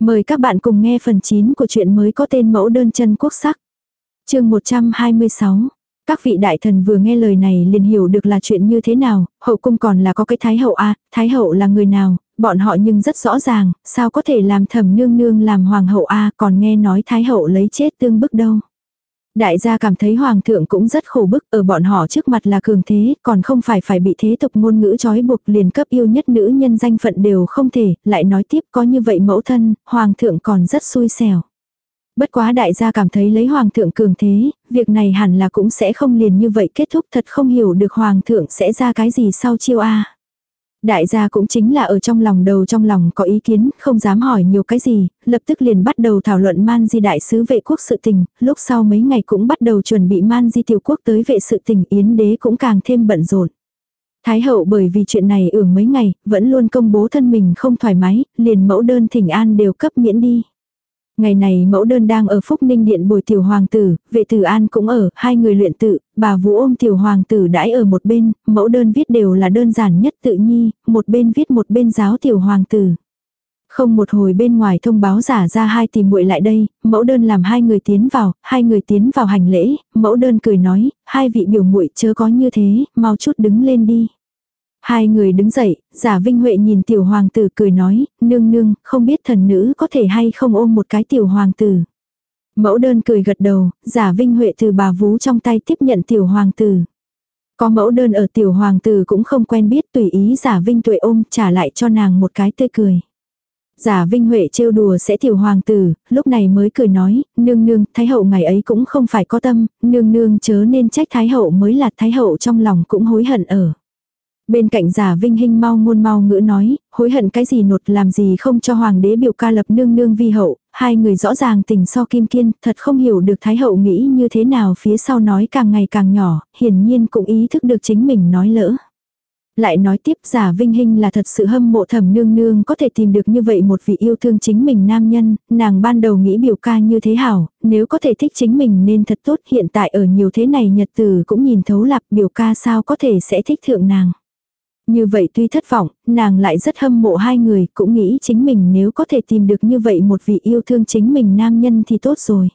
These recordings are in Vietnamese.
Mời các bạn cùng nghe phần 9 của truyện mới có tên mẫu đơn chân quốc sắc. chương 126. Các vị đại thần vừa nghe lời này liền hiểu được là chuyện như thế nào, hậu cung còn là có cái thái hậu a thái hậu là người nào, bọn họ nhưng rất rõ ràng, sao có thể làm thẩm nương nương làm hoàng hậu a còn nghe nói thái hậu lấy chết tương bức đâu. Đại gia cảm thấy hoàng thượng cũng rất khổ bức ở bọn họ trước mặt là cường thế, còn không phải phải bị thế tục ngôn ngữ trói buộc liền cấp yêu nhất nữ nhân danh phận đều không thể, lại nói tiếp có như vậy mẫu thân, hoàng thượng còn rất xui xẻo. Bất quá đại gia cảm thấy lấy hoàng thượng cường thế, việc này hẳn là cũng sẽ không liền như vậy kết thúc thật không hiểu được hoàng thượng sẽ ra cái gì sau chiêu a. Đại gia cũng chính là ở trong lòng đầu trong lòng có ý kiến, không dám hỏi nhiều cái gì, lập tức liền bắt đầu thảo luận man di đại sứ vệ quốc sự tình, lúc sau mấy ngày cũng bắt đầu chuẩn bị man di tiểu quốc tới vệ sự tình yến đế cũng càng thêm bận rộn. Thái hậu bởi vì chuyện này ưởng mấy ngày, vẫn luôn công bố thân mình không thoải mái, liền mẫu đơn thỉnh an đều cấp miễn đi. Ngày này mẫu đơn đang ở Phúc Ninh Điện bồi tiểu hoàng tử, vệ tử an cũng ở, hai người luyện tự, bà vũ ôm tiểu hoàng tử đãi ở một bên, mẫu đơn viết đều là đơn giản nhất tự nhi, một bên viết một bên giáo tiểu hoàng tử. Không một hồi bên ngoài thông báo giả ra hai tìm muội lại đây, mẫu đơn làm hai người tiến vào, hai người tiến vào hành lễ, mẫu đơn cười nói, hai vị biểu muội chớ có như thế, mau chút đứng lên đi. Hai người đứng dậy, giả Vinh Huệ nhìn tiểu hoàng tử cười nói, nương nương, không biết thần nữ có thể hay không ôm một cái tiểu hoàng tử. Mẫu đơn cười gật đầu, giả Vinh Huệ từ bà vú trong tay tiếp nhận tiểu hoàng tử. Có mẫu đơn ở tiểu hoàng tử cũng không quen biết tùy ý giả Vinh Tuệ ôm trả lại cho nàng một cái tươi cười. Giả Vinh Huệ trêu đùa sẽ tiểu hoàng tử, lúc này mới cười nói, nương nương, thái hậu ngày ấy cũng không phải có tâm, nương nương chớ nên trách thái hậu mới là thái hậu trong lòng cũng hối hận ở. Bên cạnh giả vinh hình mau ngôn mau ngữ nói, hối hận cái gì nột làm gì không cho hoàng đế biểu ca lập nương nương vi hậu, hai người rõ ràng tình so kim kiên, thật không hiểu được thái hậu nghĩ như thế nào phía sau nói càng ngày càng nhỏ, hiển nhiên cũng ý thức được chính mình nói lỡ. Lại nói tiếp giả vinh hình là thật sự hâm mộ thẩm nương nương có thể tìm được như vậy một vị yêu thương chính mình nam nhân, nàng ban đầu nghĩ biểu ca như thế hảo, nếu có thể thích chính mình nên thật tốt hiện tại ở nhiều thế này nhật tử cũng nhìn thấu lạp biểu ca sao có thể sẽ thích thượng nàng. Như vậy tuy thất vọng, nàng lại rất hâm mộ hai người, cũng nghĩ chính mình nếu có thể tìm được như vậy một vị yêu thương chính mình nam nhân thì tốt rồi.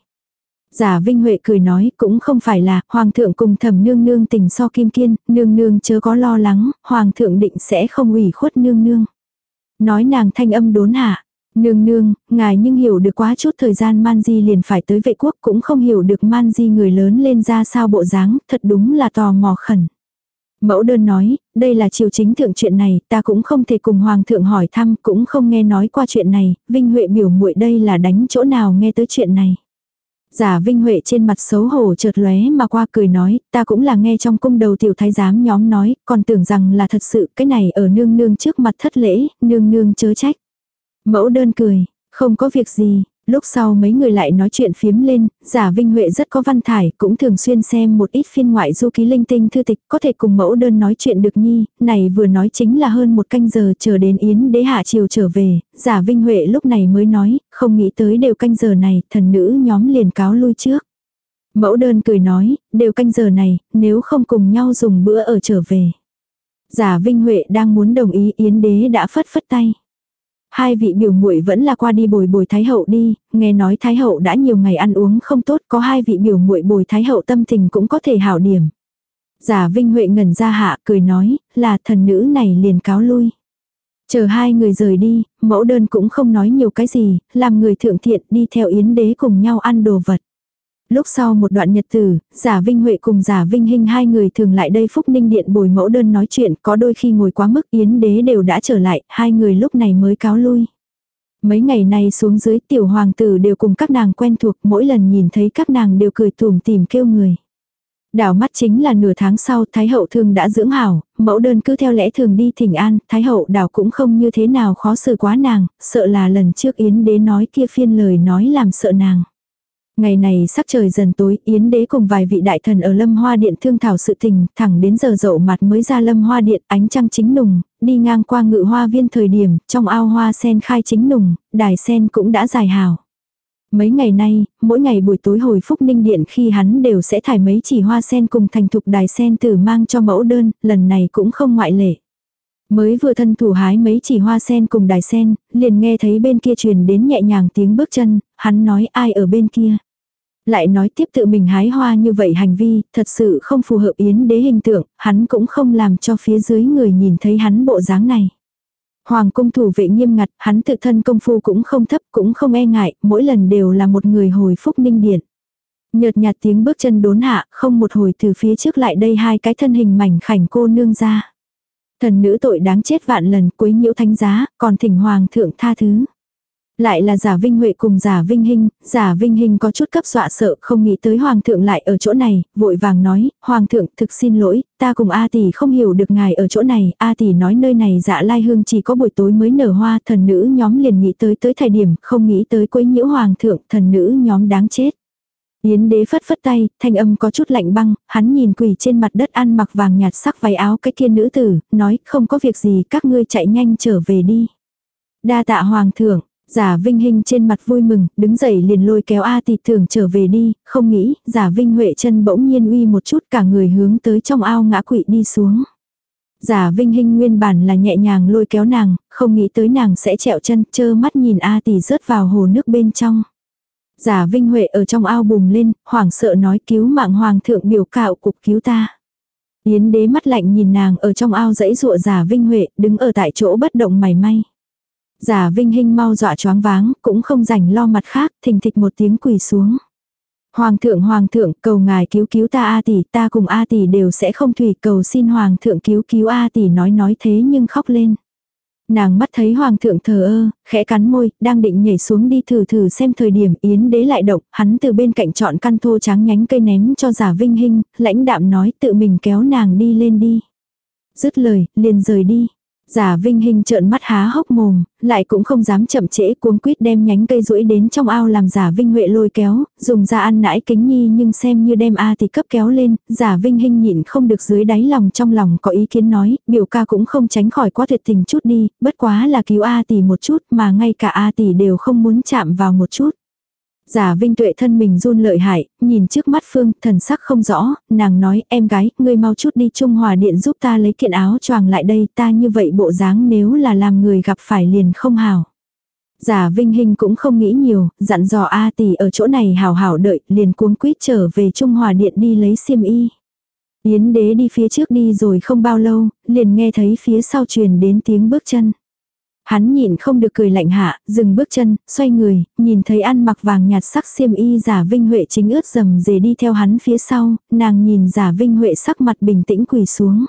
Giả Vinh Huệ cười nói cũng không phải là Hoàng thượng cùng thẩm nương nương tình so kim kiên, nương nương chớ có lo lắng, Hoàng thượng định sẽ không ủy khuất nương nương. Nói nàng thanh âm đốn hạ. Nương nương, ngài nhưng hiểu được quá chút thời gian man di liền phải tới vệ quốc cũng không hiểu được man di người lớn lên ra sao bộ dáng, thật đúng là tò mò khẩn. Mẫu đơn nói, đây là triều chính thượng chuyện này, ta cũng không thể cùng hoàng thượng hỏi thăm, cũng không nghe nói qua chuyện này, Vinh Huệ biểu muội đây là đánh chỗ nào nghe tới chuyện này. Giả Vinh Huệ trên mặt xấu hổ chợt lóe mà qua cười nói, ta cũng là nghe trong cung đầu tiểu thái giám nhóm nói, còn tưởng rằng là thật sự, cái này ở nương nương trước mặt thất lễ, nương nương chớ trách. Mẫu đơn cười, không có việc gì, Lúc sau mấy người lại nói chuyện phiếm lên, giả Vinh Huệ rất có văn thải, cũng thường xuyên xem một ít phiên ngoại du ký linh tinh thư tịch, có thể cùng mẫu đơn nói chuyện được nhi, này vừa nói chính là hơn một canh giờ chờ đến Yến đế hạ chiều trở về, giả Vinh Huệ lúc này mới nói, không nghĩ tới đều canh giờ này, thần nữ nhóm liền cáo lui trước. Mẫu đơn cười nói, đều canh giờ này, nếu không cùng nhau dùng bữa ở trở về. Giả Vinh Huệ đang muốn đồng ý Yến đế đã phất phất tay. Hai vị biểu muội vẫn là qua đi bồi bồi thái hậu đi, nghe nói thái hậu đã nhiều ngày ăn uống không tốt, có hai vị biểu muội bồi thái hậu tâm tình cũng có thể hảo điểm. Giả Vinh Huệ ngẩn ra hạ cười nói, là thần nữ này liền cáo lui. Chờ hai người rời đi, mẫu đơn cũng không nói nhiều cái gì, làm người thượng thiện đi theo yến đế cùng nhau ăn đồ vật. Lúc sau một đoạn nhật tử, giả Vinh Huệ cùng giả Vinh Hinh hai người thường lại đây Phúc Ninh Điện bồi mẫu đơn nói chuyện, có đôi khi ngồi quá mức yến đế đều đã trở lại, hai người lúc này mới cáo lui. Mấy ngày nay xuống dưới tiểu hoàng tử đều cùng các nàng quen thuộc, mỗi lần nhìn thấy các nàng đều cười tùm tìm kêu người. Đảo mắt chính là nửa tháng sau Thái hậu thường đã dưỡng hảo, mẫu đơn cứ theo lẽ thường đi thỉnh an, Thái hậu đảo cũng không như thế nào khó xử quá nàng, sợ là lần trước Yến đế nói kia phiên lời nói làm sợ nàng. Ngày này sắc trời dần tối, Yến đế cùng vài vị đại thần ở Lâm Hoa Điện thương thảo sự tình, thẳng đến giờ dậu mặt mới ra Lâm Hoa Điện, ánh trăng chính nùng, đi ngang qua ngự hoa viên thời điểm, trong ao hoa sen khai chính nùng, đài sen cũng đã dài hào. Mấy ngày nay, mỗi ngày buổi tối hồi phúc ninh điện khi hắn đều sẽ thải mấy chỉ hoa sen cùng thành thục đài sen tử mang cho mẫu đơn, lần này cũng không ngoại lệ. Mới vừa thân thủ hái mấy chỉ hoa sen cùng đài sen, liền nghe thấy bên kia truyền đến nhẹ nhàng tiếng bước chân, hắn nói ai ở bên kia. Lại nói tiếp tự mình hái hoa như vậy hành vi, thật sự không phù hợp yến đế hình tượng, hắn cũng không làm cho phía dưới người nhìn thấy hắn bộ dáng này. Hoàng cung thủ vệ nghiêm ngặt, hắn tự thân công phu cũng không thấp cũng không e ngại, mỗi lần đều là một người hồi phúc ninh điện. Nhợt nhạt tiếng bước chân đốn hạ, không một hồi từ phía trước lại đây hai cái thân hình mảnh khảnh cô nương ra. Thần nữ tội đáng chết vạn lần quấy nhiễu thánh giá, còn thỉnh hoàng thượng tha thứ. Lại là giả vinh huệ cùng giả vinh hình, giả vinh hình có chút cấp dọa sợ không nghĩ tới hoàng thượng lại ở chỗ này, vội vàng nói, hoàng thượng thực xin lỗi, ta cùng A tỷ không hiểu được ngài ở chỗ này, A tỷ nói nơi này dạ lai hương chỉ có buổi tối mới nở hoa, thần nữ nhóm liền nghĩ tới tới thời điểm, không nghĩ tới quấy nhiễu hoàng thượng, thần nữ nhóm đáng chết. Yến đế phất phất tay, thanh âm có chút lạnh băng, hắn nhìn quỳ trên mặt đất ăn mặc vàng nhạt sắc váy áo cái kia nữ tử, nói không có việc gì các ngươi chạy nhanh trở về đi. Đa tạ hoàng thượng, giả vinh hình trên mặt vui mừng, đứng dậy liền lôi kéo A tỷ thưởng trở về đi, không nghĩ, giả vinh huệ chân bỗng nhiên uy một chút cả người hướng tới trong ao ngã quỵ đi xuống. Giả vinh hình nguyên bản là nhẹ nhàng lôi kéo nàng, không nghĩ tới nàng sẽ trẹo chân, chơ mắt nhìn A tỷ rớt vào hồ nước bên trong. Giả Vinh Huệ ở trong ao bùng lên, hoảng sợ nói cứu mạng hoàng thượng biểu cạo cục cứu ta. Yến đế mắt lạnh nhìn nàng ở trong ao dãy dụa giả Vinh Huệ, đứng ở tại chỗ bất động mày may. Giả Vinh Hinh mau dọa choáng váng, cũng không rảnh lo mặt khác, thình thịch một tiếng quỳ xuống. Hoàng thượng hoàng thượng, cầu ngài cứu cứu ta A tỷ, ta cùng A tỷ đều sẽ không thủy cầu xin hoàng thượng cứu cứu A tỷ nói nói thế nhưng khóc lên. Nàng mắt thấy hoàng thượng thờ ơ, khẽ cắn môi, đang định nhảy xuống đi thử thử xem thời điểm yến đế lại động, hắn từ bên cạnh chọn căn thô trắng nhánh cây ném cho giả vinh hình, lãnh đạm nói tự mình kéo nàng đi lên đi. Dứt lời, liền rời đi. Giả Vinh Hình trợn mắt há hốc mồm, lại cũng không dám chậm trễ cuống quýt đem nhánh cây rũi đến trong ao làm giả Vinh Huệ lôi kéo, dùng ra ăn nãi kính nhi nhưng xem như đem A thì cấp kéo lên, giả Vinh Hình nhịn không được dưới đáy lòng trong lòng có ý kiến nói, biểu ca cũng không tránh khỏi quá tuyệt tình chút đi, bất quá là cứu A tỷ một chút mà ngay cả A tỷ đều không muốn chạm vào một chút. Giả Vinh Tuệ thân mình run lợi hại, nhìn trước mắt Phương, thần sắc không rõ, nàng nói, em gái, ngươi mau chút đi Trung Hòa Điện giúp ta lấy kiện áo choàng lại đây, ta như vậy bộ dáng nếu là làm người gặp phải liền không hào. Giả Vinh Hình cũng không nghĩ nhiều, dặn dò A tỷ ở chỗ này hào hào đợi, liền cuống quýt trở về Trung Hòa Điện đi lấy xiêm y. Yến đế đi phía trước đi rồi không bao lâu, liền nghe thấy phía sau truyền đến tiếng bước chân. Hắn nhìn không được cười lạnh hạ, dừng bước chân, xoay người, nhìn thấy ăn mặc vàng nhạt sắc xiêm y giả Vinh Huệ chính ướt dầm dề đi theo hắn phía sau, nàng nhìn giả Vinh Huệ sắc mặt bình tĩnh quỳ xuống.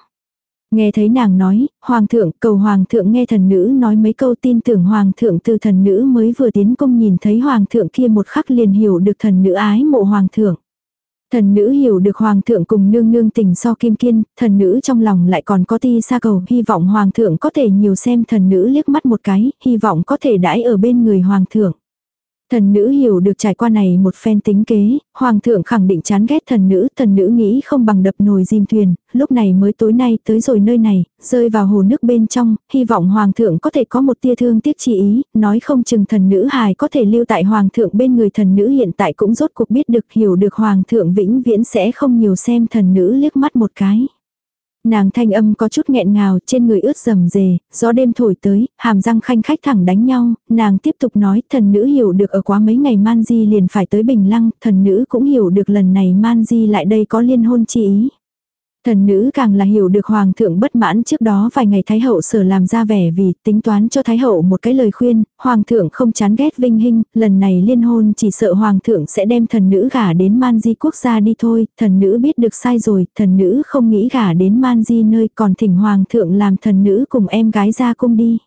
Nghe thấy nàng nói, Hoàng thượng, cầu Hoàng thượng nghe thần nữ nói mấy câu tin tưởng Hoàng thượng từ thần nữ mới vừa tiến công nhìn thấy Hoàng thượng kia một khắc liền hiểu được thần nữ ái mộ Hoàng thượng. Thần nữ hiểu được hoàng thượng cùng nương nương tình so kim kiên, thần nữ trong lòng lại còn có ti xa cầu, hy vọng hoàng thượng có thể nhiều xem thần nữ liếc mắt một cái, hy vọng có thể đãi ở bên người hoàng thượng. Thần nữ hiểu được trải qua này một phen tính kế, hoàng thượng khẳng định chán ghét thần nữ, thần nữ nghĩ không bằng đập nồi dìm thuyền, lúc này mới tối nay tới rồi nơi này, rơi vào hồ nước bên trong, hy vọng hoàng thượng có thể có một tia thương tiếc chi ý, nói không chừng thần nữ hài có thể lưu tại hoàng thượng bên người thần nữ hiện tại cũng rốt cuộc biết được hiểu được hoàng thượng vĩnh viễn sẽ không nhiều xem thần nữ liếc mắt một cái. Nàng thanh âm có chút nghẹn ngào, trên người ướt rầm rề, gió đêm thổi tới, hàm răng khanh khách thẳng đánh nhau, nàng tiếp tục nói, thần nữ hiểu được ở quá mấy ngày Man Di liền phải tới Bình Lăng, thần nữ cũng hiểu được lần này Man Di lại đây có liên hôn chi ý. Thần nữ càng là hiểu được hoàng thượng bất mãn trước đó vài ngày thái hậu sở làm ra vẻ vì tính toán cho thái hậu một cái lời khuyên, hoàng thượng không chán ghét vinh hinh, lần này liên hôn chỉ sợ hoàng thượng sẽ đem thần nữ gả đến man di quốc gia đi thôi, thần nữ biết được sai rồi, thần nữ không nghĩ gả đến man di nơi còn thỉnh hoàng thượng làm thần nữ cùng em gái ra cung đi.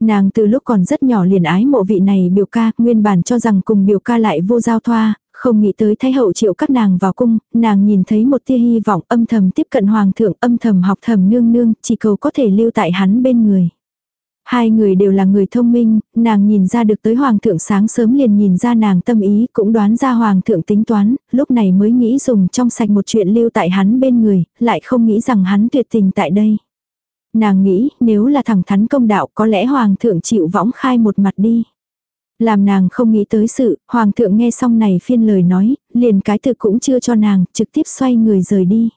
Nàng từ lúc còn rất nhỏ liền ái mộ vị này biểu ca, nguyên bản cho rằng cùng biểu ca lại vô giao thoa, không nghĩ tới thái hậu triệu các nàng vào cung, nàng nhìn thấy một tia hy vọng âm thầm tiếp cận hoàng thượng âm thầm học thầm nương nương, chỉ cầu có thể lưu tại hắn bên người. Hai người đều là người thông minh, nàng nhìn ra được tới hoàng thượng sáng sớm liền nhìn ra nàng tâm ý, cũng đoán ra hoàng thượng tính toán, lúc này mới nghĩ dùng trong sạch một chuyện lưu tại hắn bên người, lại không nghĩ rằng hắn tuyệt tình tại đây. Nàng nghĩ, nếu là thẳng thắn công đạo có lẽ hoàng thượng chịu võng khai một mặt đi. Làm nàng không nghĩ tới sự, hoàng thượng nghe xong này phiên lời nói, liền cái tự cũng chưa cho nàng, trực tiếp xoay người rời đi.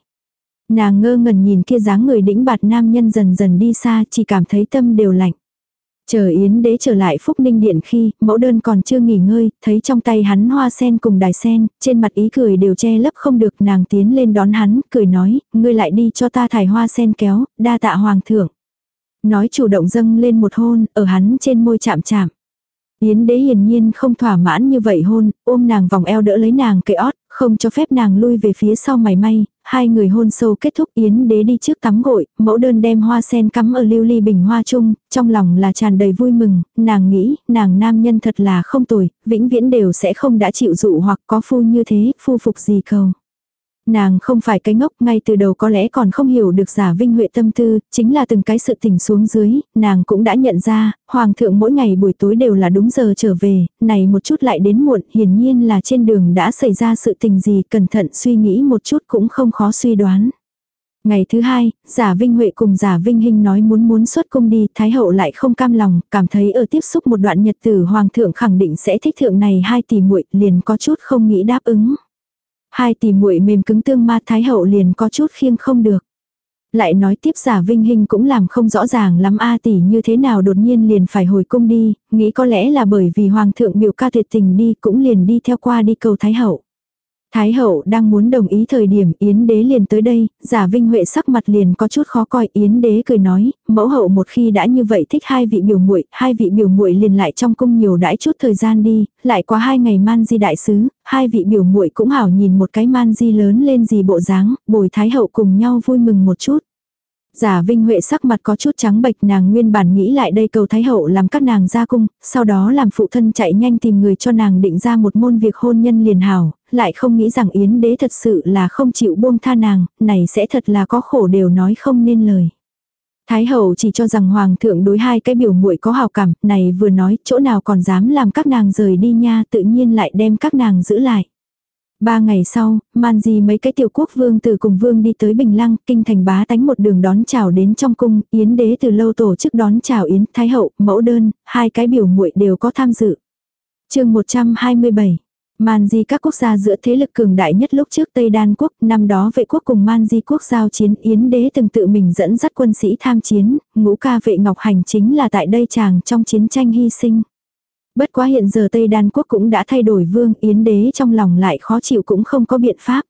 Nàng ngơ ngẩn nhìn kia dáng người đĩnh bạt nam nhân dần dần đi xa chỉ cảm thấy tâm đều lạnh. Chờ Yến đế trở lại Phúc Ninh Điện khi mẫu đơn còn chưa nghỉ ngơi, thấy trong tay hắn hoa sen cùng đài sen, trên mặt ý cười đều che lấp không được nàng tiến lên đón hắn, cười nói, ngươi lại đi cho ta thải hoa sen kéo, đa tạ hoàng thượng. Nói chủ động dâng lên một hôn, ở hắn trên môi chạm chạm. Yến đế hiển nhiên không thỏa mãn như vậy hôn, ôm nàng vòng eo đỡ lấy nàng cây ót, không cho phép nàng lui về phía sau mày may, hai người hôn sâu kết thúc Yến đế đi trước tắm gội, mẫu đơn đem hoa sen cắm ở lưu ly bình hoa chung, trong lòng là tràn đầy vui mừng, nàng nghĩ, nàng nam nhân thật là không tồi, vĩnh viễn đều sẽ không đã chịu dụ hoặc có phu như thế, phu phục gì cầu. Nàng không phải cái ngốc ngay từ đầu có lẽ còn không hiểu được giả vinh huệ tâm tư, chính là từng cái sự tình xuống dưới, nàng cũng đã nhận ra, hoàng thượng mỗi ngày buổi tối đều là đúng giờ trở về, này một chút lại đến muộn, hiển nhiên là trên đường đã xảy ra sự tình gì, cẩn thận suy nghĩ một chút cũng không khó suy đoán. Ngày thứ hai, giả Vinh Huệ cùng giả Vinh Hinh nói muốn muốn xuất cung đi, Thái hậu lại không cam lòng, cảm thấy ở tiếp xúc một đoạn nhật tử hoàng thượng khẳng định sẽ thích thượng này hai tỷ muội liền có chút không nghĩ đáp ứng. Hai tỷ muội mềm cứng tương ma thái hậu liền có chút khiêng không được. Lại nói tiếp giả vinh hình cũng làm không rõ ràng lắm A tỷ như thế nào đột nhiên liền phải hồi cung đi, nghĩ có lẽ là bởi vì hoàng thượng biểu ca tuyệt tình đi cũng liền đi theo qua đi cầu thái hậu. Thái hậu đang muốn đồng ý thời điểm Yến đế liền tới đây, giả vinh huệ sắc mặt liền có chút khó coi Yến đế cười nói, mẫu hậu một khi đã như vậy thích hai vị biểu muội hai vị biểu muội liền lại trong cung nhiều đãi chút thời gian đi, lại qua hai ngày man di đại sứ, hai vị biểu muội cũng hảo nhìn một cái man di lớn lên gì bộ dáng, bồi thái hậu cùng nhau vui mừng một chút. Giả Vinh Huệ sắc mặt có chút trắng bệch nàng nguyên bản nghĩ lại đây cầu Thái Hậu làm các nàng ra cung, sau đó làm phụ thân chạy nhanh tìm người cho nàng định ra một môn việc hôn nhân liền hảo, lại không nghĩ rằng Yến đế thật sự là không chịu buông tha nàng, này sẽ thật là có khổ đều nói không nên lời. Thái hậu chỉ cho rằng hoàng thượng đối hai cái biểu muội có hào cảm, này vừa nói chỗ nào còn dám làm các nàng rời đi nha tự nhiên lại đem các nàng giữ lại. Ba ngày sau, man di mấy cái tiểu quốc vương từ cùng vương đi tới Bình Lăng, kinh thành bá tánh một đường đón chào đến trong cung, yến đế từ lâu tổ chức đón chào yến, thái hậu, mẫu đơn, hai cái biểu muội đều có tham dự. chương 127 Man di các quốc gia giữa thế lực cường đại nhất lúc trước Tây Đan quốc, năm đó vệ quốc cùng Man di quốc giao chiến Yến đế từng tự mình dẫn dắt quân sĩ tham chiến, ngũ ca vệ Ngọc Hành chính là tại đây chàng trong chiến tranh hy sinh. Bất quá hiện giờ Tây Đan quốc cũng đã thay đổi vương, Yến đế trong lòng lại khó chịu cũng không có biện pháp.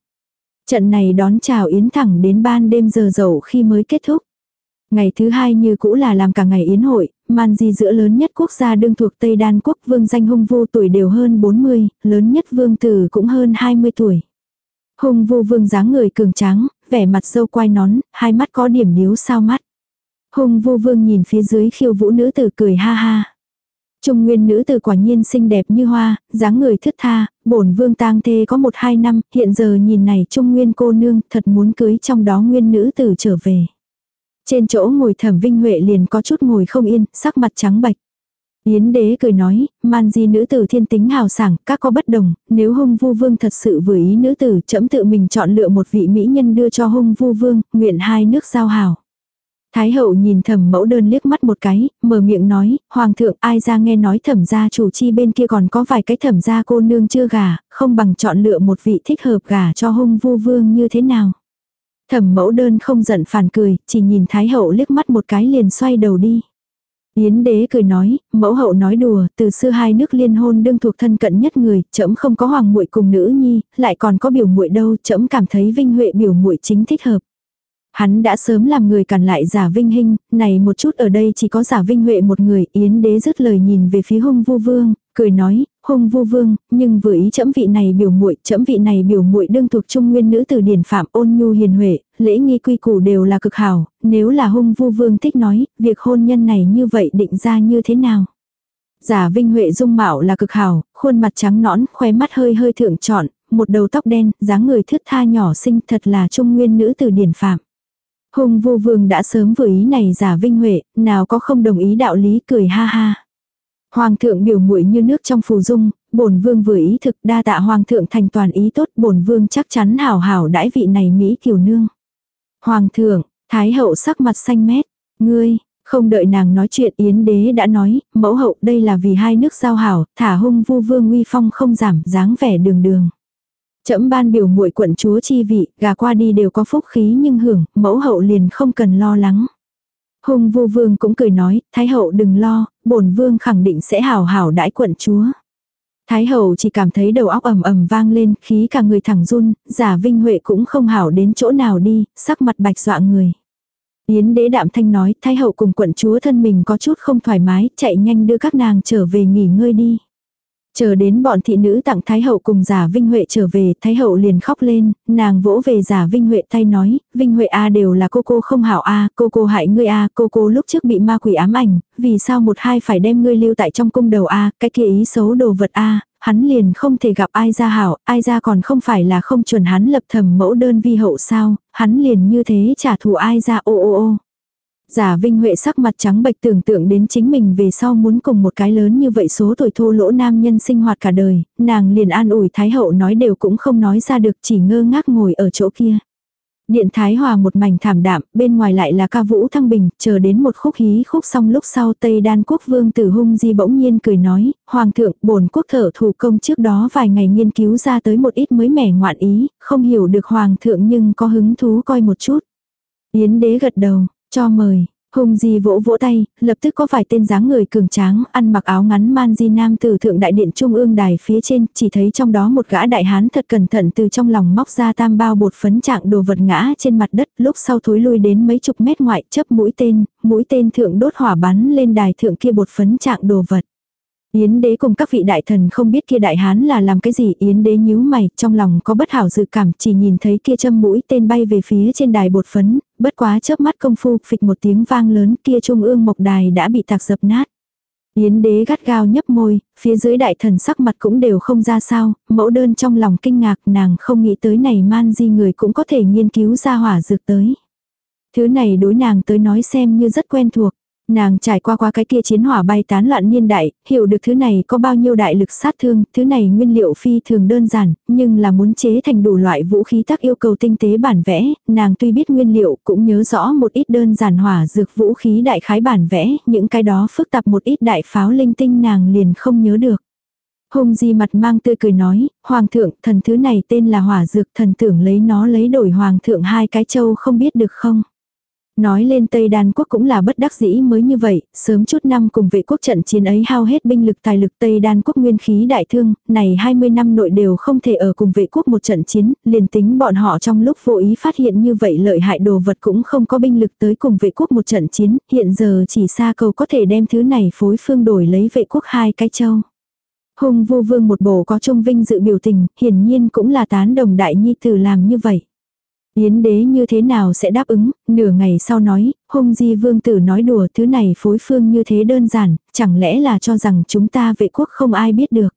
Trận này đón chào Yến thẳng đến ban đêm giờ dậu khi mới kết thúc. Ngày thứ hai như cũ là làm cả ngày yến hội, man di giữa lớn nhất quốc gia đương thuộc Tây Đan quốc vương danh hung vô tuổi đều hơn 40, lớn nhất vương tử cũng hơn 20 tuổi. Hung vô vương dáng người cường tráng, vẻ mặt sâu quai nón, hai mắt có điểm níu sao mắt. Hung vô vương nhìn phía dưới khiêu vũ nữ tử cười ha ha. Trung nguyên nữ tử quả nhiên xinh đẹp như hoa, dáng người thướt tha, bổn vương tang thê có một hai năm, hiện giờ nhìn này trung nguyên cô nương thật muốn cưới trong đó nguyên nữ tử trở về. Trên chỗ ngồi thẩm vinh huệ liền có chút ngồi không yên, sắc mặt trắng bạch. Yến đế cười nói, man di nữ tử thiên tính hào sảng, các có bất đồng, nếu hung vu vương thật sự vừa ý nữ tử, chấm tự mình chọn lựa một vị mỹ nhân đưa cho hung vu vương, nguyện hai nước giao hảo. Thái hậu nhìn thẩm mẫu đơn liếc mắt một cái, mở miệng nói, hoàng thượng ai ra nghe nói thẩm gia chủ chi bên kia còn có vài cái thẩm gia cô nương chưa gả, không bằng chọn lựa một vị thích hợp gả cho hung vu vương như thế nào. Thẩm mẫu đơn không giận phản cười, chỉ nhìn Thái hậu liếc mắt một cái liền xoay đầu đi. Yến đế cười nói, mẫu hậu nói đùa, từ xưa hai nước liên hôn đương thuộc thân cận nhất người, trẫm không có hoàng muội cùng nữ nhi, lại còn có biểu muội đâu, trẫm cảm thấy vinh huệ biểu muội chính thích hợp. Hắn đã sớm làm người cản lại giả vinh hình, này một chút ở đây chỉ có giả vinh huệ một người, yến đế dứt lời nhìn về phía hung vu vương, cười nói, hung vu vương, nhưng vừa ý chấm vị này biểu muội chấm vị này biểu muội đương thuộc trung nguyên nữ từ điển phạm ôn nhu hiền huệ, lễ nghi quy củ đều là cực hảo, nếu là hung vu vương thích nói, việc hôn nhân này như vậy định ra như thế nào. Giả Vinh Huệ dung mạo là cực hảo, khuôn mặt trắng nõn, khóe mắt hơi hơi thượng trọn, một đầu tóc đen, dáng người thướt tha nhỏ xinh thật là trung nguyên nữ từ điển phạm. Hùng vô vương đã sớm vừa ý này giả vinh huệ, nào có không đồng ý đạo lý cười ha ha. Hoàng thượng biểu muội như nước trong phù dung, bổn vương vừa ý thực đa tạ hoàng thượng thành toàn ý tốt, bổn vương chắc chắn hảo hảo đãi vị này mỹ kiều nương. Hoàng thượng, thái hậu sắc mặt xanh mét, ngươi, không đợi nàng nói chuyện yến đế đã nói, mẫu hậu đây là vì hai nước giao hảo, thả hung vu vương uy phong không giảm, dáng vẻ đường đường. Chấm ban biểu muội quận chúa chi vị, gà qua đi đều có phúc khí nhưng hưởng, mẫu hậu liền không cần lo lắng. Hùng vô vương cũng cười nói, thái hậu đừng lo, bổn vương khẳng định sẽ hảo hảo đãi quận chúa. Thái hậu chỉ cảm thấy đầu óc ầm ầm vang lên, khí cả người thẳng run, giả vinh huệ cũng không hảo đến chỗ nào đi, sắc mặt bạch dọa người. Yến đế đạm thanh nói, thái hậu cùng quận chúa thân mình có chút không thoải mái, chạy nhanh đưa các nàng trở về nghỉ ngơi đi. Chờ đến bọn thị nữ tặng Thái Hậu cùng giả Vinh Huệ trở về, Thái Hậu liền khóc lên, nàng vỗ về giả Vinh Huệ tay nói, Vinh Huệ A đều là cô cô không hảo A, cô cô hại ngươi A, cô cô lúc trước bị ma quỷ ám ảnh, vì sao một hai phải đem ngươi lưu tại trong cung đầu A, cái kia ý xấu đồ vật A, hắn liền không thể gặp ai ra hảo, ai ra còn không phải là không chuẩn hắn lập thầm mẫu đơn vi hậu sao, hắn liền như thế trả thù ai ra ô ô ô. Giả Vinh Huệ sắc mặt trắng bệch tưởng tượng đến chính mình về sau muốn cùng một cái lớn như vậy số tuổi thô lỗ nam nhân sinh hoạt cả đời, nàng liền an ủi Thái Hậu nói đều cũng không nói ra được chỉ ngơ ngác ngồi ở chỗ kia. Điện Thái Hòa một mảnh thảm đạm, bên ngoài lại là ca vũ thăng bình, chờ đến một khúc hí khúc xong lúc sau Tây Đan quốc vương tử hung di bỗng nhiên cười nói, Hoàng thượng, bổn quốc thở thủ công trước đó vài ngày nghiên cứu ra tới một ít mới mẻ ngoạn ý, không hiểu được Hoàng thượng nhưng có hứng thú coi một chút. Yến đế gật đầu, cho mời, Hùng Di vỗ vỗ tay, lập tức có vài tên dáng người cường tráng, ăn mặc áo ngắn man di nam từ thượng đại điện trung ương đài phía trên, chỉ thấy trong đó một gã đại hán thật cẩn thận từ trong lòng móc ra tam bao bột phấn trạng đồ vật ngã trên mặt đất, lúc sau thối lui đến mấy chục mét ngoại chấp mũi tên, mũi tên thượng đốt hỏa bắn lên đài thượng kia bột phấn trạng đồ vật. Yến đế cùng các vị đại thần không biết kia đại hán là làm cái gì, Yến đế nhíu mày, trong lòng có bất hảo dự cảm, chỉ nhìn thấy kia châm mũi tên bay về phía trên đài bột phấn, bất quá chớp mắt công phu, phịch một tiếng vang lớn, kia trung ương mộc đài đã bị tạc dập nát. Yến đế gắt gao nhấp môi, phía dưới đại thần sắc mặt cũng đều không ra sao, mẫu đơn trong lòng kinh ngạc nàng không nghĩ tới này man di người cũng có thể nghiên cứu ra hỏa dược tới. Thứ này đối nàng tới nói xem như rất quen thuộc. Nàng trải qua qua cái kia chiến hỏa bay tán loạn niên đại, hiểu được thứ này có bao nhiêu đại lực sát thương, thứ này nguyên liệu phi thường đơn giản, nhưng là muốn chế thành đủ loại vũ khí tác yêu cầu tinh tế bản vẽ, nàng tuy biết nguyên liệu cũng nhớ rõ một ít đơn giản hỏa dược vũ khí đại khái bản vẽ, những cái đó phức tạp một ít đại pháo linh tinh nàng liền không nhớ được. Hùng di mặt mang tươi cười nói, Hoàng thượng, thần thứ này tên là hỏa dược, thần tưởng lấy nó lấy đổi Hoàng thượng hai cái châu không biết được không. Nói lên Tây Đan quốc cũng là bất đắc dĩ mới như vậy, sớm chút năm cùng vệ quốc trận chiến ấy hao hết binh lực tài lực Tây Đan quốc nguyên khí đại thương, này 20 năm nội đều không thể ở cùng vệ quốc một trận chiến, liền tính bọn họ trong lúc vô ý phát hiện như vậy lợi hại đồ vật cũng không có binh lực tới cùng vệ quốc một trận chiến, hiện giờ chỉ xa cầu có thể đem thứ này phối phương đổi lấy vệ quốc hai cái châu. Hùng vô vương một bộ có trung vinh dự biểu tình, hiển nhiên cũng là tán đồng đại nhi tử làm như vậy. Yến đế như thế nào sẽ đáp ứng, nửa ngày sau nói, hung di vương tử nói đùa thứ này phối phương như thế đơn giản, chẳng lẽ là cho rằng chúng ta vệ quốc không ai biết được.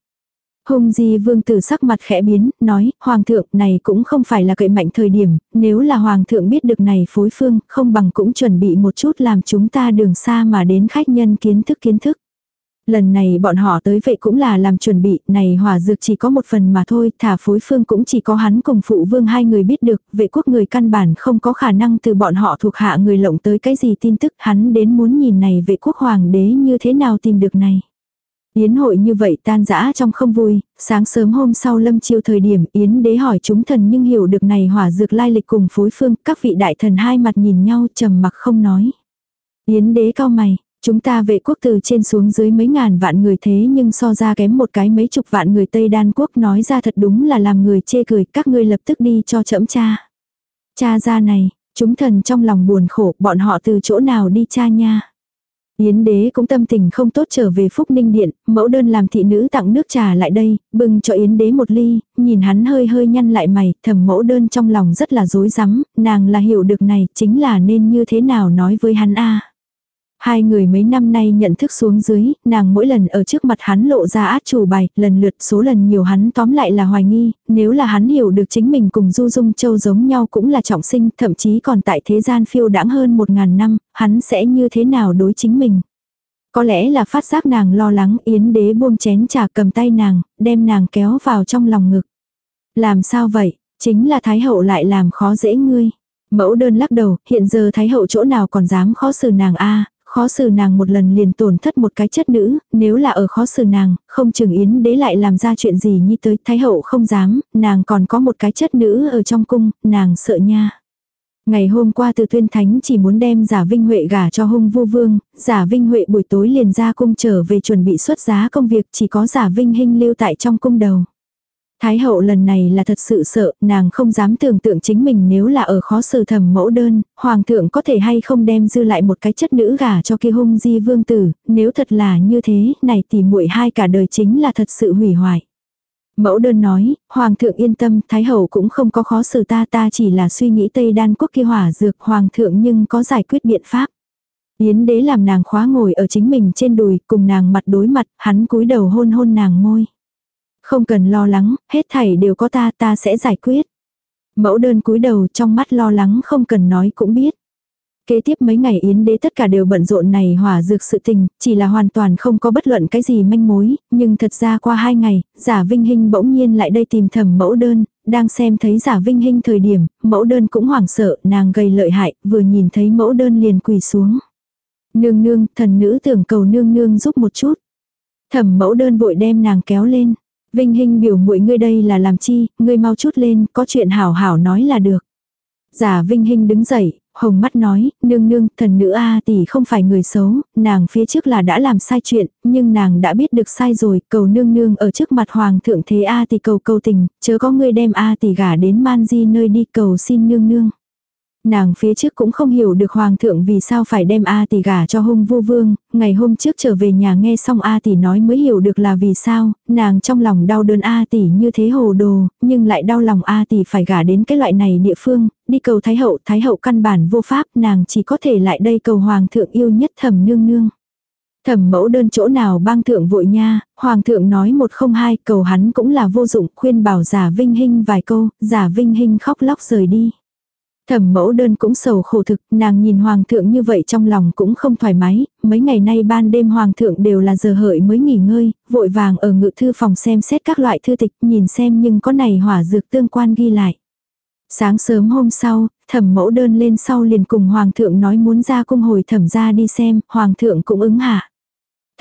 Hung di vương tử sắc mặt khẽ biến, nói, hoàng thượng này cũng không phải là cậy mạnh thời điểm, nếu là hoàng thượng biết được này phối phương, không bằng cũng chuẩn bị một chút làm chúng ta đường xa mà đến khách nhân kiến thức kiến thức. Lần này bọn họ tới vậy cũng là làm chuẩn bị, này hỏa dược chỉ có một phần mà thôi, thả phối phương cũng chỉ có hắn cùng phụ vương hai người biết được, vệ quốc người căn bản không có khả năng từ bọn họ thuộc hạ người lộng tới cái gì tin tức, hắn đến muốn nhìn này vệ quốc hoàng đế như thế nào tìm được này. Yến hội như vậy tan dã trong không vui, sáng sớm hôm sau lâm chiêu thời điểm Yến đế hỏi chúng thần nhưng hiểu được này hỏa dược lai lịch cùng phối phương, các vị đại thần hai mặt nhìn nhau trầm mặc không nói. Yến đế cao mày, Chúng ta vệ quốc từ trên xuống dưới mấy ngàn vạn người thế nhưng so ra kém một cái mấy chục vạn người Tây Đan quốc nói ra thật đúng là làm người chê cười các ngươi lập tức đi cho chậm cha. Cha ra này, chúng thần trong lòng buồn khổ bọn họ từ chỗ nào đi cha nha. Yến đế cũng tâm tình không tốt trở về Phúc Ninh Điện, mẫu đơn làm thị nữ tặng nước trà lại đây, bưng cho Yến đế một ly, nhìn hắn hơi hơi nhăn lại mày, thầm mẫu đơn trong lòng rất là dối rắm nàng là hiểu được này, chính là nên như thế nào nói với hắn a Hai người mấy năm nay nhận thức xuống dưới, nàng mỗi lần ở trước mặt hắn lộ ra át chủ bài, lần lượt số lần nhiều hắn tóm lại là hoài nghi, nếu là hắn hiểu được chính mình cùng Du Dung Châu giống nhau cũng là trọng sinh, thậm chí còn tại thế gian phiêu đãng hơn một ngàn năm, hắn sẽ như thế nào đối chính mình. Có lẽ là phát giác nàng lo lắng yến đế buông chén trà cầm tay nàng, đem nàng kéo vào trong lòng ngực. Làm sao vậy, chính là Thái Hậu lại làm khó dễ ngươi. Mẫu đơn lắc đầu, hiện giờ Thái Hậu chỗ nào còn dám khó xử nàng a khó xử nàng một lần liền tổn thất một cái chất nữ, nếu là ở khó xử nàng, không chừng yến đế lại làm ra chuyện gì như tới, thái hậu không dám, nàng còn có một cái chất nữ ở trong cung, nàng sợ nha. Ngày hôm qua từ tuyên thánh chỉ muốn đem giả Vinh Huệ gả cho hung vô vương, giả Vinh Huệ buổi tối liền ra cung trở về chuẩn bị xuất giá công việc chỉ có giả Vinh Hinh lưu tại trong cung đầu. Thái hậu lần này là thật sự sợ, nàng không dám tưởng tượng chính mình nếu là ở khó xử thầm mẫu đơn, hoàng thượng có thể hay không đem dư lại một cái chất nữ gả cho kia hung di vương tử, nếu thật là như thế, này thì muội hai cả đời chính là thật sự hủy hoại. Mẫu đơn nói, Hoàng thượng yên tâm, Thái hậu cũng không có khó xử ta ta chỉ là suy nghĩ Tây Đan quốc kia hỏa dược Hoàng thượng nhưng có giải quyết biện pháp. Yến đế làm nàng khóa ngồi ở chính mình trên đùi, cùng nàng mặt đối mặt, hắn cúi đầu hôn hôn nàng môi. Không cần lo lắng, hết thảy đều có ta ta sẽ giải quyết. Mẫu đơn cúi đầu trong mắt lo lắng không cần nói cũng biết. Kế tiếp mấy ngày Yến đế tất cả đều bận rộn này hỏa dược sự tình, chỉ là hoàn toàn không có bất luận cái gì manh mối, nhưng thật ra qua hai ngày, giả Vinh hình bỗng nhiên lại đây tìm thầm mẫu đơn, đang xem thấy giả Vinh hình thời điểm, mẫu đơn cũng hoảng sợ, nàng gây lợi hại, vừa nhìn thấy mẫu đơn liền quỳ xuống. Nương nương, thần nữ tưởng cầu nương nương giúp một chút. Thẩm mẫu đơn vội đem nàng kéo lên. Vinh Hinh biểu muội ngươi đây là làm chi, ngươi mau chút lên, có chuyện hảo hảo nói là được. Giả Vinh Hinh đứng dậy, hồng mắt nói, nương nương, thần nữ A tỷ không phải người xấu, nàng phía trước là đã làm sai chuyện, nhưng nàng đã biết được sai rồi, cầu nương nương ở trước mặt hoàng thượng thế A tỷ cầu cầu tình, chớ có người đem A tỷ gả đến man di nơi đi cầu xin nương nương. Nàng phía trước cũng không hiểu được hoàng thượng vì sao phải đem A tỷ gả cho hung vô vương, ngày hôm trước trở về nhà nghe xong A tỷ nói mới hiểu được là vì sao, nàng trong lòng đau đớn A tỷ như thế hồ đồ, nhưng lại đau lòng A tỷ phải gả đến cái loại này địa phương, đi cầu Thái hậu, Thái hậu căn bản vô pháp, nàng chỉ có thể lại đây cầu hoàng thượng yêu nhất thầm nương nương. Thẩm mẫu đơn chỗ nào bang thượng vội nha, hoàng thượng nói một không hai cầu hắn cũng là vô dụng khuyên bảo giả vinh hinh vài câu, giả vinh hinh khóc lóc rời đi. Thẩm mẫu đơn cũng sầu khổ thực, nàng nhìn hoàng thượng như vậy trong lòng cũng không thoải mái, mấy ngày nay ban đêm hoàng thượng đều là giờ hợi mới nghỉ ngơi, vội vàng ở ngự thư phòng xem xét các loại thư tịch, nhìn xem nhưng có này hỏa dược tương quan ghi lại. Sáng sớm hôm sau, thẩm mẫu đơn lên sau liền cùng hoàng thượng nói muốn ra cung hồi thẩm ra đi xem, hoàng thượng cũng ứng hạ.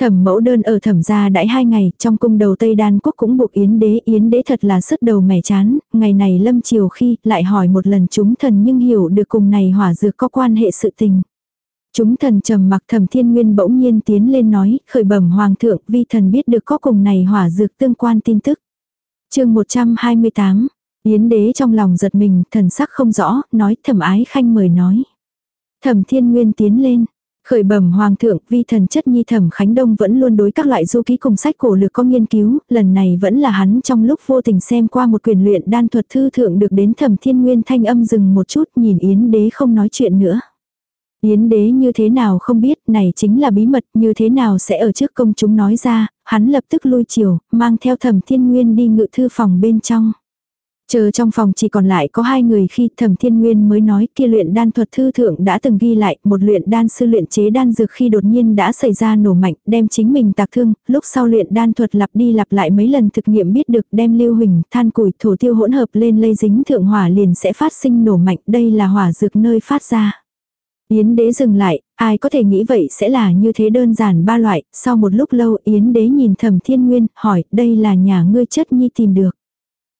Thẩm mẫu đơn ở thẩm gia đãi hai ngày, trong cung đầu Tây Đan quốc cũng buộc Yến đế, Yến đế thật là sức đầu mẻ chán, ngày này lâm chiều khi, lại hỏi một lần chúng thần nhưng hiểu được cùng này hỏa dược có quan hệ sự tình. Chúng thần trầm mặc thẩm thiên nguyên bỗng nhiên tiến lên nói, khởi bẩm hoàng thượng, vi thần biết được có cùng này hỏa dược tương quan tin tức. chương 128, Yến đế trong lòng giật mình, thần sắc không rõ, nói thẩm ái khanh mời nói. Thẩm thiên nguyên tiến lên, Khởi bẩm hoàng thượng, vi thần chất nhi thẩm Khánh Đông vẫn luôn đối các loại du ký cùng sách cổ lược có nghiên cứu, lần này vẫn là hắn trong lúc vô tình xem qua một quyền luyện đan thuật thư thượng được đến thẩm thiên nguyên thanh âm dừng một chút nhìn Yến đế không nói chuyện nữa. Yến đế như thế nào không biết, này chính là bí mật, như thế nào sẽ ở trước công chúng nói ra, hắn lập tức lui chiều, mang theo thẩm thiên nguyên đi ngự thư phòng bên trong. Chờ trong phòng chỉ còn lại có hai người khi thẩm thiên nguyên mới nói kia luyện đan thuật thư thượng đã từng ghi lại một luyện đan sư luyện chế đan dược khi đột nhiên đã xảy ra nổ mạnh đem chính mình tạc thương, lúc sau luyện đan thuật lặp đi lặp lại mấy lần thực nghiệm biết được đem lưu huỳnh, than củi, thổ tiêu hỗn hợp lên lây dính thượng hỏa liền sẽ phát sinh nổ mạnh, đây là hỏa dược nơi phát ra. Yến đế dừng lại, ai có thể nghĩ vậy sẽ là như thế đơn giản ba loại, sau một lúc lâu Yến đế nhìn thẩm thiên nguyên, hỏi đây là nhà ngươi chất nhi tìm được.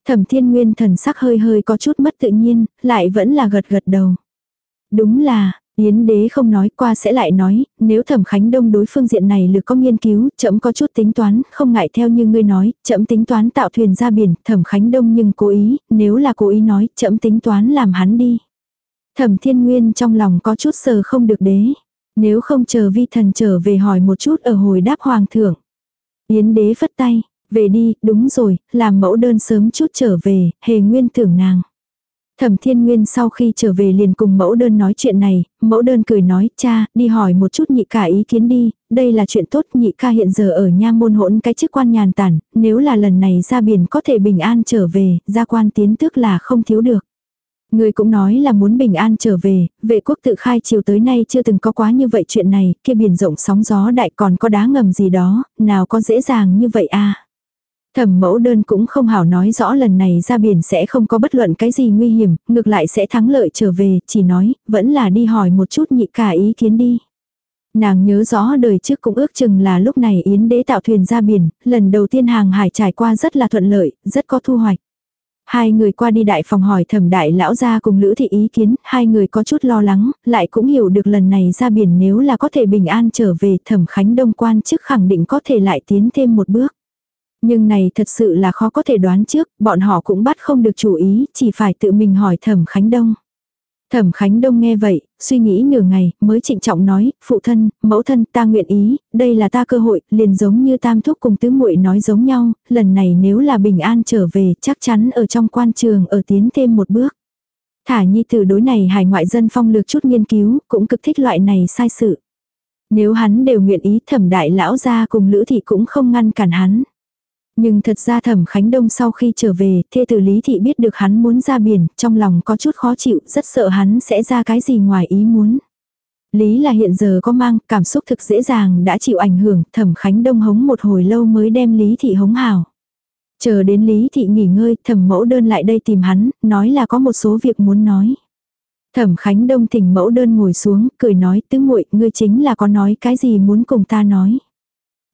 Thẩm thiên nguyên thần sắc hơi hơi có chút mất tự nhiên, lại vẫn là gật gật đầu. Đúng là, Yến đế không nói qua sẽ lại nói, nếu thẩm khánh đông đối phương diện này lực có nghiên cứu, chậm có chút tính toán, không ngại theo như ngươi nói, chậm tính toán tạo thuyền ra biển, thẩm khánh đông nhưng cố ý, nếu là cố ý nói, chậm tính toán làm hắn đi. Thẩm thiên nguyên trong lòng có chút sờ không được đế. Nếu không chờ vi thần trở về hỏi một chút ở hồi đáp hoàng thượng. Yến đế phất tay, về đi, đúng rồi, làm mẫu đơn sớm chút trở về, hề nguyên tưởng nàng. Thẩm thiên nguyên sau khi trở về liền cùng mẫu đơn nói chuyện này, mẫu đơn cười nói, cha, đi hỏi một chút nhị ca ý kiến đi, đây là chuyện tốt, nhị ca hiện giờ ở nha môn hỗn cái chức quan nhàn tản, nếu là lần này ra biển có thể bình an trở về, ra quan tiến tước là không thiếu được. Người cũng nói là muốn bình an trở về, vệ quốc tự khai chiều tới nay chưa từng có quá như vậy chuyện này, kia biển rộng sóng gió đại còn có đá ngầm gì đó, nào có dễ dàng như vậy a Thẩm mẫu đơn cũng không hảo nói rõ lần này ra biển sẽ không có bất luận cái gì nguy hiểm, ngược lại sẽ thắng lợi trở về, chỉ nói, vẫn là đi hỏi một chút nhị cả ý kiến đi. Nàng nhớ rõ đời trước cũng ước chừng là lúc này Yến đế tạo thuyền ra biển, lần đầu tiên hàng hải trải qua rất là thuận lợi, rất có thu hoạch. Hai người qua đi đại phòng hỏi thẩm đại lão ra cùng Lữ Thị ý kiến, hai người có chút lo lắng, lại cũng hiểu được lần này ra biển nếu là có thể bình an trở về thẩm khánh đông quan chức khẳng định có thể lại tiến thêm một bước. Nhưng này thật sự là khó có thể đoán trước, bọn họ cũng bắt không được chủ ý, chỉ phải tự mình hỏi thẩm khánh đông. Thẩm Khánh Đông nghe vậy, suy nghĩ nửa ngày, mới trịnh trọng nói, phụ thân, mẫu thân, ta nguyện ý, đây là ta cơ hội, liền giống như tam thúc cùng tứ muội nói giống nhau, lần này nếu là bình an trở về, chắc chắn ở trong quan trường ở tiến thêm một bước. Thả nhi từ đối này hải ngoại dân phong lược chút nghiên cứu, cũng cực thích loại này sai sự. Nếu hắn đều nguyện ý thẩm đại lão ra cùng lữ thị cũng không ngăn cản hắn. Nhưng thật ra thẩm Khánh Đông sau khi trở về, thê tử Lý Thị biết được hắn muốn ra biển, trong lòng có chút khó chịu, rất sợ hắn sẽ ra cái gì ngoài ý muốn. Lý là hiện giờ có mang, cảm xúc thực dễ dàng đã chịu ảnh hưởng, thẩm Khánh Đông hống một hồi lâu mới đem Lý Thị hống hào. Chờ đến Lý Thị nghỉ ngơi, thẩm mẫu đơn lại đây tìm hắn, nói là có một số việc muốn nói. Thẩm Khánh Đông thỉnh mẫu đơn ngồi xuống, cười nói tứ muội ngươi chính là có nói cái gì muốn cùng ta nói.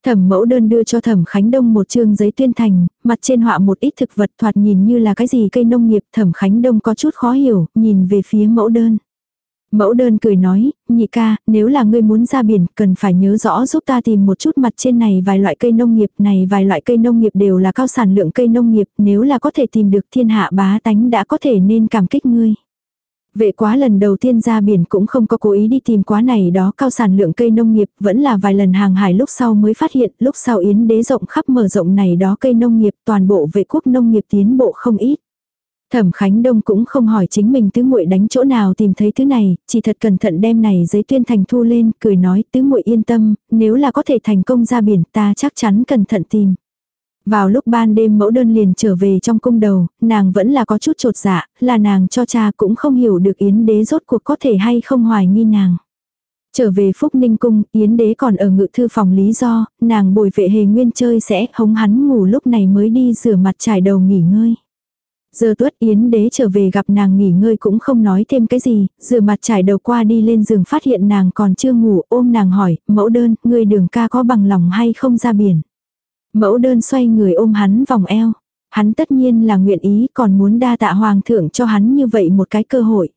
Thẩm mẫu đơn đưa cho thẩm Khánh Đông một chương giấy tuyên thành, mặt trên họa một ít thực vật thoạt nhìn như là cái gì cây nông nghiệp thẩm Khánh Đông có chút khó hiểu, nhìn về phía mẫu đơn. Mẫu đơn cười nói, nhị ca, nếu là ngươi muốn ra biển, cần phải nhớ rõ giúp ta tìm một chút mặt trên này vài loại cây nông nghiệp này vài loại cây nông nghiệp đều là cao sản lượng cây nông nghiệp, nếu là có thể tìm được thiên hạ bá tánh đã có thể nên cảm kích ngươi. Vệ quá lần đầu tiên ra biển cũng không có cố ý đi tìm quá này đó cao sản lượng cây nông nghiệp, vẫn là vài lần hàng hải lúc sau mới phát hiện, lúc sau yến đế rộng khắp mở rộng này đó cây nông nghiệp, toàn bộ vệ quốc nông nghiệp tiến bộ không ít. Thẩm Khánh Đông cũng không hỏi chính mình tứ muội đánh chỗ nào tìm thấy thứ này, chỉ thật cẩn thận đem này giấy tuyên thành thu lên, cười nói tứ muội yên tâm, nếu là có thể thành công ra biển ta chắc chắn cẩn thận tìm. Vào lúc ban đêm mẫu đơn liền trở về trong cung đầu, nàng vẫn là có chút trột dạ, là nàng cho cha cũng không hiểu được Yến đế rốt cuộc có thể hay không hoài nghi nàng. Trở về Phúc Ninh Cung, Yến đế còn ở ngự thư phòng lý do, nàng bồi vệ hề nguyên chơi sẽ hống hắn ngủ lúc này mới đi rửa mặt trải đầu nghỉ ngơi. Giờ tuất Yến đế trở về gặp nàng nghỉ ngơi cũng không nói thêm cái gì, rửa mặt trải đầu qua đi lên giường phát hiện nàng còn chưa ngủ ôm nàng hỏi, mẫu đơn, người đường ca có bằng lòng hay không ra biển. Mẫu đơn xoay người ôm hắn vòng eo. Hắn tất nhiên là nguyện ý còn muốn đa tạ hoàng thượng cho hắn như vậy một cái cơ hội.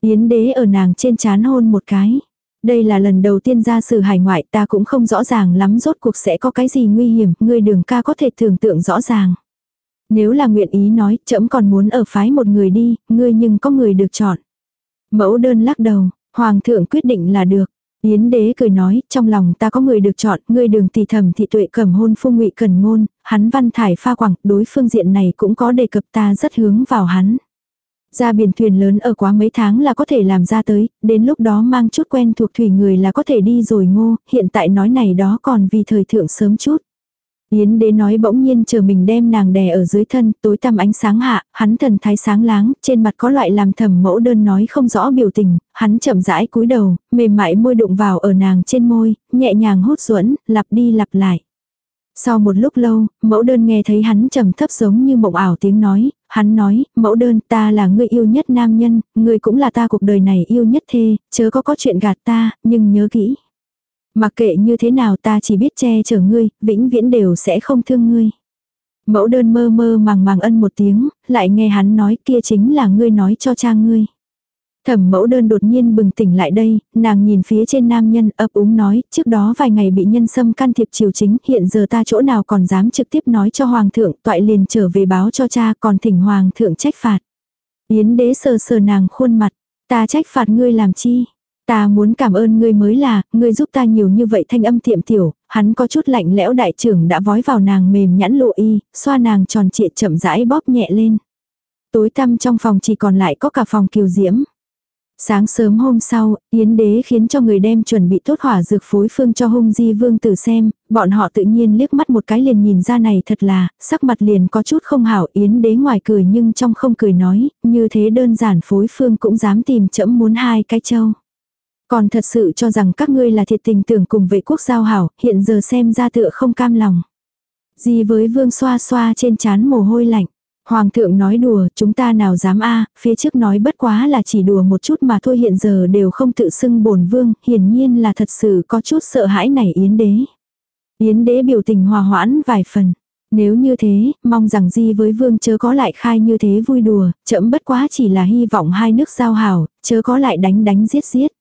Yến đế ở nàng trên chán hôn một cái. Đây là lần đầu tiên ra sự hải ngoại ta cũng không rõ ràng lắm rốt cuộc sẽ có cái gì nguy hiểm, người đường ca có thể tưởng tượng rõ ràng. Nếu là nguyện ý nói, trẫm còn muốn ở phái một người đi, ngươi nhưng có người được chọn. Mẫu đơn lắc đầu, hoàng thượng quyết định là được. Yến đế cười nói, trong lòng ta có người được chọn, người đường tỷ thầm thị tuệ cẩm hôn phu ngụy cần ngôn, hắn văn thải pha quảng, đối phương diện này cũng có đề cập ta rất hướng vào hắn. Ra biển thuyền lớn ở quá mấy tháng là có thể làm ra tới, đến lúc đó mang chút quen thuộc thủy người là có thể đi rồi ngô, hiện tại nói này đó còn vì thời thượng sớm chút. Yến đế nói bỗng nhiên chờ mình đem nàng đè ở dưới thân, tối tăm ánh sáng hạ, hắn thần thái sáng láng, trên mặt có loại làm thầm mẫu đơn nói không rõ biểu tình, hắn chậm rãi cúi đầu, mềm mại môi đụng vào ở nàng trên môi, nhẹ nhàng hút duẫn lặp đi lặp lại. Sau một lúc lâu, mẫu đơn nghe thấy hắn trầm thấp giống như mộng ảo tiếng nói, hắn nói, mẫu đơn ta là người yêu nhất nam nhân, người cũng là ta cuộc đời này yêu nhất thê, chớ có có chuyện gạt ta, nhưng nhớ kỹ. Mặc kệ như thế nào ta chỉ biết che chở ngươi, vĩnh viễn đều sẽ không thương ngươi. Mẫu đơn mơ mơ màng màng ân một tiếng, lại nghe hắn nói kia chính là ngươi nói cho cha ngươi. Thẩm mẫu đơn đột nhiên bừng tỉnh lại đây, nàng nhìn phía trên nam nhân ấp úng nói, trước đó vài ngày bị nhân xâm can thiệp triều chính, hiện giờ ta chỗ nào còn dám trực tiếp nói cho hoàng thượng, toại liền trở về báo cho cha còn thỉnh hoàng thượng trách phạt. Yến đế sờ sờ nàng khuôn mặt, ta trách phạt ngươi làm chi, Ta muốn cảm ơn ngươi mới là, ngươi giúp ta nhiều như vậy thanh âm tiệm tiểu, hắn có chút lạnh lẽo đại trưởng đã vói vào nàng mềm nhẵn lộ y, xoa nàng tròn trịa chậm rãi bóp nhẹ lên. Tối tăm trong phòng chỉ còn lại có cả phòng kiều diễm. Sáng sớm hôm sau, Yến đế khiến cho người đem chuẩn bị tốt hỏa dược phối phương cho hung di vương tử xem, bọn họ tự nhiên liếc mắt một cái liền nhìn ra này thật là, sắc mặt liền có chút không hảo Yến đế ngoài cười nhưng trong không cười nói, như thế đơn giản phối phương cũng dám tìm chẫm muốn hai cái châu. Còn thật sự cho rằng các ngươi là thiệt tình tưởng cùng vệ quốc giao hảo, hiện giờ xem ra tựa không cam lòng. di với vương xoa xoa trên chán mồ hôi lạnh. Hoàng thượng nói đùa, chúng ta nào dám a phía trước nói bất quá là chỉ đùa một chút mà thôi hiện giờ đều không tự xưng bổn vương, hiển nhiên là thật sự có chút sợ hãi này Yến đế. Yến đế biểu tình hòa hoãn vài phần. Nếu như thế, mong rằng di với vương chớ có lại khai như thế vui đùa, chậm bất quá chỉ là hy vọng hai nước giao hảo, chớ có lại đánh đánh giết giết.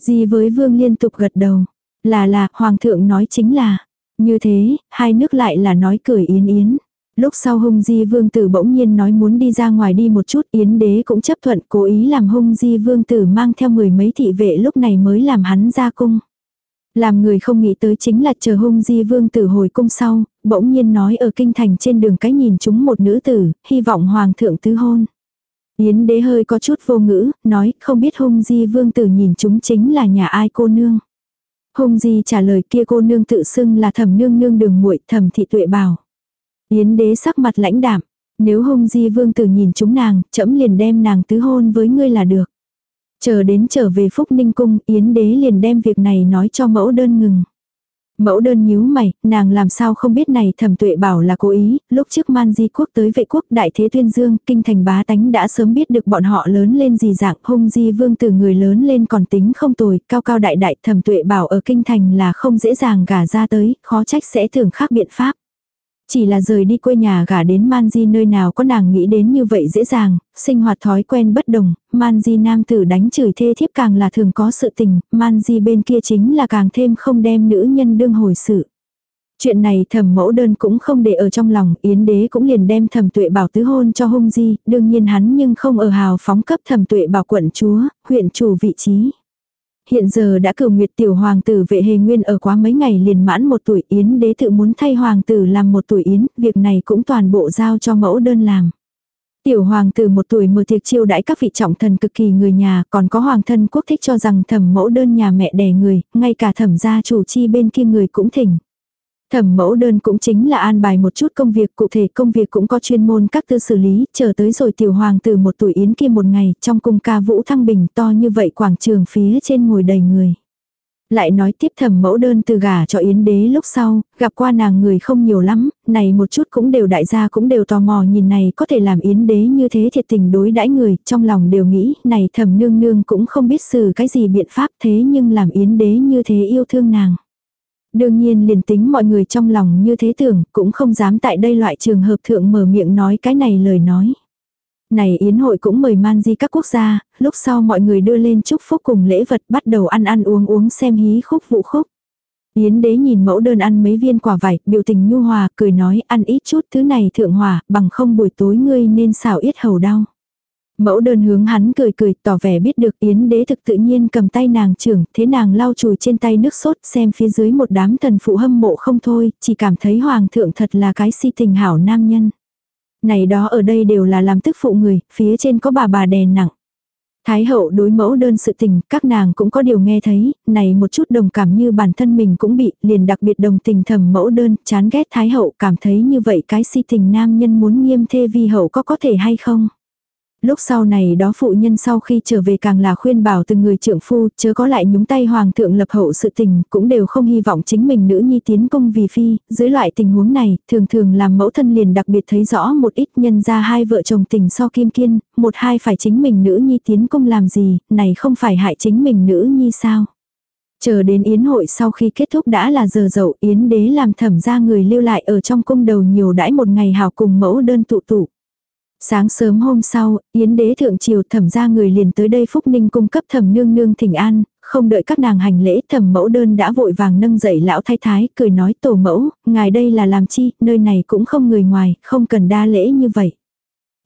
Di với vương liên tục gật đầu. Là là, hoàng thượng nói chính là. Như thế, hai nước lại là nói cười yến yến. Lúc sau hung di vương tử bỗng nhiên nói muốn đi ra ngoài đi một chút yến đế cũng chấp thuận cố ý làm hung di vương tử mang theo mười mấy thị vệ lúc này mới làm hắn ra cung. Làm người không nghĩ tới chính là chờ hung di vương tử hồi cung sau, bỗng nhiên nói ở kinh thành trên đường cái nhìn chúng một nữ tử, hy vọng hoàng thượng tứ hôn. Yến đế hơi có chút vô ngữ, nói không biết hung di vương tử nhìn chúng chính là nhà ai cô nương. Hung di trả lời kia cô nương tự xưng là thẩm nương nương đường muội thẩm thị tuệ bảo. Yến đế sắc mặt lãnh đạm, nếu hung di vương tử nhìn chúng nàng, chẫm liền đem nàng tứ hôn với ngươi là được. Chờ đến trở về Phúc Ninh Cung, Yến đế liền đem việc này nói cho mẫu đơn ngừng. Mẫu đơn nhíu mày, nàng làm sao không biết này thẩm tuệ bảo là cố ý, lúc trước man di quốc tới vệ quốc đại thế tuyên dương, kinh thành bá tánh đã sớm biết được bọn họ lớn lên gì dạng, hung di vương từ người lớn lên còn tính không tồi, cao cao đại đại thẩm tuệ bảo ở kinh thành là không dễ dàng gả ra tới, khó trách sẽ thường khác biện pháp. Chỉ là rời đi quê nhà gả đến Manji nơi nào có nàng nghĩ đến như vậy dễ dàng, sinh hoạt thói quen bất đồng, Manji nam tử đánh chửi thê thiếp càng là thường có sự tình, Manji bên kia chính là càng thêm không đem nữ nhân đương hồi sự. Chuyện này thẩm mẫu đơn cũng không để ở trong lòng, Yến đế cũng liền đem thẩm tuệ bảo tứ hôn cho hung di, đương nhiên hắn nhưng không ở hào phóng cấp thẩm tuệ bảo quận chúa, huyện chủ vị trí. Hiện giờ đã cử nguyệt tiểu hoàng tử vệ hề nguyên ở quá mấy ngày liền mãn một tuổi yến đế tự muốn thay hoàng tử làm một tuổi yến, việc này cũng toàn bộ giao cho mẫu đơn làm. Tiểu hoàng tử một tuổi mở tiệc chiêu đãi các vị trọng thần cực kỳ người nhà, còn có hoàng thân quốc thích cho rằng thẩm mẫu đơn nhà mẹ đẻ người, ngay cả thẩm gia chủ chi bên kia người cũng thỉnh. Thẩm mẫu đơn cũng chính là an bài một chút công việc cụ thể công việc cũng có chuyên môn các tư xử lý, chờ tới rồi tiểu hoàng từ một tuổi yến kia một ngày, trong cung ca vũ thăng bình to như vậy quảng trường phía trên ngồi đầy người. Lại nói tiếp thẩm mẫu đơn từ gả cho yến đế lúc sau, gặp qua nàng người không nhiều lắm, này một chút cũng đều đại gia cũng đều tò mò nhìn này có thể làm yến đế như thế thiệt tình đối đãi người, trong lòng đều nghĩ, này thẩm nương nương cũng không biết xử cái gì biện pháp thế nhưng làm yến đế như thế yêu thương nàng. Đương nhiên liền tính mọi người trong lòng như thế tưởng, cũng không dám tại đây loại trường hợp thượng mở miệng nói cái này lời nói. Này yến hội cũng mời man di các quốc gia, lúc sau mọi người đưa lên chúc phúc cùng lễ vật bắt đầu ăn ăn uống uống xem hí khúc vụ khúc. Yến đế nhìn mẫu đơn ăn mấy viên quả vải, biểu tình nhu hòa, cười nói ăn ít chút thứ này thượng hòa, bằng không buổi tối ngươi nên xào yết hầu đau. Mẫu đơn hướng hắn cười cười tỏ vẻ biết được yến đế thực tự nhiên cầm tay nàng trưởng, thế nàng lau chùi trên tay nước sốt xem phía dưới một đám thần phụ hâm mộ không thôi, chỉ cảm thấy hoàng thượng thật là cái si tình hảo nam nhân. Này đó ở đây đều là làm tức phụ người, phía trên có bà bà đè nặng. Thái hậu đối mẫu đơn sự tình, các nàng cũng có điều nghe thấy, này một chút đồng cảm như bản thân mình cũng bị, liền đặc biệt đồng tình thầm mẫu đơn, chán ghét thái hậu, cảm thấy như vậy cái si tình nam nhân muốn nghiêm thê vi hậu có có thể hay không. Lúc sau này đó phụ nhân sau khi trở về càng là khuyên bảo từng người trưởng phu, chớ có lại nhúng tay hoàng thượng lập hậu sự tình, cũng đều không hy vọng chính mình nữ nhi tiến công vì phi, dưới loại tình huống này, thường thường làm mẫu thân liền đặc biệt thấy rõ một ít nhân ra hai vợ chồng tình so kim kiên, một hai phải chính mình nữ nhi tiến công làm gì, này không phải hại chính mình nữ nhi sao. Chờ đến yến hội sau khi kết thúc đã là giờ dậu yến đế làm thẩm ra người lưu lại ở trong cung đầu nhiều đãi một ngày hào cùng mẫu đơn tụ tụ. Sáng sớm hôm sau, Yến đế thượng triều thẩm ra người liền tới đây Phúc Ninh cung cấp thẩm nương nương thỉnh an, không đợi các nàng hành lễ thẩm mẫu đơn đã vội vàng nâng dậy lão thái thái, cười nói tổ mẫu, ngài đây là làm chi, nơi này cũng không người ngoài, không cần đa lễ như vậy.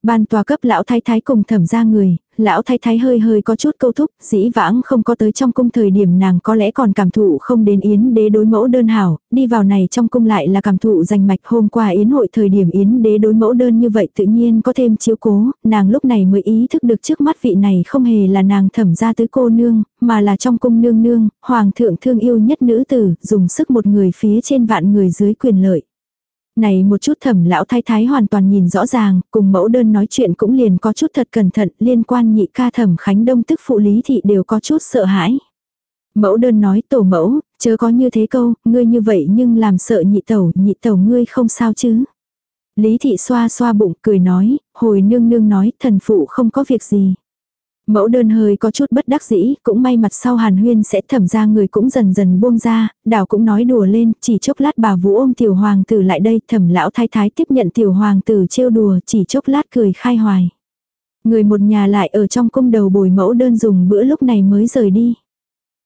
Ban tòa cấp lão thái thái cùng thẩm ra người, lão thái thái hơi hơi có chút câu thúc, dĩ vãng không có tới trong cung thời điểm nàng có lẽ còn cảm thụ không đến yến đế đối mẫu đơn hảo, đi vào này trong cung lại là cảm thụ danh mạch hôm qua yến hội thời điểm yến đế đối mẫu đơn như vậy tự nhiên có thêm chiếu cố, nàng lúc này mới ý thức được trước mắt vị này không hề là nàng thẩm ra tứ cô nương, mà là trong cung nương nương, hoàng thượng thương yêu nhất nữ tử, dùng sức một người phía trên vạn người dưới quyền lợi. Này một chút thẩm lão thái thái hoàn toàn nhìn rõ ràng, cùng mẫu đơn nói chuyện cũng liền có chút thật cẩn thận, liên quan nhị ca thẩm khánh đông tức phụ lý thị đều có chút sợ hãi. Mẫu đơn nói tổ mẫu, chớ có như thế câu, ngươi như vậy nhưng làm sợ nhị tẩu, nhị tẩu ngươi không sao chứ. Lý thị xoa xoa bụng cười nói, hồi nương nương nói thần phụ không có việc gì. Mẫu đơn hơi có chút bất đắc dĩ, cũng may mặt sau hàn huyên sẽ thẩm ra người cũng dần dần buông ra, đảo cũng nói đùa lên, chỉ chốc lát bà vũ ôm tiểu hoàng tử lại đây, thẩm lão thái thái tiếp nhận tiểu hoàng tử trêu đùa, chỉ chốc lát cười khai hoài. Người một nhà lại ở trong cung đầu bồi mẫu đơn dùng bữa lúc này mới rời đi.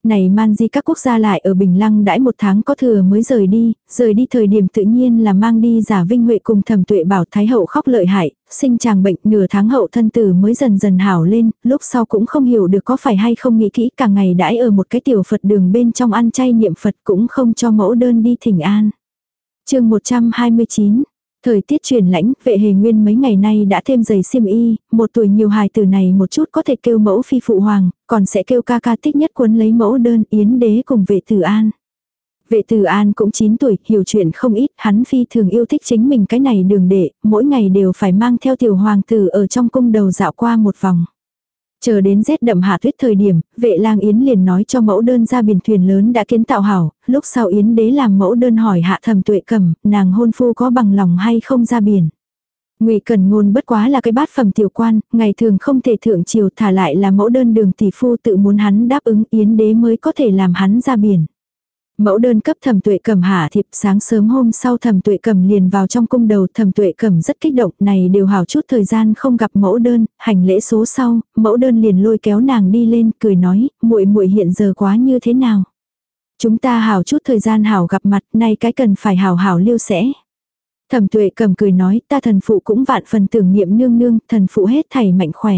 Này man di các quốc gia lại ở Bình Lăng đãi một tháng có thừa mới rời đi, rời đi thời điểm tự nhiên là mang đi giả vinh huệ cùng thẩm tuệ bảo thái hậu khóc lợi hại, sinh chàng bệnh nửa tháng hậu thân tử mới dần dần hảo lên, lúc sau cũng không hiểu được có phải hay không nghĩ kỹ cả ngày đãi ở một cái tiểu Phật đường bên trong ăn chay niệm Phật cũng không cho mẫu đơn đi thỉnh an. chương 129 Thời tiết chuyển lãnh, vệ hề nguyên mấy ngày nay đã thêm giày xiêm y, một tuổi nhiều hài từ này một chút có thể kêu mẫu phi phụ hoàng, còn sẽ kêu ca ca thích nhất cuốn lấy mẫu đơn yến đế cùng vệ tử an. Vệ tử an cũng 9 tuổi, hiểu chuyện không ít, hắn phi thường yêu thích chính mình cái này đường đệ, mỗi ngày đều phải mang theo tiểu hoàng tử ở trong cung đầu dạo qua một vòng. Chờ đến rét đậm hạ tuyết thời điểm, vệ lang Yến liền nói cho mẫu đơn ra biển thuyền lớn đã kiến tạo hảo, lúc sau Yến đế làm mẫu đơn hỏi hạ thầm tuệ cầm, nàng hôn phu có bằng lòng hay không ra biển. Ngụy Cần Ngôn bất quá là cái bát phẩm tiểu quan, ngày thường không thể thượng triều thả lại là mẫu đơn đường tỷ phu tự muốn hắn đáp ứng Yến đế mới có thể làm hắn ra biển. Mẫu đơn cấp thẩm tuệ cầm hạ thiệp sáng sớm hôm sau thẩm tuệ cầm liền vào trong cung đầu thẩm tuệ cầm rất kích động này đều hào chút thời gian không gặp mẫu đơn, hành lễ số sau, mẫu đơn liền lôi kéo nàng đi lên cười nói, muội muội hiện giờ quá như thế nào. Chúng ta hào chút thời gian hào gặp mặt, nay cái cần phải hào hào lưu sẽ. Thẩm tuệ cầm cười nói, ta thần phụ cũng vạn phần tưởng niệm nương nương, thần phụ hết thảy mạnh khỏe.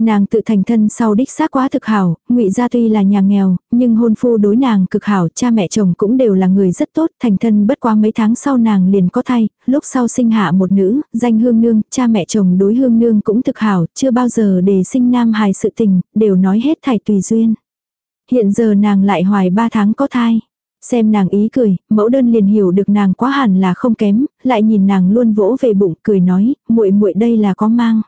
Nàng tự thành thân sau đích xác quá thực hảo, ngụy gia tuy là nhà nghèo, nhưng hôn phu đối nàng cực hảo, cha mẹ chồng cũng đều là người rất tốt, thành thân bất quá mấy tháng sau nàng liền có thai, lúc sau sinh hạ một nữ, danh hương nương, cha mẹ chồng đối hương nương cũng thực hảo, chưa bao giờ để sinh nam hài sự tình, đều nói hết thảy tùy duyên. Hiện giờ nàng lại hoài ba tháng có thai. Xem nàng ý cười, mẫu đơn liền hiểu được nàng quá hẳn là không kém, lại nhìn nàng luôn vỗ về bụng cười nói, muội muội đây là có mang.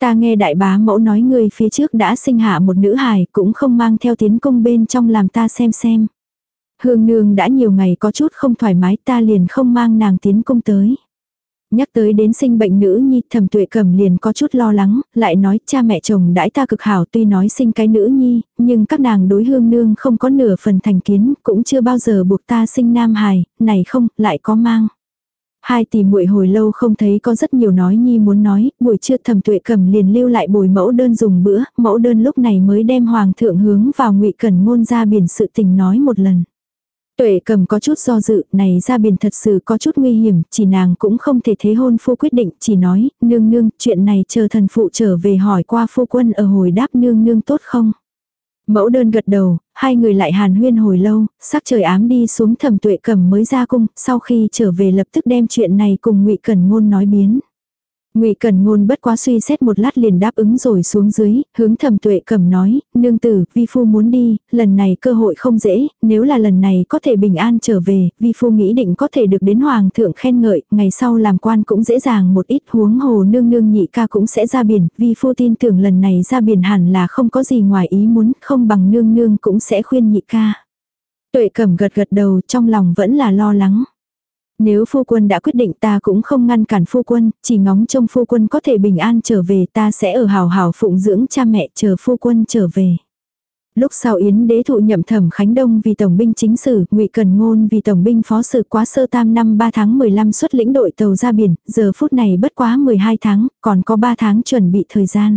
Ta nghe đại bá mẫu nói người phía trước đã sinh hạ một nữ hài cũng không mang theo tiến công bên trong làm ta xem xem. Hương nương đã nhiều ngày có chút không thoải mái ta liền không mang nàng tiến công tới. Nhắc tới đến sinh bệnh nữ nhi thầm tuệ cầm liền có chút lo lắng, lại nói cha mẹ chồng đãi ta cực hảo tuy nói sinh cái nữ nhi, nhưng các nàng đối hương nương không có nửa phần thành kiến, cũng chưa bao giờ buộc ta sinh nam hài, này không, lại có mang. Hai tỷ muội hồi lâu không thấy có rất nhiều nói nhi muốn nói, buổi trưa thẩm tuệ cầm liền lưu lại bồi mẫu đơn dùng bữa, mẫu đơn lúc này mới đem hoàng thượng hướng vào ngụy cẩn ngôn ra biển sự tình nói một lần. Tuệ cầm có chút do dự, này ra biển thật sự có chút nguy hiểm, chỉ nàng cũng không thể thế hôn phu quyết định, chỉ nói, nương nương, chuyện này chờ thần phụ trở về hỏi qua phu quân ở hồi đáp nương nương tốt không. Mẫu đơn gật đầu, hai người lại hàn huyên hồi lâu, sắc trời ám đi xuống thẩm tuệ cầm mới ra cung, sau khi trở về lập tức đem chuyện này cùng ngụy Cẩn Ngôn nói biến. Ngụy Cẩn Ngôn bất quá suy xét một lát liền đáp ứng rồi xuống dưới, hướng Thẩm Tuệ Cẩm nói, "Nương tử, vi phu muốn đi, lần này cơ hội không dễ, nếu là lần này có thể bình an trở về, vi phu nghĩ định có thể được đến hoàng thượng khen ngợi, ngày sau làm quan cũng dễ dàng một ít, huống hồ nương nương nhị ca cũng sẽ ra biển, vi phu tin tưởng lần này ra biển hẳn là không có gì ngoài ý muốn, không bằng nương nương cũng sẽ khuyên nhị ca." Tuệ Cẩm gật gật đầu, trong lòng vẫn là lo lắng. Nếu phu quân đã quyết định ta cũng không ngăn cản phu quân, chỉ ngóng trông phu quân có thể bình an trở về ta sẽ ở hào hào phụng dưỡng cha mẹ chờ phu quân trở về. Lúc sau Yến đế thụ nhậm thẩm Khánh Đông vì tổng binh chính sử, ngụy Cần Ngôn vì tổng binh phó sử quá sơ tam năm 3 tháng 15 xuất lĩnh đội tàu ra biển, giờ phút này bất quá 12 tháng, còn có 3 tháng chuẩn bị thời gian.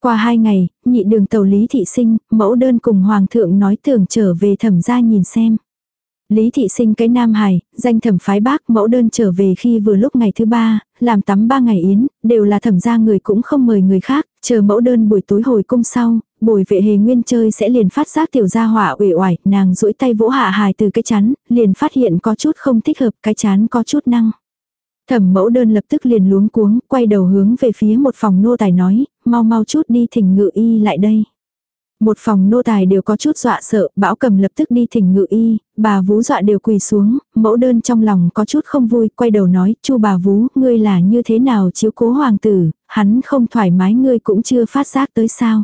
Qua hai ngày, nhị đường tàu Lý Thị Sinh, mẫu đơn cùng Hoàng thượng nói tưởng trở về thẩm gia nhìn xem. Lý thị sinh cái nam Hải danh thẩm phái bác mẫu đơn trở về khi vừa lúc ngày thứ ba, làm tắm ba ngày yến, đều là thẩm gia người cũng không mời người khác, chờ mẫu đơn buổi tối hồi cung sau, bồi vệ hề nguyên chơi sẽ liền phát giác tiểu gia hỏa uể oải, nàng duỗi tay vỗ hạ hài từ cái chán, liền phát hiện có chút không thích hợp, cái chán có chút năng. Thẩm mẫu đơn lập tức liền luống cuống, quay đầu hướng về phía một phòng nô tài nói, mau mau chút đi thỉnh ngự y lại đây. Một phòng nô tài đều có chút dọa sợ, bão cầm lập tức đi thỉnh ngự y, bà vú dọa đều quỳ xuống, mẫu đơn trong lòng có chút không vui, quay đầu nói, chu bà vú, ngươi là như thế nào chiếu cố hoàng tử, hắn không thoải mái ngươi cũng chưa phát giác tới sao.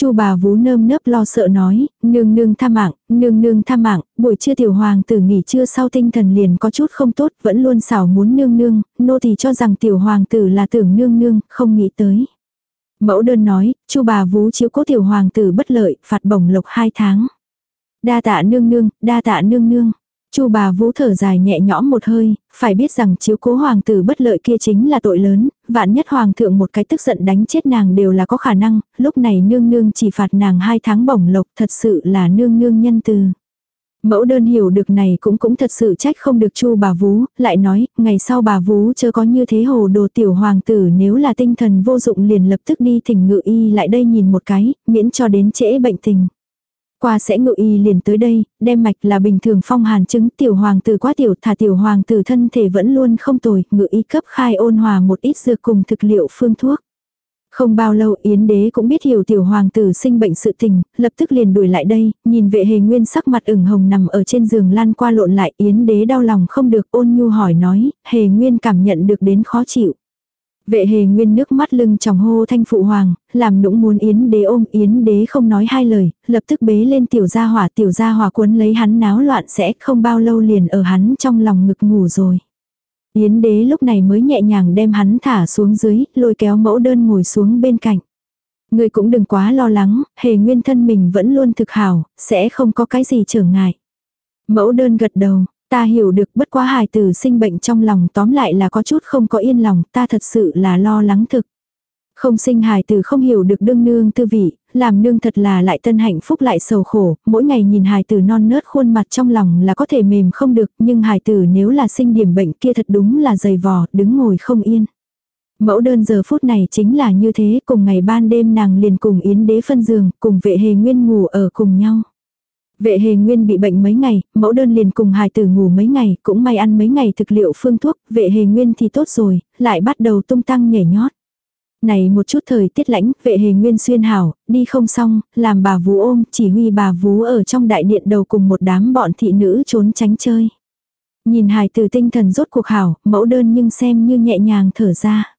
Chu bà vú nơm nớp lo sợ nói, nương nương tha mạng, nương nương tha mạng, buổi trưa tiểu hoàng tử nghỉ trưa sau tinh thần liền có chút không tốt, vẫn luôn xảo muốn nương nương, nô thì cho rằng tiểu hoàng tử là tưởng nương nương, không nghĩ tới. Mẫu đơn nói, chu bà vú chiếu cố tiểu hoàng tử bất lợi, phạt bổng lộc hai tháng. Đa tạ nương nương, đa tạ nương nương. Chu bà Vũ thở dài nhẹ nhõm một hơi, phải biết rằng chiếu cố hoàng tử bất lợi kia chính là tội lớn, vạn nhất hoàng thượng một cái tức giận đánh chết nàng đều là có khả năng, lúc này nương nương chỉ phạt nàng hai tháng bổng lộc thật sự là nương nương nhân từ. Mẫu đơn hiểu được này cũng cũng thật sự trách không được chu bà Vú, lại nói, ngày sau bà Vú chớ có như thế hồ đồ tiểu hoàng tử nếu là tinh thần vô dụng liền lập tức đi thỉnh ngự y lại đây nhìn một cái, miễn cho đến trễ bệnh tình qua sẽ ngự y liền tới đây, đem mạch là bình thường phong hàn chứng tiểu hoàng tử quá tiểu thả tiểu hoàng tử thân thể vẫn luôn không tồi, ngự y cấp khai ôn hòa một ít dược cùng thực liệu phương thuốc. Không bao lâu Yến đế cũng biết hiểu tiểu hoàng tử sinh bệnh sự tình, lập tức liền đuổi lại đây, nhìn vệ hề nguyên sắc mặt ửng hồng nằm ở trên giường lan qua lộn lại Yến đế đau lòng không được ôn nhu hỏi nói, hề nguyên cảm nhận được đến khó chịu. Vệ hề nguyên nước mắt lưng tròng hô thanh phụ hoàng, làm nũng muốn yến đế ôm yến đế không nói hai lời, lập tức bế lên tiểu gia hỏa tiểu gia hỏa cuốn lấy hắn náo loạn sẽ không bao lâu liền ở hắn trong lòng ngực ngủ rồi. Yến đế lúc này mới nhẹ nhàng đem hắn thả xuống dưới, lôi kéo mẫu đơn ngồi xuống bên cạnh. Người cũng đừng quá lo lắng, hề nguyên thân mình vẫn luôn thực hảo, sẽ không có cái gì trở ngại. Mẫu đơn gật đầu, Ta hiểu được bất quá hài tử sinh bệnh trong lòng tóm lại là có chút không có yên lòng, ta thật sự là lo lắng thực. Không sinh hài tử không hiểu được đương nương tư vị, làm nương thật là lại tân hạnh phúc lại sầu khổ, mỗi ngày nhìn hài tử non nớt khuôn mặt trong lòng là có thể mềm không được, nhưng hài tử nếu là sinh điểm bệnh kia thật đúng là dày vò, đứng ngồi không yên. Mẫu đơn giờ phút này chính là như thế, cùng ngày ban đêm nàng liền cùng yến đế phân giường, cùng vệ hề nguyên ngủ ở cùng nhau. Vệ hề nguyên bị bệnh mấy ngày, mẫu đơn liền cùng hài tử ngủ mấy ngày, cũng may ăn mấy ngày thực liệu phương thuốc, vệ hề nguyên thì tốt rồi, lại bắt đầu tung tăng nhảy nhót. Này một chút thời tiết lãnh, vệ hề nguyên xuyên hảo, đi không xong, làm bà vú ôm, chỉ huy bà vú ở trong đại điện đầu cùng một đám bọn thị nữ trốn tránh chơi. Nhìn hài tử tinh thần rốt cuộc hảo, mẫu đơn nhưng xem như nhẹ nhàng thở ra.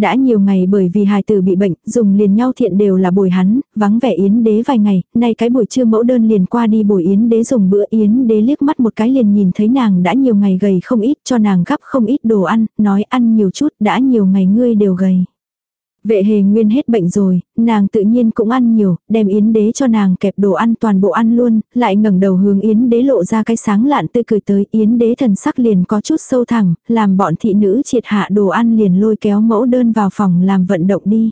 Đã nhiều ngày bởi vì hài tử bị bệnh, dùng liền nhau thiện đều là bồi hắn, vắng vẻ yến đế vài ngày, nay cái buổi trưa mẫu đơn liền qua đi bồi yến đế dùng bữa yến đế liếc mắt một cái liền nhìn thấy nàng đã nhiều ngày gầy không ít cho nàng gắp không ít đồ ăn, nói ăn nhiều chút đã nhiều ngày ngươi đều gầy. Vệ hề nguyên hết bệnh rồi, nàng tự nhiên cũng ăn nhiều, đem yến đế cho nàng kẹp đồ ăn toàn bộ ăn luôn, lại ngẩng đầu hướng yến đế lộ ra cái sáng lạn tươi cười tới, yến đế thần sắc liền có chút sâu thẳng, làm bọn thị nữ triệt hạ đồ ăn liền lôi kéo mẫu đơn vào phòng làm vận động đi.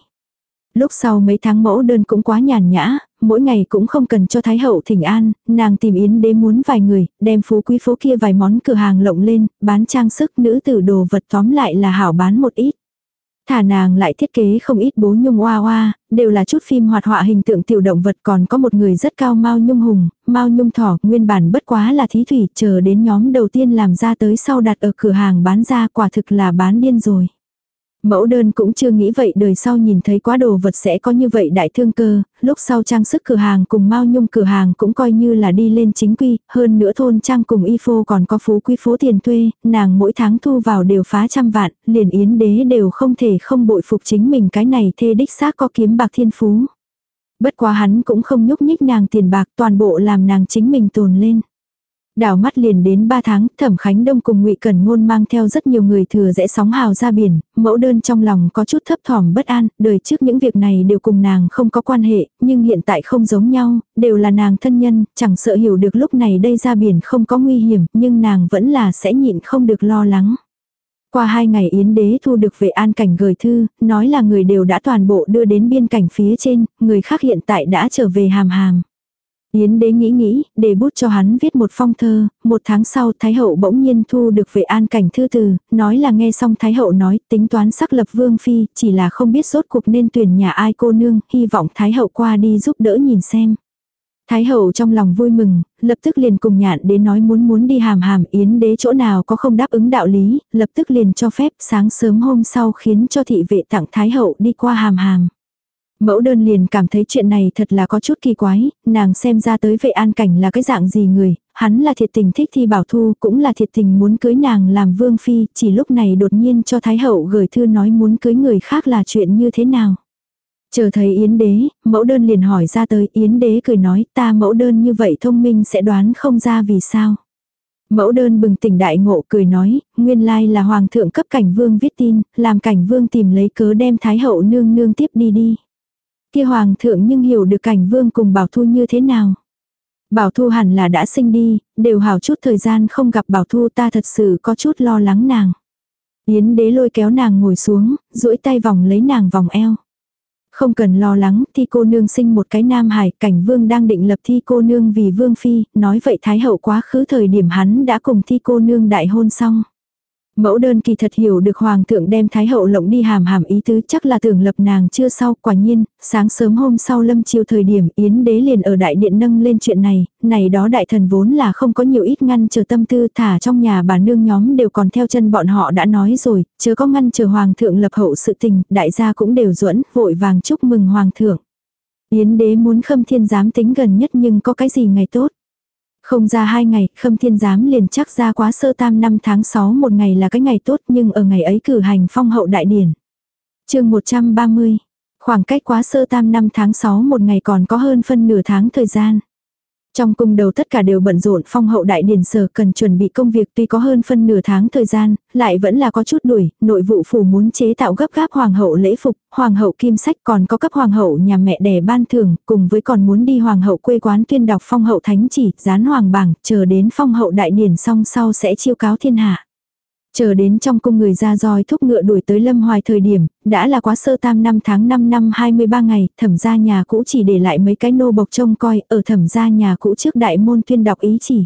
Lúc sau mấy tháng mẫu đơn cũng quá nhàn nhã, mỗi ngày cũng không cần cho Thái Hậu thỉnh an, nàng tìm Yến đế muốn vài người, đem phú quý phố kia vài món cửa hàng lộng lên, bán trang sức nữ tử đồ vật tóm lại là hảo bán một ít. Thả nàng lại thiết kế không ít bố nhung oa oa, đều là chút phim hoạt họa hình tượng tiểu động vật còn có một người rất cao mau nhung hùng, mau nhung thỏ, nguyên bản bất quá là thí thủy, chờ đến nhóm đầu tiên làm ra tới sau đặt ở cửa hàng bán ra quả thực là bán điên rồi. Mẫu đơn cũng chưa nghĩ vậy đời sau nhìn thấy quá đồ vật sẽ có như vậy đại thương cơ, lúc sau trang sức cửa hàng cùng Mao Nhung cửa hàng cũng coi như là đi lên chính quy, hơn nữa thôn trang cùng y phô còn có phú quý phố tiền thuê, nàng mỗi tháng thu vào đều phá trăm vạn, liền yến đế đều không thể không bội phục chính mình cái này thê đích xác có kiếm bạc thiên phú. Bất quá hắn cũng không nhúc nhích nàng tiền bạc toàn bộ làm nàng chính mình tồn lên. Đảo mắt liền đến 3 tháng, Thẩm Khánh Đông cùng Ngụy Cẩn Ngôn mang theo rất nhiều người thừa rẽ sóng hào ra biển, mẫu đơn trong lòng có chút thấp thỏm bất an, đời trước những việc này đều cùng nàng không có quan hệ, nhưng hiện tại không giống nhau, đều là nàng thân nhân, chẳng sợ hiểu được lúc này đây ra biển không có nguy hiểm, nhưng nàng vẫn là sẽ nhịn không được lo lắng. Qua hai ngày Yến Đế thu được về an cảnh gửi thư, nói là người đều đã toàn bộ đưa đến biên cảnh phía trên, người khác hiện tại đã trở về hàm hàm. Yến đế nghĩ nghĩ, để bút cho hắn viết một phong thơ, một tháng sau Thái hậu bỗng nhiên thu được về an cảnh thư từ, nói là nghe xong Thái hậu nói tính toán sắc lập vương phi, chỉ là không biết rốt cuộc nên tuyển nhà ai cô nương, hy vọng Thái hậu qua đi giúp đỡ nhìn xem. Thái hậu trong lòng vui mừng, lập tức liền cùng nhạn đến nói muốn muốn đi hàm hàm yến đế chỗ nào có không đáp ứng đạo lý, lập tức liền cho phép sáng sớm hôm sau khiến cho thị vệ tặng Thái hậu đi qua hàm hàm. Mẫu đơn liền cảm thấy chuyện này thật là có chút kỳ quái, nàng xem ra tới vệ an cảnh là cái dạng gì người, hắn là thiệt tình thích thi bảo thu cũng là thiệt tình muốn cưới nàng làm vương phi, chỉ lúc này đột nhiên cho Thái hậu gửi thư nói muốn cưới người khác là chuyện như thế nào. Chờ thấy Yến đế, mẫu đơn liền hỏi ra tới, Yến đế cười nói ta mẫu đơn như vậy thông minh sẽ đoán không ra vì sao. Mẫu đơn bừng tỉnh đại ngộ cười nói, nguyên lai là hoàng thượng cấp cảnh vương viết tin, làm cảnh vương tìm lấy cớ đem thái hậu nương nương tiếp đi đi. Kia hoàng thượng nhưng hiểu được cảnh vương cùng bảo thu như thế nào. Bảo thu hẳn là đã sinh đi, đều hào chút thời gian không gặp bảo thu ta thật sự có chút lo lắng nàng. Yến đế lôi kéo nàng ngồi xuống, duỗi tay vòng lấy nàng vòng eo. Không cần lo lắng, thi cô nương sinh một cái nam hải, cảnh vương đang định lập thi cô nương vì vương phi, nói vậy thái hậu quá khứ thời điểm hắn đã cùng thi cô nương đại hôn xong. Mẫu đơn kỳ thật hiểu được hoàng thượng đem thái hậu lộng đi hàm hàm ý tứ chắc là tưởng lập nàng chưa sau quả nhiên, sáng sớm hôm sau lâm chiều thời điểm yến đế liền ở đại điện nâng lên chuyện này, này đó đại thần vốn là không có nhiều ít ngăn chờ tâm tư thả trong nhà bà nương nhóm đều còn theo chân bọn họ đã nói rồi, chớ có ngăn chờ hoàng thượng lập hậu sự tình, đại gia cũng đều duẫn vội vàng chúc mừng hoàng thượng. Yến đế muốn khâm thiên giám tính gần nhất nhưng có cái gì ngày tốt. Không ra hai ngày, khâm thiên giám liền chắc ra quá sơ tam năm tháng 6 một ngày là cái ngày tốt nhưng ở ngày ấy cử hành phong hậu đại điển. chương 130, khoảng cách quá sơ tam năm tháng 6 một ngày còn có hơn phân nửa tháng thời gian. Trong cung đầu tất cả đều bận rộn phong hậu đại điển sở cần chuẩn bị công việc tuy có hơn phân nửa tháng thời gian, lại vẫn là có chút đuổi, nội vụ phủ muốn chế tạo gấp gáp hoàng hậu lễ phục, hoàng hậu kim sách còn có cấp hoàng hậu nhà mẹ đẻ ban thưởng, cùng với còn muốn đi hoàng hậu quê quán tuyên đọc phong hậu thánh chỉ, dán hoàng bảng, chờ đến phong hậu đại điển xong sau sẽ chiêu cáo thiên hạ. Chờ đến trong cung người ra roi thúc ngựa đuổi tới lâm hoài thời điểm, đã là quá sơ tam năm tháng 5 năm 23 ngày, thẩm gia nhà cũ chỉ để lại mấy cái nô bộc trông coi, ở thẩm gia nhà cũ trước đại môn tuyên đọc ý chỉ.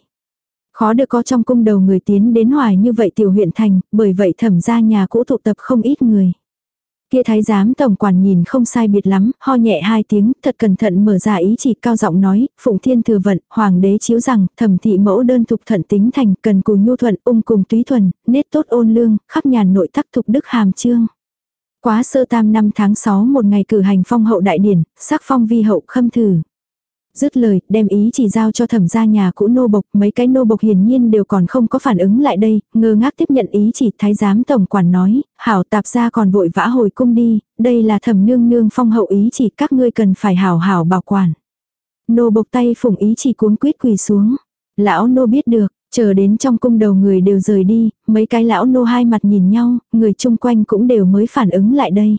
Khó được có trong cung đầu người tiến đến hoài như vậy tiểu huyện thành, bởi vậy thẩm gia nhà cũ tụ tập không ít người. Kia thái giám tổng quản nhìn không sai biệt lắm, ho nhẹ hai tiếng, thật cẩn thận mở ra ý chỉ cao giọng nói, phụng thiên thừa vận, hoàng đế chiếu rằng, thẩm thị mẫu đơn thục thận tính thành, cần cù nhu thuận, ung cùng túy thuần, nết tốt ôn lương, khắp nhàn nội tắc thục đức hàm trương. Quá sơ tam năm tháng 6 một ngày cử hành phong hậu đại điển, sắc phong vi hậu khâm thử. Dứt lời, đem ý chỉ giao cho thẩm gia nhà cũ nô bộc, mấy cái nô bộc hiển nhiên đều còn không có phản ứng lại đây, ngơ ngác tiếp nhận ý chỉ, thái giám tổng quản nói, hảo tạp gia còn vội vã hồi cung đi, đây là thẩm nương nương phong hậu ý chỉ các ngươi cần phải hảo hảo bảo quản. Nô bộc tay phủng ý chỉ cuống quyết quỳ xuống. Lão nô biết được, chờ đến trong cung đầu người đều rời đi, mấy cái lão nô hai mặt nhìn nhau, người chung quanh cũng đều mới phản ứng lại đây.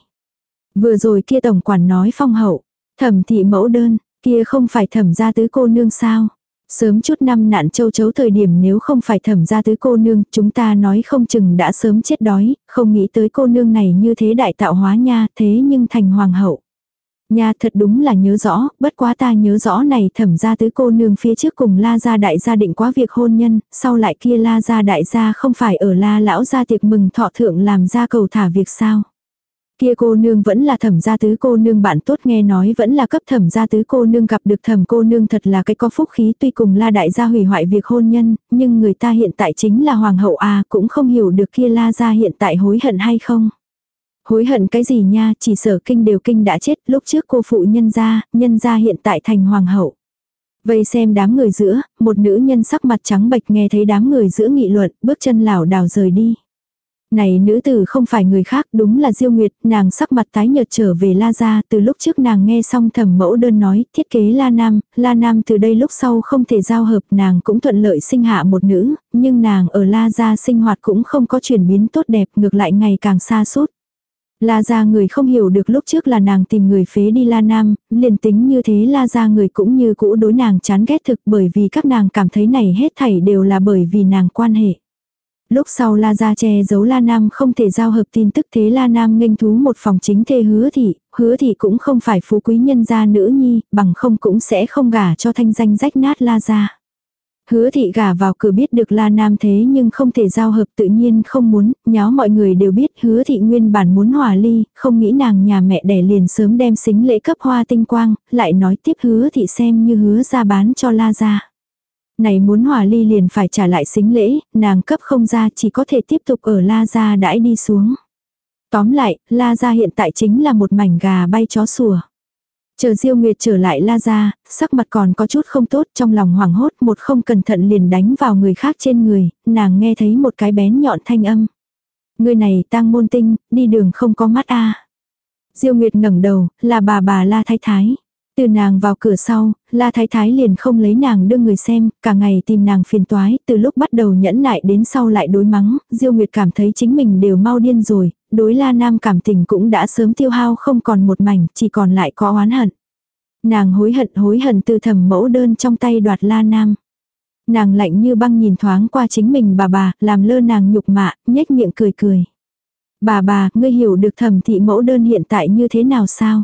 Vừa rồi kia tổng quản nói phong hậu, thẩm thị mẫu đơn, Kia không phải thẩm gia tứ cô nương sao? Sớm chút năm nạn châu chấu thời điểm nếu không phải thẩm gia tứ cô nương, chúng ta nói không chừng đã sớm chết đói, không nghĩ tới cô nương này như thế đại tạo hóa nha, thế nhưng thành hoàng hậu. Nha thật đúng là nhớ rõ, bất quá ta nhớ rõ này thẩm gia tứ cô nương phía trước cùng la gia đại gia định quá việc hôn nhân, sau lại kia la gia đại gia không phải ở la lão gia tiệc mừng thọ thượng làm ra cầu thả việc sao. Kia cô nương vẫn là thẩm gia tứ cô nương bạn tốt nghe nói vẫn là cấp thẩm gia tứ cô nương gặp được thẩm cô nương thật là cái có phúc khí tuy cùng la đại gia hủy hoại việc hôn nhân, nhưng người ta hiện tại chính là hoàng hậu à cũng không hiểu được kia la gia hiện tại hối hận hay không. Hối hận cái gì nha, chỉ sở kinh đều kinh đã chết, lúc trước cô phụ nhân gia, nhân gia hiện tại thành hoàng hậu. Vây xem đám người giữa, một nữ nhân sắc mặt trắng bệch nghe thấy đám người giữa nghị luận, bước chân lảo đảo rời đi. Này nữ tử không phải người khác đúng là Diêu Nguyệt, nàng sắc mặt tái nhợt trở về La Gia, từ lúc trước nàng nghe xong thẩm mẫu đơn nói, thiết kế La Nam, La Nam từ đây lúc sau không thể giao hợp nàng cũng thuận lợi sinh hạ một nữ, nhưng nàng ở La Gia sinh hoạt cũng không có chuyển biến tốt đẹp ngược lại ngày càng xa suốt. La Gia người không hiểu được lúc trước là nàng tìm người phế đi La Nam, liền tính như thế La Gia người cũng như cũ đối nàng chán ghét thực bởi vì các nàng cảm thấy này hết thảy đều là bởi vì nàng quan hệ. Lúc sau La Gia che giấu La Nam không thể giao hợp tin tức thế La Nam nghênh thú một phòng chính thê hứa thị, hứa thị cũng không phải phú quý nhân gia nữ nhi, bằng không cũng sẽ không gả cho thanh danh rách nát La Gia. Hứa thị gả vào cửa biết được La Nam thế nhưng không thể giao hợp tự nhiên không muốn, nháo mọi người đều biết hứa thị nguyên bản muốn hòa ly, không nghĩ nàng nhà mẹ đẻ liền sớm đem xính lễ cấp hoa tinh quang, lại nói tiếp hứa thị xem như hứa ra bán cho La Gia. Này muốn hòa ly liền phải trả lại xính lễ, nàng cấp không ra chỉ có thể tiếp tục ở La Gia đãi đi xuống. Tóm lại, La Gia hiện tại chính là một mảnh gà bay chó sủa. Chờ Diêu Nguyệt trở lại La Gia, sắc mặt còn có chút không tốt trong lòng hoảng hốt một không cẩn thận liền đánh vào người khác trên người, nàng nghe thấy một cái bén nhọn thanh âm. Người này tang môn tinh, đi đường không có mắt a Diêu Nguyệt ngẩng đầu, là bà bà La Thái Thái. Từ nàng vào cửa sau, La Thái Thái liền không lấy nàng đưa người xem, cả ngày tìm nàng phiền toái, từ lúc bắt đầu nhẫn nại đến sau lại đối mắng, Diêu Nguyệt cảm thấy chính mình đều mau điên rồi, đối La Nam cảm tình cũng đã sớm tiêu hao không còn một mảnh, chỉ còn lại có oán hận. Nàng hối hận hối hận từ thầm mẫu đơn trong tay đoạt La Nam. Nàng lạnh như băng nhìn thoáng qua chính mình bà bà, làm lơ nàng nhục mạ, nhếch miệng cười cười. Bà bà, ngươi hiểu được thẩm thị mẫu đơn hiện tại như thế nào sao?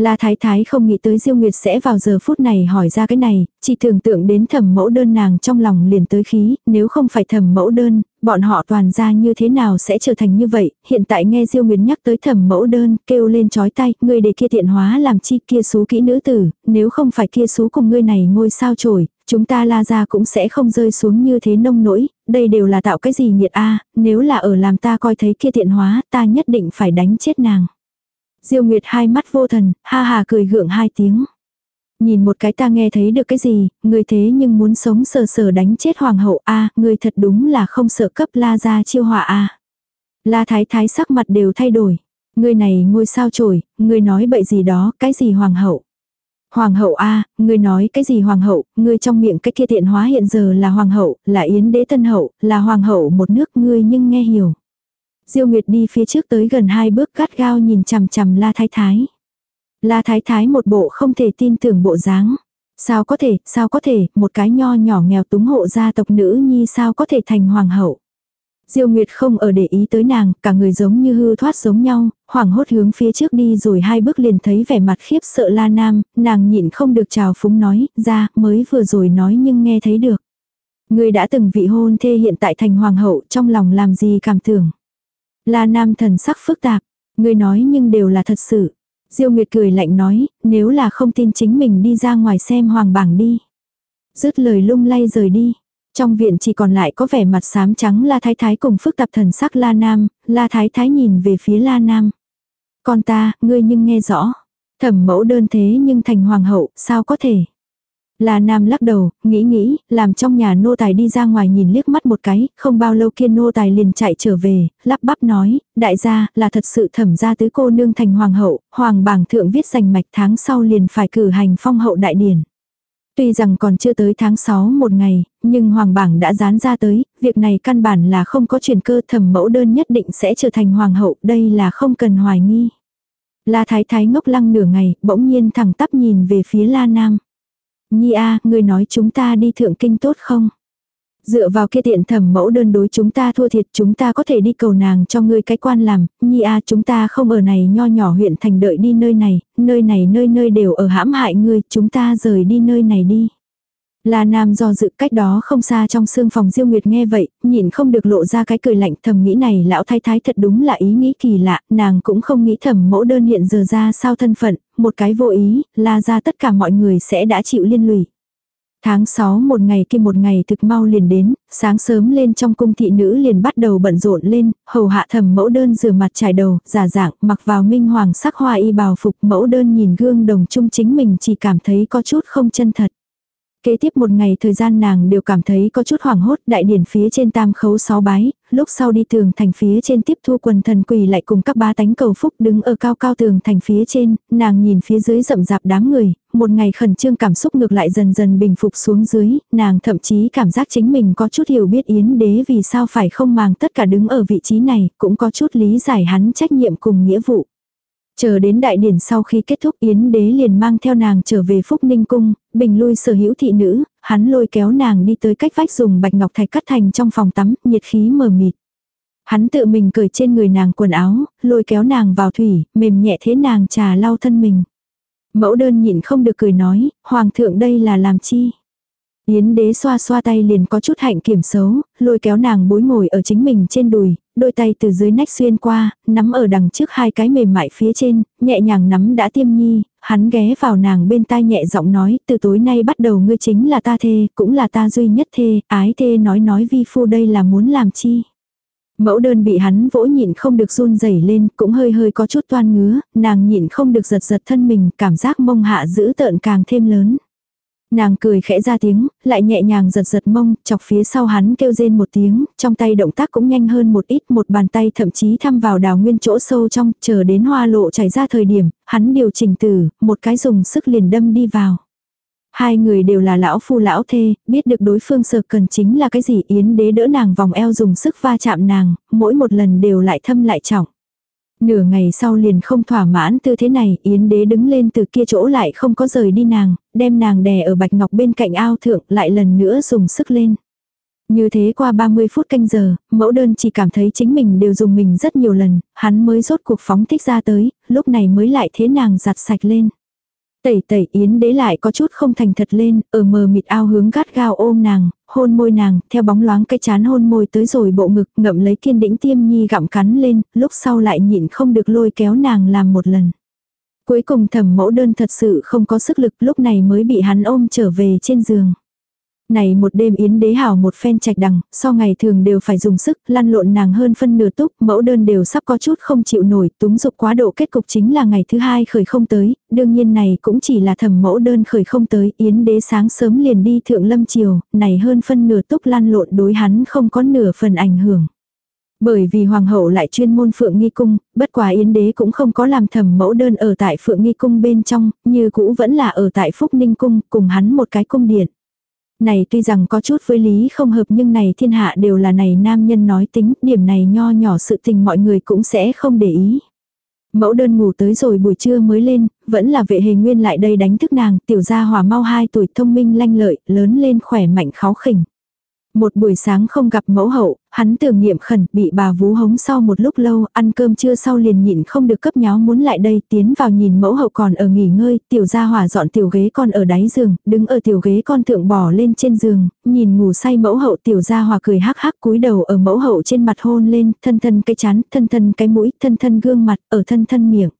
La Thái Thái không nghĩ tới Diêu Nguyệt sẽ vào giờ phút này hỏi ra cái này, chỉ tưởng tượng đến thẩm mẫu đơn nàng trong lòng liền tới khí, nếu không phải thẩm mẫu đơn, bọn họ toàn ra như thế nào sẽ trở thành như vậy, hiện tại nghe Diêu Nguyệt nhắc tới thẩm mẫu đơn, kêu lên chói tay, ngươi để kia tiện hóa làm chi kia xú kỹ nữ tử, nếu không phải kia xú cùng ngươi này ngôi sao trổi, chúng ta la ra cũng sẽ không rơi xuống như thế nông nỗi, đây đều là tạo cái gì nhiệt a nếu là ở làm ta coi thấy kia tiện hóa, ta nhất định phải đánh chết nàng. Diêu Nguyệt hai mắt vô thần, ha hà cười gượng hai tiếng. Nhìn một cái ta nghe thấy được cái gì, người thế nhưng muốn sống sờ sờ đánh chết hoàng hậu a người thật đúng là không sợ cấp la ra chiêu họa a La thái thái sắc mặt đều thay đổi. Người này ngôi sao trổi, người nói bậy gì đó, cái gì hoàng hậu. Hoàng hậu a, ngươi nói cái gì hoàng hậu, ngươi trong miệng cái kia tiện hóa hiện giờ là hoàng hậu, là yến đế tân hậu, là hoàng hậu một nước ngươi nhưng nghe hiểu. Diêu Nguyệt đi phía trước tới gần hai bước gắt gao nhìn chằm chằm La Thái Thái. La Thái Thái một bộ không thể tin tưởng bộ dáng. Sao có thể, sao có thể, một cái nho nhỏ nghèo túng hộ gia tộc nữ nhi sao có thể thành hoàng hậu. Diêu Nguyệt không ở để ý tới nàng, cả người giống như hư thoát giống nhau, hoảng hốt hướng phía trước đi rồi hai bước liền thấy vẻ mặt khiếp sợ La Nam, nàng nhịn không được chào phúng nói, ra, mới vừa rồi nói nhưng nghe thấy được. Người đã từng vị hôn thê hiện tại thành hoàng hậu, trong lòng làm gì cảm tưởng. La Nam thần sắc phức tạp, người nói nhưng đều là thật sự. Diêu Nguyệt cười lạnh nói, nếu là không tin chính mình đi ra ngoài xem hoàng bảng đi. Dứt lời lung lay rời đi. Trong viện chỉ còn lại có vẻ mặt xám trắng La Thái Thái cùng phức tạp thần sắc La Nam, La Thái Thái nhìn về phía La Nam. Con ta, ngươi nhưng nghe rõ. Thẩm mẫu đơn thế nhưng thành hoàng hậu, sao có thể? La Nam lắc đầu, nghĩ nghĩ, làm trong nhà nô tài đi ra ngoài nhìn liếc mắt một cái, không bao lâu kia nô tài liền chạy trở về, lắp bắp nói, đại gia, là thật sự thẩm gia tứ cô nương thành hoàng hậu, hoàng bảng thượng viết danh mạch tháng sau liền phải cử hành phong hậu đại điển. Tuy rằng còn chưa tới tháng 6 một ngày, nhưng hoàng bảng đã dán ra tới, việc này căn bản là không có truyền cơ thẩm mẫu đơn nhất định sẽ trở thành hoàng hậu, đây là không cần hoài nghi. La Thái Thái ngốc lăng nửa ngày, bỗng nhiên thẳng tắp nhìn về phía La Nam. Nhi a, người nói chúng ta đi thượng kinh tốt không? Dựa vào kia tiện thẩm mẫu đơn đối chúng ta thua thiệt chúng ta có thể đi cầu nàng cho ngươi cái quan làm, nhi a chúng ta không ở này nho nhỏ huyện thành đợi đi nơi này, nơi này nơi nơi đều ở hãm hại ngươi, chúng ta rời đi nơi này đi. La Nam do dự cách đó không xa trong xương phòng Diêu Nguyệt nghe vậy, nhìn không được lộ ra cái cười lạnh thầm nghĩ này lão thái thái thật đúng là ý nghĩ kỳ lạ, nàng cũng không nghĩ thầm mẫu đơn hiện giờ ra sao thân phận, một cái vô ý, la ra tất cả mọi người sẽ đã chịu liên lụy. Tháng 6 một ngày kia một ngày thực mau liền đến, sáng sớm lên trong cung thị nữ liền bắt đầu bận rộn lên, hầu hạ thầm mẫu đơn rửa mặt trải đầu, giả dạng, mặc vào minh hoàng sắc hoa y bào phục mẫu đơn nhìn gương đồng chung chính mình chỉ cảm thấy có chút không chân thật. Kế tiếp một ngày thời gian nàng đều cảm thấy có chút hoảng hốt đại điển phía trên tam khấu sáu bái, lúc sau đi tường thành phía trên tiếp thu quần thần quỳ lại cùng các ba tánh cầu phúc đứng ở cao cao tường thành phía trên, nàng nhìn phía dưới rậm rạp đám người, một ngày khẩn trương cảm xúc ngược lại dần dần bình phục xuống dưới, nàng thậm chí cảm giác chính mình có chút hiểu biết yến đế vì sao phải không màng tất cả đứng ở vị trí này, cũng có chút lý giải hắn trách nhiệm cùng nghĩa vụ. Chờ đến đại điển sau khi kết thúc Yến đế liền mang theo nàng trở về Phúc Ninh Cung, bình lui sở hữu thị nữ, hắn lôi kéo nàng đi tới cách vách dùng bạch ngọc thạch cắt thành trong phòng tắm, nhiệt khí mờ mịt. Hắn tự mình cởi trên người nàng quần áo, lôi kéo nàng vào thủy, mềm nhẹ thế nàng trà lau thân mình. Mẫu đơn nhịn không được cười nói, hoàng thượng đây là làm chi? Yến đế xoa xoa tay liền có chút hạnh kiểm xấu, lôi kéo nàng bối ngồi ở chính mình trên đùi, đôi tay từ dưới nách xuyên qua, nắm ở đằng trước hai cái mềm mại phía trên, nhẹ nhàng nắm đã tiêm nhi, hắn ghé vào nàng bên tai nhẹ giọng nói, từ tối nay bắt đầu ngươi chính là ta thê, cũng là ta duy nhất thê, ái thê nói nói vi phu đây là muốn làm chi. Mẫu đơn bị hắn vỗ nhịn không được run rẩy lên, cũng hơi hơi có chút toan ngứa, nàng nhịn không được giật giật thân mình, cảm giác mông hạ giữ tợn càng thêm lớn. Nàng cười khẽ ra tiếng, lại nhẹ nhàng giật giật mông, chọc phía sau hắn kêu rên một tiếng, trong tay động tác cũng nhanh hơn một ít, một bàn tay thậm chí thăm vào đào nguyên chỗ sâu trong, chờ đến hoa lộ chảy ra thời điểm, hắn điều chỉnh từ, một cái dùng sức liền đâm đi vào. Hai người đều là lão phu lão thê, biết được đối phương sợ cần chính là cái gì yến đế đỡ nàng vòng eo dùng sức va chạm nàng, mỗi một lần đều lại thâm lại trọng. Nửa ngày sau liền không thỏa mãn tư thế này, Yến đế đứng lên từ kia chỗ lại không có rời đi nàng, đem nàng đè ở bạch ngọc bên cạnh ao thượng lại lần nữa dùng sức lên. Như thế qua 30 phút canh giờ, mẫu đơn chỉ cảm thấy chính mình đều dùng mình rất nhiều lần, hắn mới rốt cuộc phóng thích ra tới, lúc này mới lại thế nàng giặt sạch lên. Tẩy tẩy yến đế lại có chút không thành thật lên, ở mờ mịt ao hướng gắt gao ôm nàng, hôn môi nàng, theo bóng loáng cái chán hôn môi tới rồi bộ ngực ngậm lấy kiên đĩnh tiêm nhi gặm cắn lên, lúc sau lại nhịn không được lôi kéo nàng làm một lần. Cuối cùng thẩm mẫu đơn thật sự không có sức lực lúc này mới bị hắn ôm trở về trên giường. Này một đêm yến đế hảo một phen trạch đằng, so ngày thường đều phải dùng sức, lăn lộn nàng hơn phân nửa túc, mẫu đơn đều sắp có chút không chịu nổi, túng dục quá độ kết cục chính là ngày thứ hai khởi không tới, đương nhiên này cũng chỉ là thẩm mẫu đơn khởi không tới, yến đế sáng sớm liền đi thượng lâm chiều, này hơn phân nửa túc lăn lộn đối hắn không có nửa phần ảnh hưởng. Bởi vì hoàng hậu lại chuyên môn phượng nghi cung, bất quá yến đế cũng không có làm thẩm mẫu đơn ở tại phượng nghi cung bên trong, như cũ vẫn là ở tại phúc ninh cung, cùng hắn một cái cung điện. Này tuy rằng có chút với lý không hợp nhưng này thiên hạ đều là này nam nhân nói tính, điểm này nho nhỏ sự tình mọi người cũng sẽ không để ý. Mẫu đơn ngủ tới rồi buổi trưa mới lên, vẫn là vệ hề nguyên lại đây đánh thức nàng, tiểu gia hòa mau 2 tuổi thông minh lanh lợi, lớn lên khỏe mạnh kháo khỉnh. Một buổi sáng không gặp mẫu hậu, hắn tưởng nghiệm khẩn, bị bà vú hống sau một lúc lâu, ăn cơm trưa sau liền nhịn không được cấp nháo muốn lại đây, tiến vào nhìn mẫu hậu còn ở nghỉ ngơi, tiểu gia hỏa dọn tiểu ghế con ở đáy giường, đứng ở tiểu ghế con thượng bò lên trên giường, nhìn ngủ say mẫu hậu tiểu gia hỏa cười hắc hắc cúi đầu ở mẫu hậu trên mặt hôn lên, thân thân cái chán, thân thân cái mũi, thân thân gương mặt, ở thân thân miệng.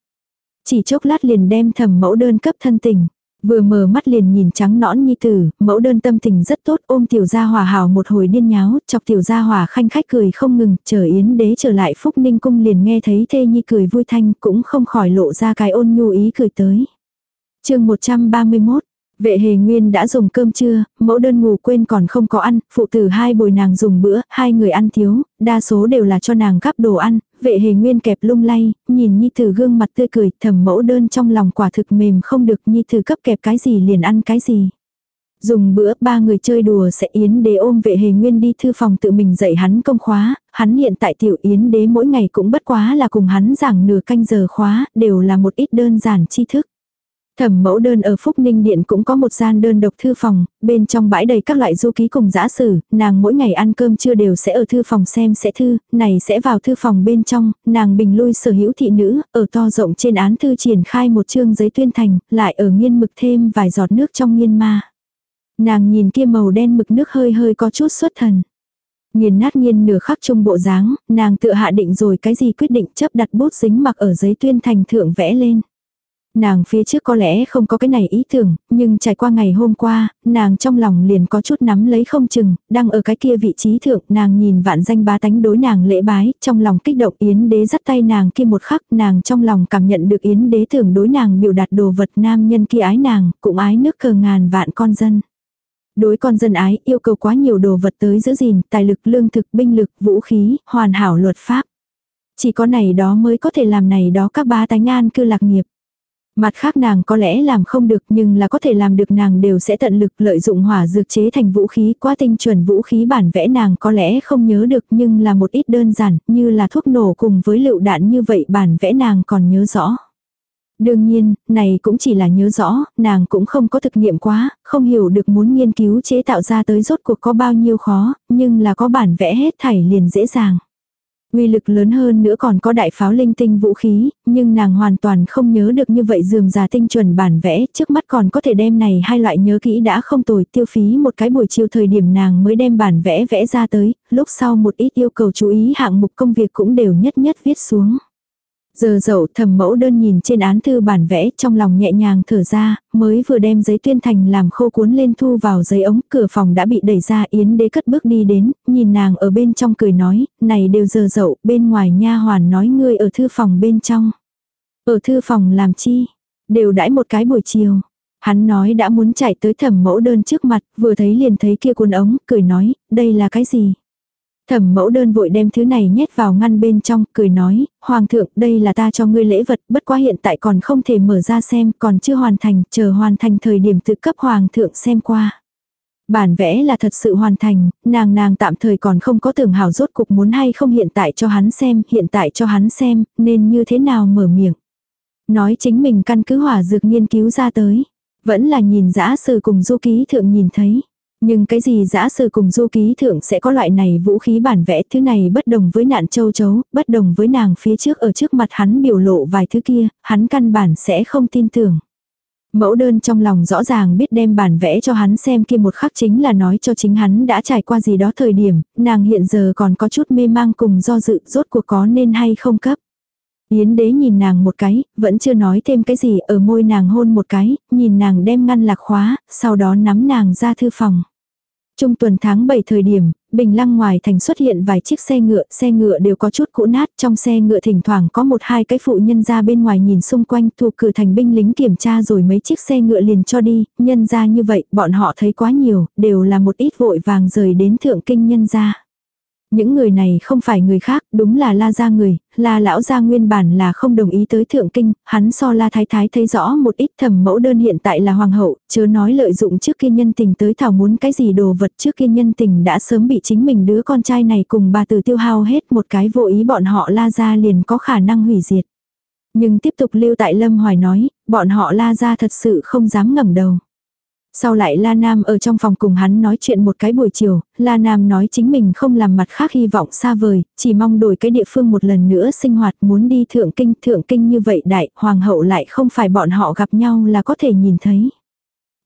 Chỉ chốc lát liền đem thầm mẫu đơn cấp thân tình. Vừa mở mắt liền nhìn trắng nõn nhi tử, mẫu đơn tâm tình rất tốt ôm tiểu gia hòa hào một hồi điên nháo, chọc tiểu gia hòa khanh khách cười không ngừng, chờ yến đế trở lại phúc ninh cung liền nghe thấy thê nhi cười vui thanh cũng không khỏi lộ ra cái ôn nhu ý cười tới. chương 131 Vệ hề nguyên đã dùng cơm trưa, mẫu đơn ngủ quên còn không có ăn, phụ tử hai bồi nàng dùng bữa, hai người ăn thiếu, đa số đều là cho nàng gắp đồ ăn, vệ hề nguyên kẹp lung lay, nhìn nhi tử gương mặt tươi cười, thầm mẫu đơn trong lòng quả thực mềm không được nhi tử cấp kẹp cái gì liền ăn cái gì. Dùng bữa ba người chơi đùa sẽ yến đế ôm vệ hề nguyên đi thư phòng tự mình dạy hắn công khóa, hắn hiện tại tiểu yến đế mỗi ngày cũng bất quá là cùng hắn giảng nửa canh giờ khóa, đều là một ít đơn giản tri thức. Thẩm mẫu đơn ở Phúc Ninh Điện cũng có một gian đơn độc thư phòng, bên trong bãi đầy các loại du ký cùng giã sử, nàng mỗi ngày ăn cơm trưa đều sẽ ở thư phòng xem sẽ thư, này sẽ vào thư phòng bên trong, nàng bình lui sở hữu thị nữ, ở to rộng trên án thư triển khai một chương giấy tuyên thành, lại ở nghiên mực thêm vài giọt nước trong nghiên ma. Nàng nhìn kia màu đen mực nước hơi hơi có chút xuất thần. Nghiền nát nghiên nửa khắc trung bộ dáng, nàng tự hạ định rồi cái gì quyết định chấp đặt bút dính mặc ở giấy tuyên thành thượng vẽ lên. Nàng phía trước có lẽ không có cái này ý tưởng, nhưng trải qua ngày hôm qua, nàng trong lòng liền có chút nắm lấy không chừng, đang ở cái kia vị trí thượng, nàng nhìn vạn danh ba tánh đối nàng lễ bái, trong lòng kích động Yến đế dắt tay nàng kia một khắc, nàng trong lòng cảm nhận được Yến đế tưởng đối nàng biểu đạt đồ vật nam nhân kia ái nàng, cũng ái nước cờ ngàn vạn con dân. Đối con dân ái yêu cầu quá nhiều đồ vật tới giữ gìn, tài lực lương thực, binh lực, vũ khí, hoàn hảo luật pháp. Chỉ có này đó mới có thể làm này đó các ba tánh an cư lạc nghiệp. Mặt khác nàng có lẽ làm không được nhưng là có thể làm được nàng đều sẽ tận lực lợi dụng hỏa dược chế thành vũ khí quá tinh chuẩn vũ khí bản vẽ nàng có lẽ không nhớ được nhưng là một ít đơn giản như là thuốc nổ cùng với lựu đạn như vậy bản vẽ nàng còn nhớ rõ. Đương nhiên, này cũng chỉ là nhớ rõ, nàng cũng không có thực nghiệm quá, không hiểu được muốn nghiên cứu chế tạo ra tới rốt cuộc có bao nhiêu khó, nhưng là có bản vẽ hết thảy liền dễ dàng. Uy lực lớn hơn nữa còn có đại pháo linh tinh vũ khí, nhưng nàng hoàn toàn không nhớ được như vậy dườm già tinh chuẩn bản vẽ, trước mắt còn có thể đem này hai loại nhớ kỹ đã không tồi tiêu phí một cái buổi chiều thời điểm nàng mới đem bản vẽ vẽ ra tới, lúc sau một ít yêu cầu chú ý hạng mục công việc cũng đều nhất nhất viết xuống. Giờ dậu thầm mẫu đơn nhìn trên án thư bản vẽ trong lòng nhẹ nhàng thở ra, mới vừa đem giấy tuyên thành làm khô cuốn lên thu vào giấy ống, cửa phòng đã bị đẩy ra yến đế cất bước đi đến, nhìn nàng ở bên trong cười nói, này đều giờ dậu, bên ngoài nha hoàn nói ngươi ở thư phòng bên trong. Ở thư phòng làm chi? Đều đãi một cái buổi chiều. Hắn nói đã muốn chạy tới thẩm mẫu đơn trước mặt, vừa thấy liền thấy kia cuốn ống, cười nói, đây là cái gì? Thẩm mẫu đơn vội đem thứ này nhét vào ngăn bên trong, cười nói, Hoàng thượng, đây là ta cho ngươi lễ vật, bất quá hiện tại còn không thể mở ra xem, còn chưa hoàn thành, chờ hoàn thành thời điểm tự cấp Hoàng thượng xem qua. Bản vẽ là thật sự hoàn thành, nàng nàng tạm thời còn không có tưởng hảo rốt cục muốn hay không hiện tại cho hắn xem, hiện tại cho hắn xem, nên như thế nào mở miệng. Nói chính mình căn cứ hỏa dược nghiên cứu ra tới. Vẫn là nhìn giã sử cùng du ký thượng nhìn thấy. Nhưng cái gì giã sử cùng du ký thượng sẽ có loại này vũ khí bản vẽ thứ này bất đồng với nạn châu chấu, bất đồng với nàng phía trước ở trước mặt hắn biểu lộ vài thứ kia, hắn căn bản sẽ không tin tưởng. Mẫu đơn trong lòng rõ ràng biết đem bản vẽ cho hắn xem kia một khắc chính là nói cho chính hắn đã trải qua gì đó thời điểm, nàng hiện giờ còn có chút mê mang cùng do dự rốt cuộc có nên hay không cấp. Yến đế nhìn nàng một cái, vẫn chưa nói thêm cái gì, ở môi nàng hôn một cái, nhìn nàng đem ngăn lạc khóa, sau đó nắm nàng ra thư phòng. Trung tuần tháng 7 thời điểm, Bình Lăng ngoài thành xuất hiện vài chiếc xe ngựa, xe ngựa đều có chút cũ nát, trong xe ngựa thỉnh thoảng có một hai cái phụ nhân ra bên ngoài nhìn xung quanh thuộc cử thành binh lính kiểm tra rồi mấy chiếc xe ngựa liền cho đi, nhân ra như vậy, bọn họ thấy quá nhiều, đều là một ít vội vàng rời đến thượng kinh nhân ra. Những người này không phải người khác, đúng là la gia người, la lão gia nguyên bản là không đồng ý tới thượng kinh, hắn so la thái thái thấy rõ một ít thẩm mẫu đơn hiện tại là hoàng hậu, chớ nói lợi dụng trước kia nhân tình tới thảo muốn cái gì đồ vật trước kia nhân tình đã sớm bị chính mình đứa con trai này cùng bà tử tiêu hao hết một cái vô ý bọn họ la gia liền có khả năng hủy diệt. Nhưng tiếp tục lưu tại lâm hoài nói, bọn họ la gia thật sự không dám ngẩng đầu. Sau lại La Nam ở trong phòng cùng hắn nói chuyện một cái buổi chiều, La Nam nói chính mình không làm mặt khác hy vọng xa vời, chỉ mong đổi cái địa phương một lần nữa sinh hoạt muốn đi thượng kinh, thượng kinh như vậy đại, hoàng hậu lại không phải bọn họ gặp nhau là có thể nhìn thấy.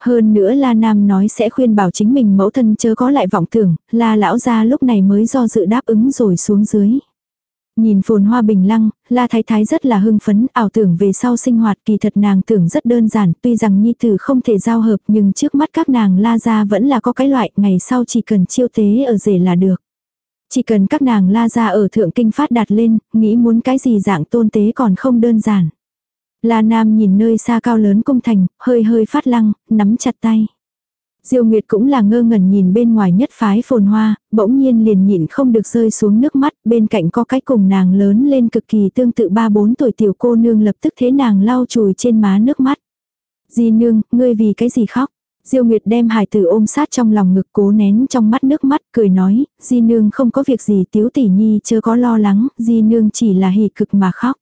Hơn nữa La Nam nói sẽ khuyên bảo chính mình mẫu thân chớ có lại vọng tưởng, La lão gia lúc này mới do dự đáp ứng rồi xuống dưới. Nhìn phồn hoa bình lăng, La Thái Thái rất là hưng phấn, ảo tưởng về sau sinh hoạt kỳ thật nàng tưởng rất đơn giản, tuy rằng nhi tử không thể giao hợp nhưng trước mắt các nàng La gia vẫn là có cái loại, ngày sau chỉ cần chiêu tế ở rể là được. Chỉ cần các nàng La gia ở thượng kinh phát đạt lên, nghĩ muốn cái gì dạng tôn tế còn không đơn giản. La Nam nhìn nơi xa cao lớn cung thành, hơi hơi phát lăng, nắm chặt tay. Diêu Nguyệt cũng là ngơ ngẩn nhìn bên ngoài nhất phái phồn hoa, bỗng nhiên liền nhịn không được rơi xuống nước mắt, bên cạnh có cái cùng nàng lớn lên cực kỳ tương tự ba bốn tuổi tiểu cô nương lập tức thế nàng lau chùi trên má nước mắt. Di nương, ngươi vì cái gì khóc? Diêu Nguyệt đem hài tử ôm sát trong lòng ngực cố nén trong mắt nước mắt, cười nói, Di nương không có việc gì tiếu tỷ nhi chưa có lo lắng, Di nương chỉ là hỉ cực mà khóc.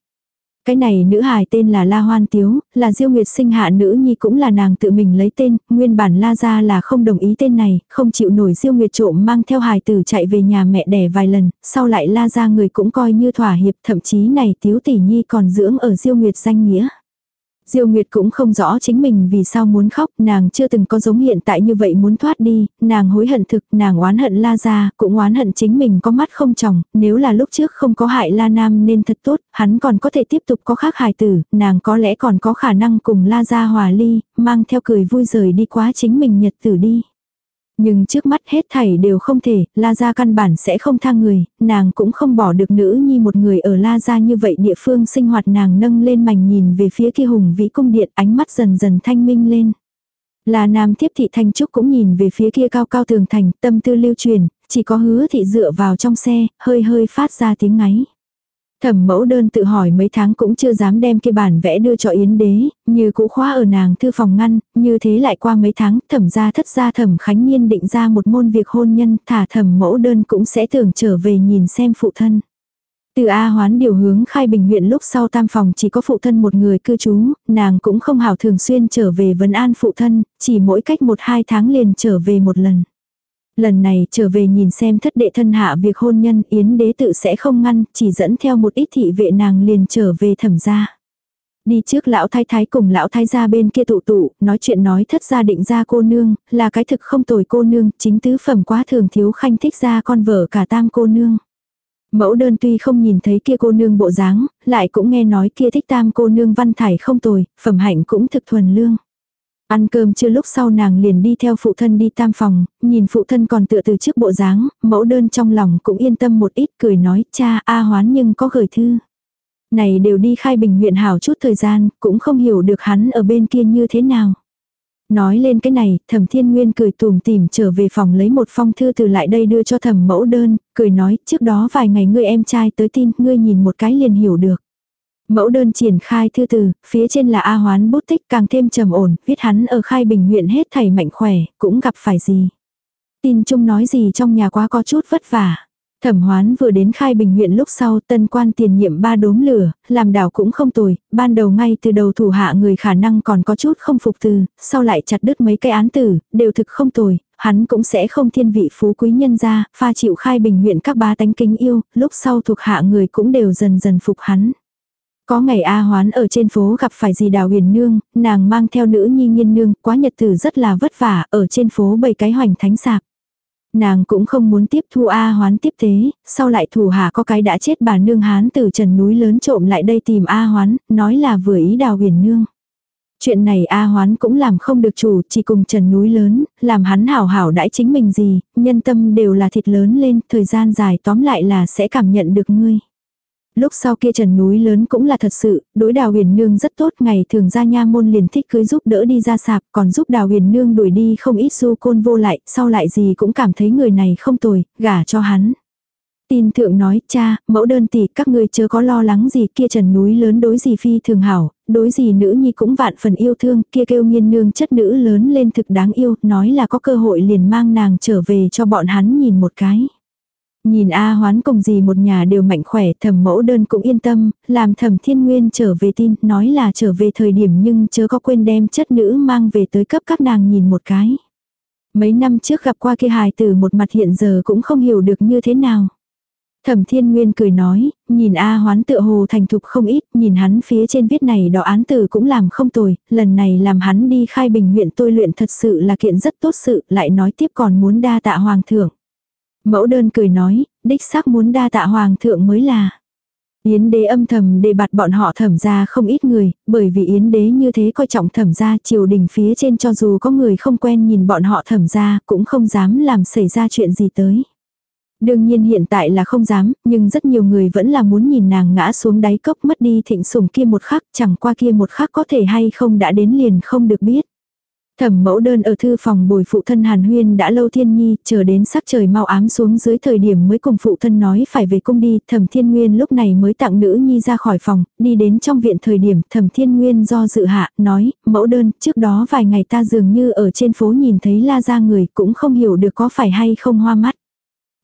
Cái này nữ hài tên là La Hoan Tiếu, là Diêu Nguyệt sinh hạ nữ nhi cũng là nàng tự mình lấy tên, nguyên bản La Gia là không đồng ý tên này, không chịu nổi Diêu Nguyệt trộm mang theo hài tử chạy về nhà mẹ đẻ vài lần, sau lại La Gia người cũng coi như thỏa hiệp, thậm chí này Tiếu tỷ nhi còn dưỡng ở Diêu Nguyệt danh nghĩa. Diêu Nguyệt cũng không rõ chính mình vì sao muốn khóc, nàng chưa từng có giống hiện tại như vậy muốn thoát đi, nàng hối hận thực, nàng oán hận La Gia, cũng oán hận chính mình có mắt không chồng, nếu là lúc trước không có hại La Nam nên thật tốt, hắn còn có thể tiếp tục có khác hài tử, nàng có lẽ còn có khả năng cùng La Gia hòa ly, mang theo cười vui rời đi quá chính mình nhật tử đi. Nhưng trước mắt hết thảy đều không thể, La Gia căn bản sẽ không tha người, nàng cũng không bỏ được nữ nhi một người ở La Gia như vậy địa phương sinh hoạt nàng nâng lên mảnh nhìn về phía kia hùng vĩ cung điện ánh mắt dần dần thanh minh lên. La Nam Thiếp thị Thanh Trúc cũng nhìn về phía kia cao cao tường thành, tâm tư lưu truyền, chỉ có hứa thị dựa vào trong xe, hơi hơi phát ra tiếng ngáy. Thẩm mẫu đơn tự hỏi mấy tháng cũng chưa dám đem cái bản vẽ đưa cho Yến đế, như cũ khóa ở nàng thư phòng ngăn, như thế lại qua mấy tháng thẩm ra thất ra thẩm khánh nhiên định ra một môn việc hôn nhân thả thẩm mẫu đơn cũng sẽ tưởng trở về nhìn xem phụ thân. Từ A hoán điều hướng khai bình huyện lúc sau tam phòng chỉ có phụ thân một người cư trú, nàng cũng không hảo thường xuyên trở về vấn an phụ thân, chỉ mỗi cách một hai tháng liền trở về một lần. Lần này trở về nhìn xem thất đệ thân hạ việc hôn nhân yến đế tự sẽ không ngăn, chỉ dẫn theo một ít thị vệ nàng liền trở về thẩm gia. Đi trước lão thái thái cùng lão thái gia bên kia tụ tụ, nói chuyện nói thất gia định ra cô nương, là cái thực không tồi cô nương, chính tứ phẩm quá thường thiếu khanh thích ra con vợ cả tam cô nương. Mẫu đơn tuy không nhìn thấy kia cô nương bộ dáng, lại cũng nghe nói kia thích tam cô nương văn thải không tồi, phẩm hạnh cũng thực thuần lương. Ăn cơm chưa lúc sau nàng liền đi theo phụ thân đi tam phòng, nhìn phụ thân còn tựa từ trước bộ dáng, mẫu đơn trong lòng cũng yên tâm một ít cười nói cha A hoán nhưng có gửi thư. Này đều đi khai bình huyện hảo chút thời gian, cũng không hiểu được hắn ở bên kia như thế nào. Nói lên cái này, thẩm thiên nguyên cười tùm tìm trở về phòng lấy một phong thư từ lại đây đưa cho thẩm mẫu đơn, cười nói trước đó vài ngày ngươi em trai tới tin, ngươi nhìn một cái liền hiểu được. Mẫu đơn triển khai thư từ, phía trên là A hoán bút tích càng thêm trầm ổn, viết hắn ở khai bình huyện hết thầy mạnh khỏe, cũng gặp phải gì. Tin chung nói gì trong nhà quá có chút vất vả. Thẩm hoán vừa đến khai bình huyện lúc sau tân quan tiền nhiệm ba đốm lửa, làm đảo cũng không tồi, ban đầu ngay từ đầu thủ hạ người khả năng còn có chút không phục từ, sau lại chặt đứt mấy cái án tử, đều thực không tồi, hắn cũng sẽ không thiên vị phú quý nhân ra, pha chịu khai bình huyện các ba tánh kính yêu, lúc sau thuộc hạ người cũng đều dần dần phục hắn. Có ngày A Hoán ở trên phố gặp phải gì đào huyền nương, nàng mang theo nữ nhi nhiên nương, quá nhật tử rất là vất vả, ở trên phố bày cái hoành thánh sạp. Nàng cũng không muốn tiếp thu A Hoán tiếp tế, sau lại thủ hạ có cái đã chết bà nương hán từ trần núi lớn trộm lại đây tìm A Hoán, nói là vừa ý đào huyền nương. Chuyện này A Hoán cũng làm không được chủ, chỉ cùng trần núi lớn, làm hắn hảo hảo đãi chính mình gì, nhân tâm đều là thịt lớn lên, thời gian dài tóm lại là sẽ cảm nhận được ngươi. Lúc sau kia trần núi lớn cũng là thật sự, đối đào huyền nương rất tốt ngày thường ra nha môn liền thích cưới giúp đỡ đi ra sạp, còn giúp đào huyền nương đuổi đi không ít du côn vô lại, sau lại gì cũng cảm thấy người này không tồi, gả cho hắn. Tin thượng nói, cha, mẫu đơn tỷ các ngươi chớ có lo lắng gì kia trần núi lớn đối gì phi thường hảo, đối gì nữ nhi cũng vạn phần yêu thương, kia kêu nghiên nương chất nữ lớn lên thực đáng yêu, nói là có cơ hội liền mang nàng trở về cho bọn hắn nhìn một cái. Nhìn A hoán cùng gì một nhà đều mạnh khỏe, thẩm mẫu đơn cũng yên tâm, làm thẩm thiên nguyên trở về tin, nói là trở về thời điểm nhưng chớ có quên đem chất nữ mang về tới cấp các nàng nhìn một cái. Mấy năm trước gặp qua kia hài tử một mặt hiện giờ cũng không hiểu được như thế nào. Thẩm thiên nguyên cười nói, nhìn A hoán tựa hồ thành thục không ít, nhìn hắn phía trên viết này đó án tử cũng làm không tồi, lần này làm hắn đi khai bình huyện tôi luyện thật sự là kiện rất tốt sự, lại nói tiếp còn muốn đa tạ hoàng thượng. Mẫu đơn cười nói, đích xác muốn đa tạ hoàng thượng mới là. Yến đế âm thầm để bạt bọn họ thẩm ra không ít người, bởi vì yến đế như thế coi trọng thẩm ra triều đình phía trên cho dù có người không quen nhìn bọn họ thẩm ra cũng không dám làm xảy ra chuyện gì tới. Đương nhiên hiện tại là không dám, nhưng rất nhiều người vẫn là muốn nhìn nàng ngã xuống đáy cốc mất đi thịnh sủng kia một khắc, chẳng qua kia một khắc có thể hay không đã đến liền không được biết. Thẩm mẫu đơn ở thư phòng bồi phụ thân Hàn Huyên đã lâu thiên nhi, chờ đến sắc trời mau ám xuống dưới thời điểm mới cùng phụ thân nói phải về cung đi, thẩm thiên nguyên lúc này mới tặng nữ nhi ra khỏi phòng, đi đến trong viện thời điểm thẩm thiên nguyên do dự hạ, nói, mẫu đơn, trước đó vài ngày ta dường như ở trên phố nhìn thấy la ra người cũng không hiểu được có phải hay không hoa mắt.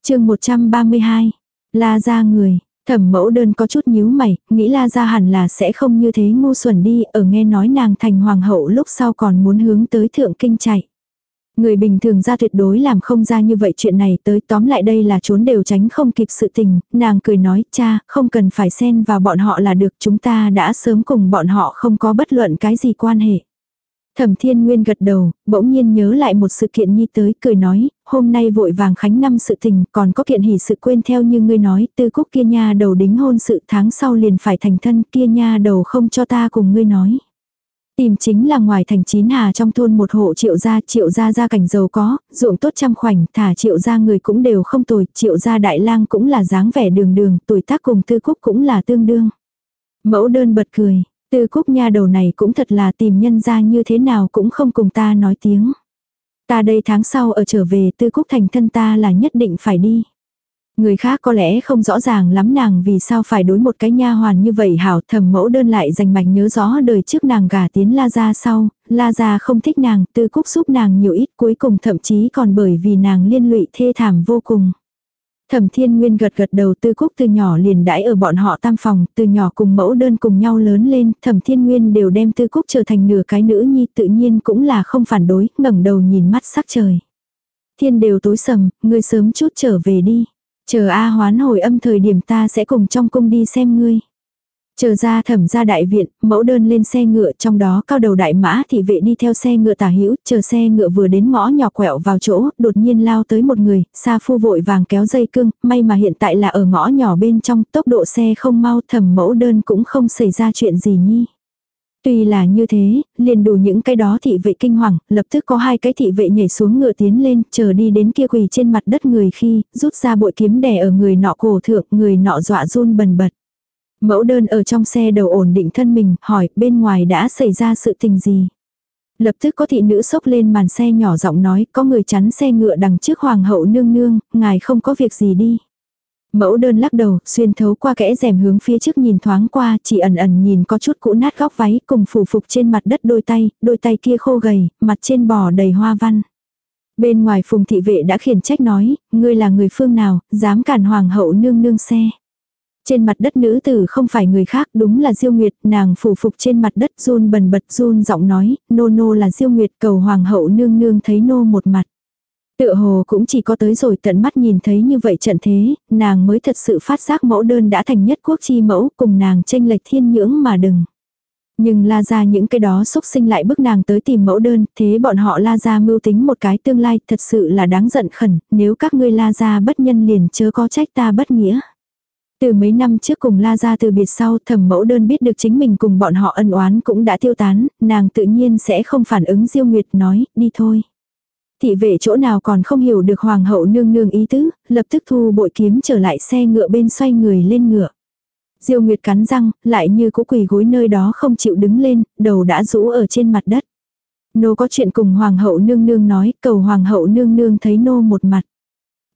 chương 132, la ra người, Thẩm mẫu đơn có chút nhíu mày, nghĩ la ra hẳn là sẽ không như thế ngu xuẩn đi, ở nghe nói nàng thành hoàng hậu lúc sau còn muốn hướng tới thượng kinh chạy. Người bình thường ra tuyệt đối làm không ra như vậy chuyện này tới tóm lại đây là trốn đều tránh không kịp sự tình, nàng cười nói cha, không cần phải xen vào bọn họ là được chúng ta đã sớm cùng bọn họ không có bất luận cái gì quan hệ. Thẩm Thiên Nguyên gật đầu, bỗng nhiên nhớ lại một sự kiện nhi tới, cười nói, hôm nay vội vàng khánh năm sự tình, còn có kiện hỉ sự quên theo như ngươi nói, tư cúc kia nha đầu đính hôn sự tháng sau liền phải thành thân kia nha đầu không cho ta cùng ngươi nói. Tìm chính là ngoài thành chín hà trong thôn một hộ triệu gia, triệu gia gia cảnh giàu có, ruộng tốt trăm khoảnh, thả triệu gia người cũng đều không tồi, triệu gia đại lang cũng là dáng vẻ đường đường, tuổi tác cùng tư cúc cũng là tương đương. Mẫu đơn bật cười, Tư cúc nha đầu này cũng thật là tìm nhân ra như thế nào cũng không cùng ta nói tiếng. Ta đây tháng sau ở trở về tư cúc thành thân ta là nhất định phải đi. Người khác có lẽ không rõ ràng lắm nàng vì sao phải đối một cái nha hoàn như vậy hảo thầm mẫu đơn lại dành mạch nhớ rõ đời trước nàng gả tiến la ra sau, la ra không thích nàng, tư cúc giúp nàng nhiều ít cuối cùng thậm chí còn bởi vì nàng liên lụy thê thảm vô cùng. Thẩm Thiên Nguyên gật gật đầu Tư Cúc từ nhỏ liền đãi ở bọn họ tam phòng, từ nhỏ cùng mẫu đơn cùng nhau lớn lên, Thẩm Thiên Nguyên đều đem Tư Cúc trở thành nửa cái nữ nhi tự nhiên cũng là không phản đối, ngẩng đầu nhìn mắt sắc trời. Thiên đều tối sầm, ngươi sớm chút trở về đi. Chờ A hoán hồi âm thời điểm ta sẽ cùng trong cung đi xem ngươi. Chờ ra thẩm ra đại viện, mẫu đơn lên xe ngựa trong đó cao đầu đại mã thị vệ đi theo xe ngựa tả hữu chờ xe ngựa vừa đến ngõ nhỏ quẹo vào chỗ, đột nhiên lao tới một người, xa phu vội vàng kéo dây cương, may mà hiện tại là ở ngõ nhỏ bên trong, tốc độ xe không mau thẩm mẫu đơn cũng không xảy ra chuyện gì nhi. Tuy là như thế, liền đủ những cái đó thị vệ kinh hoàng, lập tức có hai cái thị vệ nhảy xuống ngựa tiến lên, chờ đi đến kia quỳ trên mặt đất người khi, rút ra bội kiếm đè ở người nọ cổ thượng, người nọ dọa run bần bật. Mẫu đơn ở trong xe đầu ổn định thân mình, hỏi bên ngoài đã xảy ra sự tình gì. Lập tức có thị nữ sốc lên màn xe nhỏ giọng nói có người chắn xe ngựa đằng trước hoàng hậu nương nương, ngài không có việc gì đi. Mẫu đơn lắc đầu, xuyên thấu qua kẽ rèm hướng phía trước nhìn thoáng qua, chỉ ẩn ẩn nhìn có chút cũ nát góc váy cùng phủ phục trên mặt đất đôi tay, đôi tay kia khô gầy, mặt trên bò đầy hoa văn. Bên ngoài phùng thị vệ đã khiển trách nói, ngươi là người phương nào, dám cản hoàng hậu nương nương xe. Trên mặt đất nữ tử không phải người khác, đúng là Diêu Nguyệt, nàng phủ phục trên mặt đất run bần bật run giọng nói, nô nô là Diêu Nguyệt cầu hoàng hậu nương nương thấy nô một mặt. Tựa hồ cũng chỉ có tới rồi tận mắt nhìn thấy như vậy trận thế, nàng mới thật sự phát giác mẫu đơn đã thành nhất quốc chi mẫu cùng nàng tranh lệch thiên nhưỡng mà đừng. Nhưng la ra những cái đó xúc sinh lại bức nàng tới tìm mẫu đơn, thế bọn họ la ra mưu tính một cái tương lai thật sự là đáng giận khẩn, nếu các ngươi la ra bất nhân liền chớ có trách ta bất nghĩa. Từ mấy năm trước cùng la ra từ biệt sau thẩm mẫu đơn biết được chính mình cùng bọn họ ân oán cũng đã tiêu tán, nàng tự nhiên sẽ không phản ứng diêu nguyệt nói, đi thôi. Thị vệ chỗ nào còn không hiểu được hoàng hậu nương nương ý tứ, lập tức thu bội kiếm trở lại xe ngựa bên xoay người lên ngựa. Diêu Nguyệt cắn răng, lại như cũ quỳ gối nơi đó không chịu đứng lên, đầu đã rũ ở trên mặt đất. Nô có chuyện cùng hoàng hậu nương nương nói, cầu hoàng hậu nương nương thấy nô một mặt.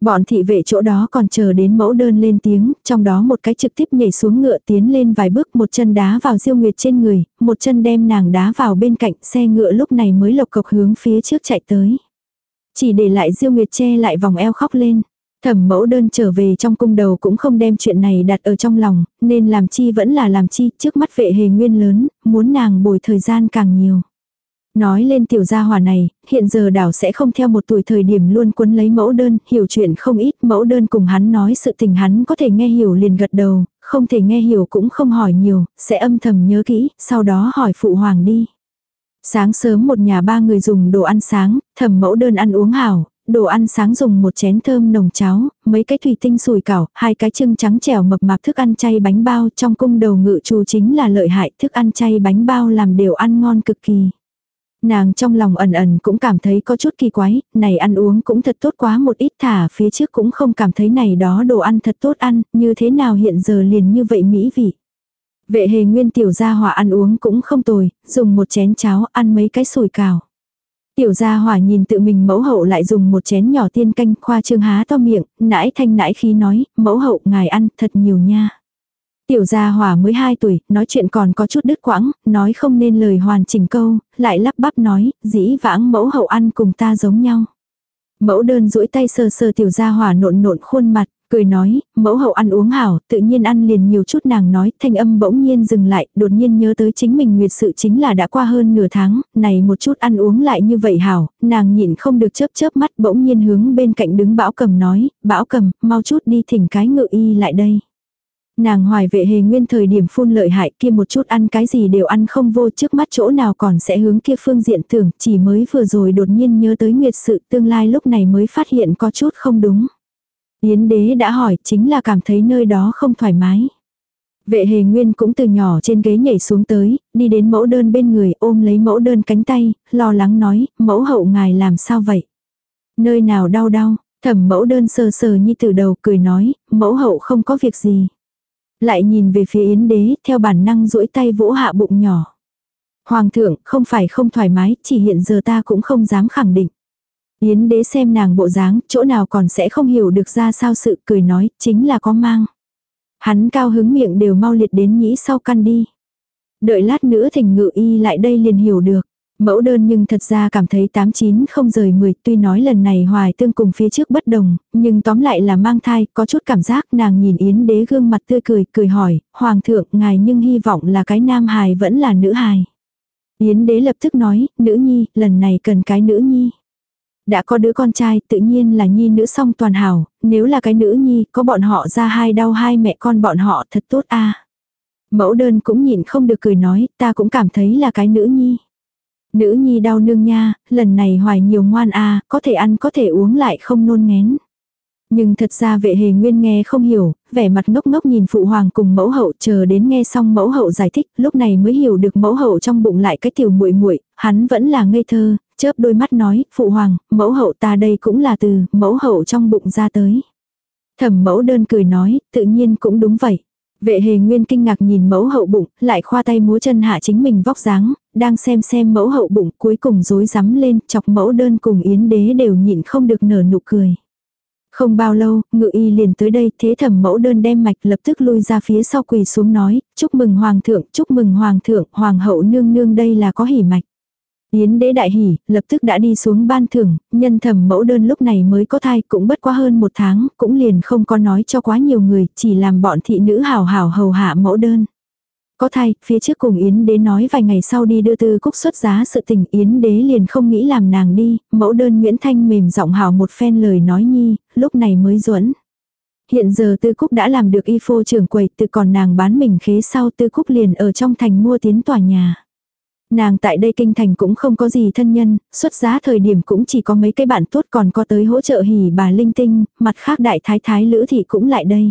Bọn thị vệ chỗ đó còn chờ đến mẫu đơn lên tiếng, trong đó một cái trực tiếp nhảy xuống ngựa tiến lên vài bước một chân đá vào diêu nguyệt trên người, một chân đem nàng đá vào bên cạnh xe ngựa lúc này mới lộc cộc hướng phía trước chạy tới. Chỉ để lại diêu nguyệt che lại vòng eo khóc lên. Thẩm mẫu đơn trở về trong cung đầu cũng không đem chuyện này đặt ở trong lòng, nên làm chi vẫn là làm chi, trước mắt vệ hề nguyên lớn, muốn nàng bồi thời gian càng nhiều. Nói lên tiểu gia hòa này, hiện giờ đảo sẽ không theo một tuổi thời điểm luôn quấn lấy mẫu đơn, hiểu chuyện không ít, mẫu đơn cùng hắn nói sự tình hắn có thể nghe hiểu liền gật đầu, không thể nghe hiểu cũng không hỏi nhiều, sẽ âm thầm nhớ kỹ, sau đó hỏi phụ hoàng đi. Sáng sớm một nhà ba người dùng đồ ăn sáng, thầm mẫu đơn ăn uống hảo, đồ ăn sáng dùng một chén thơm nồng cháo, mấy cái thủy tinh sùi cảo, hai cái trưng trắng trẻo mập mạp thức ăn chay bánh bao trong cung đầu ngự trù chính là lợi hại thức ăn chay bánh bao làm đều ăn ngon cực kỳ. Nàng trong lòng ẩn ẩn cũng cảm thấy có chút kỳ quái, này ăn uống cũng thật tốt quá một ít thả phía trước cũng không cảm thấy này đó đồ ăn thật tốt ăn, như thế nào hiện giờ liền như vậy mỹ vị. Vệ hề nguyên tiểu gia hỏa ăn uống cũng không tồi, dùng một chén cháo ăn mấy cái sủi cào. Tiểu gia hỏa nhìn tự mình mẫu hậu lại dùng một chén nhỏ tiên canh khoa trương há to miệng, nãi thanh nãi khí nói, mẫu hậu ngài ăn thật nhiều nha. Tiểu gia hỏa mới 2 tuổi, nói chuyện còn có chút đứt quãng, nói không nên lời hoàn chỉnh câu, lại lắp bắp nói, dĩ vãng mẫu hậu ăn cùng ta giống nhau. Mẫu đơn duỗi tay sờ sờ tiểu gia hỏa nộn nộn khuôn mặt, cười nói, mẫu hậu ăn uống hảo, tự nhiên ăn liền nhiều chút nàng nói, thanh âm bỗng nhiên dừng lại, đột nhiên nhớ tới chính mình nguyệt sự chính là đã qua hơn nửa tháng, này một chút ăn uống lại như vậy hảo, nàng nhịn không được chớp chớp mắt bỗng nhiên hướng bên cạnh đứng bão cầm nói, bão cầm, mau chút đi thỉnh cái ngự y lại đây. Nàng hoài vệ hề nguyên thời điểm phun lợi hại kia một chút ăn cái gì đều ăn không vô trước mắt chỗ nào còn sẽ hướng kia phương diện tưởng chỉ mới vừa rồi đột nhiên nhớ tới nguyệt sự tương lai lúc này mới phát hiện có chút không đúng. Yến đế đã hỏi chính là cảm thấy nơi đó không thoải mái. Vệ hề nguyên cũng từ nhỏ trên ghế nhảy xuống tới, đi đến mẫu đơn bên người ôm lấy mẫu đơn cánh tay, lo lắng nói, mẫu hậu ngài làm sao vậy? Nơi nào đau đau, thẩm mẫu đơn sờ sờ như từ đầu cười nói, mẫu hậu không có việc gì. Lại nhìn về phía yến đế, theo bản năng duỗi tay vỗ hạ bụng nhỏ. Hoàng thượng, không phải không thoải mái, chỉ hiện giờ ta cũng không dám khẳng định. Yến đế xem nàng bộ dáng, chỗ nào còn sẽ không hiểu được ra sao sự cười nói, chính là có mang. Hắn cao hứng miệng đều mau liệt đến nhĩ sau căn đi. Đợi lát nữa thỉnh ngự y lại đây liền hiểu được. Mẫu đơn nhưng thật ra cảm thấy 89 không rời 10 tuy nói lần này hoài tương cùng phía trước bất đồng, nhưng tóm lại là mang thai, có chút cảm giác nàng nhìn Yến đế gương mặt tươi cười, cười hỏi, Hoàng thượng ngài nhưng hy vọng là cái nam hài vẫn là nữ hài. Yến đế lập tức nói, nữ nhi, lần này cần cái nữ nhi. Đã có đứa con trai tự nhiên là nhi nữ song toàn hảo, nếu là cái nữ nhi có bọn họ ra hai đau hai mẹ con bọn họ thật tốt a Mẫu đơn cũng nhìn không được cười nói, ta cũng cảm thấy là cái nữ nhi. Nữ nhi đau nương nha, lần này hoài nhiều ngoan a có thể ăn có thể uống lại không nôn ngén. Nhưng thật ra vệ hề nguyên nghe không hiểu, vẻ mặt ngốc ngốc nhìn phụ hoàng cùng mẫu hậu chờ đến nghe xong mẫu hậu giải thích, lúc này mới hiểu được mẫu hậu trong bụng lại cái tiểu muội muội hắn vẫn là ngây thơ, chớp đôi mắt nói, phụ hoàng, mẫu hậu ta đây cũng là từ mẫu hậu trong bụng ra tới. Thẩm mẫu đơn cười nói, tự nhiên cũng đúng vậy. Vệ hề nguyên kinh ngạc nhìn mẫu hậu bụng, lại khoa tay múa chân hạ chính mình vóc dáng, đang xem xem mẫu hậu bụng cuối cùng rối rắm lên, chọc mẫu đơn cùng yến đế đều nhịn không được nở nụ cười. Không bao lâu, ngự y liền tới đây, thế thẩm mẫu đơn đem mạch lập tức lui ra phía sau quỳ xuống nói, chúc mừng hoàng thượng, chúc mừng hoàng thượng, hoàng hậu nương nương đây là có hỉ mạch. Yến đế đại hỉ, lập tức đã đi xuống ban thưởng, nhân thẩm mẫu đơn lúc này mới có thai cũng bất quá hơn một tháng, cũng liền không có nói cho quá nhiều người, chỉ làm bọn thị nữ hào hào hầu hạ mẫu đơn. Có thai, phía trước cùng Yến đế nói vài ngày sau đi đưa tư cúc xuất giá sự tình Yến đế liền không nghĩ làm nàng đi, mẫu đơn Nguyễn Thanh mềm giọng hào một phen lời nói nhi, lúc này mới duẫn Hiện giờ tư cúc đã làm được y phô trưởng quầy từ còn nàng bán mình khế sau tư cúc liền ở trong thành mua tiến tòa nhà. Nàng tại đây kinh thành cũng không có gì thân nhân, xuất giá thời điểm cũng chỉ có mấy cái bạn tốt còn có tới hỗ trợ hỉ bà linh tinh, mặt khác đại thái thái lữ thị cũng lại đây.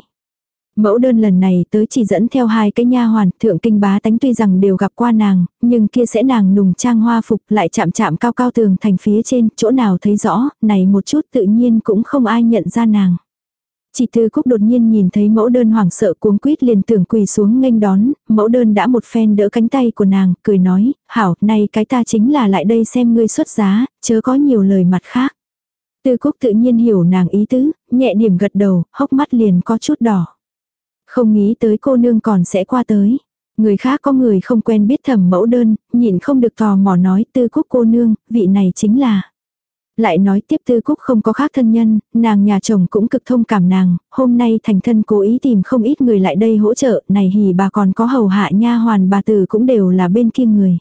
Mẫu đơn lần này tới chỉ dẫn theo hai cái nha hoàn, thượng kinh bá tánh tuy rằng đều gặp qua nàng, nhưng kia sẽ nàng nùng trang hoa phục lại chạm chạm cao cao tường thành phía trên, chỗ nào thấy rõ, này một chút tự nhiên cũng không ai nhận ra nàng chị tư cúc đột nhiên nhìn thấy mẫu đơn hoảng sợ cuống quýt liền tưởng quỳ xuống nghênh đón, mẫu đơn đã một phen đỡ cánh tay của nàng, cười nói, hảo, này cái ta chính là lại đây xem ngươi xuất giá, chớ có nhiều lời mặt khác. Tư cúc tự nhiên hiểu nàng ý tứ, nhẹ điểm gật đầu, hốc mắt liền có chút đỏ. Không nghĩ tới cô nương còn sẽ qua tới. Người khác có người không quen biết thầm mẫu đơn, nhìn không được tò mò nói tư cúc cô nương, vị này chính là. Lại nói tiếp tư cúc không có khác thân nhân, nàng nhà chồng cũng cực thông cảm nàng, hôm nay thành thân cố ý tìm không ít người lại đây hỗ trợ, này hì bà còn có hầu hạ nha hoàn bà tử cũng đều là bên kia người.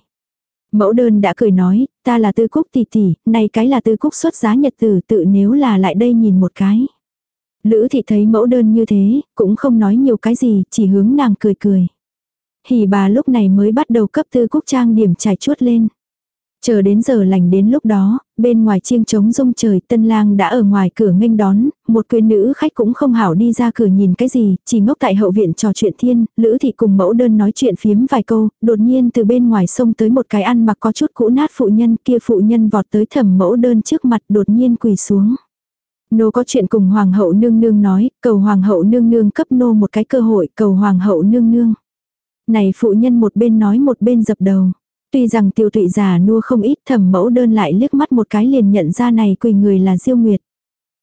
Mẫu đơn đã cười nói, ta là tư cúc tỷ tỷ, này cái là tư cúc xuất giá nhật tử tự nếu là lại đây nhìn một cái. Lữ thị thấy mẫu đơn như thế, cũng không nói nhiều cái gì, chỉ hướng nàng cười cười. Hỉ bà lúc này mới bắt đầu cấp tư cúc trang điểm trải chuốt lên. Chờ đến giờ lành đến lúc đó, bên ngoài chiêng trống rung trời tân lang đã ở ngoài cửa nghênh đón, một quyến nữ khách cũng không hảo đi ra cửa nhìn cái gì, chỉ ngốc tại hậu viện trò chuyện thiên, lữ thị cùng mẫu đơn nói chuyện phiếm vài câu, đột nhiên từ bên ngoài sông tới một cái ăn mặc có chút cũ nát phụ nhân kia phụ nhân vọt tới thẩm mẫu đơn trước mặt đột nhiên quỳ xuống. Nô có chuyện cùng hoàng hậu nương nương nói, cầu hoàng hậu nương nương cấp nô một cái cơ hội, cầu hoàng hậu nương nương. Này phụ nhân một bên nói một bên dập đầu. Tuy rằng tiêu tụy già nua không ít thẩm mẫu đơn lại liếc mắt một cái liền nhận ra này quỳ người là diêu nguyệt.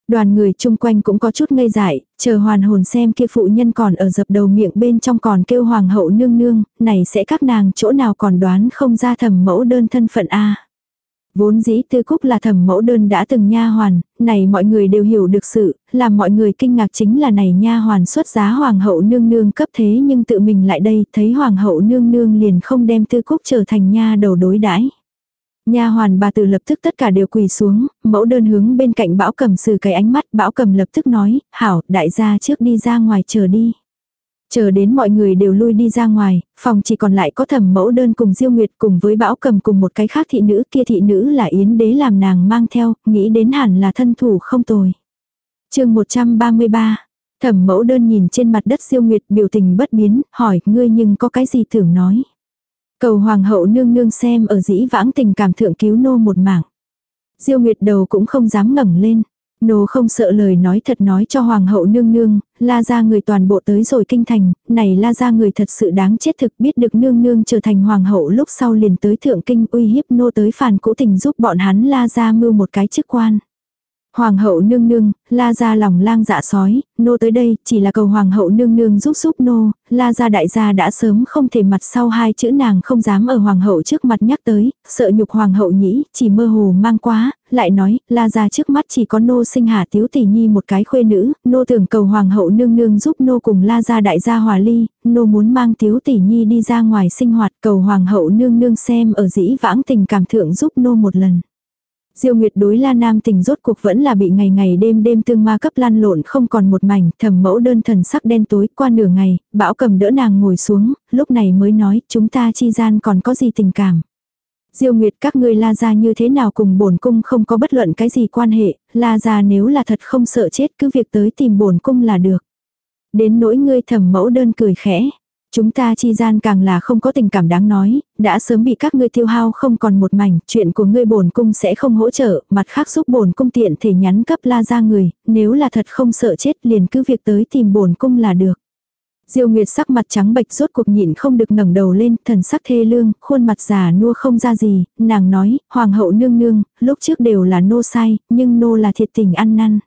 Đoàn người chung quanh cũng có chút ngây dại, chờ hoàn hồn xem kia phụ nhân còn ở dập đầu miệng bên trong còn kêu hoàng hậu nương nương, này sẽ các nàng chỗ nào còn đoán không ra thẩm mẫu đơn thân phận a Vốn dĩ tư cúc là thẩm mẫu đơn đã từng nha hoàn, này mọi người đều hiểu được sự, làm mọi người kinh ngạc chính là này nha hoàn xuất giá hoàng hậu nương nương cấp thế nhưng tự mình lại đây thấy hoàng hậu nương nương liền không đem tư cúc trở thành nha đầu đối đãi Nha hoàn bà từ lập tức tất cả đều quỳ xuống, mẫu đơn hướng bên cạnh bão cầm sử cái ánh mắt, bão cầm lập tức nói, hảo, đại gia trước đi ra ngoài chờ đi. Chờ đến mọi người đều lui đi ra ngoài, phòng chỉ còn lại có thẩm mẫu đơn cùng diêu nguyệt cùng với bão cầm cùng một cái khác thị nữ kia thị nữ là yến đế làm nàng mang theo, nghĩ đến hẳn là thân thủ không tồi. chương 133, thẩm mẫu đơn nhìn trên mặt đất diêu nguyệt biểu tình bất biến, hỏi ngươi nhưng có cái gì tưởng nói. Cầu hoàng hậu nương nương xem ở dĩ vãng tình cảm thượng cứu nô một mảng. Diêu Nguyệt đầu cũng không dám ngẩng lên. Nô không sợ lời nói thật nói cho hoàng hậu nương nương, la ra người toàn bộ tới rồi kinh thành, này la ra người thật sự đáng chết thực biết được nương nương trở thành hoàng hậu lúc sau liền tới thượng kinh uy hiếp nô tới phản cũ tình giúp bọn hắn la ra mưu một cái chức quan. Hoàng hậu nương nương, la ra lòng lang dạ sói, nô tới đây chỉ là cầu hoàng hậu nương nương giúp giúp nô, la ra đại gia đã sớm không thể mặt sau hai chữ nàng không dám ở hoàng hậu trước mặt nhắc tới, sợ nhục hoàng hậu nhĩ, chỉ mơ hồ mang quá, lại nói, la ra trước mắt chỉ có nô sinh hạ tiếu tỷ nhi một cái khuê nữ, nô tưởng cầu hoàng hậu nương nương giúp nô cùng la ra đại gia hòa ly, nô muốn mang tiếu tỷ nhi đi ra ngoài sinh hoạt cầu hoàng hậu nương nương xem ở dĩ vãng tình cảm thượng giúp nô một lần. Diêu Nguyệt đối La Nam tình rốt cuộc vẫn là bị ngày ngày đêm đêm tương ma cấp lan lộn không còn một mảnh, thầm mẫu đơn thần sắc đen tối qua nửa ngày, bão cầm đỡ nàng ngồi xuống, lúc này mới nói chúng ta chi gian còn có gì tình cảm. Diêu Nguyệt các ngươi la gia như thế nào cùng bổn cung không có bất luận cái gì quan hệ, la gia nếu là thật không sợ chết cứ việc tới tìm bổn cung là được. Đến nỗi ngươi thầm mẫu đơn cười khẽ, Chúng ta chi gian càng là không có tình cảm đáng nói, đã sớm bị các ngươi tiêu hao không còn một mảnh, chuyện của ngươi bổn cung sẽ không hỗ trợ, mặt khác giúp bổn cung tiện thể nhắn cấp la ra người, nếu là thật không sợ chết liền cứ việc tới tìm bổn cung là được. Diêu Nguyệt sắc mặt trắng bệch rốt cuộc nhịn không được ngẩng đầu lên, thần sắc thê lương, khuôn mặt già nua không ra gì, nàng nói, hoàng hậu nương nương, lúc trước đều là nô sai, nhưng nô là thiệt tình ăn năn.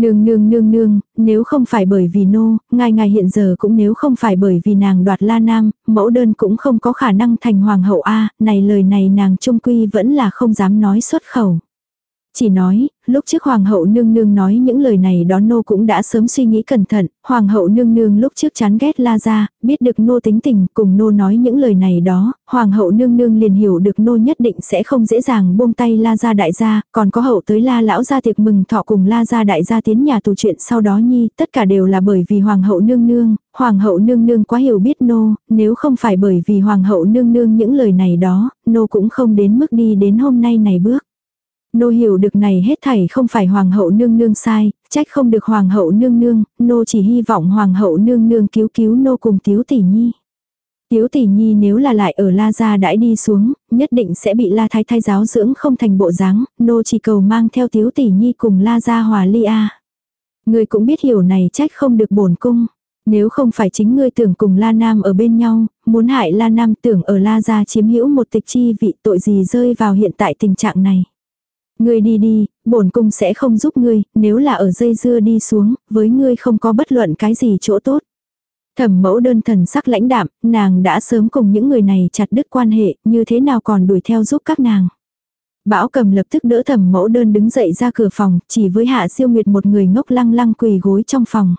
Nương nương nương nương, nếu không phải bởi vì nô, ngài ngài hiện giờ cũng nếu không phải bởi vì nàng đoạt la nam, mẫu đơn cũng không có khả năng thành hoàng hậu a này lời này nàng trung quy vẫn là không dám nói xuất khẩu. Chỉ nói, lúc trước Hoàng hậu nương nương nói những lời này đó nô cũng đã sớm suy nghĩ cẩn thận, Hoàng hậu nương nương lúc trước chán ghét la ra, biết được nô tính tình cùng nô nói những lời này đó, Hoàng hậu nương nương liền hiểu được nô nhất định sẽ không dễ dàng buông tay la ra đại gia, còn có hậu tới la lão gia tiệc mừng thọ cùng la ra đại gia tiến nhà tù chuyện sau đó nhi, tất cả đều là bởi vì Hoàng hậu nương nương, Hoàng hậu nương nương quá hiểu biết nô, nếu không phải bởi vì Hoàng hậu nương nương những lời này đó, nô cũng không đến mức đi đến hôm nay này bước. Nô hiểu được này hết thảy không phải hoàng hậu nương nương sai, trách không được hoàng hậu nương nương, nô chỉ hy vọng hoàng hậu nương nương cứu cứu nô cùng tiếu tỷ nhi. Tiếu tỷ nhi nếu là lại ở La Gia đãi đi xuống, nhất định sẽ bị La Thái Thái giáo dưỡng không thành bộ dáng, nô chỉ cầu mang theo tiếu tỷ nhi cùng La Gia hòa ly a. Người cũng biết hiểu này trách không được bổn cung. Nếu không phải chính ngươi tưởng cùng La Nam ở bên nhau, muốn hại La Nam tưởng ở La Gia chiếm hữu một tịch chi vị tội gì rơi vào hiện tại tình trạng này. Ngươi đi đi, bổn cung sẽ không giúp ngươi, nếu là ở dây dưa đi xuống, với ngươi không có bất luận cái gì chỗ tốt. Thẩm mẫu đơn thần sắc lãnh đạm, nàng đã sớm cùng những người này chặt đứt quan hệ, như thế nào còn đuổi theo giúp các nàng. Bão cầm lập tức đỡ thẩm mẫu đơn đứng dậy ra cửa phòng, chỉ với hạ siêu nguyệt một người ngốc lăng lăng quỳ gối trong phòng.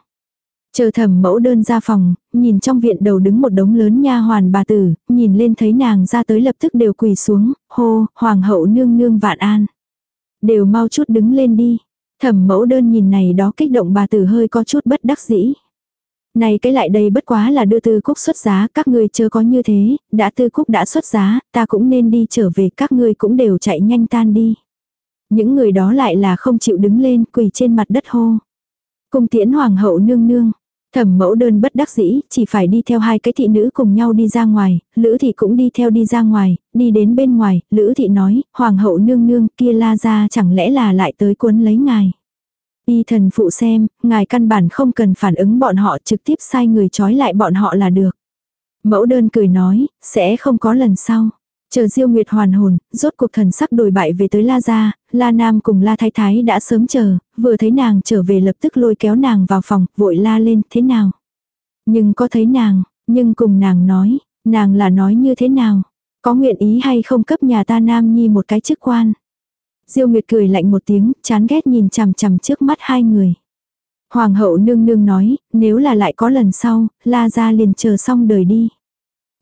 Chờ thẩm mẫu đơn ra phòng, nhìn trong viện đầu đứng một đống lớn nha hoàn bà tử, nhìn lên thấy nàng ra tới lập tức đều quỳ xuống, hô, hoàng hậu nương nương vạn an. Đều mau chút đứng lên đi. Thẩm mẫu đơn nhìn này đó kích động bà tử hơi có chút bất đắc dĩ. Này cái lại đây bất quá là đưa tư cúc xuất giá, các ngươi chưa có như thế, đã tư cúc đã xuất giá, ta cũng nên đi trở về, các ngươi cũng đều chạy nhanh tan đi. Những người đó lại là không chịu đứng lên, quỳ trên mặt đất hô. Cung tiễn hoàng hậu nương nương, Thẩm mẫu đơn bất đắc dĩ, chỉ phải đi theo hai cái thị nữ cùng nhau đi ra ngoài, Lữ thị cũng đi theo đi ra ngoài, đi đến bên ngoài, Lữ thị nói, Hoàng hậu nương nương kia la ra chẳng lẽ là lại tới cuốn lấy ngài. Y thần phụ xem, ngài căn bản không cần phản ứng bọn họ trực tiếp sai người trói lại bọn họ là được. Mẫu đơn cười nói, sẽ không có lần sau. Chờ Diêu Nguyệt hoàn hồn, rốt cuộc thần sắc đổi bại về tới La Gia, La Nam cùng La Thái Thái đã sớm chờ, vừa thấy nàng trở về lập tức lôi kéo nàng vào phòng, vội la lên, thế nào? Nhưng có thấy nàng, nhưng cùng nàng nói, nàng là nói như thế nào? Có nguyện ý hay không cấp nhà ta Nam Nhi một cái chức quan? Diêu Nguyệt cười lạnh một tiếng, chán ghét nhìn chằm chằm trước mắt hai người. Hoàng hậu nương nương nói, nếu là lại có lần sau, La Gia liền chờ xong đời đi.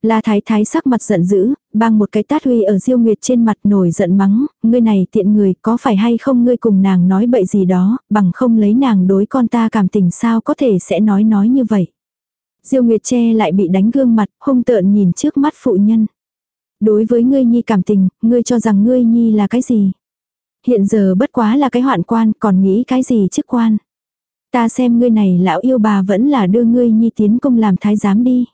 La Thái Thái sắc mặt giận dữ, bang một cái tát huy ở Diêu Nguyệt trên mặt nổi giận mắng, ngươi này tiện người có phải hay không ngươi cùng nàng nói bậy gì đó, bằng không lấy nàng đối con ta cảm tình sao có thể sẽ nói nói như vậy. Diêu Nguyệt che lại bị đánh gương mặt, hung tợn nhìn trước mắt phụ nhân. Đối với ngươi nhi cảm tình, ngươi cho rằng ngươi nhi là cái gì? Hiện giờ bất quá là cái hoạn quan, còn nghĩ cái gì chức quan? Ta xem ngươi này lão yêu bà vẫn là đưa ngươi nhi tiến công làm thái giám đi.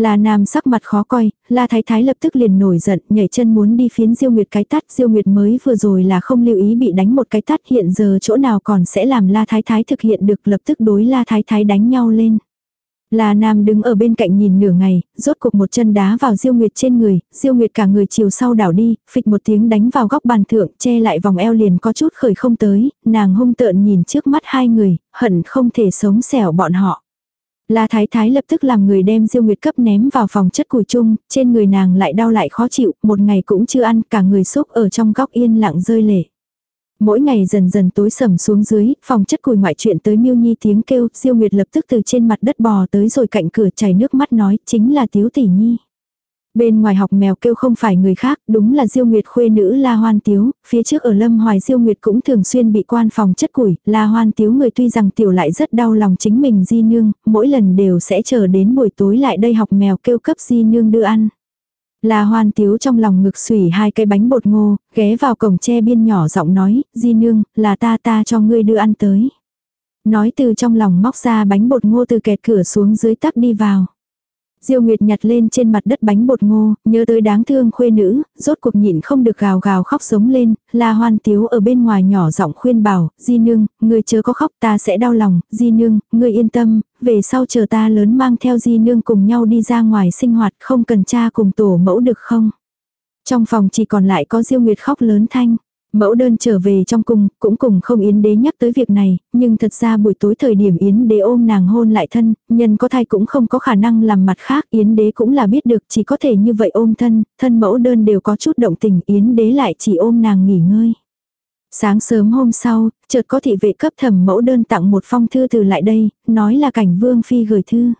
La Nam sắc mặt khó coi, La Thái Thái lập tức liền nổi giận, nhảy chân muốn đi phiến Diêu Nguyệt cái tát, Diêu Nguyệt mới vừa rồi là không lưu ý bị đánh một cái tát, hiện giờ chỗ nào còn sẽ làm La Thái Thái thực hiện được, lập tức đối La Thái Thái đánh nhau lên. La Nam đứng ở bên cạnh nhìn nửa ngày, rốt cuộc một chân đá vào Diêu Nguyệt trên người, Diêu Nguyệt cả người chiều sau đảo đi, phịch một tiếng đánh vào góc bàn thượng, che lại vòng eo liền có chút khởi không tới, nàng hung tợn nhìn trước mắt hai người, hận không thể sống xẻo bọn họ. La Thái Thái lập tức làm người đem Diêu Nguyệt cấp ném vào phòng chất củi chung, trên người nàng lại đau lại khó chịu, một ngày cũng chưa ăn, cả người xúc ở trong góc yên lặng rơi lệ. Mỗi ngày dần dần tối sầm xuống dưới, phòng chất củi ngoại chuyện tới miêu nhi tiếng kêu, Diêu Nguyệt lập tức từ trên mặt đất bò tới rồi cạnh cửa chảy nước mắt nói, chính là Tiếu Tỷ Nhi. Bên ngoài học mèo kêu không phải người khác, đúng là Diêu Nguyệt khuê nữ La Hoan Tiếu, phía trước ở Lâm Hoài Diêu Nguyệt cũng thường xuyên bị quan phòng chất củi, La Hoan Tiếu người tuy rằng tiểu lại rất đau lòng chính mình Di Nương, mỗi lần đều sẽ chờ đến buổi tối lại đây học mèo kêu cấp Di Nương đưa ăn. La Hoan Tiếu trong lòng ngực xủy hai cái bánh bột ngô, ghé vào cổng tre biên nhỏ giọng nói, Di Nương, là ta ta cho ngươi đưa ăn tới. Nói từ trong lòng móc ra bánh bột ngô từ kẹt cửa xuống dưới tắc đi vào. Diêu Nguyệt nhặt lên trên mặt đất bánh bột ngô, nhớ tới đáng thương khuê nữ, rốt cuộc nhịn không được gào gào khóc sống lên, la hoan tiếu ở bên ngoài nhỏ giọng khuyên bảo, di nương, người chớ có khóc ta sẽ đau lòng, di nương, người yên tâm, về sau chờ ta lớn mang theo di nương cùng nhau đi ra ngoài sinh hoạt không cần cha cùng tổ mẫu được không. Trong phòng chỉ còn lại có Diêu Nguyệt khóc lớn thanh. Mẫu đơn trở về trong cung, cũng cùng không Yến đế nhắc tới việc này, nhưng thật ra buổi tối thời điểm Yến đế ôm nàng hôn lại thân, nhân có thai cũng không có khả năng làm mặt khác, Yến đế cũng là biết được chỉ có thể như vậy ôm thân, thân mẫu đơn đều có chút động tình, Yến đế lại chỉ ôm nàng nghỉ ngơi. Sáng sớm hôm sau, chợt có thị vệ cấp thẩm mẫu đơn tặng một phong thư từ lại đây, nói là cảnh vương phi gửi thư.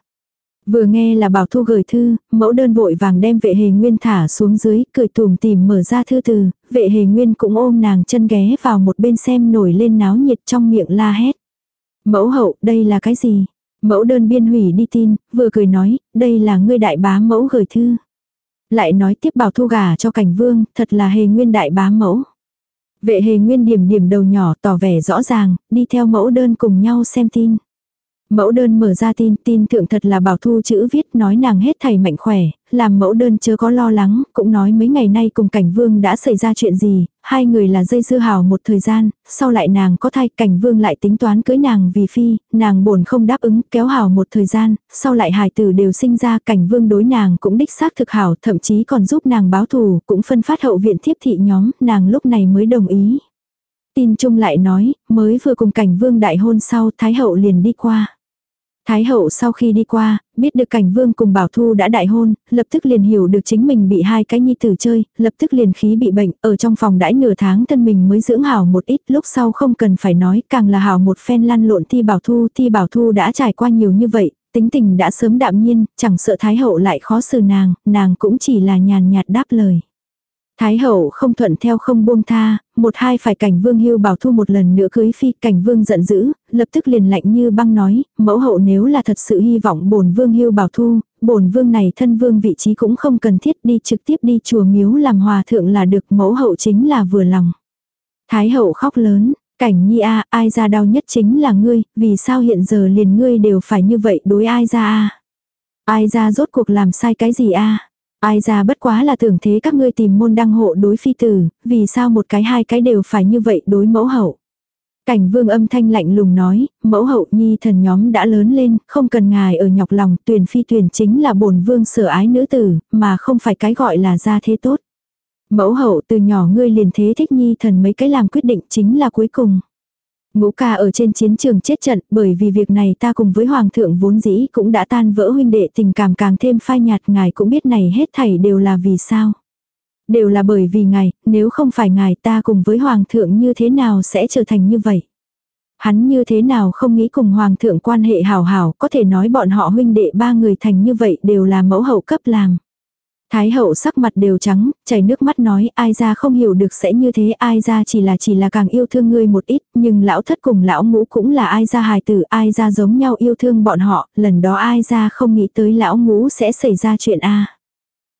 Vừa nghe là bảo thu gửi thư, mẫu đơn vội vàng đem vệ hề nguyên thả xuống dưới, cười tùm tìm mở ra thư từ, vệ hề nguyên cũng ôm nàng chân ghé vào một bên xem nổi lên náo nhiệt trong miệng la hét. Mẫu hậu, đây là cái gì? Mẫu đơn biên hủy đi tin, vừa cười nói, đây là ngươi đại bá mẫu gửi thư. Lại nói tiếp bảo thu gà cho cảnh vương, thật là hề nguyên đại bá mẫu. Vệ hề nguyên điểm điểm đầu nhỏ tỏ vẻ rõ ràng, đi theo mẫu đơn cùng nhau xem tin. Mẫu đơn mở ra tin, tin thượng thật là bảo thu chữ viết nói nàng hết thầy mạnh khỏe, làm mẫu đơn chớ có lo lắng, cũng nói mấy ngày nay cùng cảnh vương đã xảy ra chuyện gì, hai người là dây dưa hào một thời gian, sau lại nàng có thai cảnh vương lại tính toán cưới nàng vì phi, nàng bổn không đáp ứng kéo hào một thời gian, sau lại hài tử đều sinh ra cảnh vương đối nàng cũng đích xác thực hảo thậm chí còn giúp nàng báo thù, cũng phân phát hậu viện thiếp thị nhóm, nàng lúc này mới đồng ý. Tin chung lại nói, mới vừa cùng cảnh vương đại hôn sau Thái hậu liền đi qua. Thái hậu sau khi đi qua, biết được cảnh vương cùng bảo thu đã đại hôn, lập tức liền hiểu được chính mình bị hai cái nhi tử chơi, lập tức liền khí bị bệnh, ở trong phòng đãi nửa tháng thân mình mới dưỡng hảo một ít, lúc sau không cần phải nói, càng là hảo một phen lăn lộn thi bảo thu, thi bảo thu đã trải qua nhiều như vậy, tính tình đã sớm đạm nhiên, chẳng sợ thái hậu lại khó xử nàng, nàng cũng chỉ là nhàn nhạt đáp lời. Thái hậu không thuận theo không buông tha, một hai phải cảnh vương hưu bảo thu một lần nữa cưới phi, cảnh vương giận dữ, lập tức liền lạnh như băng nói, mẫu hậu nếu là thật sự hy vọng bổn vương hưu bảo thu, bổn vương này thân vương vị trí cũng không cần thiết đi trực tiếp đi chùa miếu làm hòa thượng là được mẫu hậu chính là vừa lòng. Thái hậu khóc lớn, cảnh nhi a ai ra đau nhất chính là ngươi, vì sao hiện giờ liền ngươi đều phải như vậy đối ai ra a Ai ra rốt cuộc làm sai cái gì a Ai ra bất quá là tưởng thế các ngươi tìm môn đăng hộ đối phi tử, vì sao một cái hai cái đều phải như vậy đối mẫu hậu. Cảnh vương âm thanh lạnh lùng nói, mẫu hậu nhi thần nhóm đã lớn lên, không cần ngài ở nhọc lòng, tuyển phi tuyển chính là bổn vương sở ái nữ tử, mà không phải cái gọi là gia thế tốt. Mẫu hậu từ nhỏ ngươi liền thế thích nhi thần mấy cái làm quyết định chính là cuối cùng. Ngũ ca ở trên chiến trường chết trận, bởi vì việc này ta cùng với hoàng thượng vốn dĩ cũng đã tan vỡ huynh đệ tình cảm càng thêm phai nhạt ngài cũng biết này hết thảy đều là vì sao. Đều là bởi vì ngài, nếu không phải ngài ta cùng với hoàng thượng như thế nào sẽ trở thành như vậy. Hắn như thế nào không nghĩ cùng hoàng thượng quan hệ hảo hảo, có thể nói bọn họ huynh đệ ba người thành như vậy đều là mẫu hậu cấp làm. Thái hậu sắc mặt đều trắng, chảy nước mắt nói ai ra không hiểu được sẽ như thế ai ra chỉ là chỉ là càng yêu thương ngươi một ít, nhưng lão thất cùng lão ngũ cũng là ai ra hài tử ai ra giống nhau yêu thương bọn họ, lần đó ai ra không nghĩ tới lão ngũ sẽ xảy ra chuyện a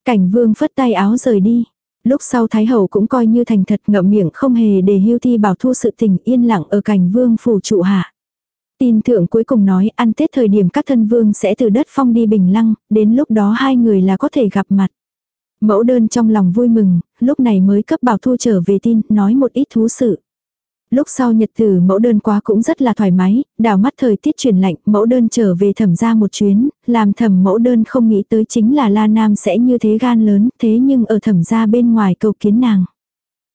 Cảnh vương phất tay áo rời đi. Lúc sau Thái hậu cũng coi như thành thật ngậm miệng không hề để hưu thi bảo thu sự tình yên lặng ở cảnh vương phủ trụ hạ. Tin thượng cuối cùng nói ăn Tết thời điểm các thân vương sẽ từ đất phong đi bình lăng, đến lúc đó hai người là có thể gặp mặt. Mẫu đơn trong lòng vui mừng, lúc này mới cấp bảo thu trở về tin, nói một ít thú sự. Lúc sau nhật tử mẫu đơn quá cũng rất là thoải mái, đảo mắt thời tiết chuyển lạnh, mẫu đơn trở về thẩm ra một chuyến, làm thẩm mẫu đơn không nghĩ tới chính là La Nam sẽ như thế gan lớn, thế nhưng ở thẩm ra bên ngoài cầu kiến nàng.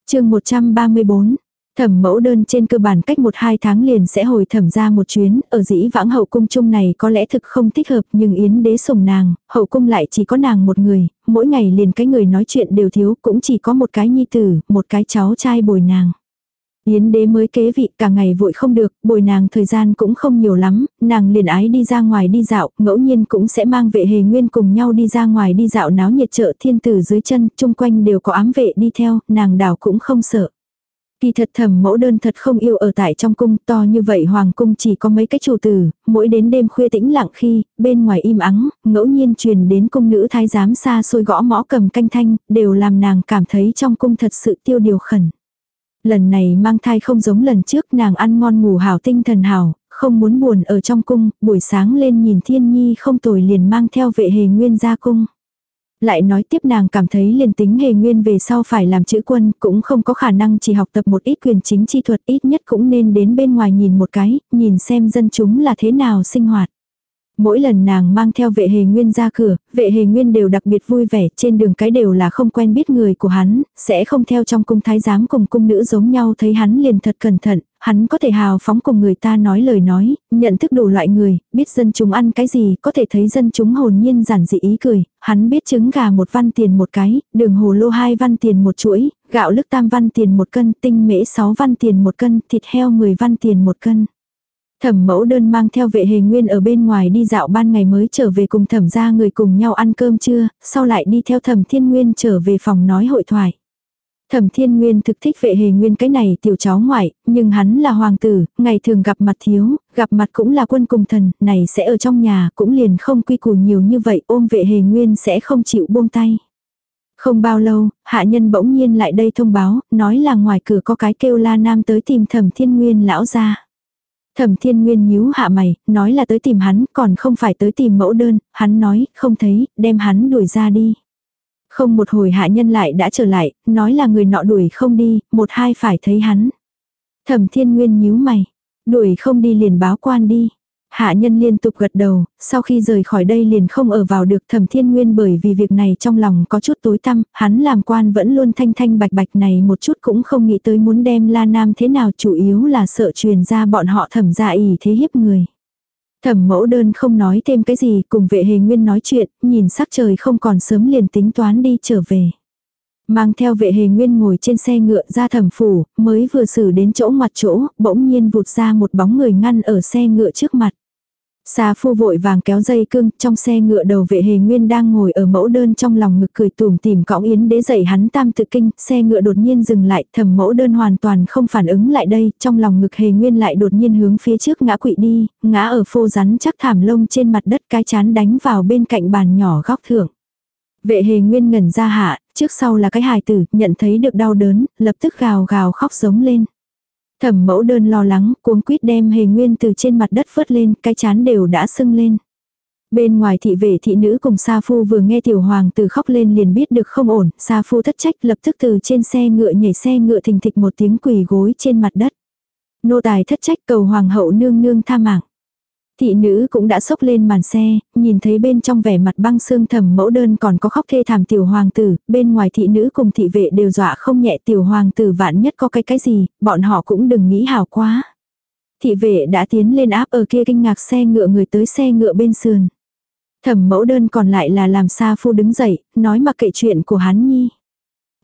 chương 134, Thẩm mẫu đơn trên cơ bản cách một hai tháng liền sẽ hồi thẩm ra một chuyến, ở dĩ vãng hậu cung chung này có lẽ thực không thích hợp nhưng yến đế sủng nàng, hậu cung lại chỉ có nàng một người, mỗi ngày liền cái người nói chuyện đều thiếu cũng chỉ có một cái nhi tử, một cái cháu trai bồi nàng. Yến đế mới kế vị cả ngày vội không được, bồi nàng thời gian cũng không nhiều lắm, nàng liền ái đi ra ngoài đi dạo, ngẫu nhiên cũng sẽ mang vệ hề nguyên cùng nhau đi ra ngoài đi dạo náo nhiệt chợ thiên tử dưới chân, chung quanh đều có ám vệ đi theo, nàng đảo cũng không sợ. Kỳ thật thầm mẫu đơn thật không yêu ở tại trong cung to như vậy hoàng cung chỉ có mấy cái chủ tử, mỗi đến đêm khuya tĩnh lặng khi, bên ngoài im ắng, ngẫu nhiên truyền đến cung nữ thái giám xa xôi gõ mõ cầm canh thanh, đều làm nàng cảm thấy trong cung thật sự tiêu điều khẩn. Lần này mang thai không giống lần trước nàng ăn ngon ngủ hảo tinh thần hảo, không muốn buồn ở trong cung, buổi sáng lên nhìn thiên nhi không tồi liền mang theo vệ hề nguyên ra cung. Lại nói tiếp nàng cảm thấy liền tính hề nguyên về sau phải làm chữ quân cũng không có khả năng chỉ học tập một ít quyền chính chi thuật ít nhất cũng nên đến bên ngoài nhìn một cái, nhìn xem dân chúng là thế nào sinh hoạt. Mỗi lần nàng mang theo vệ hề nguyên ra cửa, vệ hề nguyên đều đặc biệt vui vẻ, trên đường cái đều là không quen biết người của hắn, sẽ không theo trong cung thái giám cùng cung nữ giống nhau thấy hắn liền thật cẩn thận, hắn có thể hào phóng cùng người ta nói lời nói, nhận thức đủ loại người, biết dân chúng ăn cái gì, có thể thấy dân chúng hồn nhiên giản dị ý cười, hắn biết trứng gà một văn tiền một cái, đường hồ lô hai văn tiền một chuỗi, gạo lức tam văn tiền một cân, tinh mễ sáu văn tiền một cân, thịt heo 10 văn tiền một cân. Thẩm mẫu đơn mang theo vệ hề nguyên ở bên ngoài đi dạo ban ngày mới trở về cùng thẩm ra người cùng nhau ăn cơm trưa, sau lại đi theo thẩm thiên nguyên trở về phòng nói hội thoại. Thẩm Thiên Nguyên thực thích vệ hề nguyên cái này tiểu cháu ngoại, nhưng hắn là hoàng tử, ngày thường gặp mặt thiếu, gặp mặt cũng là quân cùng thần, này sẽ ở trong nhà, cũng liền không quy củ nhiều như vậy, ôm vệ hề nguyên sẽ không chịu buông tay. Không bao lâu, hạ nhân bỗng nhiên lại đây thông báo, nói là ngoài cửa có cái kêu la nam tới tìm thẩm thiên nguyên lão ra. Thẩm thiên nguyên nhíu hạ mày, nói là tới tìm hắn, còn không phải tới tìm mẫu đơn, hắn nói, không thấy, đem hắn đuổi ra đi. Không một hồi hạ nhân lại đã trở lại, nói là người nọ đuổi không đi, một hai phải thấy hắn. Thẩm thiên nguyên nhíu mày, đuổi không đi liền báo quan đi. Hạ nhân liên tục gật đầu, sau khi rời khỏi đây liền không ở vào được thẩm thiên nguyên bởi vì việc này trong lòng có chút tối tăm, hắn làm quan vẫn luôn thanh thanh bạch bạch này một chút cũng không nghĩ tới muốn đem la nam thế nào chủ yếu là sợ truyền ra bọn họ thẩm ra ý thế hiếp người. Thẩm mẫu đơn không nói thêm cái gì cùng vệ hề nguyên nói chuyện, nhìn sắc trời không còn sớm liền tính toán đi trở về. Mang theo vệ hề nguyên ngồi trên xe ngựa ra thẩm phủ, mới vừa xử đến chỗ mặt chỗ, bỗng nhiên vụt ra một bóng người ngăn ở xe ngựa trước mặt. Xà phu vội vàng kéo dây cương, trong xe ngựa đầu vệ hề nguyên đang ngồi ở mẫu đơn trong lòng ngực cười tùm tìm cõng yến đế dậy hắn tam tự kinh, xe ngựa đột nhiên dừng lại, thầm mẫu đơn hoàn toàn không phản ứng lại đây, trong lòng ngực hề nguyên lại đột nhiên hướng phía trước ngã quỵ đi, ngã ở phô rắn chắc thảm lông trên mặt đất cái chán đánh vào bên cạnh bàn nhỏ góc thượng. Vệ hề nguyên ngẩn ra hạ, trước sau là cái hài tử, nhận thấy được đau đớn, lập tức gào gào khóc giống lên. Thẩm mẫu đơn lo lắng, cuống quýt đem hề nguyên từ trên mặt đất phớt lên, cái chán đều đã sưng lên. Bên ngoài thị vệ thị nữ cùng Sa Phu vừa nghe tiểu hoàng tử khóc lên liền biết được không ổn, Sa Phu thất trách lập tức từ trên xe ngựa nhảy xe ngựa thình thịch một tiếng quỳ gối trên mặt đất. Nô tài thất trách cầu hoàng hậu nương nương tha mạng. Thị nữ cũng đã sốc lên màn xe, nhìn thấy bên trong vẻ mặt băng xương thầm mẫu đơn còn có khóc thê thảm tiểu hoàng tử, bên ngoài thị nữ cùng thị vệ đều dọa không nhẹ tiểu hoàng tử vạn nhất có cái cái gì, bọn họ cũng đừng nghĩ hào quá. Thị vệ đã tiến lên áp ở kia kinh ngạc xe ngựa người tới xe ngựa bên sườn. Thẩm mẫu đơn còn lại là làm xa phu đứng dậy, nói mặc kệ chuyện của hắn nhi.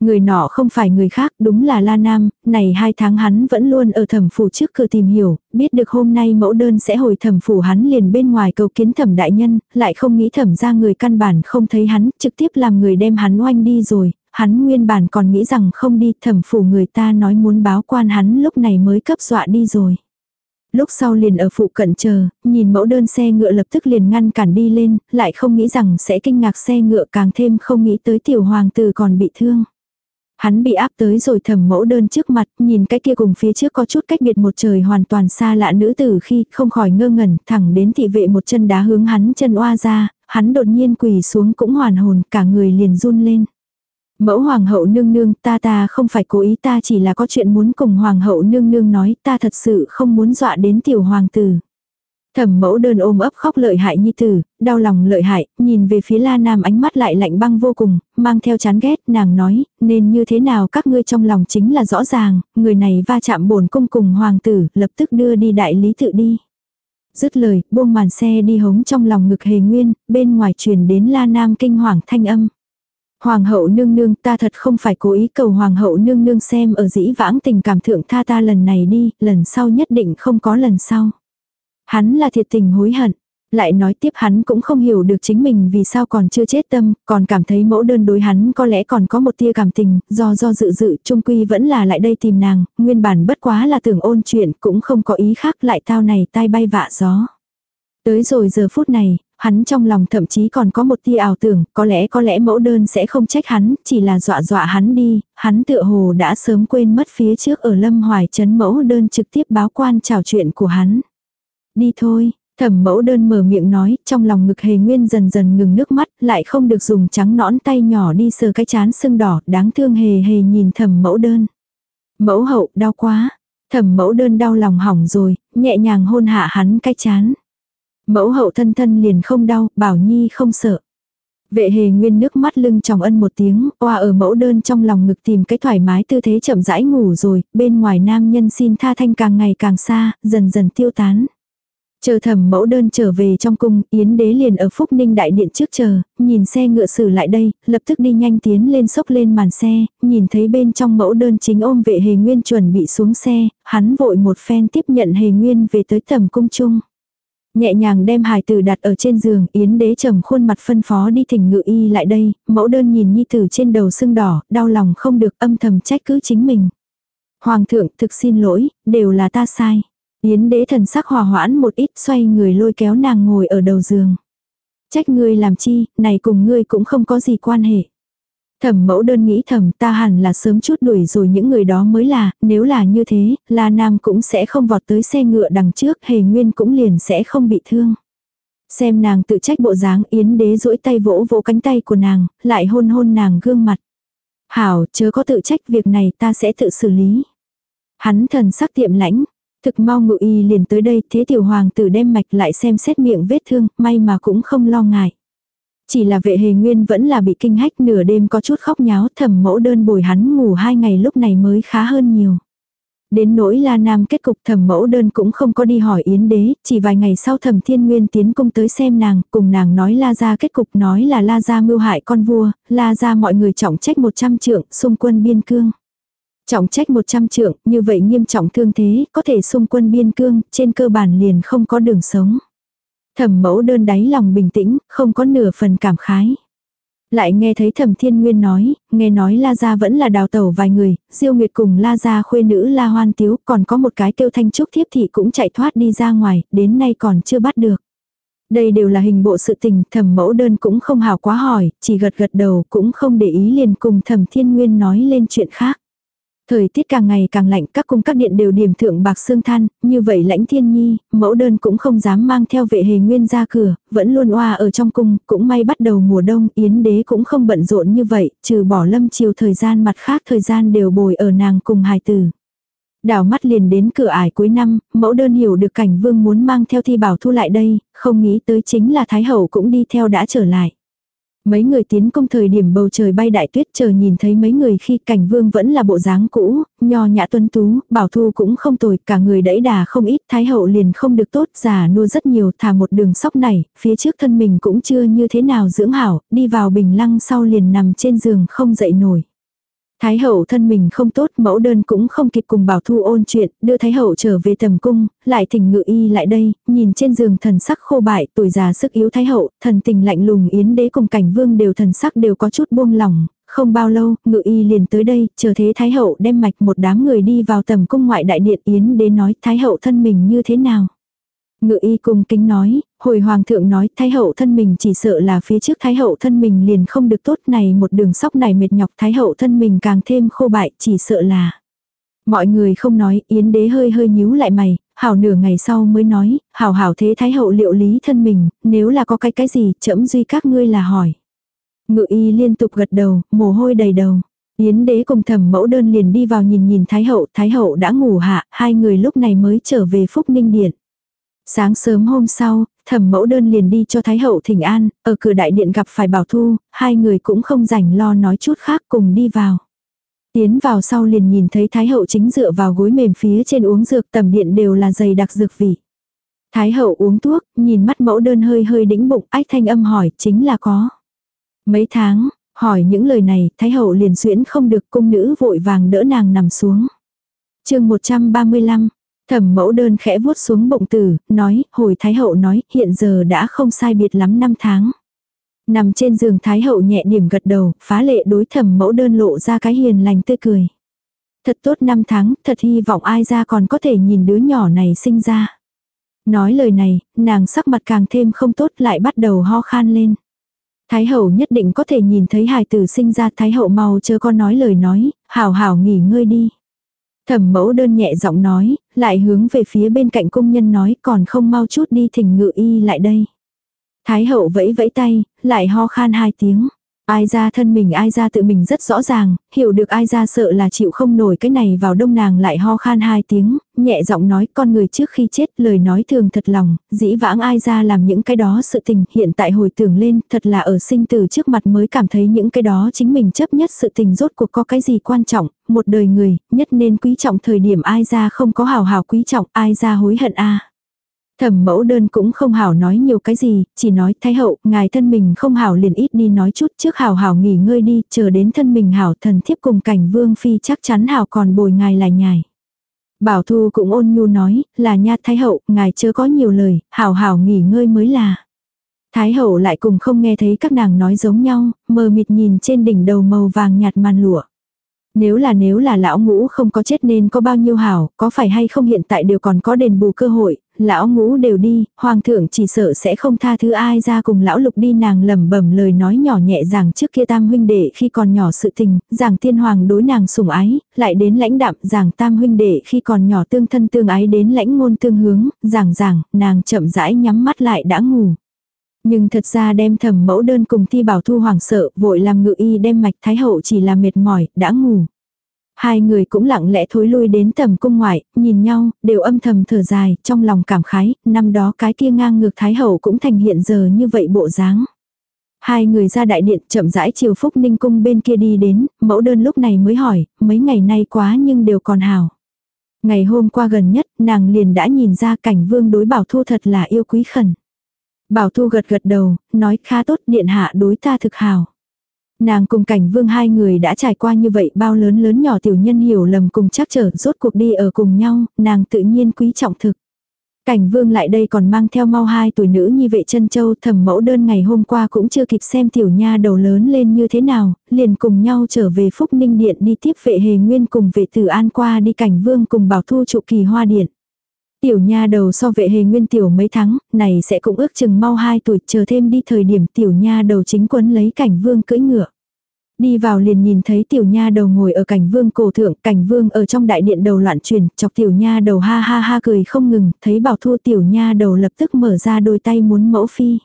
Người nọ không phải người khác, đúng là La Nam, này hai tháng hắn vẫn luôn ở thẩm phủ trước cửa tìm hiểu, biết được hôm nay mẫu đơn sẽ hồi thẩm phủ hắn liền bên ngoài cầu kiến thẩm đại nhân, lại không nghĩ thẩm ra người căn bản không thấy hắn, trực tiếp làm người đem hắn oanh đi rồi, hắn nguyên bản còn nghĩ rằng không đi thẩm phủ người ta nói muốn báo quan hắn lúc này mới cấp dọa đi rồi lúc sau liền ở phụ cận chờ, nhìn mẫu đơn xe ngựa lập tức liền ngăn cản đi lên, lại không nghĩ rằng sẽ kinh ngạc xe ngựa càng thêm không nghĩ tới tiểu hoàng tử còn bị thương. Hắn bị áp tới rồi thầm mẫu đơn trước mặt, nhìn cái kia cùng phía trước có chút cách biệt một trời hoàn toàn xa lạ nữ tử khi không khỏi ngơ ngẩn, thẳng đến thị vệ một chân đá hướng hắn chân oa ra, hắn đột nhiên quỳ xuống cũng hoàn hồn, cả người liền run lên. Mẫu hoàng hậu nương nương ta ta không phải cố ý ta chỉ là có chuyện muốn cùng hoàng hậu nương nương nói ta thật sự không muốn dọa đến tiểu hoàng tử. Thẩm mẫu đơn ôm ấp khóc lợi hại nhi tử, đau lòng lợi hại, nhìn về phía la nam ánh mắt lại lạnh băng vô cùng, mang theo chán ghét, nàng nói, nên như thế nào các ngươi trong lòng chính là rõ ràng, người này va chạm bổn cung cùng hoàng tử, lập tức đưa đi đại lý tự đi. Dứt lời, buông màn xe đi hống trong lòng ngực hề nguyên, bên ngoài truyền đến la nam kinh hoàng thanh âm. Hoàng hậu nương nương ta thật không phải cố ý cầu hoàng hậu nương nương xem ở dĩ vãng tình cảm thượng tha ta lần này đi, lần sau nhất định không có lần sau. Hắn là thiệt tình hối hận. Lại nói tiếp hắn cũng không hiểu được chính mình vì sao còn chưa chết tâm, còn cảm thấy mẫu đơn đối hắn có lẽ còn có một tia cảm tình, do do dự dự trung quy vẫn là lại đây tìm nàng, nguyên bản bất quá là tưởng ôn chuyện cũng không có ý khác lại tao này tai bay vạ gió. Tới rồi giờ phút này, hắn trong lòng thậm chí còn có một tia ảo tưởng, có lẽ có lẽ mẫu đơn sẽ không trách hắn, chỉ là dọa dọa hắn đi, hắn tựa hồ đã sớm quên mất phía trước ở lâm hoài chấn mẫu đơn trực tiếp báo quan trào chuyện của hắn đi thôi. Thẩm mẫu đơn mở miệng nói, trong lòng ngực hề nguyên dần dần ngừng nước mắt, lại không được dùng trắng nõn tay nhỏ đi sờ cái chán sưng đỏ, đáng thương hề hề nhìn thẩm mẫu đơn. Mẫu hậu, đau quá. Thẩm mẫu đơn đau lòng hỏng rồi, nhẹ nhàng hôn hạ hắn cái chán. Mẫu hậu thân thân liền không đau, bảo nhi không sợ. Vệ hề nguyên nước mắt lưng tròng ân một tiếng, oa ở mẫu đơn trong lòng ngực tìm cái thoải mái tư thế chậm rãi ngủ rồi, bên ngoài nam nhân xin tha thanh càng ngày càng xa, dần dần tiêu tán. Chờ thẩm mẫu đơn trở về trong cung, Yến đế liền ở Phúc Ninh đại điện trước chờ, nhìn xe ngựa xử lại đây, lập tức đi nhanh tiến lên sốc lên màn xe, nhìn thấy bên trong mẫu đơn chính ôm vệ hề nguyên chuẩn bị xuống xe, hắn vội một phen tiếp nhận hề nguyên về tới thẩm cung chung. Nhẹ nhàng đem hài tử đặt ở trên giường, Yến đế trầm khuôn mặt phân phó đi thỉnh ngự y lại đây, mẫu đơn nhìn nhi tử trên đầu sưng đỏ, đau lòng không được âm thầm trách cứ chính mình. Hoàng thượng thực xin lỗi, đều là ta sai. Yến đế thần sắc hòa hoãn một ít xoay người lôi kéo nàng ngồi ở đầu giường. Trách ngươi làm chi, này cùng ngươi cũng không có gì quan hệ. Thẩm mẫu đơn nghĩ thầm ta hẳn là sớm chút đuổi rồi những người đó mới là, nếu là như thế, La Nam cũng sẽ không vọt tới xe ngựa đằng trước, hề nguyên cũng liền sẽ không bị thương. Xem nàng tự trách bộ dáng yến đế duỗi tay vỗ vỗ cánh tay của nàng, lại hôn hôn nàng gương mặt. Hảo, chớ có tự trách việc này ta sẽ tự xử lý. Hắn thần sắc tiệm lãnh, Thực mau ngự y liền tới đây, thế tiểu hoàng tử đem mạch lại xem xét miệng vết thương, may mà cũng không lo ngại. Chỉ là vệ hề nguyên vẫn là bị kinh hách nửa đêm có chút khóc nháo thầm mẫu đơn bồi hắn ngủ hai ngày lúc này mới khá hơn nhiều. Đến nỗi la nam kết cục thầm mẫu đơn cũng không có đi hỏi yến đế, chỉ vài ngày sau thầm thiên nguyên tiến cung tới xem nàng, cùng nàng nói la ra kết cục nói là la ra mưu hại con vua, la ra mọi người trọng trách 100 trượng, xung quân biên cương. Trọng trách 100 trượng, như vậy nghiêm trọng thương thế, có thể xung quân biên cương, trên cơ bản liền không có đường sống. Thẩm mẫu đơn đáy lòng bình tĩnh, không có nửa phần cảm khái. Lại nghe thấy thẩm thiên nguyên nói, nghe nói La Gia vẫn là đào tẩu vài người, Diêu Nguyệt cùng La Gia khuê nữ La Hoan Tiếu, còn có một cái kêu thanh trúc thiếp thị cũng chạy thoát đi ra ngoài, đến nay còn chưa bắt được. Đây đều là hình bộ sự tình, thẩm mẫu đơn cũng không hào quá hỏi, chỉ gật gật đầu cũng không để ý liền cùng thẩm thiên nguyên nói lên chuyện khác. Thời tiết càng ngày càng lạnh, các cung các điện đều điểm thượng bạc xương than, như vậy lãnh thiên nhi, mẫu đơn cũng không dám mang theo vệ hề nguyên ra cửa, vẫn luôn oa ở trong cung, cũng may bắt đầu mùa đông, yến đế cũng không bận rộn như vậy, trừ bỏ lâm chiều thời gian mặt khác thời gian đều bồi ở nàng cùng hài tử. Đảo mắt liền đến cửa ải cuối năm, mẫu đơn hiểu được cảnh vương muốn mang theo thi bảo thu lại đây, không nghĩ tới chính là Thái Hậu cũng đi theo đã trở lại. Mấy người tiến công thời điểm bầu trời bay đại tuyết chờ nhìn thấy mấy người khi cảnh vương vẫn là bộ dáng cũ, nho nhã tuân tú, bảo thu cũng không tồi, cả người đẫy đà không ít, thái hậu liền không được tốt, già nua rất nhiều, thả một đường sóc này, phía trước thân mình cũng chưa như thế nào dưỡng hảo, đi vào bình lăng sau liền nằm trên giường không dậy nổi. Thái hậu thân mình không tốt, mẫu đơn cũng không kịp cùng bảo thu ôn chuyện, đưa thái hậu trở về tầm cung, lại thỉnh ngự y lại đây, nhìn trên giường thần sắc khô bại, tuổi già sức yếu thái hậu, thần tình lạnh lùng yến đế cùng cảnh vương đều thần sắc đều có chút buông lỏng, không bao lâu, ngự y liền tới đây, chờ thế thái hậu đem mạch một đám người đi vào tầm cung ngoại đại điện yến đế nói thái hậu thân mình như thế nào. Ngự y cung kính nói, hồi hoàng thượng nói thái hậu thân mình chỉ sợ là phía trước thái hậu thân mình liền không được tốt này một đường sóc này mệt nhọc thái hậu thân mình càng thêm khô bại chỉ sợ là. Mọi người không nói, yến đế hơi hơi nhíu lại mày, hảo nửa ngày sau mới nói, hảo hảo thế thái hậu liệu lý thân mình, nếu là có cái cái gì, chậm duy các ngươi là hỏi. Ngự y liên tục gật đầu, mồ hôi đầy đầu. Yến đế cùng thẩm mẫu đơn liền đi vào nhìn nhìn thái hậu, thái hậu đã ngủ hạ, hai người lúc này mới trở về phúc ninh điện. Sáng sớm hôm sau, thẩm mẫu đơn liền đi cho Thái hậu thỉnh an, ở cửa đại điện gặp phải bảo thu, hai người cũng không rảnh lo nói chút khác cùng đi vào. Tiến vào sau liền nhìn thấy Thái hậu chính dựa vào gối mềm phía trên uống dược tầm điện đều là dày đặc dược vị. Thái hậu uống thuốc, nhìn mắt mẫu đơn hơi hơi đĩnh bụng, ách thanh âm hỏi, chính là có. Mấy tháng, hỏi những lời này, Thái hậu liền xuyễn không được cung nữ vội vàng đỡ nàng nằm xuống. chương 135, Thẩm mẫu đơn khẽ vuốt xuống bụng tử, nói, hồi Thái hậu nói, hiện giờ đã không sai biệt lắm năm tháng. Nằm trên giường Thái hậu nhẹ điểm gật đầu, phá lệ đối thẩm mẫu đơn lộ ra cái hiền lành tươi cười. Thật tốt năm tháng, thật hy vọng ai ra còn có thể nhìn đứa nhỏ này sinh ra. Nói lời này, nàng sắc mặt càng thêm không tốt lại bắt đầu ho khan lên. Thái hậu nhất định có thể nhìn thấy hài tử sinh ra Thái hậu mau chớ có nói lời nói, hảo hảo nghỉ ngơi đi. Thẩm mẫu đơn nhẹ giọng nói, lại hướng về phía bên cạnh công nhân nói còn không mau chút đi thỉnh ngự y lại đây. Thái hậu vẫy vẫy tay, lại ho khan hai tiếng. Ai ra thân mình ai ra tự mình rất rõ ràng, hiểu được ai ra sợ là chịu không nổi cái này vào đông nàng lại ho khan hai tiếng, nhẹ giọng nói con người trước khi chết lời nói thường thật lòng, dĩ vãng ai ra làm những cái đó sự tình hiện tại hồi tưởng lên thật là ở sinh tử trước mặt mới cảm thấy những cái đó chính mình chấp nhất sự tình rốt cuộc có cái gì quan trọng, một đời người nhất nên quý trọng thời điểm ai ra không có hào hào quý trọng ai ra hối hận a. Thẩm mẫu đơn cũng không hảo nói nhiều cái gì, chỉ nói thái hậu, ngài thân mình không hảo liền ít đi nói chút trước hảo hảo nghỉ ngơi đi, chờ đến thân mình hảo thần thiếp cùng cảnh vương phi chắc chắn hảo còn bồi ngài lại nhài. Bảo thu cũng ôn nhu nói, là nha thái hậu, ngài chưa có nhiều lời, hảo hảo nghỉ ngơi mới là. Thái hậu lại cùng không nghe thấy các nàng nói giống nhau, mờ mịt nhìn trên đỉnh đầu màu vàng nhạt màn lụa. Nếu là nếu là lão ngũ không có chết nên có bao nhiêu hảo, có phải hay không hiện tại đều còn có đền bù cơ hội, lão ngũ đều đi, hoàng thượng chỉ sợ sẽ không tha thứ ai ra cùng lão lục đi nàng lẩm bẩm lời nói nhỏ nhẹ rằng trước kia tam huynh đệ khi còn nhỏ sự tình, rằng tiên hoàng đối nàng sủng ái, lại đến lãnh đạm, rằng tam huynh đệ khi còn nhỏ tương thân tương ái đến lãnh ngôn tương hướng, rằng rằng, nàng chậm rãi nhắm mắt lại đã ngủ. Nhưng thật ra đem thẩm mẫu đơn cùng thi bảo thu hoàng sợ, vội làm ngự y đem mạch thái hậu chỉ là mệt mỏi, đã ngủ. Hai người cũng lặng lẽ thối lui đến tầm cung ngoại, nhìn nhau, đều âm thầm thở dài, trong lòng cảm khái, năm đó cái kia ngang ngược thái hậu cũng thành hiện giờ như vậy bộ dáng. Hai người ra đại điện chậm rãi chiều phúc ninh cung bên kia đi đến, mẫu đơn lúc này mới hỏi, mấy ngày nay quá nhưng đều còn hào. Ngày hôm qua gần nhất, nàng liền đã nhìn ra cảnh vương đối bảo thu thật là yêu quý khẩn. Bảo thu gật gật đầu, nói khá tốt điện hạ đối ta thực hào. Nàng cùng cảnh vương hai người đã trải qua như vậy bao lớn lớn nhỏ tiểu nhân hiểu lầm cùng chắc trở rốt cuộc đi ở cùng nhau, nàng tự nhiên quý trọng thực. Cảnh vương lại đây còn mang theo mau hai tuổi nữ nhi vệ chân châu thẩm mẫu đơn ngày hôm qua cũng chưa kịp xem tiểu nha đầu lớn lên như thế nào, liền cùng nhau trở về Phúc Ninh Điện đi tiếp vệ hề nguyên cùng vệ tử an qua đi cảnh vương cùng bảo thu trụ kỳ hoa điện. Tiểu nha đầu so vệ hề nguyên tiểu mấy tháng, này sẽ cũng ước chừng mau 2 tuổi chờ thêm đi thời điểm tiểu nha đầu chính quấn lấy cảnh vương cưỡi ngựa. Đi vào liền nhìn thấy tiểu nha đầu ngồi ở cảnh vương cổ thượng, cảnh vương ở trong đại điện đầu loạn truyền, chọc tiểu nha đầu ha ha ha cười không ngừng, thấy bảo thu tiểu nha đầu lập tức mở ra đôi tay muốn mẫu phi.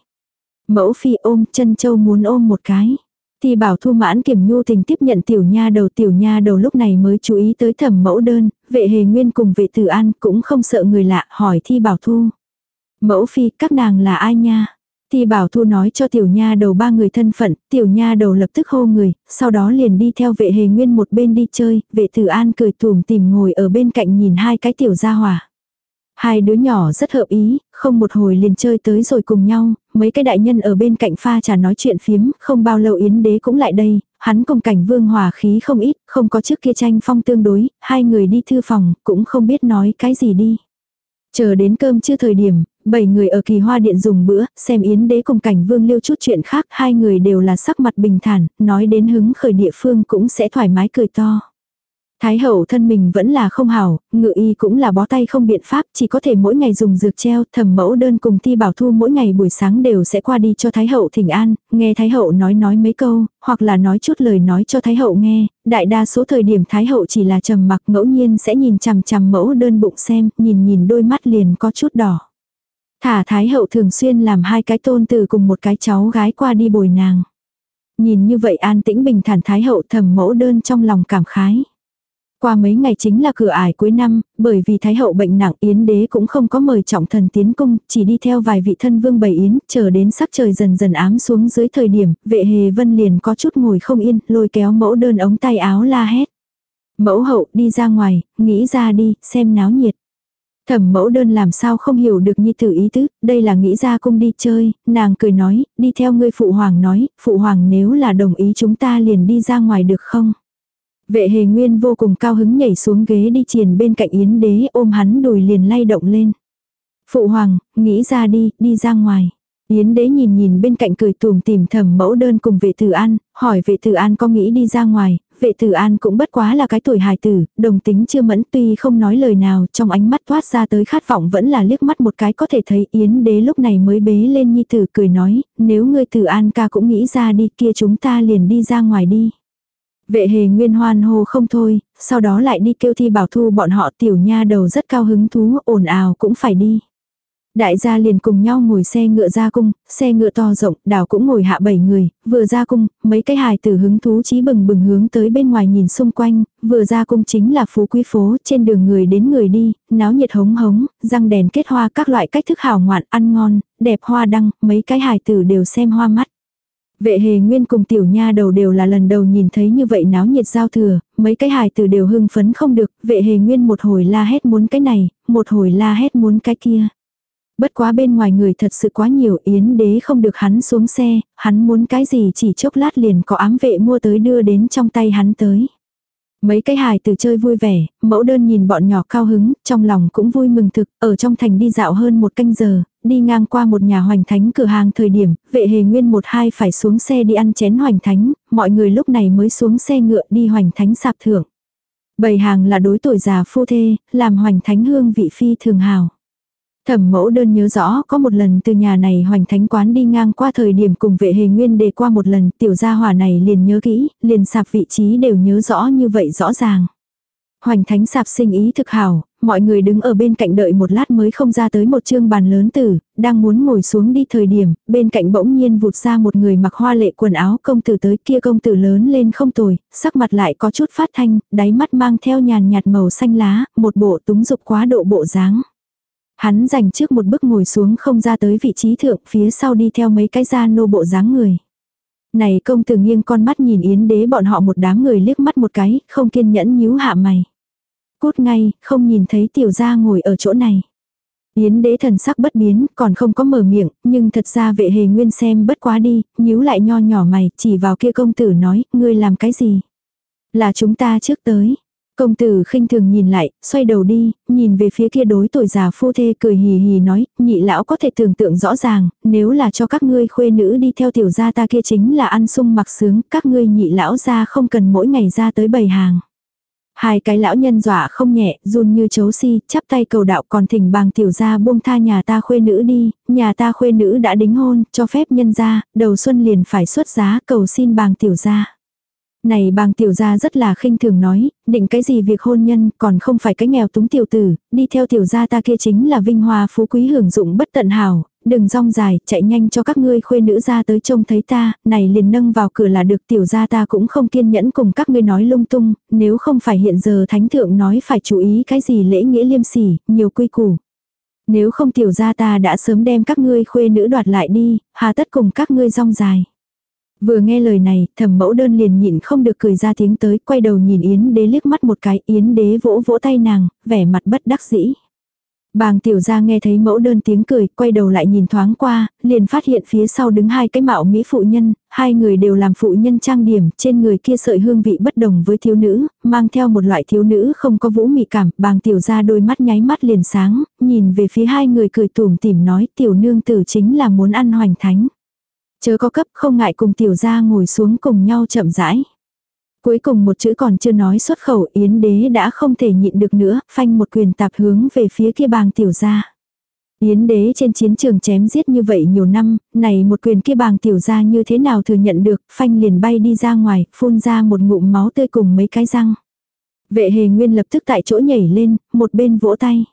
Mẫu phi ôm chân châu muốn ôm một cái. Thì bảo thu mãn kiểm nhu tình tiếp nhận tiểu nha đầu tiểu nha đầu lúc này mới chú ý tới thẩm mẫu đơn, vệ hề nguyên cùng vệ tử an cũng không sợ người lạ hỏi thi bảo thu. Mẫu phi các nàng là ai nha? Thi bảo thu nói cho tiểu nha đầu ba người thân phận, tiểu nha đầu lập tức hô người, sau đó liền đi theo vệ hề nguyên một bên đi chơi, vệ tử an cười tùm tìm ngồi ở bên cạnh nhìn hai cái tiểu gia hỏa. Hai đứa nhỏ rất hợp ý, không một hồi liền chơi tới rồi cùng nhau, mấy cái đại nhân ở bên cạnh pha trà nói chuyện phiếm, không bao lâu Yến đế cũng lại đây, hắn cùng cảnh vương hòa khí không ít, không có trước kia tranh phong tương đối, hai người đi thư phòng, cũng không biết nói cái gì đi. Chờ đến cơm chưa thời điểm, bảy người ở kỳ hoa điện dùng bữa, xem Yến đế cùng cảnh vương liêu chút chuyện khác, hai người đều là sắc mặt bình thản, nói đến hứng khởi địa phương cũng sẽ thoải mái cười to. Thái hậu thân mình vẫn là không hảo, ngự y cũng là bó tay không biện pháp, chỉ có thể mỗi ngày dùng dược treo, thẩm mẫu đơn cùng ti bảo thu mỗi ngày buổi sáng đều sẽ qua đi cho Thái hậu thỉnh an, nghe Thái hậu nói nói mấy câu, hoặc là nói chút lời nói cho Thái hậu nghe, đại đa số thời điểm Thái hậu chỉ là trầm mặc ngẫu nhiên sẽ nhìn chằm chằm mẫu đơn bụng xem, nhìn nhìn đôi mắt liền có chút đỏ. Thả Thái hậu thường xuyên làm hai cái tôn từ cùng một cái cháu gái qua đi bồi nàng. Nhìn như vậy an tĩnh bình thản Thái hậu thầm mẫu đơn trong lòng cảm khái. Qua mấy ngày chính là cửa ải cuối năm, bởi vì Thái hậu bệnh nặng Yến đế cũng không có mời trọng thần tiến cung, chỉ đi theo vài vị thân vương bày Yến, chờ đến sắc trời dần dần ám xuống dưới thời điểm, vệ hề vân liền có chút ngồi không yên, lôi kéo mẫu đơn ống tay áo la hét. Mẫu hậu đi ra ngoài, nghĩ ra đi, xem náo nhiệt. Thẩm mẫu đơn làm sao không hiểu được nhi tử ý tứ, đây là nghĩ ra cung đi chơi, nàng cười nói, đi theo ngươi phụ hoàng nói, phụ hoàng nếu là đồng ý chúng ta liền đi ra ngoài được không? Vệ hề nguyên vô cùng cao hứng nhảy xuống ghế đi triền bên cạnh yến đế ôm hắn đùi liền lay động lên. Phụ hoàng, nghĩ ra đi, đi ra ngoài. Yến đế nhìn nhìn bên cạnh cười tùm tìm thầm mẫu đơn cùng vệ tử an, hỏi vệ tử an có nghĩ đi ra ngoài, vệ tử an cũng bất quá là cái tuổi hài tử, đồng tính chưa mẫn tuy không nói lời nào trong ánh mắt thoát ra tới khát vọng vẫn là liếc mắt một cái có thể thấy yến đế lúc này mới bế lên nhi tử cười nói, nếu ngươi tử an ca cũng nghĩ ra đi kia chúng ta liền đi ra ngoài đi. Vệ hề nguyên hoan hô không thôi, sau đó lại đi kêu thi bảo thu bọn họ tiểu nha đầu rất cao hứng thú ồn ào cũng phải đi. Đại gia liền cùng nhau ngồi xe ngựa ra cung, xe ngựa to rộng, đảo cũng ngồi hạ bảy người, vừa ra cung, mấy cái hài tử hứng thú chí bừng bừng hướng tới bên ngoài nhìn xung quanh, vừa ra cung chính là phú quý phố, trên đường người đến người đi, náo nhiệt hống hống, răng đèn kết hoa các loại cách thức hảo ngoạn, ăn ngon, đẹp hoa đăng, mấy cái hài tử đều xem hoa mắt. Vệ hề nguyên cùng tiểu nha đầu đều là lần đầu nhìn thấy như vậy náo nhiệt giao thừa, mấy cái hài tử đều hưng phấn không được, vệ hề nguyên một hồi la hét muốn cái này, một hồi la hét muốn cái kia. Bất quá bên ngoài người thật sự quá nhiều yến đế không được hắn xuống xe, hắn muốn cái gì chỉ chốc lát liền có ám vệ mua tới đưa đến trong tay hắn tới. Mấy cái hài từ chơi vui vẻ, mẫu đơn nhìn bọn nhỏ cao hứng, trong lòng cũng vui mừng thực, ở trong thành đi dạo hơn một canh giờ, đi ngang qua một nhà hoành thánh cửa hàng thời điểm, vệ hề nguyên một hai phải xuống xe đi ăn chén hoành thánh, mọi người lúc này mới xuống xe ngựa đi hoành thánh sạp thưởng. Bầy hàng là đối tuổi già phu thê, làm hoành thánh hương vị phi thường hào. Thẩm mẫu đơn nhớ rõ có một lần từ nhà này hoành thánh quán đi ngang qua thời điểm cùng vệ hề nguyên đề qua một lần tiểu gia hỏa này liền nhớ kỹ, liền sạp vị trí đều nhớ rõ như vậy rõ ràng. Hoành thánh sạp sinh ý thực hảo, mọi người đứng ở bên cạnh đợi một lát mới không ra tới một chương bàn lớn tử, đang muốn ngồi xuống đi thời điểm, bên cạnh bỗng nhiên vụt ra một người mặc hoa lệ quần áo công tử tới kia công tử lớn lên không tồi, sắc mặt lại có chút phát thanh, đáy mắt mang theo nhàn nhạt màu xanh lá, một bộ túng dục quá độ bộ dáng. Hắn dành trước một bước ngồi xuống không ra tới vị trí thượng phía sau đi theo mấy cái da nô bộ dáng người. Này công tử nghiêng con mắt nhìn yến đế bọn họ một đám người liếc mắt một cái, không kiên nhẫn nhíu hạ mày. Cút ngay, không nhìn thấy tiểu gia ngồi ở chỗ này. Yến đế thần sắc bất biến, còn không có mở miệng, nhưng thật ra vệ hề nguyên xem bất quá đi, nhíu lại nho nhỏ mày, chỉ vào kia công tử nói, ngươi làm cái gì? Là chúng ta trước tới. Công tử khinh thường nhìn lại, xoay đầu đi, nhìn về phía kia đối tuổi già phu thê cười hì hì nói, nhị lão có thể tưởng tượng rõ ràng, nếu là cho các ngươi khuê nữ đi theo tiểu gia ta kia chính là ăn sung mặc sướng, các ngươi nhị lão ra không cần mỗi ngày ra tới bầy hàng. Hai cái lão nhân dọa không nhẹ, run như chấu si, chắp tay cầu đạo còn thỉnh bàng tiểu gia buông tha nhà ta khuê nữ đi, nhà ta khuê nữ đã đính hôn, cho phép nhân gia, đầu xuân liền phải xuất giá cầu xin bàng tiểu gia. Này bàng tiểu gia rất là khinh thường nói, định cái gì việc hôn nhân còn không phải cái nghèo túng tiểu tử, đi theo tiểu gia ta kia chính là vinh hoa phú quý hưởng dụng bất tận hảo, đừng rong dài, chạy nhanh cho các ngươi khuê nữ ra tới trông thấy ta, này liền nâng vào cửa là được tiểu gia ta cũng không kiên nhẫn cùng các ngươi nói lung tung, nếu không phải hiện giờ thánh thượng nói phải chú ý cái gì lễ nghĩa liêm sỉ, nhiều quy củ. Nếu không tiểu gia ta đã sớm đem các ngươi khuê nữ đoạt lại đi, hà tất cùng các ngươi rong dài. Vừa nghe lời này, thẩm mẫu đơn liền nhịn không được cười ra tiếng tới, quay đầu nhìn Yến đế liếc mắt một cái, Yến đế vỗ vỗ tay nàng, vẻ mặt bất đắc dĩ. Bàng tiểu gia nghe thấy mẫu đơn tiếng cười, quay đầu lại nhìn thoáng qua, liền phát hiện phía sau đứng hai cái mạo mỹ phụ nhân, hai người đều làm phụ nhân trang điểm, trên người kia sợi hương vị bất đồng với thiếu nữ, mang theo một loại thiếu nữ không có vũ mị cảm, bàng tiểu gia đôi mắt nháy mắt liền sáng, nhìn về phía hai người cười tủm tỉm nói tiểu nương tử chính là muốn ăn hoành thánh. Chớ có cấp không ngại cùng tiểu gia ngồi xuống cùng nhau chậm rãi. Cuối cùng một chữ còn chưa nói xuất khẩu Yến đế đã không thể nhịn được nữa, phanh một quyền tạp hướng về phía kia bàng tiểu gia. Yến đế trên chiến trường chém giết như vậy nhiều năm, này một quyền kia bàng tiểu gia như thế nào thừa nhận được, phanh liền bay đi ra ngoài, phun ra một ngụm máu tươi cùng mấy cái răng. Vệ hề nguyên lập tức tại chỗ nhảy lên, một bên vỗ tay.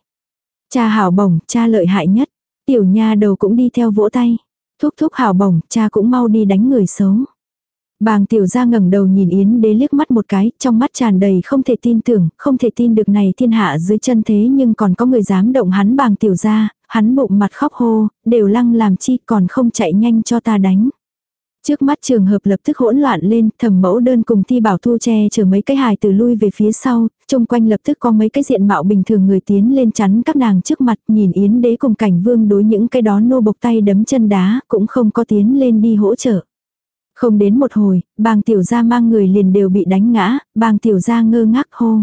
Cha hảo bổng, cha lợi hại nhất. Tiểu nha đầu cũng đi theo vỗ tay. Thúc thúc hảo bổng, cha cũng mau đi đánh người xấu. Bàng tiểu gia ngẩng đầu nhìn Yến đế liếc mắt một cái, trong mắt tràn đầy không thể tin tưởng, không thể tin được này thiên hạ dưới chân thế nhưng còn có người dám động hắn bàng tiểu gia, hắn bụng mặt khóc hô, đều lăng làm chi còn không chạy nhanh cho ta đánh. Trước mắt trường hợp lập tức hỗn loạn lên, thẩm mẫu đơn cùng thi bảo thu che chở mấy cái hài từ lui về phía sau, chung quanh lập tức có mấy cái diện mạo bình thường người tiến lên chắn các nàng trước mặt, nhìn yến đế cùng cảnh vương đối những cái đó nô bộc tay đấm chân đá, cũng không có tiến lên đi hỗ trợ. Không đến một hồi, bàng tiểu gia mang người liền đều bị đánh ngã, bàng tiểu gia ngơ ngác hô.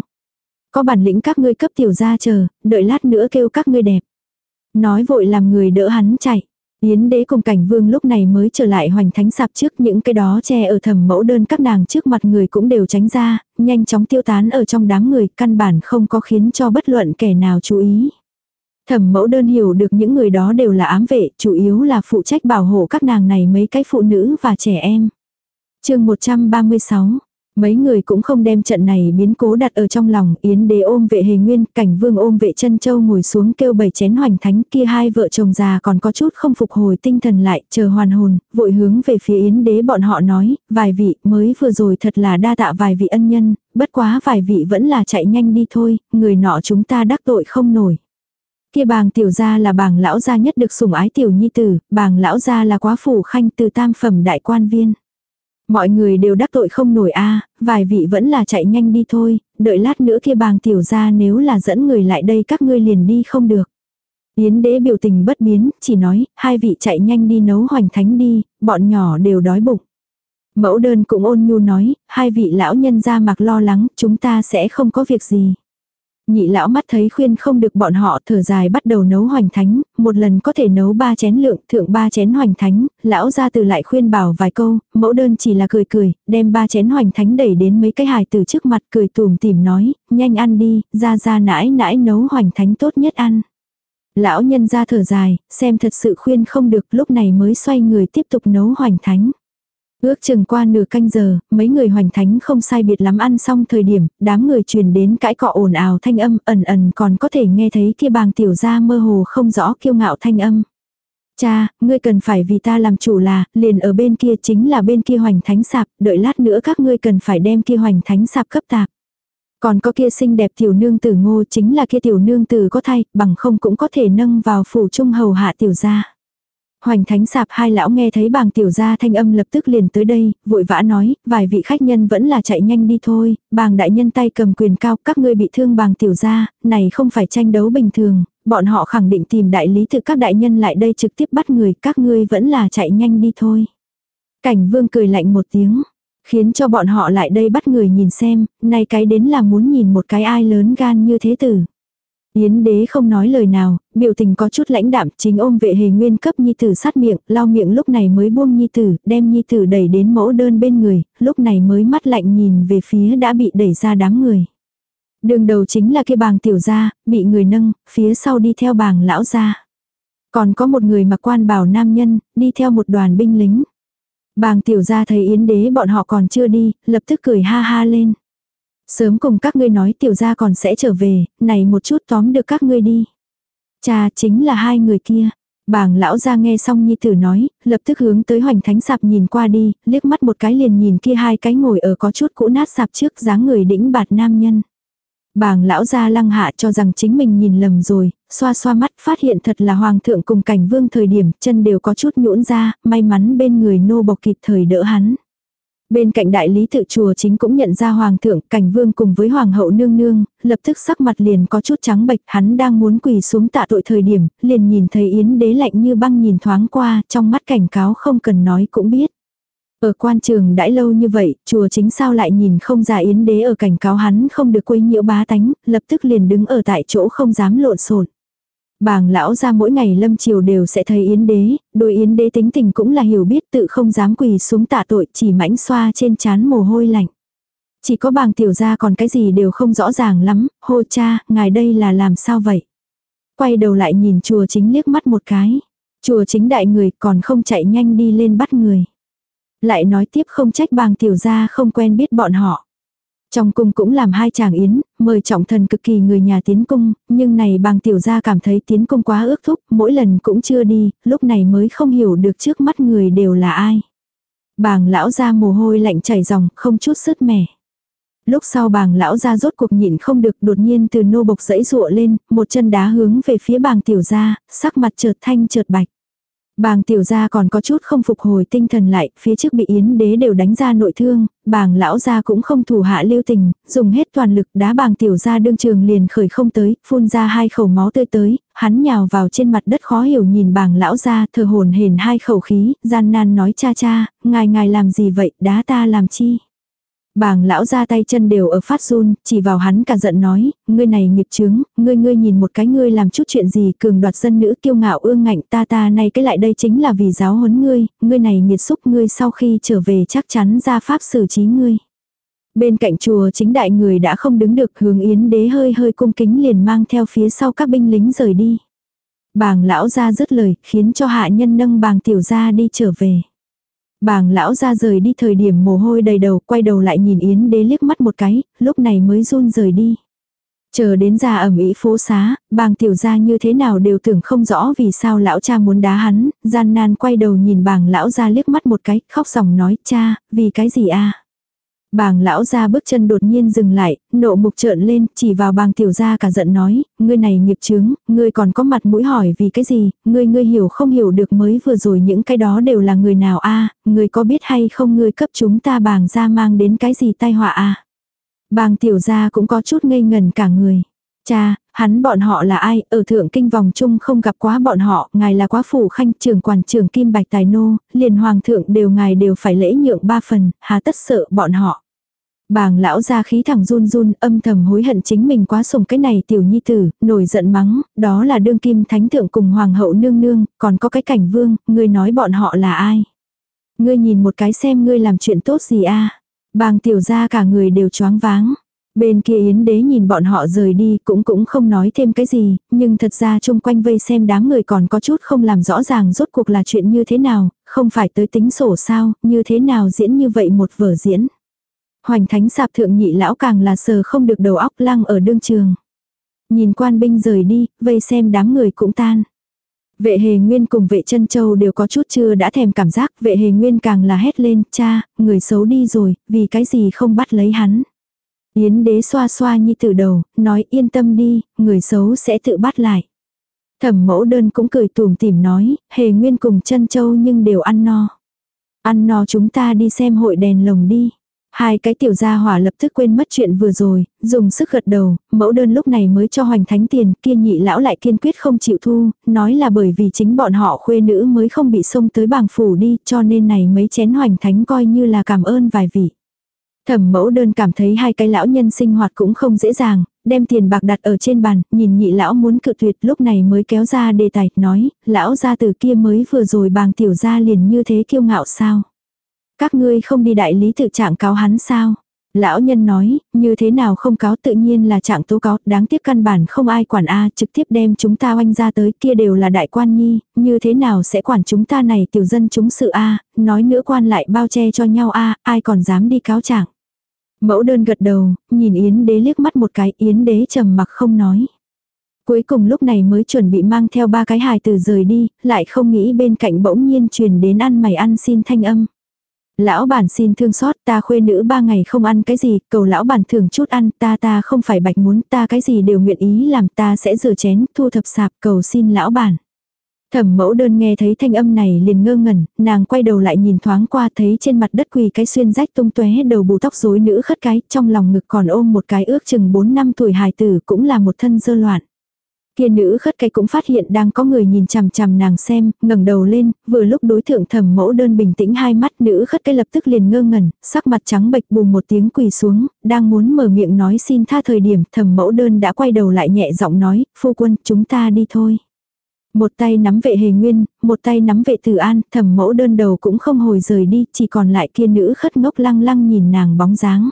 Có bản lĩnh các ngươi cấp tiểu gia chờ, đợi lát nữa kêu các ngươi đẹp. Nói vội làm người đỡ hắn chạy. Yến đế cùng cảnh vương lúc này mới trở lại hoành thánh sạp trước những cái đó che ở thầm mẫu đơn các nàng trước mặt người cũng đều tránh ra, nhanh chóng tiêu tán ở trong đám người căn bản không có khiến cho bất luận kẻ nào chú ý. Thẩm mẫu đơn hiểu được những người đó đều là ám vệ, chủ yếu là phụ trách bảo hộ các nàng này mấy cái phụ nữ và trẻ em. chương 136 Mấy người cũng không đem trận này biến cố đặt ở trong lòng, Yến đế ôm vệ hề nguyên, cảnh vương ôm vệ chân châu ngồi xuống kêu bảy chén hoành thánh kia hai vợ chồng già còn có chút không phục hồi tinh thần lại, chờ hoàn hồn, vội hướng về phía Yến đế bọn họ nói, vài vị mới vừa rồi thật là đa tạ vài vị ân nhân, bất quá vài vị vẫn là chạy nhanh đi thôi, người nọ chúng ta đắc tội không nổi. Kia bàng tiểu gia là bàng lão gia nhất được sủng ái tiểu nhi tử, bàng lão gia là quá phủ khanh từ tam phẩm đại quan viên. Mọi người đều đắc tội không nổi a vài vị vẫn là chạy nhanh đi thôi, đợi lát nữa kia bàng tiểu ra nếu là dẫn người lại đây các ngươi liền đi không được. Yến đế biểu tình bất biến, chỉ nói, hai vị chạy nhanh đi nấu hoành thánh đi, bọn nhỏ đều đói bụng. Mẫu đơn cũng ôn nhu nói, hai vị lão nhân ra mặc lo lắng, chúng ta sẽ không có việc gì. Nhị lão mắt thấy khuyên không được bọn họ thở dài bắt đầu nấu hoành thánh, một lần có thể nấu ba chén lượng, thượng ba chén hoành thánh, lão ra từ lại khuyên bảo vài câu, mẫu đơn chỉ là cười cười, đem ba chén hoành thánh đẩy đến mấy cái hài từ trước mặt cười tùm tìm nói, nhanh ăn đi, ra ra nãi nãi nấu hoành thánh tốt nhất ăn. Lão nhân ra thở dài, xem thật sự khuyên không được lúc này mới xoay người tiếp tục nấu hoành thánh. Ước chừng qua nửa canh giờ, mấy người hoành thánh không sai biệt lắm ăn xong thời điểm, đám người truyền đến cãi cọ ồn ào thanh âm ẩn ẩn còn có thể nghe thấy kia bàng tiểu ra mơ hồ không rõ kiêu ngạo thanh âm. Cha, ngươi cần phải vì ta làm chủ là, liền ở bên kia chính là bên kia hoành thánh sạp, đợi lát nữa các ngươi cần phải đem kia hoành thánh sạp cấp tạp. Còn có kia xinh đẹp tiểu nương tử ngô chính là kia tiểu nương tử có thay, bằng không cũng có thể nâng vào phủ trung hầu hạ tiểu gia. Hoành thánh sạp hai lão nghe thấy bàng tiểu gia thanh âm lập tức liền tới đây, vội vã nói, vài vị khách nhân vẫn là chạy nhanh đi thôi, bàng đại nhân tay cầm quyền cao, các ngươi bị thương bàng tiểu gia, này không phải tranh đấu bình thường, bọn họ khẳng định tìm đại lý từ các đại nhân lại đây trực tiếp bắt người, các ngươi vẫn là chạy nhanh đi thôi. Cảnh vương cười lạnh một tiếng, khiến cho bọn họ lại đây bắt người nhìn xem, này cái đến là muốn nhìn một cái ai lớn gan như thế tử. Yến đế không nói lời nào, biểu tình có chút lãnh đạm, chính ôm vệ hề nguyên cấp nhi tử sát miệng, lau miệng lúc này mới buông nhi tử, đem nhi tử đẩy đến mẫu đơn bên người, lúc này mới mắt lạnh nhìn về phía đã bị đẩy ra đám người. Đường đầu chính là kia bàng tiểu gia, bị người nâng, phía sau đi theo bàng lão gia. Còn có một người mặc quan bảo nam nhân, đi theo một đoàn binh lính. Bàng tiểu gia thấy yến đế bọn họ còn chưa đi, lập tức cười ha ha lên. Sớm cùng các ngươi nói tiểu gia còn sẽ trở về, này một chút tóm được các ngươi đi. Cha chính là hai người kia. Bàng lão ra nghe xong nhi tử nói, lập tức hướng tới hoành thánh sạp nhìn qua đi, liếc mắt một cái liền nhìn kia hai cái ngồi ở có chút cũ nát sạp trước dáng người đĩnh bạt nam nhân. Bàng lão ra lăng hạ cho rằng chính mình nhìn lầm rồi, xoa xoa mắt phát hiện thật là hoàng thượng cùng cảnh vương thời điểm chân đều có chút nhũn ra, may mắn bên người nô bộc kịp thời đỡ hắn. Bên cạnh đại lý tự chùa chính cũng nhận ra hoàng thượng, cảnh vương cùng với hoàng hậu nương nương, lập tức sắc mặt liền có chút trắng bệch, hắn đang muốn quỳ xuống tạ tội thời điểm, liền nhìn thấy yến đế lạnh như băng nhìn thoáng qua, trong mắt cảnh cáo không cần nói cũng biết. Ở quan trường đãi lâu như vậy, chùa chính sao lại nhìn không ra yến đế ở cảnh cáo hắn không được quấy nhiễu bá tánh, lập tức liền đứng ở tại chỗ không dám lộn xộn. Bàng lão ra mỗi ngày lâm chiều đều sẽ thấy yến đế, đôi yến đế tính tình cũng là hiểu biết tự không dám quỳ xuống tạ tội chỉ mãnh xoa trên chán mồ hôi lạnh. Chỉ có bàng tiểu ra còn cái gì đều không rõ ràng lắm, hô cha, ngài đây là làm sao vậy? Quay đầu lại nhìn chùa chính liếc mắt một cái. Chùa chính đại người còn không chạy nhanh đi lên bắt người. Lại nói tiếp không trách bàng tiểu ra không quen biết bọn họ. Trong cung cũng làm hai chàng yến, mời trọng thần cực kỳ người nhà tiến cung, nhưng này bàng tiểu gia cảm thấy tiến cung quá ước thúc, mỗi lần cũng chưa đi, lúc này mới không hiểu được trước mắt người đều là ai. Bàng lão ra mồ hôi lạnh chảy ròng, không chút sứt mẻ. Lúc sau bàng lão ra rốt cuộc nhịn không được đột nhiên từ nô bộc dẫy rụa lên, một chân đá hướng về phía bàng tiểu gia, sắc mặt chợt thanh chợt bạch. Bàng tiểu gia còn có chút không phục hồi tinh thần lại, phía trước bị yến đế đều đánh ra nội thương, bàng lão gia cũng không thủ hạ lưu tình, dùng hết toàn lực đá bàng tiểu gia đương trường liền khởi không tới, phun ra hai khẩu máu tươi tới, hắn nhào vào trên mặt đất khó hiểu nhìn bàng lão gia thờ hồn hển hai khẩu khí, gian nan nói cha cha, ngài ngài làm gì vậy, đá ta làm chi. Bàng lão ra tay chân đều ở phát run, chỉ vào hắn cả giận nói, ngươi này nghiệp chướng, ngươi ngươi nhìn một cái ngươi làm chút chuyện gì cường đoạt dân nữ kiêu ngạo ương ngạnh ta ta này cái lại đây chính là vì giáo huấn ngươi, ngươi này nghiệt xúc ngươi sau khi trở về chắc chắn ra pháp xử trí ngươi. Bên cạnh chùa chính đại người đã không đứng được hướng yến đế hơi hơi cung kính liền mang theo phía sau các binh lính rời đi. Bàng lão ra dứt lời khiến cho hạ nhân nâng bàng tiểu ra đi trở về. Bàng lão ra rời đi thời điểm mồ hôi đầy đầu, quay đầu lại nhìn Yến đế liếc mắt một cái, lúc này mới run rời đi. Chờ đến ra ở Mỹ phố xá, bàng tiểu gia như thế nào đều tưởng không rõ vì sao lão cha muốn đá hắn, gian nan quay đầu nhìn bàng lão ra liếc mắt một cái, khóc sòng nói, cha, vì cái gì a Bàng lão ra bước chân đột nhiên dừng lại, nộ mục trợn lên, chỉ vào bàng tiểu gia cả giận nói, ngươi này nghiệp chướng, ngươi còn có mặt mũi hỏi vì cái gì, ngươi ngươi hiểu không hiểu được mới vừa rồi những cái đó đều là người nào a? Ngươi có biết hay không ngươi cấp chúng ta bàng ra mang đến cái gì tai họa a? Bàng tiểu gia cũng có chút ngây ngần cả người. Cha, hắn bọn họ là ai, ở thượng kinh vòng chung không gặp quá bọn họ, ngài là quá phủ khanh trưởng quản trưởng kim bạch tài nô, liền hoàng thượng đều ngài đều phải lễ nhượng ba phần, hà tất sợ bọn họ. Bàng lão ra khí thẳng run run, âm thầm hối hận chính mình quá sùng cái này tiểu nhi tử, nổi giận mắng, đó là đương kim thánh thượng cùng hoàng hậu nương nương, còn có cái cảnh vương, ngươi nói bọn họ là ai. Ngươi nhìn một cái xem ngươi làm chuyện tốt gì a Bàng tiểu ra cả người đều choáng váng. Bên kia Yến đế nhìn bọn họ rời đi cũng cũng không nói thêm cái gì, nhưng thật ra chung quanh vây xem đám người còn có chút không làm rõ ràng rốt cuộc là chuyện như thế nào, không phải tới tính sổ sao, như thế nào diễn như vậy một vở diễn. Hoành thánh sạp thượng nhị lão càng là sờ không được đầu óc lăng ở đương trường. Nhìn quan binh rời đi, vây xem đám người cũng tan. Vệ hề nguyên cùng vệ chân châu đều có chút chưa đã thèm cảm giác, vệ hề nguyên càng là hét lên, cha, người xấu đi rồi, vì cái gì không bắt lấy hắn. Yến đế xoa xoa nhi từ đầu, nói yên tâm đi, người xấu sẽ tự bắt lại. Thẩm mẫu đơn cũng cười tùm tìm nói, hề nguyên cùng chân châu nhưng đều ăn no. Ăn no chúng ta đi xem hội đèn lồng đi. Hai cái tiểu gia hỏa lập tức quên mất chuyện vừa rồi, dùng sức gật đầu, mẫu đơn lúc này mới cho hoành thánh tiền, kia nhị lão lại kiên quyết không chịu thu, nói là bởi vì chính bọn họ khuê nữ mới không bị xông tới bảng phủ đi, cho nên này mấy chén hoành thánh coi như là cảm ơn vài vị. Thẩm mẫu đơn cảm thấy hai cái lão nhân sinh hoạt cũng không dễ dàng, đem tiền bạc đặt ở trên bàn, nhìn nhị lão muốn cự tuyệt lúc này mới kéo ra đề tài, nói, lão gia từ kia mới vừa rồi bàng tiểu gia liền như thế kiêu ngạo sao. Các ngươi không đi đại lý tự trạng cáo hắn sao? Lão nhân nói, như thế nào không cáo tự nhiên là trạng tố cáo, đáng tiếc căn bản không ai quản A trực tiếp đem chúng ta oanh ra tới kia đều là đại quan nhi, như thế nào sẽ quản chúng ta này tiểu dân chúng sự A, nói nữa quan lại bao che cho nhau A, ai còn dám đi cáo trạng. Mẫu đơn gật đầu, nhìn Yến đế liếc mắt một cái, Yến đế trầm mặc không nói. Cuối cùng lúc này mới chuẩn bị mang theo ba cái hài từ rời đi, lại không nghĩ bên cạnh bỗng nhiên truyền đến ăn mày ăn xin thanh âm. Lão bản xin thương xót ta khuê nữ ba ngày không ăn cái gì, cầu lão bản thưởng chút ăn, ta ta không phải bạch muốn, ta cái gì đều nguyện ý làm, ta sẽ rửa chén, thu thập sạp, cầu xin lão bản. Thẩm mẫu đơn nghe thấy thanh âm này liền ngơ ngẩn, nàng quay đầu lại nhìn thoáng qua thấy trên mặt đất quỳ cái xuyên rách tung tóe đầu bù tóc rối nữ khất cái, trong lòng ngực còn ôm một cái ước chừng 4 năm tuổi hài tử cũng là một thân dơ loạn. Kia nữ khất cái cũng phát hiện đang có người nhìn chằm chằm nàng xem, ngẩng đầu lên, vừa lúc đối thượng thẩm mẫu đơn bình tĩnh hai mắt nữ khất cái lập tức liền ngơ ngẩn, sắc mặt trắng bệch bùng một tiếng quỳ xuống, đang muốn mở miệng nói xin tha thời điểm thẩm mẫu đơn đã quay đầu lại nhẹ giọng nói, phu quân chúng ta đi thôi. Một tay nắm vệ hề nguyên, một tay nắm vệ tử an, thẩm mẫu đơn đầu cũng không hồi rời đi, chỉ còn lại kia nữ khất ngốc lăng lăng nhìn nàng bóng dáng.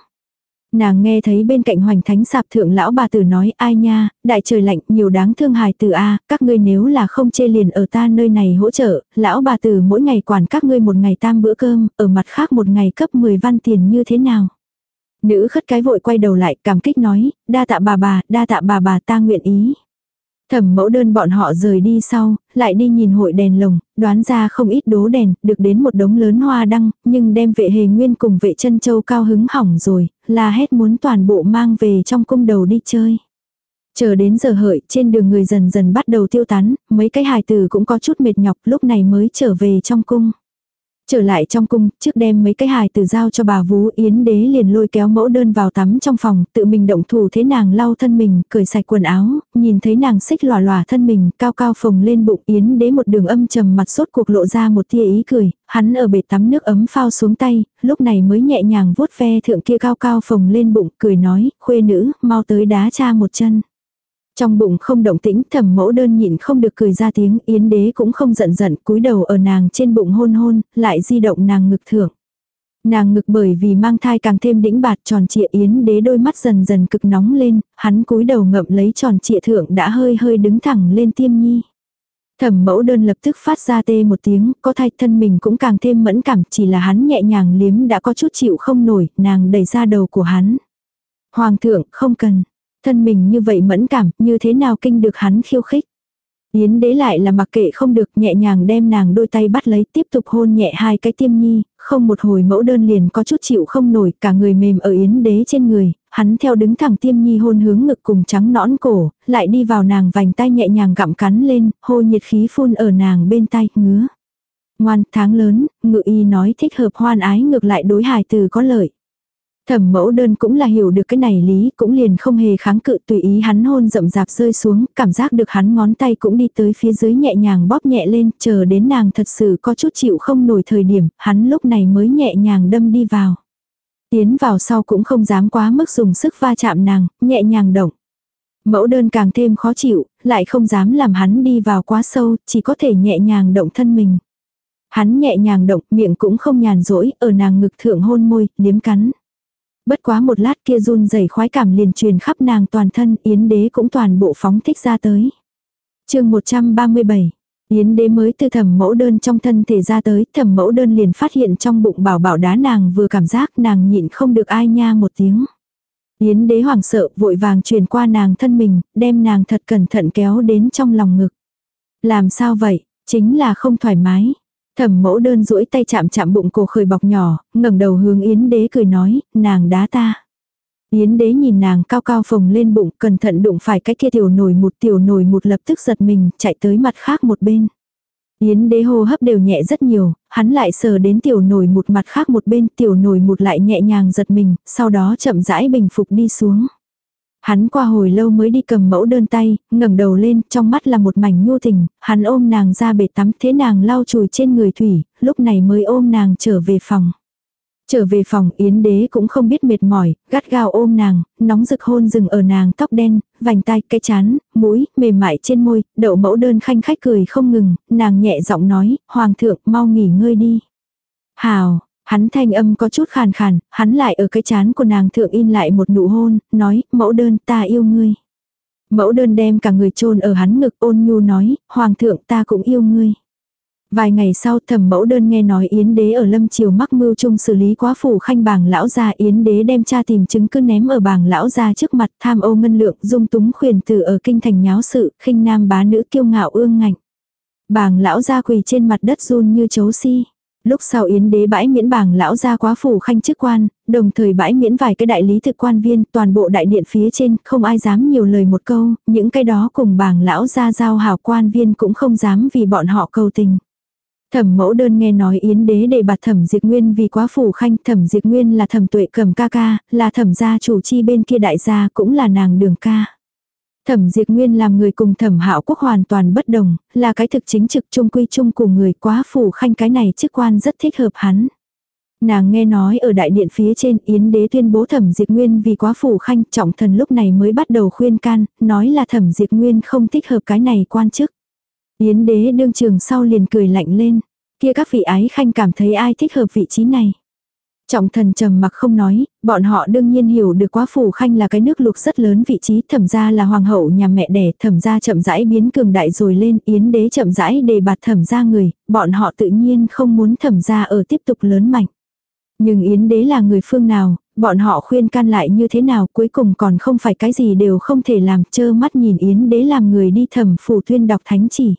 Nàng nghe thấy bên cạnh hoành thánh sạp thượng lão bà tử nói ai nha, đại trời lạnh nhiều đáng thương hài tử a các ngươi nếu là không chê liền ở ta nơi này hỗ trợ, lão bà tử mỗi ngày quản các ngươi một ngày tam bữa cơm, ở mặt khác một ngày cấp 10 văn tiền như thế nào. Nữ khất cái vội quay đầu lại cảm kích nói, đa tạ bà bà, đa tạ bà bà ta nguyện ý. Thẩm mẫu đơn bọn họ rời đi sau, lại đi nhìn hội đèn lồng, đoán ra không ít đố đèn, được đến một đống lớn hoa đăng, nhưng đem vệ hề nguyên cùng vệ chân châu cao hứng hỏng rồi, là hết muốn toàn bộ mang về trong cung đầu đi chơi. Chờ đến giờ hợi, trên đường người dần dần bắt đầu tiêu tán, mấy cái hài tử cũng có chút mệt nhọc lúc này mới trở về trong cung. Trở lại trong cung, trước đem mấy cái hài từ giao cho bà Vú Yến đế liền lôi kéo mẫu đơn vào tắm trong phòng, tự mình động thủ thế nàng lau thân mình, cởi sạch quần áo, nhìn thấy nàng xích lòa lòa thân mình, cao cao phồng lên bụng Yến đế một đường âm trầm mặt sốt cuộc lộ ra một tia ý cười, hắn ở bể tắm nước ấm phao xuống tay, lúc này mới nhẹ nhàng vuốt ve thượng kia cao cao phồng lên bụng, cười nói, khuê nữ, mau tới đá cha một chân. Trong bụng không động tĩnh thẩm mẫu đơn nhịn không được cười ra tiếng yến đế cũng không giận giận cúi đầu ở nàng trên bụng hôn hôn, lại di động nàng ngực thưởng. Nàng ngực bởi vì mang thai càng thêm đĩnh bạt tròn trịa yến đế đôi mắt dần dần cực nóng lên, hắn cúi đầu ngậm lấy tròn trịa thượng đã hơi hơi đứng thẳng lên tiêm nhi. Thẩm mẫu đơn lập tức phát ra tê một tiếng, có thai thân mình cũng càng thêm mẫn cảm, chỉ là hắn nhẹ nhàng liếm đã có chút chịu không nổi, nàng đẩy ra đầu của hắn. Hoàng thượng, không cần. Thân mình như vậy mẫn cảm, như thế nào kinh được hắn khiêu khích. Yến đế lại là mặc kệ không được nhẹ nhàng đem nàng đôi tay bắt lấy tiếp tục hôn nhẹ hai cái tiêm nhi, không một hồi mẫu đơn liền có chút chịu không nổi cả người mềm ở yến đế trên người, hắn theo đứng thẳng tiêm nhi hôn hướng ngực cùng trắng nõn cổ, lại đi vào nàng vành tay nhẹ nhàng gặm cắn lên, hô nhiệt khí phun ở nàng bên tay, ngứa. Ngoan, tháng lớn, ngự y nói thích hợp hoan ái ngược lại đối hài từ có lợi. Thẩm mẫu đơn cũng là hiểu được cái này lý, cũng liền không hề kháng cự tùy ý hắn hôn rậm rạp rơi xuống, cảm giác được hắn ngón tay cũng đi tới phía dưới nhẹ nhàng bóp nhẹ lên, chờ đến nàng thật sự có chút chịu không nổi thời điểm, hắn lúc này mới nhẹ nhàng đâm đi vào. Tiến vào sau cũng không dám quá mức dùng sức va chạm nàng, nhẹ nhàng động. Mẫu đơn càng thêm khó chịu, lại không dám làm hắn đi vào quá sâu, chỉ có thể nhẹ nhàng động thân mình. Hắn nhẹ nhàng động, miệng cũng không nhàn rỗi, ở nàng ngực thượng hôn môi, liếm cắn. Bất quá một lát kia run rẩy khoái cảm liền truyền khắp nàng toàn thân, Yến đế cũng toàn bộ phóng thích ra tới. chương 137 Yến đế mới từ thẩm mẫu đơn trong thân thể ra tới, thẩm mẫu đơn liền phát hiện trong bụng bảo bảo đá nàng vừa cảm giác nàng nhịn không được ai nha một tiếng. Yến đế hoảng sợ vội vàng truyền qua nàng thân mình, đem nàng thật cẩn thận kéo đến trong lòng ngực. Làm sao vậy, chính là không thoải mái. Thẩm mẫu đơn duỗi tay chạm chạm bụng cổ khởi bọc nhỏ, ngẩng đầu hướng Yến đế cười nói, nàng đá ta. Yến đế nhìn nàng cao cao phồng lên bụng, cẩn thận đụng phải cái kia tiểu nổi một tiểu nổi một lập tức giật mình, chạy tới mặt khác một bên. Yến đế hô hấp đều nhẹ rất nhiều, hắn lại sờ đến tiểu nổi một mặt khác một bên, tiểu nổi một lại nhẹ nhàng giật mình, sau đó chậm rãi bình phục đi xuống. Hắn qua hồi lâu mới đi cầm mẫu đơn tay, ngẩng đầu lên, trong mắt là một mảnh nhu tình, hắn ôm nàng ra bể tắm thế nàng lau chùi trên người thủy, lúc này mới ôm nàng trở về phòng. Trở về phòng Yến đế cũng không biết mệt mỏi, gắt gao ôm nàng, nóng rực hôn rừng ở nàng tóc đen, vành tai, cái chán, mũi, mềm mại trên môi, đậu mẫu đơn khanh khách cười không ngừng, nàng nhẹ giọng nói, Hoàng thượng mau nghỉ ngơi đi. Hào, hắn thanh âm có chút khàn khàn, hắn lại ở cái chán của nàng thượng in lại một nụ hôn, nói, mẫu đơn ta yêu ngươi. Mẫu đơn đem cả người chôn ở hắn ngực ôn nhu nói, Hoàng thượng ta cũng yêu ngươi. Vài ngày sau thẩm mẫu đơn nghe nói Yến đế ở lâm triều mắc mưu chung xử lý quá phủ khanh bảng lão gia Yến đế đem cha tìm chứng cứ ném ở bảng lão gia trước mặt tham ô ngân lượng dung túng khuyền từ ở kinh thành nháo sự khinh nam bá nữ kiêu ngạo ương ngạnh. Bảng lão gia quỳ trên mặt đất run như chấu si. Lúc sau Yến đế bãi miễn bảng lão gia quá phủ khanh chức quan, đồng thời bãi miễn vài cái đại lý thực quan viên, toàn bộ đại điện phía trên, không ai dám nhiều lời một câu, những cái đó cùng bảng lão gia giao hảo quan viên cũng không dám vì bọn họ cầu tình. Thẩm mẫu đơn nghe nói yến đế để bạt thẩm diệt nguyên vì quá phủ khanh thẩm diệt nguyên là thẩm tuệ cầm ca ca, là thẩm gia chủ chi bên kia đại gia cũng là nàng đường ca. Thẩm diệt nguyên làm người cùng thẩm hạo quốc hoàn toàn bất đồng, là cái thực chính trực trung quy trung của người quá phủ khanh cái này chức quan rất thích hợp hắn. Nàng nghe nói ở đại điện phía trên Yến đế tuyên bố thẩm diệt nguyên vì quá phủ khanh trọng thần lúc này mới bắt đầu khuyên can, nói là thẩm diệt nguyên không thích hợp cái này quan chức. Yến đế đương trường sau liền cười lạnh lên. Kia các vị ái khanh cảm thấy ai thích hợp vị trí này. Trọng thần trầm mặc không nói, bọn họ đương nhiên hiểu được quá phủ khanh là cái nước lục rất lớn vị trí thẩm gia là hoàng hậu nhà mẹ đẻ thẩm gia chậm rãi biến cường đại rồi lên yến đế chậm rãi đề bạt thẩm gia người, bọn họ tự nhiên không muốn thẩm gia ở tiếp tục lớn mạnh. Nhưng yến đế là người phương nào, bọn họ khuyên can lại như thế nào cuối cùng còn không phải cái gì đều không thể làm trơ mắt nhìn yến đế làm người đi thẩm phủ tuyên đọc thánh chỉ.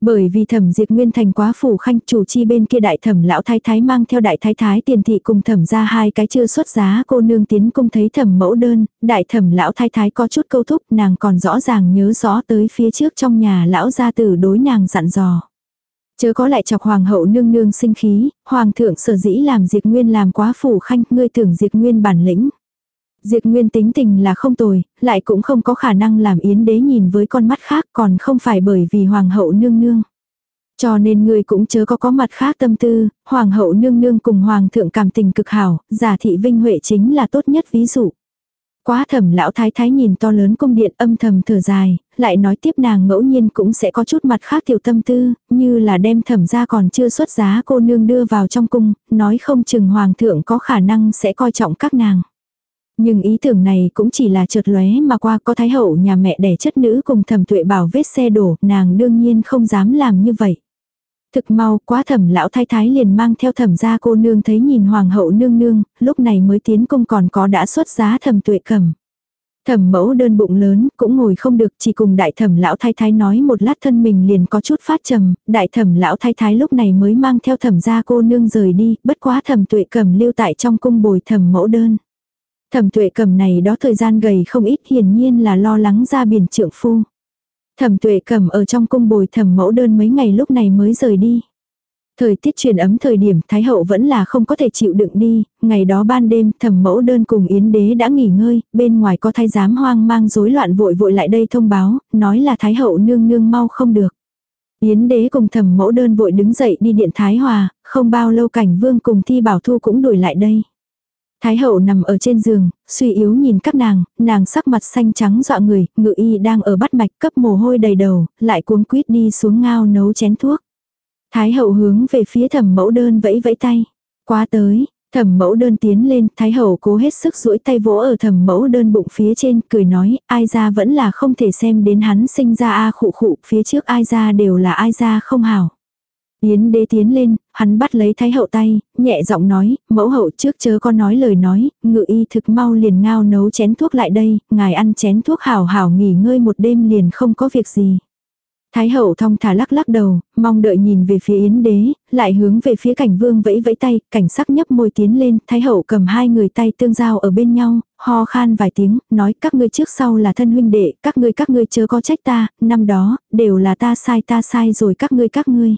Bởi vì thẩm diệt nguyên thành quá phủ khanh chủ chi bên kia đại thẩm lão thái thái mang theo đại thái thái tiền thị cùng thẩm ra hai cái chưa xuất giá cô nương tiến cung thấy thẩm mẫu đơn, đại thẩm lão thái thái có chút câu thúc nàng còn rõ ràng nhớ rõ tới phía trước trong nhà lão gia tử đối nàng dặn dò. Chớ có lại chọc hoàng hậu nương nương sinh khí, hoàng thượng sở dĩ làm diệt nguyên làm quá phủ khanh, ngươi tưởng diệt nguyên bản lĩnh. Diệt Nguyên tính tình là không tồi, lại cũng không có khả năng làm Yến đế nhìn với con mắt khác còn không phải bởi vì Hoàng hậu nương nương. Cho nên ngươi cũng chớ có có mặt khác tâm tư, Hoàng hậu nương nương cùng Hoàng thượng cảm tình cực hảo, giả thị vinh huệ chính là tốt nhất ví dụ. Quá thẩm lão thái thái nhìn to lớn cung điện âm thầm thở dài, lại nói tiếp nàng ngẫu nhiên cũng sẽ có chút mặt khác tiểu tâm tư, như là đem thẩm ra còn chưa xuất giá cô nương đưa vào trong cung, nói không chừng hoàng thượng có khả năng sẽ coi trọng các nàng. Nhưng ý tưởng này cũng chỉ là chợt lóe mà qua có thái hậu nhà mẹ đẻ chất nữ cùng thẩm tuệ bảo vết xe đổ, nàng đương nhiên không dám làm như vậy. Thực mau quá thẩm lão thái thái liền mang theo thẩm gia cô nương thấy nhìn hoàng hậu nương nương, lúc này mới tiến công còn có đã xuất giá thẩm tuệ cầm. Thẩm mẫu đơn bụng lớn, cũng ngồi không được, chỉ cùng đại thẩm lão thái thái nói một lát thân mình liền có chút phát trầm, đại thẩm lão thái thái lúc này mới mang theo thẩm gia cô nương rời đi, bất quá thẩm tuệ cầm lưu tại trong cung bồi thẩm mẫu đơn. Thẩm tuệ cầm này đó thời gian gầy không ít hiển nhiên là lo lắng ra biển trượng phu. Thẩm tuệ cầm ở trong cung bồi thẩm mẫu đơn mấy ngày lúc này mới rời đi. Thời tiết truyền ấm thời điểm Thái hậu vẫn là không có thể chịu đựng đi, ngày đó ban đêm thẩm mẫu đơn cùng Yến đế đã nghỉ ngơi, bên ngoài có thái giám hoang mang rối loạn vội vội lại đây thông báo, nói là Thái hậu nương nương mau không được. Yến đế cùng thẩm mẫu đơn vội đứng dậy đi điện Thái Hòa, không bao lâu cảnh vương cùng thi bảo thu cũng đuổi lại đây. Thái hậu nằm ở trên giường, suy yếu nhìn các nàng, nàng sắc mặt xanh trắng dọa người, ngự y đang ở bắt mạch cấp mồ hôi đầy đầu, lại cuống quýt đi xuống ngao nấu chén thuốc. Thái hậu hướng về phía thẩm mẫu đơn vẫy vẫy tay. Quá tới, thẩm mẫu đơn tiến lên, thái hậu cố hết sức duỗi tay vỗ ở thẩm mẫu đơn bụng phía trên, cười nói, ai ra vẫn là không thể xem đến hắn sinh ra a khụ khụ, phía trước ai ra đều là ai ra không hảo. Yến đế tiến lên, hắn bắt lấy thái hậu tay, nhẹ giọng nói, mẫu hậu trước chớ có nói lời nói, ngự y thực mau liền ngao nấu chén thuốc lại đây, ngài ăn chén thuốc hảo hảo nghỉ ngơi một đêm liền không có việc gì. Thái hậu thong thả lắc lắc đầu, mong đợi nhìn về phía yến đế, lại hướng về phía cảnh vương vẫy vẫy tay, cảnh sắc nhấp môi tiến lên, thái hậu cầm hai người tay tương giao ở bên nhau, ho khan vài tiếng, nói các ngươi trước sau là thân huynh đệ, các ngươi các ngươi chớ có trách ta, năm đó, đều là ta sai ta sai rồi các ngươi các ngươi.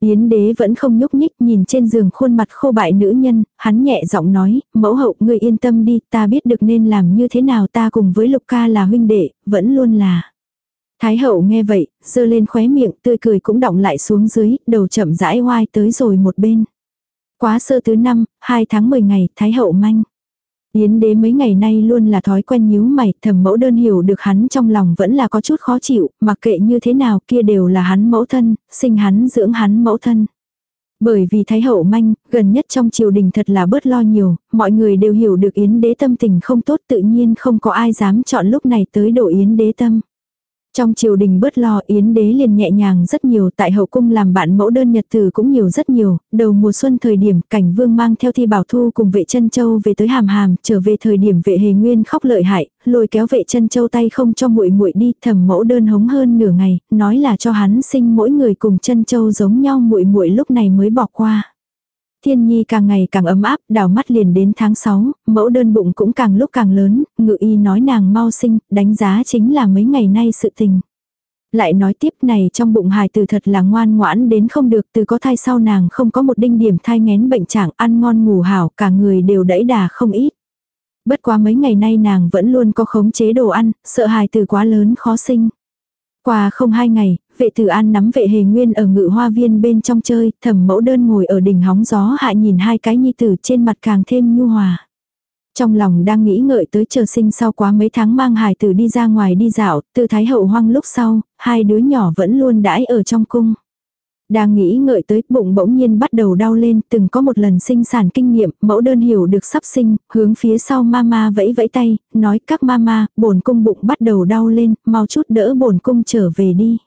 Yến đế vẫn không nhúc nhích nhìn trên giường khuôn mặt khô bại nữ nhân, hắn nhẹ giọng nói, mẫu hậu ngươi yên tâm đi, ta biết được nên làm như thế nào ta cùng với lục ca là huynh đệ, vẫn luôn là. Thái hậu nghe vậy, giơ lên khóe miệng tươi cười cũng động lại xuống dưới, đầu chậm rãi hoai tới rồi một bên. Quá sơ thứ năm, hai tháng 10 ngày, Thái hậu manh. Yến đế mấy ngày nay luôn là thói quen nhíu mày, thầm mẫu đơn hiểu được hắn trong lòng vẫn là có chút khó chịu, mặc kệ như thế nào kia đều là hắn mẫu thân, sinh hắn dưỡng hắn mẫu thân. Bởi vì Thái hậu manh, gần nhất trong triều đình thật là bớt lo nhiều, mọi người đều hiểu được Yến đế tâm tình không tốt tự nhiên không có ai dám chọn lúc này tới độ Yến đế tâm. Trong triều đình bớt lo Yến đế liền nhẹ nhàng rất nhiều tại hậu cung làm bạn mẫu đơn nhật từ cũng nhiều rất nhiều, đầu mùa xuân thời điểm cảnh vương mang theo thi bảo thu cùng vệ chân châu về tới hàm hàm, trở về thời điểm vệ hề nguyên khóc lợi hại, lôi kéo vệ chân châu tay không cho muội muội đi thầm mẫu đơn hống hơn nửa ngày, nói là cho hắn sinh mỗi người cùng chân châu giống nhau muội muội lúc này mới bỏ qua. Thiên nhi càng ngày càng ấm áp, đảo mắt liền đến tháng 6, mẫu đơn bụng cũng càng lúc càng lớn, ngự y nói nàng mau sinh, đánh giá chính là mấy ngày nay sự tình. Lại nói tiếp này trong bụng hài từ thật là ngoan ngoãn đến không được từ có thai sau nàng không có một đinh điểm thai ngén bệnh trạng ăn ngon ngủ hảo cả người đều đẫy đà không ít. Bất quá mấy ngày nay nàng vẫn luôn có khống chế đồ ăn, sợ hài từ quá lớn khó sinh. Qua không hai ngày, vệ tử an nắm vệ hề nguyên ở ngự hoa viên bên trong chơi, thẩm mẫu đơn ngồi ở đỉnh hóng gió hạ nhìn hai cái nhi tử trên mặt càng thêm nhu hòa. Trong lòng đang nghĩ ngợi tới chờ sinh sau quá mấy tháng mang hài tử đi ra ngoài đi dạo, từ thái hậu hoang lúc sau, hai đứa nhỏ vẫn luôn đãi ở trong cung. Đang nghĩ ngợi tới, bụng bỗng nhiên bắt đầu đau lên, từng có một lần sinh sản kinh nghiệm, mẫu đơn hiểu được sắp sinh, hướng phía sau mama vẫy vẫy tay, nói các mama, bổn cung bụng bắt đầu đau lên, mau chút đỡ bổn cung trở về đi.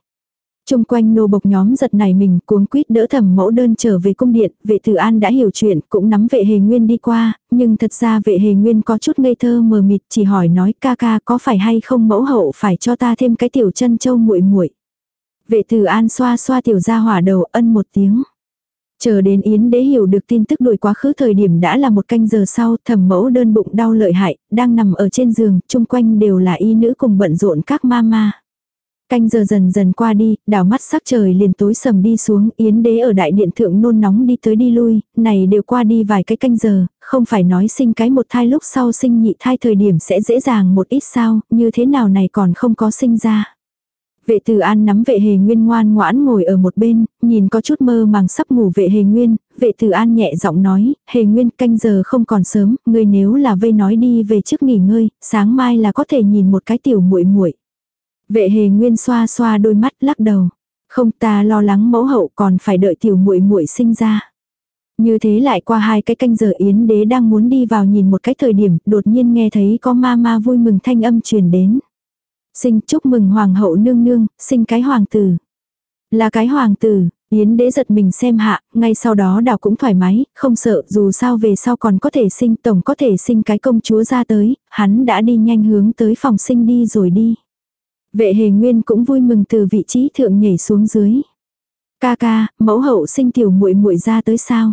Trung quanh nô bộc nhóm giật này mình cuống quýt đỡ thẩm mẫu đơn trở về cung điện, vệ tử an đã hiểu chuyện, cũng nắm vệ hề nguyên đi qua, nhưng thật ra vệ hề nguyên có chút ngây thơ mờ mịt chỉ hỏi nói ca ca có phải hay không mẫu hậu phải cho ta thêm cái tiểu chân châu muội muội Vệ tử an xoa xoa tiểu gia hỏa đầu ân một tiếng. Chờ đến Yến đế hiểu được tin tức đuổi quá khứ thời điểm đã là một canh giờ sau, thẩm mẫu đơn bụng đau lợi hại, đang nằm ở trên giường, chung quanh đều là y nữ cùng bận rộn các ma ma. Canh giờ dần dần qua đi, đảo mắt sắc trời liền tối sầm đi xuống, Yến đế ở đại điện thượng nôn nóng đi tới đi lui, này đều qua đi vài cái canh giờ, không phải nói sinh cái một thai lúc sau sinh nhị thai thời điểm sẽ dễ dàng một ít sao, như thế nào này còn không có sinh ra. Vệ tử an nắm vệ hề nguyên ngoan ngoãn ngồi ở một bên, nhìn có chút mơ màng sắp ngủ vệ hề nguyên, vệ tử an nhẹ giọng nói, hề nguyên canh giờ không còn sớm, ngươi nếu là vây nói đi về trước nghỉ ngơi, sáng mai là có thể nhìn một cái tiểu muội muội. Vệ hề nguyên xoa xoa đôi mắt lắc đầu. Không ta lo lắng mẫu hậu còn phải đợi tiểu muội muội sinh ra. Như thế lại qua hai cái canh giờ Yến đế đang muốn đi vào nhìn một cái thời điểm, đột nhiên nghe thấy có ma ma vui mừng thanh âm truyền đến. Sinh chúc mừng hoàng hậu nương nương, sinh cái hoàng tử. Là cái hoàng tử, Yến đế giật mình xem hạ, ngay sau đó đào cũng thoải mái, không sợ dù sao về sau còn có thể sinh tổng có thể sinh cái công chúa ra tới, hắn đã đi nhanh hướng tới phòng sinh đi rồi đi. Vệ hề nguyên cũng vui mừng từ vị trí thượng nhảy xuống dưới. Ca ca, mẫu hậu sinh tiểu muội muội ra tới sao?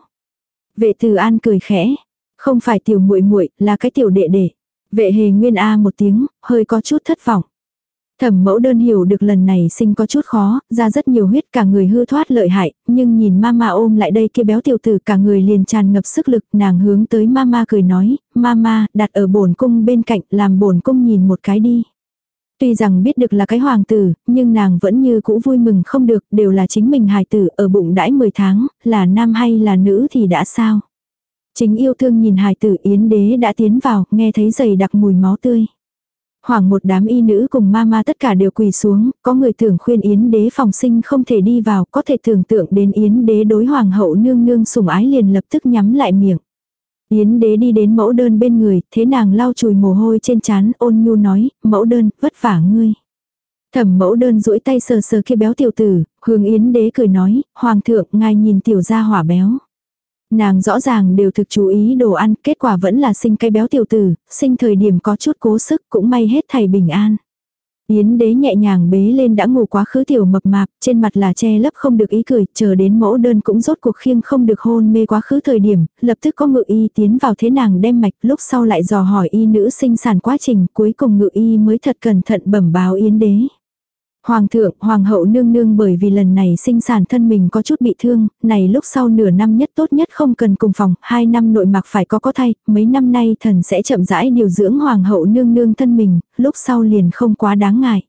Vệ từ an cười khẽ. Không phải tiểu muội muội là cái tiểu đệ đệ. Vệ hề nguyên a một tiếng, hơi có chút thất vọng. Thẩm mẫu đơn hiểu được lần này sinh có chút khó, ra rất nhiều huyết cả người hư thoát lợi hại, nhưng nhìn mama ôm lại đây kia béo tiểu tử cả người liền tràn ngập sức lực, nàng hướng tới mama cười nói, mama, đặt ở bổn cung bên cạnh, làm bổn cung nhìn một cái đi. Tuy rằng biết được là cái hoàng tử, nhưng nàng vẫn như cũ vui mừng không được, đều là chính mình hài tử ở bụng đãi 10 tháng, là nam hay là nữ thì đã sao. Chính yêu thương nhìn hài tử yến đế đã tiến vào, nghe thấy giày đặc mùi máu tươi. Hoàng một đám y nữ cùng ma ma tất cả đều quỳ xuống, có người tưởng khuyên yến đế phòng sinh không thể đi vào, có thể tưởng tượng đến yến đế đối hoàng hậu nương nương sủng ái liền lập tức nhắm lại miệng. Yến đế đi đến mẫu đơn bên người, thế nàng lau chùi mồ hôi trên trán ôn nhu nói, mẫu đơn, vất vả ngươi. Thẩm mẫu đơn duỗi tay sờ sờ kia béo tiểu tử, hướng yến đế cười nói, hoàng thượng, ngài nhìn tiểu gia hỏa béo. Nàng rõ ràng đều thực chú ý đồ ăn, kết quả vẫn là sinh cái béo tiểu tử, sinh thời điểm có chút cố sức cũng may hết thầy bình an. Yến đế nhẹ nhàng bế lên đã ngủ quá khứ tiểu mập mạp, trên mặt là che lấp không được ý cười, chờ đến mẫu đơn cũng rốt cuộc khiêng không được hôn mê quá khứ thời điểm, lập tức có ngự y tiến vào thế nàng đem mạch, lúc sau lại dò hỏi y nữ sinh sản quá trình, cuối cùng ngự y mới thật cẩn thận bẩm báo yến đế. Hoàng thượng, hoàng hậu nương nương bởi vì lần này sinh sản thân mình có chút bị thương, này lúc sau nửa năm nhất tốt nhất không cần cùng phòng, hai năm nội mạc phải có có thay, mấy năm nay thần sẽ chậm rãi điều dưỡng hoàng hậu nương nương thân mình, lúc sau liền không quá đáng ngại.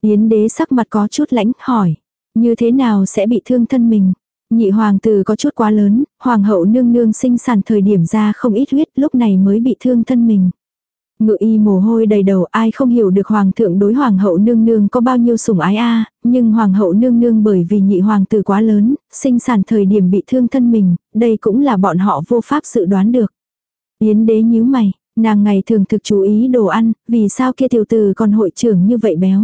Yến đế sắc mặt có chút lãnh, hỏi, như thế nào sẽ bị thương thân mình? Nhị hoàng tử có chút quá lớn, hoàng hậu nương nương sinh sản thời điểm ra không ít huyết lúc này mới bị thương thân mình. Ngự y mồ hôi đầy đầu ai không hiểu được hoàng thượng đối hoàng hậu nương nương có bao nhiêu sủng ái a nhưng hoàng hậu nương nương bởi vì nhị hoàng tử quá lớn, sinh sản thời điểm bị thương thân mình, đây cũng là bọn họ vô pháp dự đoán được. Yến đế nhíu mày, nàng ngày thường thực chú ý đồ ăn, vì sao kia tiểu tử còn hội trưởng như vậy béo.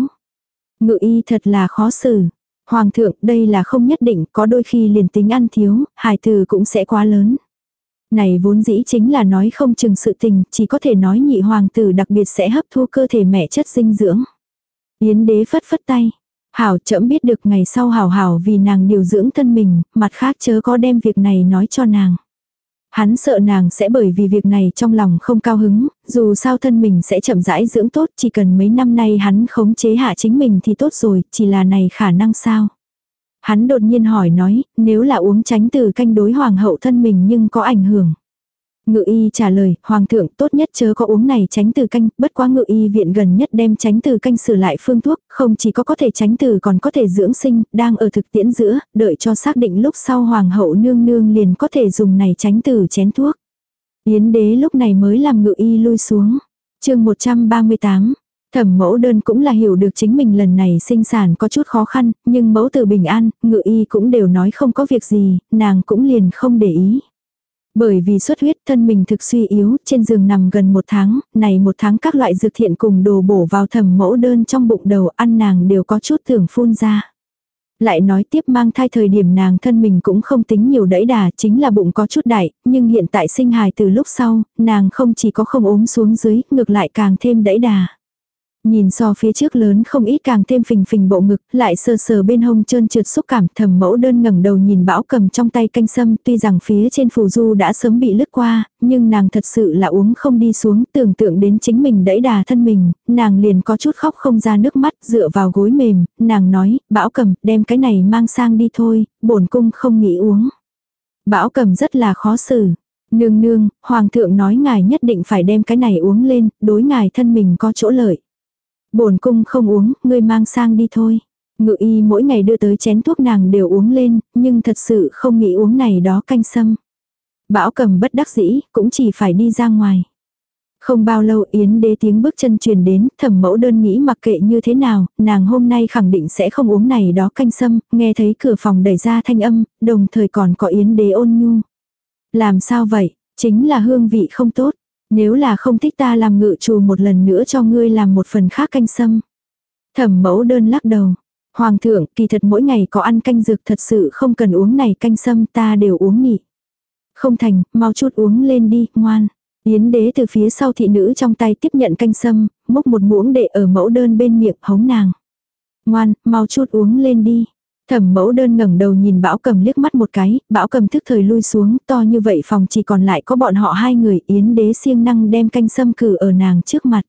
Ngự y thật là khó xử. Hoàng thượng đây là không nhất định, có đôi khi liền tính ăn thiếu, hài tử cũng sẽ quá lớn. Này vốn dĩ chính là nói không chừng sự tình, chỉ có thể nói nhị hoàng tử đặc biệt sẽ hấp thu cơ thể mẹ chất dinh dưỡng. Yến đế phất phất tay. Hảo chậm biết được ngày sau hảo hảo vì nàng điều dưỡng thân mình, mặt khác chớ có đem việc này nói cho nàng. Hắn sợ nàng sẽ bởi vì việc này trong lòng không cao hứng, dù sao thân mình sẽ chậm rãi dưỡng tốt, chỉ cần mấy năm nay hắn khống chế hạ chính mình thì tốt rồi, chỉ là này khả năng sao. Hắn đột nhiên hỏi nói, nếu là uống tránh từ canh đối hoàng hậu thân mình nhưng có ảnh hưởng. Ngự y trả lời, hoàng thượng tốt nhất chớ có uống này tránh từ canh, bất quá ngự y viện gần nhất đem tránh từ canh sửa lại phương thuốc, không chỉ có có thể tránh từ còn có thể dưỡng sinh, đang ở thực tiễn giữa, đợi cho xác định lúc sau hoàng hậu nương nương liền có thể dùng này tránh từ chén thuốc. Yến đế lúc này mới làm ngự y lui xuống. chương 138, Thẩm mẫu đơn cũng là hiểu được chính mình lần này sinh sản có chút khó khăn, nhưng mẫu từ bình an, ngự y cũng đều nói không có việc gì, nàng cũng liền không để ý. Bởi vì xuất huyết thân mình thực suy yếu, trên giường nằm gần một tháng, này một tháng các loại dược thiện cùng đồ bổ vào thẩm mẫu đơn trong bụng đầu ăn nàng đều có chút tưởng phun ra. Lại nói tiếp mang thai thời điểm nàng thân mình cũng không tính nhiều đẫy đà, chính là bụng có chút đại, nhưng hiện tại sinh hài từ lúc sau, nàng không chỉ có không ốm xuống dưới, ngược lại càng thêm đẫy đà. Nhìn so phía trước lớn không ít càng thêm phình phình bộ ngực, lại sờ sờ bên hông trơn trượt xúc cảm thầm mẫu đơn ngẩng đầu nhìn bão cầm trong tay canh sâm tuy rằng phía trên phù du đã sớm bị lướt qua, nhưng nàng thật sự là uống không đi xuống tưởng tượng đến chính mình đẫy đà thân mình, nàng liền có chút khóc không ra nước mắt dựa vào gối mềm, nàng nói, bão cầm đem cái này mang sang đi thôi, bổn cung không nghĩ uống. Bão cầm rất là khó xử. Nương nương, hoàng thượng nói ngài nhất định phải đem cái này uống lên, đối ngài thân mình có chỗ lợi bổn cung không uống, ngươi mang sang đi thôi. Ngự y mỗi ngày đưa tới chén thuốc nàng đều uống lên, nhưng thật sự không nghĩ uống này đó canh sâm. Bão cầm bất đắc dĩ, cũng chỉ phải đi ra ngoài. Không bao lâu Yến đế tiếng bước chân truyền đến, thẩm mẫu đơn nghĩ mặc kệ như thế nào, nàng hôm nay khẳng định sẽ không uống này đó canh sâm, nghe thấy cửa phòng đẩy ra thanh âm, đồng thời còn có Yến đế ôn nhu. Làm sao vậy, chính là hương vị không tốt. Nếu là không thích ta làm ngự trù một lần nữa cho ngươi làm một phần khác canh sâm. Thẩm mẫu đơn lắc đầu. Hoàng thượng, kỳ thật mỗi ngày có ăn canh dược thật sự không cần uống này canh sâm ta đều uống nhỉ. Không thành, mau chút uống lên đi, ngoan. Yến đế từ phía sau thị nữ trong tay tiếp nhận canh sâm, múc một muỗng để ở mẫu đơn bên miệng hống nàng. Ngoan, mau chút uống lên đi. Thẩm mẫu đơn ngẩng đầu nhìn bão cầm liếc mắt một cái, bão cầm thức thời lui xuống, to như vậy phòng chỉ còn lại có bọn họ hai người, yến đế siêng năng đem canh sâm cử ở nàng trước mặt.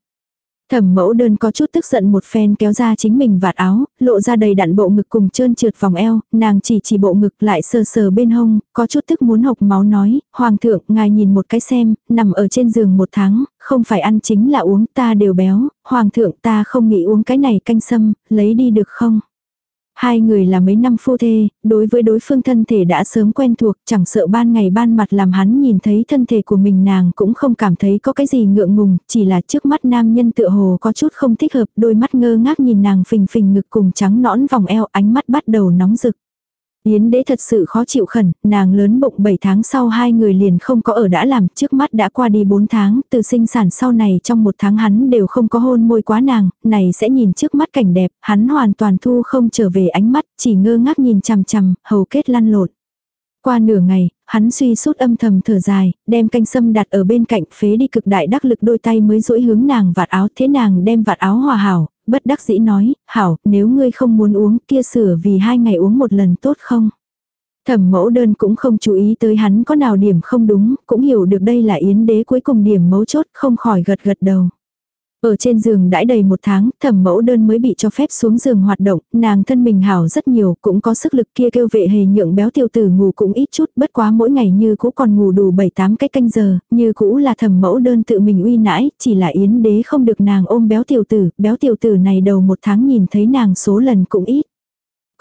Thẩm mẫu đơn có chút tức giận một phen kéo ra chính mình vạt áo, lộ ra đầy đặn bộ ngực cùng trơn trượt vòng eo, nàng chỉ chỉ bộ ngực lại sờ sờ bên hông, có chút tức muốn hộc máu nói, Hoàng thượng, ngài nhìn một cái xem, nằm ở trên giường một tháng, không phải ăn chính là uống ta đều béo, Hoàng thượng ta không nghĩ uống cái này canh sâm, lấy đi được không? Hai người là mấy năm phu thê, đối với đối phương thân thể đã sớm quen thuộc, chẳng sợ ban ngày ban mặt làm hắn nhìn thấy thân thể của mình nàng cũng không cảm thấy có cái gì ngượng ngùng, chỉ là trước mắt nam nhân tựa hồ có chút không thích hợp, đôi mắt ngơ ngác nhìn nàng phình phình ngực cùng trắng nõn vòng eo ánh mắt bắt đầu nóng rực. Yến đế thật sự khó chịu khẩn, nàng lớn bụng 7 tháng sau hai người liền không có ở đã làm, trước mắt đã qua đi 4 tháng, từ sinh sản sau này trong một tháng hắn đều không có hôn môi quá nàng, này sẽ nhìn trước mắt cảnh đẹp, hắn hoàn toàn thu không trở về ánh mắt, chỉ ngơ ngác nhìn chằm chằm, hầu kết lăn lộn. Qua nửa ngày, hắn suy sút âm thầm thở dài, đem canh sâm đặt ở bên cạnh phế đi cực đại đắc lực đôi tay mới duỗi hướng nàng vạt áo thế nàng đem vạt áo hòa hảo, bất đắc dĩ nói, hảo, nếu ngươi không muốn uống kia sửa vì hai ngày uống một lần tốt không? Thẩm mẫu đơn cũng không chú ý tới hắn có nào điểm không đúng, cũng hiểu được đây là yến đế cuối cùng điểm mấu chốt không khỏi gật gật đầu. Ở trên giường đãi đầy một tháng, thẩm mẫu đơn mới bị cho phép xuống giường hoạt động, nàng thân mình hảo rất nhiều, cũng có sức lực kia kêu vệ hề nhượng béo tiểu tử ngủ cũng ít chút, bất quá mỗi ngày như cũ còn ngủ đủ 7-8 cái canh giờ, như cũ là thẩm mẫu đơn tự mình uy nãi, chỉ là yến đế không được nàng ôm béo tiểu tử, béo tiểu tử này đầu một tháng nhìn thấy nàng số lần cũng ít.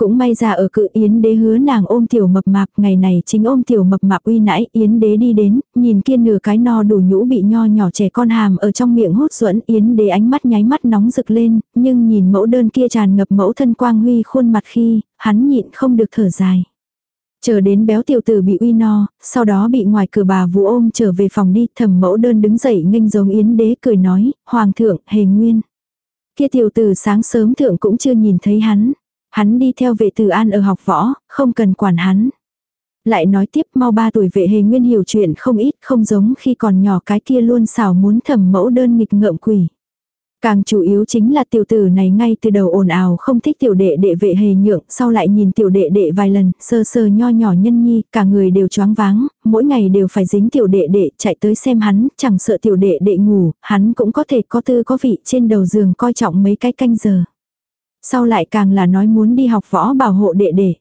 Cũng may ra ở cự Yến đế hứa nàng ôm tiểu mập mạp, ngày này chính ôm tiểu mập mạp uy nãi, Yến đế đi đến, nhìn kia nửa cái no đủ nhũ bị nho nhỏ trẻ con hàm ở trong miệng hốt duẫn Yến đế ánh mắt nháy mắt nóng rực lên, nhưng nhìn mẫu đơn kia tràn ngập mẫu thân quang huy khuôn mặt khi, hắn nhịn không được thở dài. Chờ đến béo tiểu tử bị uy no, sau đó bị ngoài cửa bà vũ ôm trở về phòng đi, thầm mẫu đơn đứng dậy nghênh giống yến đế cười nói, hoàng thượng, hề nguyên. Kia tiểu tử sáng sớm thượng cũng chưa nhìn thấy hắn. Hắn đi theo vệ tử an ở học võ, không cần quản hắn. Lại nói tiếp mau ba tuổi vệ hề nguyên hiểu chuyện không ít không giống khi còn nhỏ cái kia luôn xảo muốn thầm mẫu đơn nghịch ngợm quỷ. Càng chủ yếu chính là tiểu tử này ngay từ đầu ồn ào không thích tiểu đệ đệ vệ hề nhượng, sau lại nhìn tiểu đệ đệ vài lần, sơ sơ nho nhỏ nhân nhi, cả người đều choáng váng, mỗi ngày đều phải dính tiểu đệ đệ chạy tới xem hắn, chẳng sợ tiểu đệ đệ ngủ, hắn cũng có thể có tư có vị trên đầu giường coi trọng mấy cái canh giờ. Sau lại càng là nói muốn đi học võ bảo hộ đệ đệ.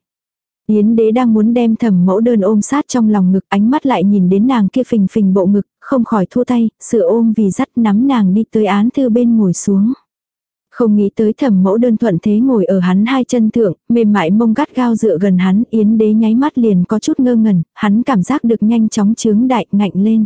Yến đế đang muốn đem thẩm mẫu đơn ôm sát trong lòng ngực ánh mắt lại nhìn đến nàng kia phình phình bộ ngực, không khỏi thua tay, sửa ôm vì dắt nắm nàng đi tới án thư bên ngồi xuống. Không nghĩ tới thẩm mẫu đơn thuận thế ngồi ở hắn hai chân thượng, mềm mại mông gắt gao dựa gần hắn, yến đế nháy mắt liền có chút ngơ ngẩn, hắn cảm giác được nhanh chóng chướng đại ngạnh lên.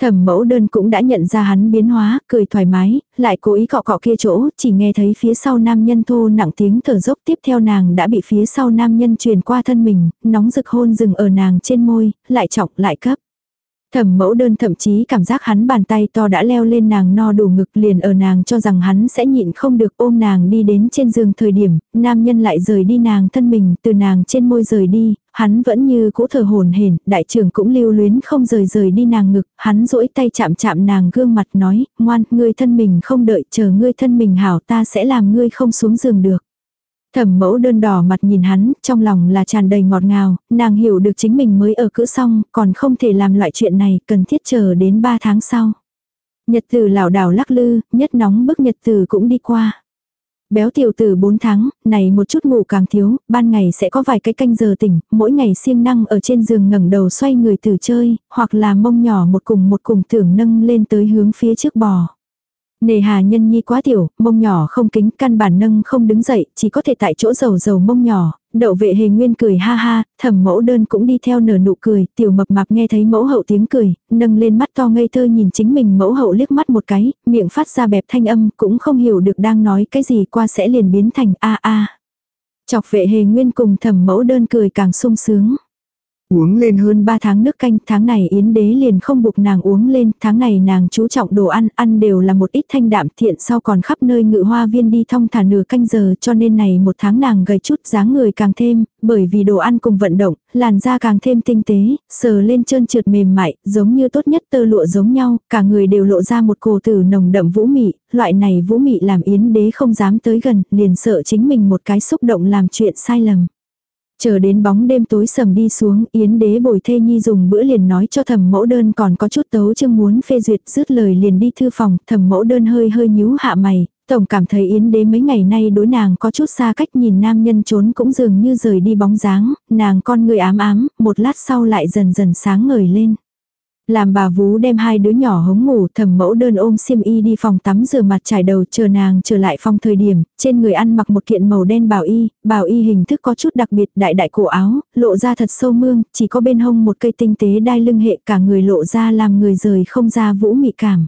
Thẩm mẫu đơn cũng đã nhận ra hắn biến hóa, cười thoải mái, lại cố ý cọ cọ kia chỗ, chỉ nghe thấy phía sau nam nhân thô nặng tiếng thở dốc tiếp theo nàng đã bị phía sau nam nhân truyền qua thân mình, nóng rực hôn dừng ở nàng trên môi, lại trọng lại cấp. Thẩm mẫu đơn thậm chí cảm giác hắn bàn tay to đã leo lên nàng no đủ ngực liền ở nàng cho rằng hắn sẽ nhịn không được ôm nàng đi đến trên giường thời điểm, nam nhân lại rời đi nàng thân mình từ nàng trên môi rời đi, hắn vẫn như cũ thở hồn hển đại trưởng cũng lưu luyến không rời rời đi nàng ngực, hắn duỗi tay chạm chạm nàng gương mặt nói, ngoan, ngươi thân mình không đợi, chờ ngươi thân mình hảo ta sẽ làm ngươi không xuống giường được. Thẩm mẫu đơn đỏ mặt nhìn hắn, trong lòng là tràn đầy ngọt ngào, nàng hiểu được chính mình mới ở cữ xong, còn không thể làm loại chuyện này, cần thiết chờ đến 3 tháng sau. Nhật tử lảo đảo lắc lư, nhất nóng bức nhật tử cũng đi qua. Béo tiểu tử 4 tháng, này một chút ngủ càng thiếu, ban ngày sẽ có vài cái canh giờ tỉnh, mỗi ngày siêng năng ở trên giường ngẩng đầu xoay người từ chơi, hoặc là mông nhỏ một cùng một cùng thưởng nâng lên tới hướng phía trước bò. Nề hà nhân nhi quá tiểu, mông nhỏ không kính, căn bản nâng không đứng dậy, chỉ có thể tại chỗ dầu dầu mông nhỏ, đậu vệ hề nguyên cười ha ha, thẩm mẫu đơn cũng đi theo nở nụ cười, tiểu mập mạp nghe thấy mẫu hậu tiếng cười, nâng lên mắt to ngây thơ nhìn chính mình mẫu hậu liếc mắt một cái, miệng phát ra bẹp thanh âm, cũng không hiểu được đang nói cái gì qua sẽ liền biến thành a a. Chọc vệ hề nguyên cùng thẩm mẫu đơn cười càng sung sướng. Uống lên hơn 3 tháng nước canh, tháng này Yến đế liền không buộc nàng uống lên, tháng này nàng chú trọng đồ ăn, ăn đều là một ít thanh đạm thiện sau còn khắp nơi ngự hoa viên đi thong thả nửa canh giờ cho nên này một tháng nàng gầy chút dáng người càng thêm, bởi vì đồ ăn cùng vận động, làn da càng thêm tinh tế, sờ lên trơn trượt mềm mại, giống như tốt nhất tơ lụa giống nhau, cả người đều lộ ra một cổ tử nồng đậm vũ mị, loại này vũ mị làm Yến đế không dám tới gần, liền sợ chính mình một cái xúc động làm chuyện sai lầm. Chờ đến bóng đêm tối sầm đi xuống, Yến đế bồi thê nhi dùng bữa liền nói cho thẩm mẫu đơn còn có chút tấu chương muốn phê duyệt dứt lời liền đi thư phòng, thẩm mẫu đơn hơi hơi nhíu hạ mày, tổng cảm thấy Yến đế mấy ngày nay đối nàng có chút xa cách nhìn nam nhân trốn cũng dường như rời đi bóng dáng, nàng con người ám ám, một lát sau lại dần dần sáng ngời lên. Làm bà vú đem hai đứa nhỏ hống ngủ thầm mẫu đơn ôm xiêm y đi phòng tắm rửa mặt trải đầu chờ nàng trở lại phòng thời điểm, trên người ăn mặc một kiện màu đen bào y, bào y hình thức có chút đặc biệt đại đại cổ áo, lộ ra thật sâu mương, chỉ có bên hông một cây tinh tế đai lưng hệ cả người lộ ra làm người rời không ra vũ mị cảm.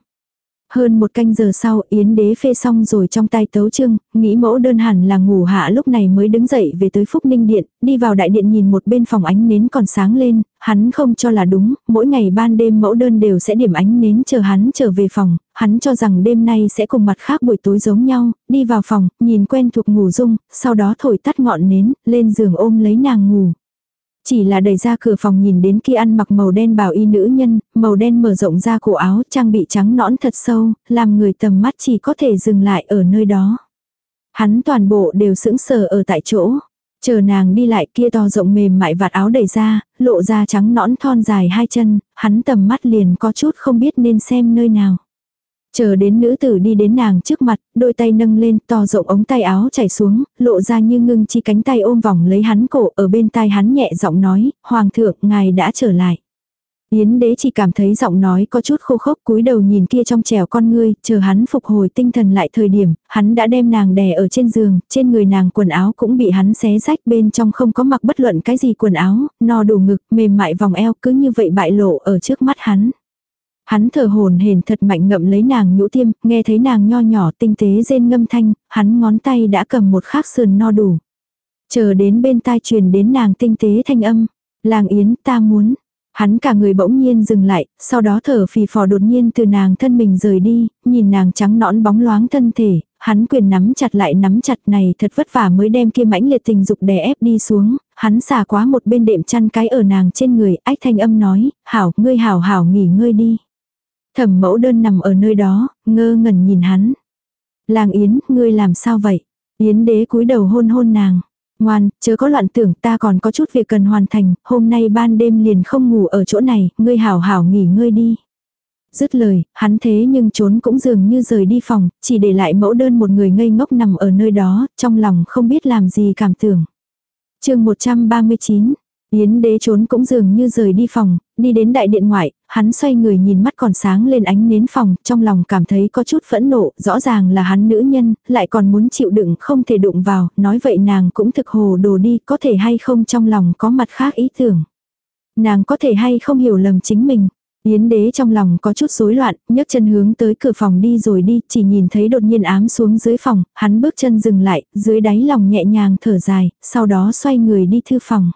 Hơn một canh giờ sau, Yến đế phê xong rồi trong tay tấu chương nghĩ mẫu đơn hẳn là ngủ hạ lúc này mới đứng dậy về tới Phúc Ninh Điện, đi vào đại điện nhìn một bên phòng ánh nến còn sáng lên, hắn không cho là đúng, mỗi ngày ban đêm mẫu đơn đều sẽ điểm ánh nến chờ hắn trở về phòng, hắn cho rằng đêm nay sẽ cùng mặt khác buổi tối giống nhau, đi vào phòng, nhìn quen thuộc ngủ dung, sau đó thổi tắt ngọn nến, lên giường ôm lấy nàng ngủ. Chỉ là đẩy ra cửa phòng nhìn đến kia ăn mặc màu đen bảo y nữ nhân, màu đen mở rộng ra cổ áo trang bị trắng nõn thật sâu, làm người tầm mắt chỉ có thể dừng lại ở nơi đó. Hắn toàn bộ đều sững sờ ở tại chỗ. Chờ nàng đi lại kia to rộng mềm mại vạt áo đẩy ra, lộ ra trắng nõn thon dài hai chân, hắn tầm mắt liền có chút không biết nên xem nơi nào. Chờ đến nữ tử đi đến nàng trước mặt, đôi tay nâng lên, to rộng ống tay áo chảy xuống, lộ ra như ngưng chi cánh tay ôm vòng lấy hắn cổ, ở bên tai hắn nhẹ giọng nói, Hoàng thượng, ngài đã trở lại. Yến đế chỉ cảm thấy giọng nói có chút khô khốc cúi đầu nhìn kia trong trèo con ngươi, chờ hắn phục hồi tinh thần lại thời điểm, hắn đã đem nàng đè ở trên giường, trên người nàng quần áo cũng bị hắn xé rách bên trong không có mặc bất luận cái gì quần áo, no đủ ngực, mềm mại vòng eo cứ như vậy bại lộ ở trước mắt hắn. Hắn thở hồn hển thật mạnh ngậm lấy nàng nhũ tiêm, nghe thấy nàng nho nhỏ tinh tế rên ngâm thanh, hắn ngón tay đã cầm một khắc sườn no đủ. Chờ đến bên tai truyền đến nàng tinh tế thanh âm. Làng yến ta muốn. Hắn cả người bỗng nhiên dừng lại, sau đó thở phì phò đột nhiên từ nàng thân mình rời đi, nhìn nàng trắng nõn bóng loáng thân thể, hắn quyền nắm chặt lại nắm chặt này thật vất vả mới đem kia mãnh liệt tình dục đè ép đi xuống, hắn xả quá một bên đệm chăn cái ở nàng trên người, ách thanh âm nói, hảo, ngươi hảo hảo nghỉ ngơi đi. Thẩm mẫu đơn nằm ở nơi đó, ngơ ngẩn nhìn hắn. Làng Yến, ngươi làm sao vậy? Yến đế cúi đầu hôn hôn nàng. Ngoan, chớ có loạn tưởng ta còn có chút việc cần hoàn thành, hôm nay ban đêm liền không ngủ ở chỗ này, ngươi hảo hảo nghỉ ngơi đi. Dứt lời, hắn thế nhưng trốn cũng dường như rời đi phòng, chỉ để lại mẫu đơn một người ngây ngốc nằm ở nơi đó, trong lòng không biết làm gì cảm tưởng. chương 139, Yến đế trốn cũng dường như rời đi phòng, đi đến đại điện ngoại, hắn xoay người nhìn mắt còn sáng lên ánh nến phòng, trong lòng cảm thấy có chút phẫn nộ, rõ ràng là hắn nữ nhân, lại còn muốn chịu đựng không thể đụng vào, nói vậy nàng cũng thực hồ đồ đi, có thể hay không trong lòng có mặt khác ý tưởng. Nàng có thể hay không hiểu lầm chính mình. Yến đế trong lòng có chút rối loạn, nhấc chân hướng tới cửa phòng đi rồi đi, chỉ nhìn thấy đột nhiên ám xuống dưới phòng, hắn bước chân dừng lại, dưới đáy lòng nhẹ nhàng thở dài, sau đó xoay người đi thư phòng.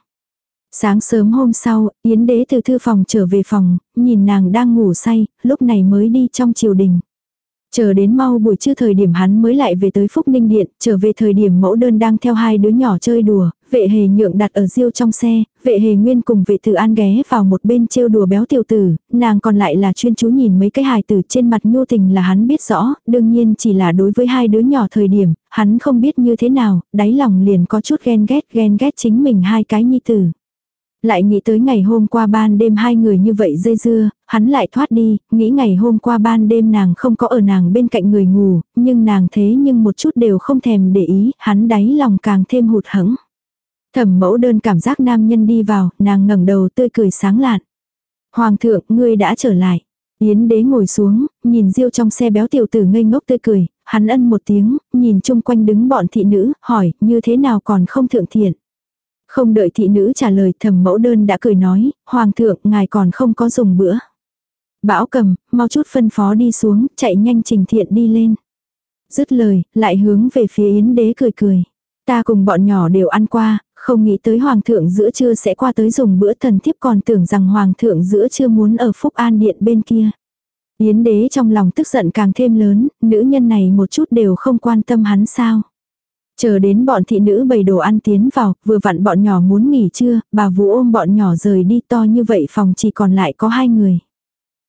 Sáng sớm hôm sau, Yến đế từ thư phòng trở về phòng, nhìn nàng đang ngủ say, lúc này mới đi trong triều đình. Chờ đến mau buổi trưa thời điểm hắn mới lại về tới Phúc Ninh Điện, trở về thời điểm mẫu đơn đang theo hai đứa nhỏ chơi đùa, vệ hề nhượng đặt ở riêu trong xe, vệ hề nguyên cùng vệ tử an ghé vào một bên trêu đùa béo tiểu tử, nàng còn lại là chuyên chú nhìn mấy cái hài tử trên mặt nhu tình là hắn biết rõ, đương nhiên chỉ là đối với hai đứa nhỏ thời điểm, hắn không biết như thế nào, đáy lòng liền có chút ghen ghét ghen ghét chính mình hai cái nhi tử. Lại nghĩ tới ngày hôm qua ban đêm hai người như vậy dây dưa, hắn lại thoát đi, nghĩ ngày hôm qua ban đêm nàng không có ở nàng bên cạnh người ngủ, nhưng nàng thế nhưng một chút đều không thèm để ý, hắn đáy lòng càng thêm hụt hẫng. Thẩm mẫu đơn cảm giác nam nhân đi vào, nàng ngẩng đầu tươi cười sáng lạn. Hoàng thượng, ngươi đã trở lại. Yến đế ngồi xuống, nhìn diêu trong xe béo tiểu tử ngây ngốc tươi cười, hắn ân một tiếng, nhìn chung quanh đứng bọn thị nữ, hỏi, như thế nào còn không thượng thiện. Không đợi thị nữ trả lời thầm mẫu đơn đã cười nói, Hoàng thượng ngài còn không có dùng bữa. Bão cầm, mau chút phân phó đi xuống, chạy nhanh trình thiện đi lên. Dứt lời, lại hướng về phía yến đế cười cười. Ta cùng bọn nhỏ đều ăn qua, Không nghĩ tới hoàng thượng giữa trưa sẽ qua tới dùng bữa thần thiếp còn tưởng rằng hoàng thượng giữa trưa muốn ở Phúc An Điện bên kia. Yến đế trong lòng tức giận càng thêm lớn, nữ nhân này một chút đều không quan tâm hắn sao. Chờ đến bọn thị nữ bày đồ ăn tiến vào, vừa vặn bọn nhỏ muốn nghỉ trưa, bà vũ ôm bọn nhỏ rời đi to như vậy phòng chỉ còn lại có hai người.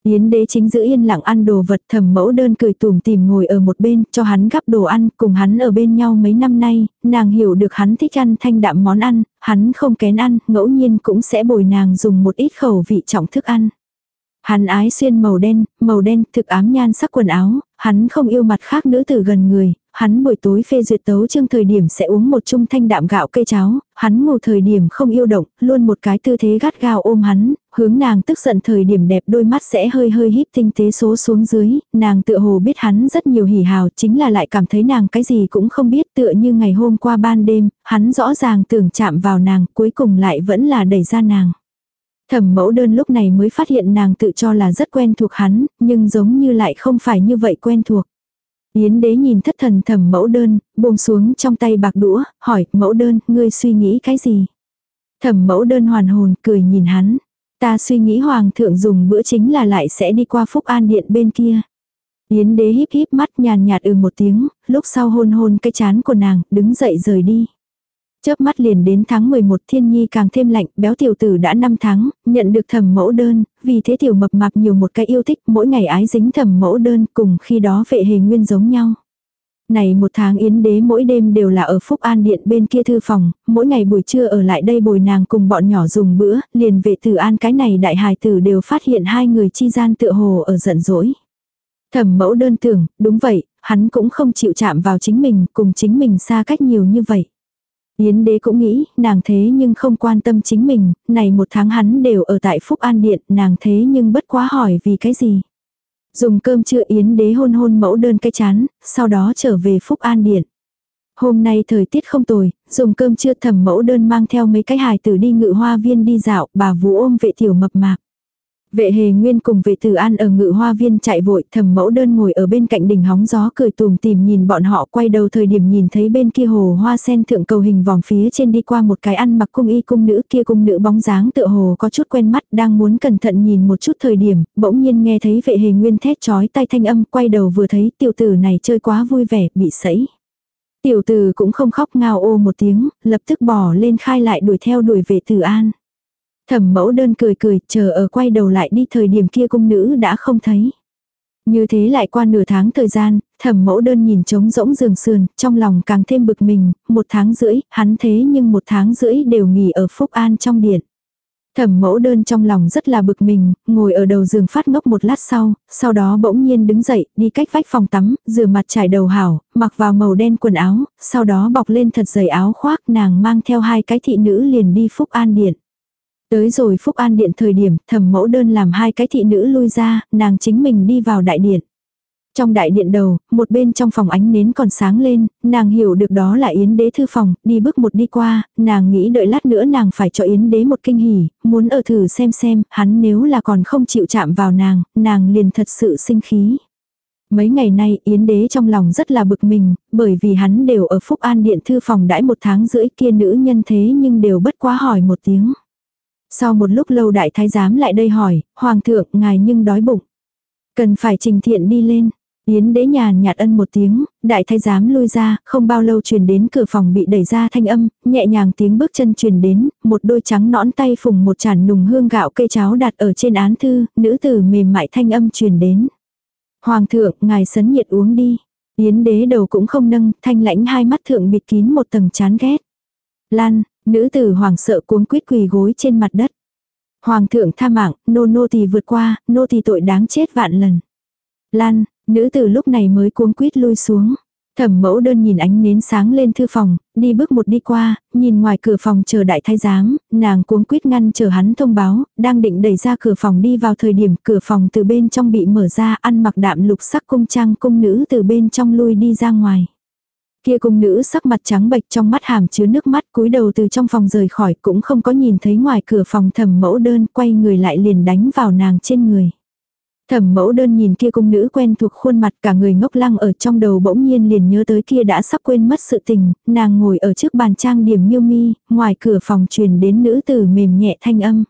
Yến đế chính giữ yên lặng ăn đồ vật thầm mẫu đơn cười tùm tìm ngồi ở một bên cho hắn gắp đồ ăn cùng hắn ở bên nhau mấy năm nay, nàng hiểu được hắn thích ăn thanh đạm món ăn, hắn không kén ăn, ngẫu nhiên cũng sẽ bồi nàng dùng một ít khẩu vị trọng thức ăn. Hắn ái xuyên màu đen, màu đen thực ám nhan sắc quần áo, hắn không yêu mặt khác nữ tử gần người, hắn buổi tối phê duyệt tấu chương thời điểm sẽ uống một chung thanh đạm gạo cây cháo, hắn ngủ thời điểm không yêu động, luôn một cái tư thế gắt gao ôm hắn, hướng nàng tức giận thời điểm đẹp đôi mắt sẽ hơi hơi híp tinh tế số xuống dưới, nàng tựa hồ biết hắn rất nhiều hỉ hào chính là lại cảm thấy nàng cái gì cũng không biết tựa như ngày hôm qua ban đêm, hắn rõ ràng tưởng chạm vào nàng cuối cùng lại vẫn là đẩy ra nàng. Thẩm mẫu đơn lúc này mới phát hiện nàng tự cho là rất quen thuộc hắn, nhưng giống như lại không phải như vậy quen thuộc. Yến đế nhìn thất thần thẩm mẫu đơn, buông xuống trong tay bạc đũa, hỏi, mẫu đơn, ngươi suy nghĩ cái gì? Thẩm mẫu đơn hoàn hồn, cười nhìn hắn. Ta suy nghĩ hoàng thượng dùng bữa chính là lại sẽ đi qua phúc an điện bên kia. Yến đế híp híp mắt nhàn nhạt ừ một tiếng, lúc sau hôn hôn cái chán của nàng, đứng dậy rời đi. Chớp mắt liền đến tháng 11 thiên nhi càng thêm lạnh, béo tiểu tử đã 5 tháng, nhận được thẩm mẫu đơn, vì thế tiểu mập mạp nhiều một cái yêu thích, mỗi ngày ái dính thẩm mẫu đơn cùng khi đó vệ hề nguyên giống nhau. Này một tháng yến đế mỗi đêm đều là ở Phúc An Điện bên kia thư phòng, mỗi ngày buổi trưa ở lại đây bồi nàng cùng bọn nhỏ dùng bữa, liền vệ tử an cái này đại hài tử đều phát hiện hai người chi gian tựa hồ ở giận dỗi. Thẩm mẫu đơn tưởng, đúng vậy, hắn cũng không chịu chạm vào chính mình, cùng chính mình xa cách nhiều như vậy. Yến đế cũng nghĩ, nàng thế nhưng không quan tâm chính mình, này một tháng hắn đều ở tại Phúc An Điện, nàng thế nhưng bất quá hỏi vì cái gì. Dùng cơm trưa Yến đế hôn hôn mẫu đơn cái chán, sau đó trở về Phúc An Điện. Hôm nay thời tiết không tồi, dùng cơm trưa thẩm mẫu đơn mang theo mấy cái hài tử đi ngự hoa viên đi dạo, bà vũ ôm vệ tiểu mập mạp. Vệ hề nguyên cùng vệ tử an ở ngự hoa viên chạy vội, thầm mẫu đơn ngồi ở bên cạnh đỉnh hóng gió cười tùm tìm nhìn bọn họ quay đầu thời điểm nhìn thấy bên kia hồ hoa sen thượng cầu hình vòng phía trên đi qua một cái ăn mặc cung y cung nữ, kia cung nữ bóng dáng tựa hồ có chút quen mắt, đang muốn cẩn thận nhìn một chút thời điểm, bỗng nhiên nghe thấy vệ hề nguyên thét chói tay thanh âm, quay đầu vừa thấy tiểu tử này chơi quá vui vẻ, bị sẫy. Tiểu tử cũng không khóc ngao ô một tiếng, lập tức bỏ lên khai lại đuổi theo đuổi vệ tử an. Thẩm mẫu đơn cười cười, chờ ở quay đầu lại đi thời điểm kia cung nữ đã không thấy. Như thế lại qua nửa tháng thời gian, thẩm mẫu đơn nhìn trống rỗng giường sườn, trong lòng càng thêm bực mình, một tháng rưỡi, hắn thế nhưng một tháng rưỡi đều nghỉ ở Phúc An trong điện. Thẩm mẫu đơn trong lòng rất là bực mình, ngồi ở đầu giường phát ngốc một lát sau, sau đó bỗng nhiên đứng dậy, đi cách vách phòng tắm, rửa mặt trải đầu hảo, mặc vào màu đen quần áo, sau đó bọc lên thật dày áo khoác nàng mang theo hai cái thị nữ liền đi Phúc An Điện. Tới rồi Phúc An Điện thời điểm, thẩm mẫu đơn làm hai cái thị nữ lui ra, nàng chính mình đi vào đại điện. Trong đại điện đầu, một bên trong phòng ánh nến còn sáng lên, nàng hiểu được đó là Yến đế thư phòng, đi bước một đi qua, nàng nghĩ đợi lát nữa nàng phải cho Yến đế một kinh hỉ, muốn ở thử xem xem, hắn nếu là còn không chịu chạm vào nàng, nàng liền thật sự sinh khí. Mấy ngày nay Yến đế trong lòng rất là bực mình, bởi vì hắn đều ở Phúc An Điện thư phòng đãi một tháng rưỡi kia nữ nhân thế nhưng đều bất quá hỏi một tiếng. Sau một lúc lâu đại thái giám lại đây hỏi, Hoàng thượng ngài nhưng đói bụng. Cần phải trình thiện đi lên. Yến đế nhàn nhạt ân một tiếng, đại thái giám lui ra, không bao lâu truyền đến cửa phòng bị đẩy ra thanh âm, nhẹ nhàng tiếng bước chân truyền đến, một đôi trắng nõn tay phùng một chản nùng hương gạo cây cháo đặt ở trên án thư, nữ tử mềm mại thanh âm truyền đến. Hoàng thượng, ngài sấn nhiệt uống đi. Yến đế đầu cũng không nâng, thanh lãnh hai mắt thượng bịt kín một tầng chán ghét. Lan, Nữ tử hoàng sợ cuống quýt quỳ gối trên mặt đất. Hoàng thượng tha mạng, nô nô tỳ vượt qua, nô tỳ tội đáng chết vạn lần. Lan, nữ tử lúc này mới cuống quýt lui xuống. Thẩm mẫu đơn nhìn ánh nến sáng lên thư phòng, đi bước một đi qua, nhìn ngoài cửa phòng chờ đại thái giám, nàng cuống quýt ngăn chờ hắn thông báo, đang định đẩy ra cửa phòng đi vào thời điểm cửa phòng từ bên trong bị mở ra ăn mặc đạm lục sắc cung trang cung nữ từ bên trong lui đi ra ngoài. Kia cung nữ sắc mặt trắng bệch trong mắt hàm chứa nước mắt cúi đầu từ trong phòng rời khỏi cũng không có nhìn thấy ngoài cửa phòng thẩm mẫu đơn quay người lại liền đánh vào nàng trên người. Thẩm mẫu đơn nhìn kia cung nữ quen thuộc khuôn mặt cả người ngốc lăng ở trong đầu bỗng nhiên liền nhớ tới kia đã sắp quên mất sự tình, nàng ngồi ở trước bàn trang điểm miêu mi, ngoài cửa phòng truyền đến nữ tử mềm nhẹ thanh âm.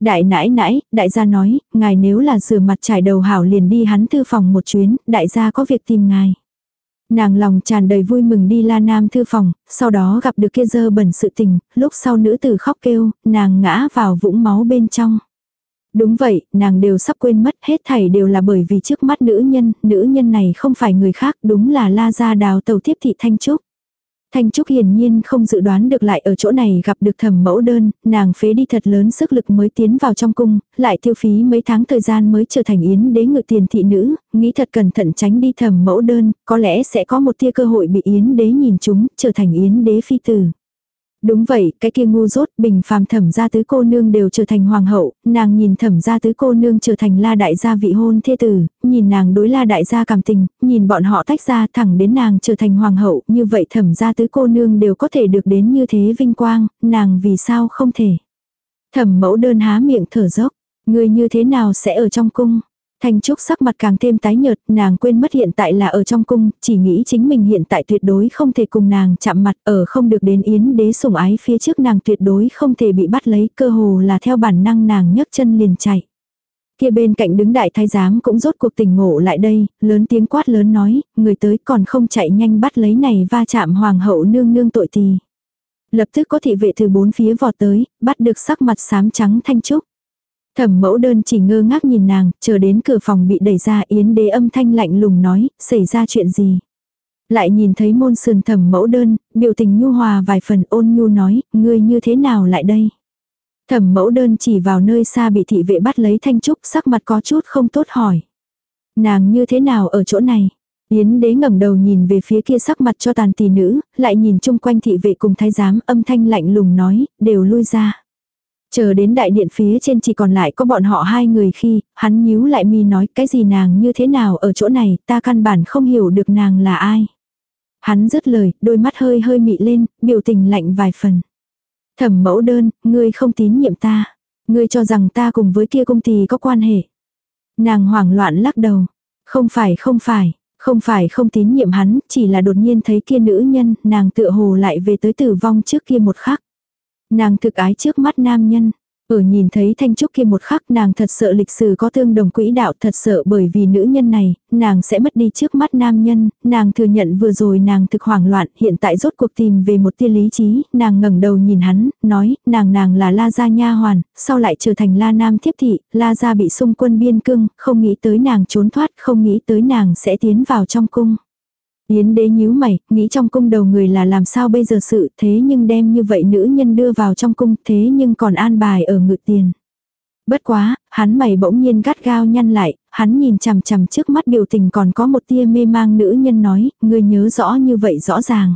Đại nãi nãi, đại gia nói, ngài nếu là rửa mặt trải đầu hảo liền đi hắn thư phòng một chuyến, đại gia có việc tìm ngài. Nàng lòng tràn đầy vui mừng đi la nam thư phòng, sau đó gặp được kia dơ bẩn sự tình, lúc sau nữ tử khóc kêu, nàng ngã vào vũng máu bên trong. Đúng vậy, nàng đều sắp quên mất hết thảy đều là bởi vì trước mắt nữ nhân, nữ nhân này không phải người khác, đúng là la gia đào tàu tiếp thị Thanh Trúc. Thanh Trúc hiển nhiên không dự đoán được lại ở chỗ này gặp được thẩm mẫu đơn, nàng phế đi thật lớn sức lực mới tiến vào trong cung, lại tiêu phí mấy tháng thời gian mới trở thành yến đế ngự tiền thị nữ, nghĩ thật cẩn thận tránh đi thẩm mẫu đơn, có lẽ sẽ có một tia cơ hội bị yến đế nhìn chúng, trở thành yến đế phi tử. Đúng vậy, cái kia ngu dốt, bình phàm thẩm gia tứ cô nương đều trở thành hoàng hậu, nàng nhìn thẩm gia tứ cô nương trở thành la đại gia vị hôn thê tử, nhìn nàng đối la đại gia cảm tình, nhìn bọn họ tách ra thẳng đến nàng trở thành hoàng hậu, như vậy thẩm gia tứ cô nương đều có thể được đến như thế vinh quang, nàng vì sao không thể. Thẩm mẫu đơn há miệng thở dốc, người như thế nào sẽ ở trong cung. Thanh Trúc sắc mặt càng thêm tái nhợt, nàng quên mất hiện tại là ở trong cung, chỉ nghĩ chính mình hiện tại tuyệt đối không thể cùng nàng chạm mặt, ở không được đến yến đế sủng ái phía trước nàng tuyệt đối không thể bị bắt lấy, cơ hồ là theo bản năng nàng nhấc chân liền chạy. Kia bên cạnh đứng đại thái giám cũng rốt cuộc tỉnh ngộ lại đây, lớn tiếng quát lớn nói, người tới còn không chạy nhanh bắt lấy này va chạm hoàng hậu nương nương tội tì. Lập tức có thị vệ từ bốn phía vọt tới, bắt được sắc mặt xám trắng thanh trúc. Thẩm mẫu đơn chỉ ngơ ngác nhìn nàng, chờ đến cửa phòng bị đẩy ra yến đế âm thanh lạnh lùng nói, xảy ra chuyện gì. Lại nhìn thấy môn sườn thẩm mẫu đơn, biểu tình nhu hòa vài phần ôn nhu nói, ngươi như thế nào lại đây. Thẩm mẫu đơn chỉ vào nơi xa bị thị vệ bắt lấy thanh trúc sắc mặt có chút không tốt hỏi. Nàng như thế nào ở chỗ này? Yến đế ngẩng đầu nhìn về phía kia sắc mặt cho tàn tỷ nữ, lại nhìn chung quanh thị vệ cùng thái giám âm thanh lạnh lùng nói, đều lui ra. Chờ đến đại điện phía trên chỉ còn lại có bọn họ hai người khi, hắn nhíu lại mi nói cái gì nàng như thế nào ở chỗ này, ta căn bản không hiểu được nàng là ai. Hắn dứt lời, đôi mắt hơi hơi mị lên, biểu tình lạnh vài phần. Thẩm mẫu đơn, ngươi không tín nhiệm ta. Ngươi cho rằng ta cùng với kia công ty có quan hệ. Nàng hoảng loạn lắc đầu. Không phải không phải, không phải không tín nhiệm hắn, chỉ là đột nhiên thấy kia nữ nhân, nàng tựa hồ lại về tới tử vong trước kia một khắc. Nàng thực ái trước mắt nam nhân. Ở nhìn thấy Thanh Trúc kia một khắc nàng thật sợ lịch sử có tương đồng quỹ đạo thật sợ bởi vì nữ nhân này, nàng sẽ mất đi trước mắt nam nhân, nàng thừa nhận vừa rồi nàng thực hoảng loạn, hiện tại rốt cuộc tìm về một tia lý trí, nàng ngẩng đầu nhìn hắn, nói, nàng nàng là La Gia Nha Hoàn, sau lại trở thành La Nam Thiếp Thị, La Gia bị xung quân biên cương, không nghĩ tới nàng trốn thoát, không nghĩ tới nàng sẽ tiến vào trong cung. Yến đế nhíu mày, nghĩ trong cung đầu người là làm sao bây giờ sự thế nhưng đem như vậy nữ nhân đưa vào trong cung thế nhưng còn an bài ở ngự tiền. Bất quá, hắn mày bỗng nhiên gắt gao nhăn lại, hắn nhìn chằm chằm trước mắt biểu tình còn có một tia mê mang nữ nhân nói, ngươi nhớ rõ như vậy rõ ràng.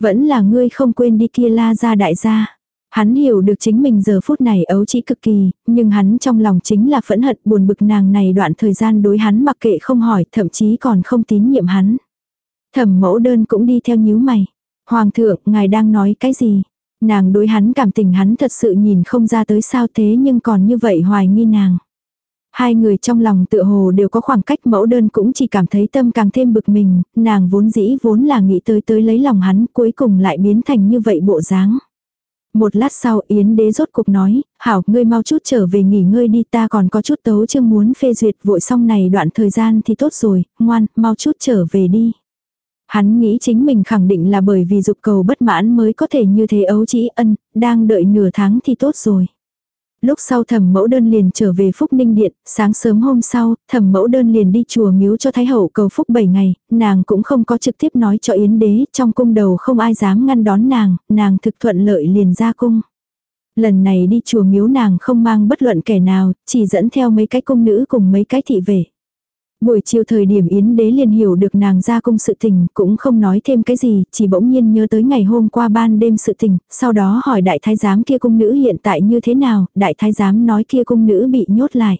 Vẫn là ngươi không quên đi kia la ra đại gia. Hắn hiểu được chính mình giờ phút này ấu chỉ cực kỳ, nhưng hắn trong lòng chính là phẫn hận buồn bực nàng này đoạn thời gian đối hắn mặc kệ không hỏi, thậm chí còn không tín nhiệm hắn. Thẩm mẫu đơn cũng đi theo nhíu mày. Hoàng thượng, ngài đang nói cái gì? Nàng đối hắn cảm tình hắn thật sự nhìn không ra tới sao thế nhưng còn như vậy hoài nghi nàng. Hai người trong lòng tự hồ đều có khoảng cách mẫu đơn cũng chỉ cảm thấy tâm càng thêm bực mình, nàng vốn dĩ vốn là nghĩ tới tới lấy lòng hắn cuối cùng lại biến thành như vậy bộ dáng. Một lát sau Yến đế rốt cuộc nói, hảo ngươi mau chút trở về nghỉ ngơi đi ta còn có chút tấu chương muốn phê duyệt vội xong này đoạn thời gian thì tốt rồi, ngoan, mau chút trở về đi. Hắn nghĩ chính mình khẳng định là bởi vì dục cầu bất mãn mới có thể như thế ấu chỉ ân, đang đợi nửa tháng thì tốt rồi. Lúc sau thẩm mẫu đơn liền trở về Phúc Ninh Điện, sáng sớm hôm sau, thẩm mẫu đơn liền đi chùa miếu cho Thái Hậu cầu Phúc 7 ngày, nàng cũng không có trực tiếp nói cho Yến Đế, trong cung đầu không ai dám ngăn đón nàng, nàng thực thuận lợi liền ra cung. Lần này đi chùa miếu nàng không mang bất luận kẻ nào, chỉ dẫn theo mấy cái cung nữ cùng mấy cái thị vệ. Buổi chiều thời điểm Yến đế liền hiểu được nàng ra cung sự tình, cũng không nói thêm cái gì, chỉ bỗng nhiên nhớ tới ngày hôm qua ban đêm sự tình, sau đó hỏi đại thái giám kia cung nữ hiện tại như thế nào, đại thái giám nói kia cung nữ bị nhốt lại.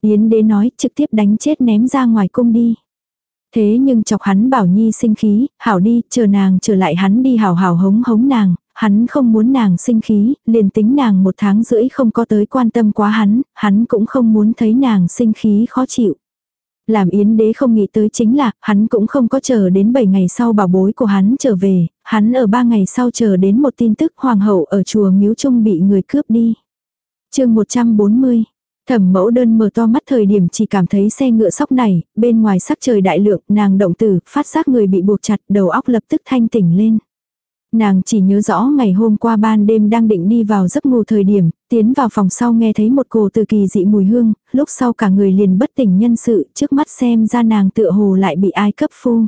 Yến đế nói trực tiếp đánh chết ném ra ngoài cung đi. Thế nhưng chọc hắn bảo nhi sinh khí, hảo đi, chờ nàng trở lại hắn đi hảo hảo hống hống nàng, hắn không muốn nàng sinh khí, liền tính nàng một tháng rưỡi không có tới quan tâm quá hắn, hắn cũng không muốn thấy nàng sinh khí khó chịu. Làm yến đế không nghĩ tới chính là, hắn cũng không có chờ đến 7 ngày sau bảo bối của hắn trở về, hắn ở 3 ngày sau chờ đến một tin tức hoàng hậu ở chùa miếu trung bị người cướp đi. chương 140 Thẩm mẫu đơn mở to mắt thời điểm chỉ cảm thấy xe ngựa sóc này, bên ngoài sắc trời đại lượng, nàng động tử, phát giác người bị buộc chặt, đầu óc lập tức thanh tỉnh lên. Nàng chỉ nhớ rõ ngày hôm qua ban đêm đang định đi vào giấc ngủ thời điểm, tiến vào phòng sau nghe thấy một cổ từ kỳ dị mùi hương, lúc sau cả người liền bất tỉnh nhân sự, trước mắt xem ra nàng tựa hồ lại bị ai cấp phu.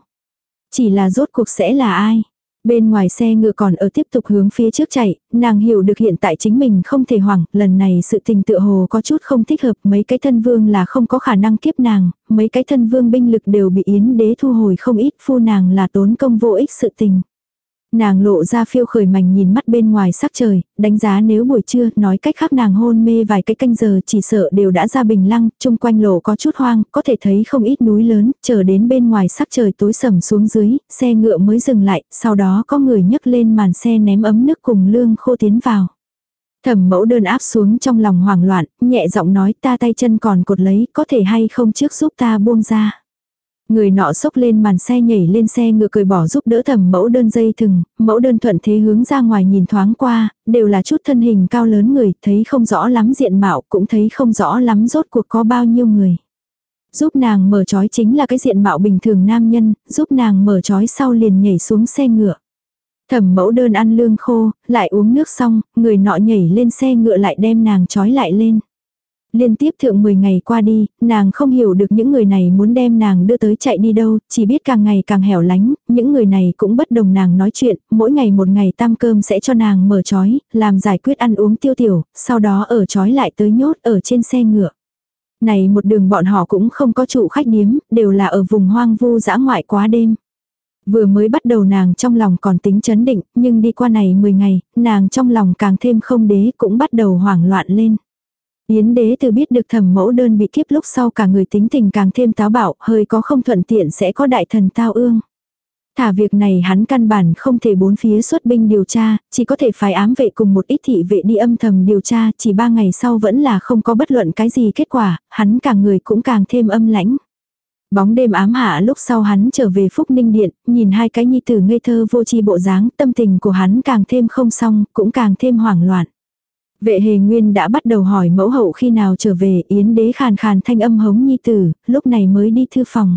Chỉ là rốt cuộc sẽ là ai? Bên ngoài xe ngựa còn ở tiếp tục hướng phía trước chạy, nàng hiểu được hiện tại chính mình không thể hoảng, lần này sự tình tựa hồ có chút không thích hợp, mấy cái thân vương là không có khả năng kiếp nàng, mấy cái thân vương binh lực đều bị yến đế thu hồi không ít phu nàng là tốn công vô ích sự tình. Nàng lộ ra phiêu khởi mảnh nhìn mắt bên ngoài sắc trời, đánh giá nếu buổi trưa, nói cách khác nàng hôn mê vài cái canh giờ chỉ sợ đều đã ra bình lăng, chung quanh lộ có chút hoang, có thể thấy không ít núi lớn, chờ đến bên ngoài sắc trời tối sầm xuống dưới, xe ngựa mới dừng lại, sau đó có người nhấc lên màn xe ném ấm nước cùng lương khô tiến vào. Thẩm mẫu đơn áp xuống trong lòng hoảng loạn, nhẹ giọng nói ta tay chân còn cột lấy, có thể hay không trước giúp ta buông ra. Người nọ sốc lên màn xe nhảy lên xe ngựa cười bỏ giúp đỡ thẩm mẫu đơn dây thừng, mẫu đơn thuận thế hướng ra ngoài nhìn thoáng qua, đều là chút thân hình cao lớn người, thấy không rõ lắm diện mạo, cũng thấy không rõ lắm rốt cuộc có bao nhiêu người. Giúp nàng mở trói chính là cái diện mạo bình thường nam nhân, giúp nàng mở trói sau liền nhảy xuống xe ngựa. Thẩm mẫu đơn ăn lương khô, lại uống nước xong, người nọ nhảy lên xe ngựa lại đem nàng trói lại lên. Liên tiếp thượng 10 ngày qua đi, nàng không hiểu được những người này muốn đem nàng đưa tới chạy đi đâu, chỉ biết càng ngày càng hẻo lánh, những người này cũng bất đồng nàng nói chuyện, mỗi ngày một ngày tam cơm sẽ cho nàng mở chói, làm giải quyết ăn uống tiêu tiểu, sau đó ở chói lại tới nhốt ở trên xe ngựa. Này một đường bọn họ cũng không có trụ khách điếm, đều là ở vùng hoang vu dã ngoại quá đêm. Vừa mới bắt đầu nàng trong lòng còn tính chấn định, nhưng đi qua này 10 ngày, nàng trong lòng càng thêm không đế cũng bắt đầu hoảng loạn lên. Yến đế từ biết được thẩm mẫu đơn bị kiếp lúc sau cả người tính tình càng thêm táo bạo, hơi có không thuận tiện sẽ có đại thần tao ương. Thả việc này hắn căn bản không thể bốn phía xuất binh điều tra, chỉ có thể phái ám vệ cùng một ít thị vệ đi âm thầm điều tra, chỉ ba ngày sau vẫn là không có bất luận cái gì kết quả, hắn cả người cũng càng thêm âm lãnh. Bóng đêm ám hạ lúc sau hắn trở về Phúc Ninh Điện, nhìn hai cái nhi tử ngây thơ vô tri bộ dáng, tâm tình của hắn càng thêm không xong, cũng càng thêm hoảng loạn. Vệ hề nguyên đã bắt đầu hỏi mẫu hậu khi nào trở về, yến đế khàn khàn thanh âm hống nhi tử, lúc này mới đi thư phòng.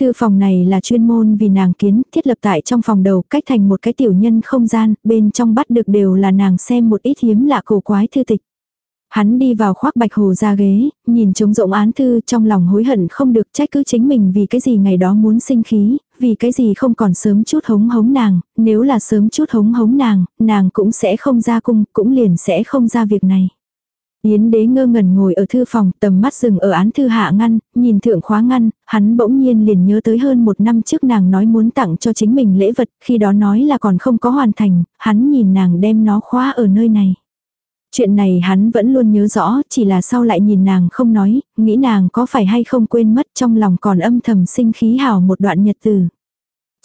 Thư phòng này là chuyên môn vì nàng kiến, thiết lập tại trong phòng đầu, cách thành một cái tiểu nhân không gian, bên trong bắt được đều là nàng xem một ít hiếm lạ cổ quái thư tịch. Hắn đi vào khoác bạch hồ ra ghế, nhìn trống rộng án thư trong lòng hối hận không được trách cứ chính mình vì cái gì ngày đó muốn sinh khí, vì cái gì không còn sớm chút hống hống nàng, nếu là sớm chút hống hống nàng, nàng cũng sẽ không ra cung, cũng liền sẽ không ra việc này. Yến đế ngơ ngẩn ngồi ở thư phòng, tầm mắt dừng ở án thư hạ ngăn, nhìn thượng khóa ngăn, hắn bỗng nhiên liền nhớ tới hơn một năm trước nàng nói muốn tặng cho chính mình lễ vật, khi đó nói là còn không có hoàn thành, hắn nhìn nàng đem nó khóa ở nơi này. Chuyện này hắn vẫn luôn nhớ rõ, chỉ là sau lại nhìn nàng không nói, nghĩ nàng có phải hay không quên mất trong lòng còn âm thầm sinh khí hào một đoạn nhật từ.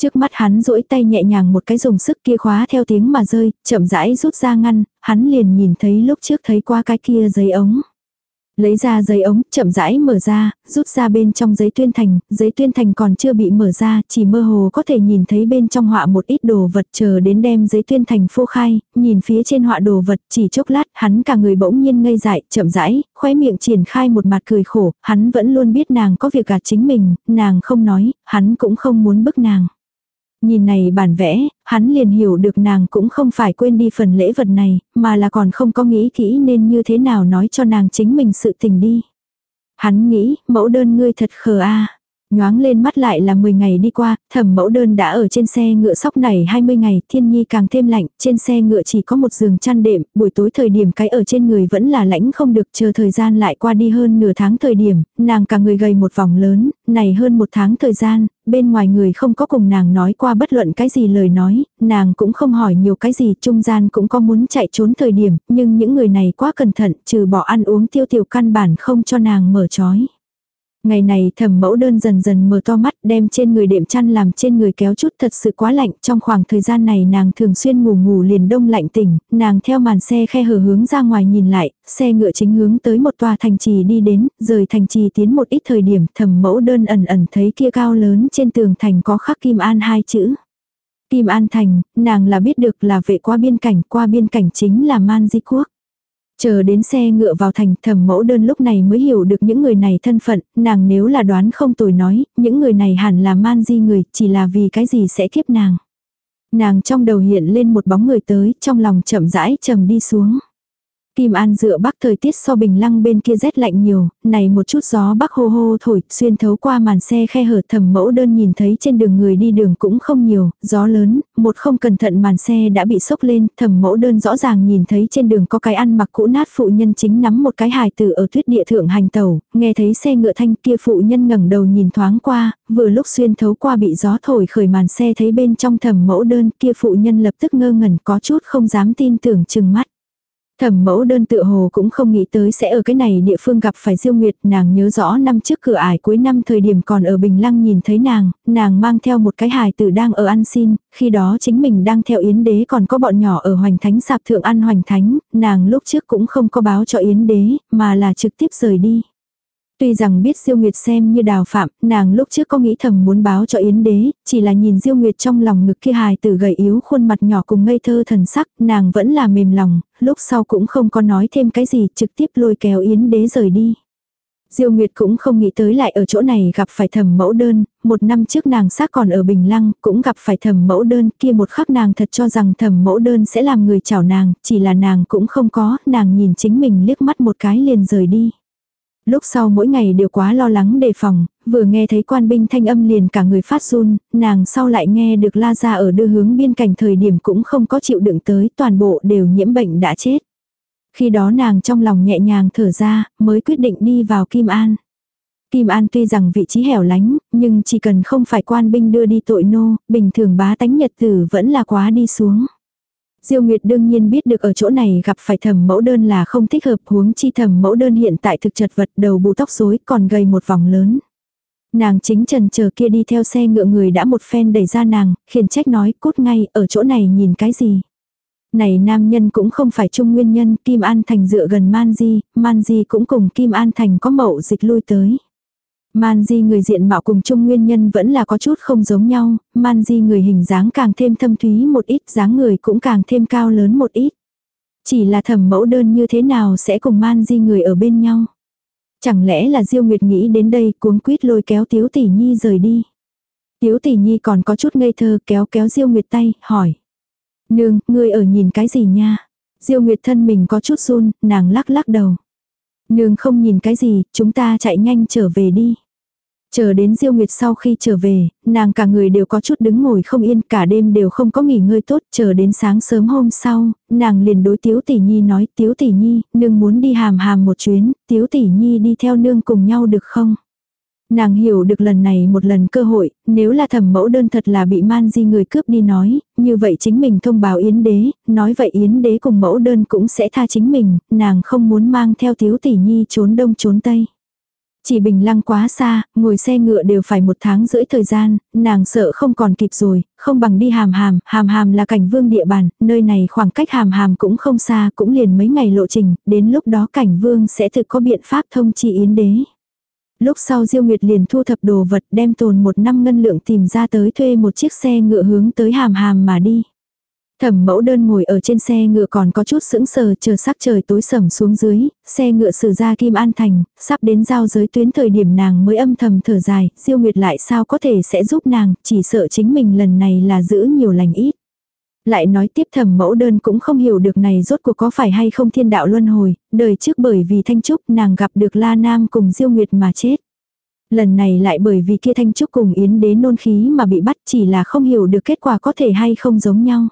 Trước mắt hắn duỗi tay nhẹ nhàng một cái dùng sức kia khóa theo tiếng mà rơi, chậm rãi rút ra ngăn, hắn liền nhìn thấy lúc trước thấy qua cái kia giấy ống. Lấy ra giấy ống, chậm rãi mở ra, rút ra bên trong giấy tuyên thành, giấy tuyên thành còn chưa bị mở ra, chỉ mơ hồ có thể nhìn thấy bên trong họa một ít đồ vật chờ đến đem giấy tuyên thành phô khai, nhìn phía trên họa đồ vật, chỉ chốc lát, hắn cả người bỗng nhiên ngây dại, chậm rãi, khóe miệng triển khai một mặt cười khổ, hắn vẫn luôn biết nàng có việc gạt chính mình, nàng không nói, hắn cũng không muốn bức nàng. Nhìn này bản vẽ, hắn liền hiểu được nàng cũng không phải quên đi phần lễ vật này, mà là còn không có nghĩ kỹ nên như thế nào nói cho nàng chính mình sự tình đi. Hắn nghĩ, mẫu đơn ngươi thật khờ a Nhoáng lên mắt lại là 10 ngày đi qua, thẩm mẫu đơn đã ở trên xe ngựa sóc này 20 ngày, thiên nhi càng thêm lạnh, trên xe ngựa chỉ có một giường chăn đệm, buổi tối thời điểm cái ở trên người vẫn là lãnh không được, chờ thời gian lại qua đi hơn nửa tháng thời điểm, nàng cả người gầy một vòng lớn, này hơn một tháng thời gian, bên ngoài người không có cùng nàng nói qua bất luận cái gì lời nói, nàng cũng không hỏi nhiều cái gì, trung gian cũng có muốn chạy trốn thời điểm, nhưng những người này quá cẩn thận, trừ bỏ ăn uống tiêu tiểu căn bản không cho nàng mở trói. Ngày này thẩm mẫu đơn dần dần mở to mắt đem trên người đệm chăn làm trên người kéo chút thật sự quá lạnh. Trong khoảng thời gian này nàng thường xuyên ngủ ngủ liền đông lạnh tỉnh, nàng theo màn xe khe hở hướng ra ngoài nhìn lại, xe ngựa chính hướng tới một tòa thành trì đi đến, rời thành trì tiến một ít thời điểm thẩm mẫu đơn ẩn ẩn thấy kia cao lớn trên tường thành có khắc kim an hai chữ. Kim An Thành, nàng là biết được là vệ qua biên cảnh, qua biên cảnh chính là Man Di Quốc. Chờ đến xe ngựa vào thành thẩm mẫu đơn lúc này mới hiểu được những người này thân phận, nàng nếu là đoán không tồi nói, những người này hẳn là man di người, chỉ là vì cái gì sẽ kiếp nàng. Nàng trong đầu hiện lên một bóng người tới, trong lòng chậm rãi trầm đi xuống. Kim An dựa bắc thời tiết so bình lăng bên kia rét lạnh nhiều, này một chút gió bắc hô hô thổi, xuyên thấu qua màn xe khe hở thầm mẫu đơn nhìn thấy trên đường người đi đường cũng không nhiều, gió lớn, một không cẩn thận màn xe đã bị sốc lên, thầm mẫu đơn rõ ràng nhìn thấy trên đường có cái ăn mặc cũ nát phụ nhân chính nắm một cái hài tử ở tuyết địa thượng hành tàu, nghe thấy xe ngựa thanh kia phụ nhân ngẩng đầu nhìn thoáng qua, vừa lúc xuyên thấu qua bị gió thổi khởi màn xe thấy bên trong thầm mẫu đơn kia phụ nhân lập tức ngơ ngẩn có chút không dám tin tưởng chừng mắt. Thẩm mẫu đơn tự hồ cũng không nghĩ tới sẽ ở cái này địa phương gặp phải Diêu Nguyệt, nàng nhớ rõ năm trước cửa ải cuối năm thời điểm còn ở Bình Lăng nhìn thấy nàng, nàng mang theo một cái hài tử đang ở ăn xin, khi đó chính mình đang theo Yến Đế còn có bọn nhỏ ở Hoành Thánh sạp thượng ăn Hoành Thánh, nàng lúc trước cũng không có báo cho Yến Đế, mà là trực tiếp rời đi. Tuy rằng biết Diêu Nguyệt xem như đào phạm, nàng lúc trước có nghĩ thầm muốn báo cho Yến đế, chỉ là nhìn Diêu Nguyệt trong lòng ngực kia hài tử gầy yếu khuôn mặt nhỏ cùng ngây thơ thần sắc, nàng vẫn là mềm lòng, lúc sau cũng không có nói thêm cái gì, trực tiếp lôi kéo Yến đế rời đi. Diêu Nguyệt cũng không nghĩ tới lại ở chỗ này gặp phải thầm mẫu đơn, một năm trước nàng xác còn ở Bình Lăng, cũng gặp phải thầm mẫu đơn, kia một khắc nàng thật cho rằng thầm mẫu đơn sẽ làm người chảo nàng, chỉ là nàng cũng không có, nàng nhìn chính mình liếc mắt một cái liền rời đi. Lúc sau mỗi ngày đều quá lo lắng đề phòng, vừa nghe thấy quan binh thanh âm liền cả người phát run, nàng sau lại nghe được la ra ở đưa hướng biên cảnh thời điểm cũng không có chịu đựng tới, toàn bộ đều nhiễm bệnh đã chết. Khi đó nàng trong lòng nhẹ nhàng thở ra, mới quyết định đi vào Kim An. Kim An tuy rằng vị trí hẻo lánh, nhưng chỉ cần không phải quan binh đưa đi tội nô, bình thường bá tánh nhật tử vẫn là quá đi xuống. Diêu Nguyệt đương nhiên biết được ở chỗ này gặp phải thẩm mẫu đơn là không thích hợp huống chi thẩm mẫu đơn hiện tại thực chật vật đầu bù tóc rối còn gầy một vòng lớn. Nàng chính trần chờ kia đi theo xe ngựa người đã một phen đẩy ra nàng, khiển trách nói cút ngay ở chỗ này nhìn cái gì. Này nam nhân cũng không phải trung nguyên nhân, Kim An Thành dựa gần Man Di, Man Di cũng cùng Kim An Thành có mậu dịch lui tới. Man di người diện mạo cùng chung nguyên nhân vẫn là có chút không giống nhau, man di người hình dáng càng thêm thâm thúy một ít, dáng người cũng càng thêm cao lớn một ít. Chỉ là thẩm mẫu đơn như thế nào sẽ cùng man di người ở bên nhau. Chẳng lẽ là Diêu Nguyệt nghĩ đến đây cuống quýt lôi kéo Tiếu Tỷ Nhi rời đi. Tiếu Tỷ Nhi còn có chút ngây thơ kéo kéo Diêu Nguyệt tay, hỏi. Nương, ngươi ở nhìn cái gì nha? Diêu Nguyệt thân mình có chút run, nàng lắc lắc đầu. Nương không nhìn cái gì, chúng ta chạy nhanh trở về đi. Chờ đến Diêu Nguyệt sau khi trở về, nàng cả người đều có chút đứng ngồi không yên, cả đêm đều không có nghỉ ngơi tốt, chờ đến sáng sớm hôm sau, nàng liền đối Tiếu Tỷ Nhi nói, Tiếu Tỷ Nhi, nương muốn đi hàm hàm một chuyến, Tiếu Tỷ Nhi đi theo nương cùng nhau được không? Nàng hiểu được lần này một lần cơ hội, nếu là thẩm mẫu đơn thật là bị man di người cướp đi nói, như vậy chính mình thông báo Yến đế, nói vậy Yến đế cùng mẫu đơn cũng sẽ tha chính mình, nàng không muốn mang theo thiếu tỷ nhi trốn đông trốn tây. Chỉ bình lăng quá xa, ngồi xe ngựa đều phải một tháng rưỡi thời gian, nàng sợ không còn kịp rồi, không bằng đi hàm hàm, hàm hàm là cảnh vương địa bàn, nơi này khoảng cách hàm hàm cũng không xa, cũng liền mấy ngày lộ trình, đến lúc đó cảnh vương sẽ thực có biện pháp thông chi yến đế. Lúc sau Diêu Nguyệt liền thu thập đồ vật đem tồn một năm ngân lượng tìm ra tới thuê một chiếc xe ngựa hướng tới hàm hàm mà đi. Thẩm mẫu đơn ngồi ở trên xe ngựa còn có chút sững sờ chờ sắc trời tối sầm xuống dưới, xe ngựa xử ra Kim An Thành, sắp đến giao giới tuyến thời điểm nàng mới âm thầm thở dài, Diêu Nguyệt lại sao có thể sẽ giúp nàng, chỉ sợ chính mình lần này là giữ nhiều lành ít. Lại nói tiếp thẩm mẫu đơn cũng không hiểu được này rốt cuộc có phải hay không thiên đạo luân hồi, đời trước bởi vì Thanh Trúc nàng gặp được La Nam cùng Diêu Nguyệt mà chết. Lần này lại bởi vì kia Thanh Trúc cùng Yến đế nôn khí mà bị bắt chỉ là không hiểu được kết quả có thể hay không giống nhau.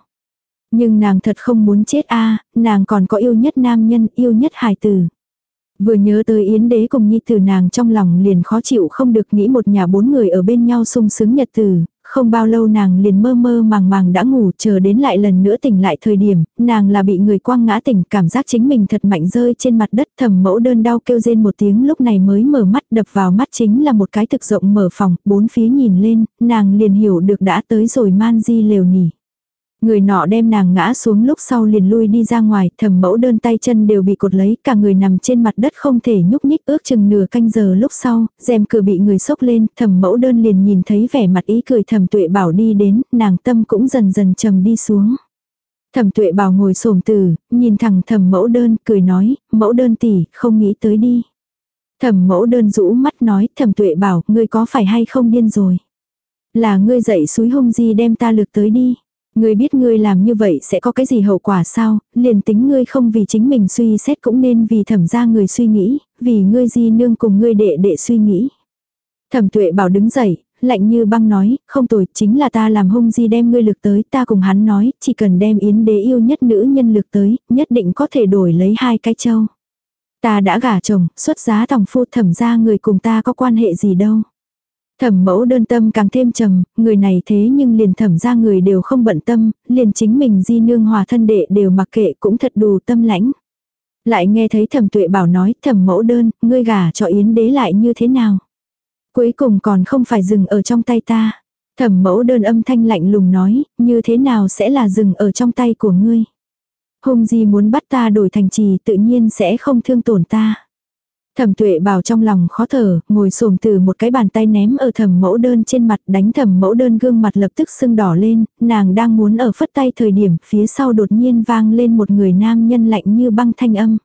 Nhưng nàng thật không muốn chết a nàng còn có yêu nhất nam nhân, yêu nhất hài tử. Vừa nhớ tới Yến đế cùng nhi tử nàng trong lòng liền khó chịu không được nghĩ một nhà bốn người ở bên nhau sung sướng nhật tử, không bao lâu nàng liền mơ mơ màng màng đã ngủ chờ đến lại lần nữa tỉnh lại thời điểm, nàng là bị người quăng ngã tỉnh cảm giác chính mình thật mạnh rơi trên mặt đất thầm mẫu đơn đau kêu rên một tiếng lúc này mới mở mắt đập vào mắt chính là một cái thực rộng mở phòng, bốn phía nhìn lên, nàng liền hiểu được đã tới rồi man di lều nỉ. Người nọ đem nàng ngã xuống lúc sau liền lui đi ra ngoài, thầm mẫu đơn tay chân đều bị cột lấy, cả người nằm trên mặt đất không thể nhúc nhích ước chừng nửa canh giờ lúc sau, rèm cửa bị người sốc lên, thầm mẫu đơn liền nhìn thấy vẻ mặt ý cười thầm tuệ bảo đi đến, nàng tâm cũng dần dần trầm đi xuống. Thẩm tuệ bảo ngồi xổm từ, nhìn thẳng thầm mẫu đơn, cười nói, mẫu đơn tỷ, không nghĩ tới đi. Thẩm mẫu đơn rũ mắt nói, thẩm tuệ bảo, ngươi có phải hay không điên rồi. Là ngươi dậy suối hung di đem ta lược tới đi. Ngươi biết ngươi làm như vậy sẽ có cái gì hậu quả sao, liền tính ngươi không vì chính mình suy xét cũng nên vì thẩm ra người suy nghĩ, vì ngươi di nương cùng ngươi đệ đệ suy nghĩ. Thẩm tuệ bảo đứng dậy, lạnh như băng nói, không tồi, chính là ta làm hung di đem ngươi lực tới, ta cùng hắn nói, chỉ cần đem yến đế yêu nhất nữ nhân lực tới, nhất định có thể đổi lấy hai cái châu. Ta đã gả chồng, xuất giá tòng phu thẩm ra người cùng ta có quan hệ gì đâu. Thẩm mẫu đơn tâm càng thêm trầm, người này thế nhưng liền thẩm ra người đều không bận tâm, liền chính mình di nương hòa thân đệ đều mặc kệ cũng thật đủ tâm lãnh. Lại nghe thấy thẩm tuệ bảo nói thẩm mẫu đơn, ngươi gả cho yến đế lại như thế nào. Cuối cùng còn không phải dừng ở trong tay ta. Thẩm mẫu đơn âm thanh lạnh lùng nói, như thế nào sẽ là dừng ở trong tay của ngươi. Hùng gì muốn bắt ta đổi thành trì tự nhiên sẽ không thương tổn ta. Thẩm tuệ bảo trong lòng khó thở, ngồi xổm từ một cái bàn tay ném ở thẩm mẫu đơn trên mặt đánh thẩm mẫu đơn gương mặt lập tức sưng đỏ lên, nàng đang muốn ở phất tay thời điểm phía sau đột nhiên vang lên một người nam nhân lạnh như băng thanh âm.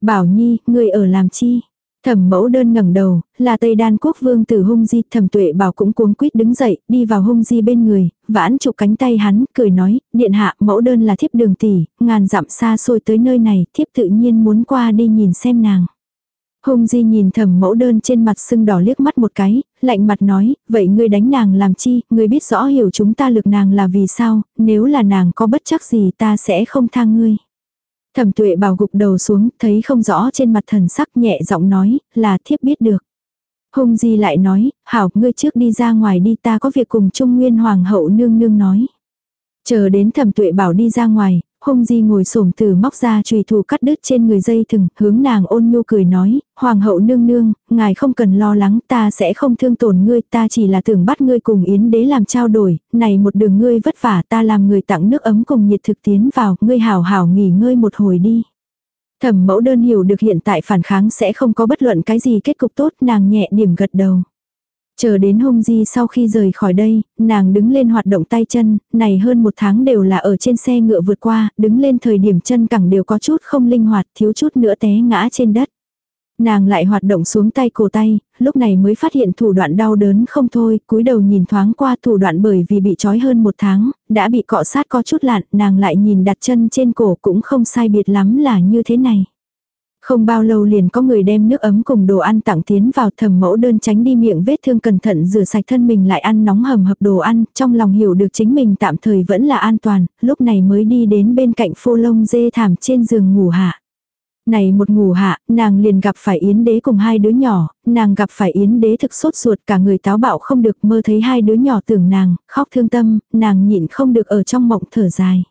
Bảo Nhi, người ở làm chi? Thẩm mẫu đơn ngẩng đầu, là Tây Đan quốc vương tử hung di, thẩm tuệ bảo cũng cuống quýt đứng dậy, đi vào hung di bên người, vãn chụp cánh tay hắn, cười nói, điện hạ mẫu đơn là thiếp đường tỷ, ngàn dặm xa xôi tới nơi này, thiếp tự nhiên muốn qua đi nhìn xem nàng. Hung di nhìn thẩm mẫu đơn trên mặt sưng đỏ liếc mắt một cái, lạnh mặt nói, vậy ngươi đánh nàng làm chi, ngươi biết rõ hiểu chúng ta lực nàng là vì sao, nếu là nàng có bất chắc gì ta sẽ không tha ngươi. Thẩm tuệ bảo gục đầu xuống, thấy không rõ trên mặt thần sắc nhẹ giọng nói, là thiếp biết được. Hung di lại nói, hảo, ngươi trước đi ra ngoài đi ta có việc cùng Trung Nguyên Hoàng hậu nương nương nói. Chờ đến thẩm tuệ bảo đi ra ngoài, hung di ngồi xổm từ móc ra chùy thủ cắt đứt trên người dây thừng, hướng nàng ôn nhu cười nói, hoàng hậu nương nương, ngài không cần lo lắng, ta sẽ không thương tổn ngươi, ta chỉ là tưởng bắt ngươi cùng yến đế làm trao đổi, này một đường ngươi vất vả ta làm người tặng nước ấm cùng nhiệt thực tiến vào, ngươi hảo hảo nghỉ ngơi một hồi đi. Thẩm mẫu đơn hiểu được hiện tại phản kháng sẽ không có bất luận cái gì kết cục tốt, nàng nhẹ điểm gật đầu. Chờ đến hung di sau khi rời khỏi đây, nàng đứng lên hoạt động tay chân, này hơn một tháng đều là ở trên xe ngựa vượt qua, đứng lên thời điểm chân cẳng đều có chút không linh hoạt, thiếu chút nữa té ngã trên đất. Nàng lại hoạt động xuống tay cổ tay, lúc này mới phát hiện thủ đoạn đau đớn không thôi, cúi đầu nhìn thoáng qua thủ đoạn bởi vì bị trói hơn một tháng, đã bị cọ sát có chút lạn, nàng lại nhìn đặt chân trên cổ cũng không sai biệt lắm là như thế này. Không bao lâu liền có người đem nước ấm cùng đồ ăn tặng tiến vào thầm mẫu đơn tránh đi miệng vết thương cẩn thận rửa sạch thân mình lại ăn nóng hầm hập đồ ăn, trong lòng hiểu được chính mình tạm thời vẫn là an toàn, lúc này mới đi đến bên cạnh phô lông dê thảm trên giường ngủ hạ. Này một ngủ hạ, nàng liền gặp phải Yến đế cùng hai đứa nhỏ, nàng gặp phải Yến đế thực sốt ruột cả người táo bạo không được mơ thấy hai đứa nhỏ tưởng nàng, khóc thương tâm, nàng nhịn không được ở trong mộng thở dài.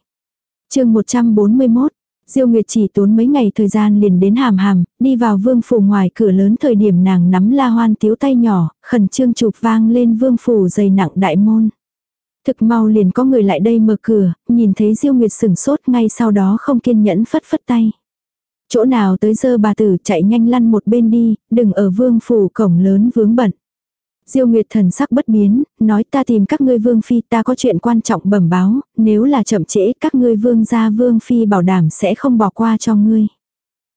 chương 141 Diêu Nguyệt chỉ tốn mấy ngày thời gian liền đến hàm hàm, đi vào vương phủ ngoài cửa lớn thời điểm nàng nắm la hoan tiếu tay nhỏ, khẩn trương chụp vang lên vương phủ dày nặng đại môn. Thực mau liền có người lại đây mở cửa, nhìn thấy Diêu Nguyệt sửng sốt ngay sau đó không kiên nhẫn phất phất tay. Chỗ nào tới giờ bà tử chạy nhanh lăn một bên đi, đừng ở vương phủ cổng lớn vướng bận. Diêu Nguyệt thần sắc bất biến, nói ta tìm các ngươi vương phi ta có chuyện quan trọng bẩm báo, nếu là chậm trễ các ngươi vương gia vương phi bảo đảm sẽ không bỏ qua cho ngươi.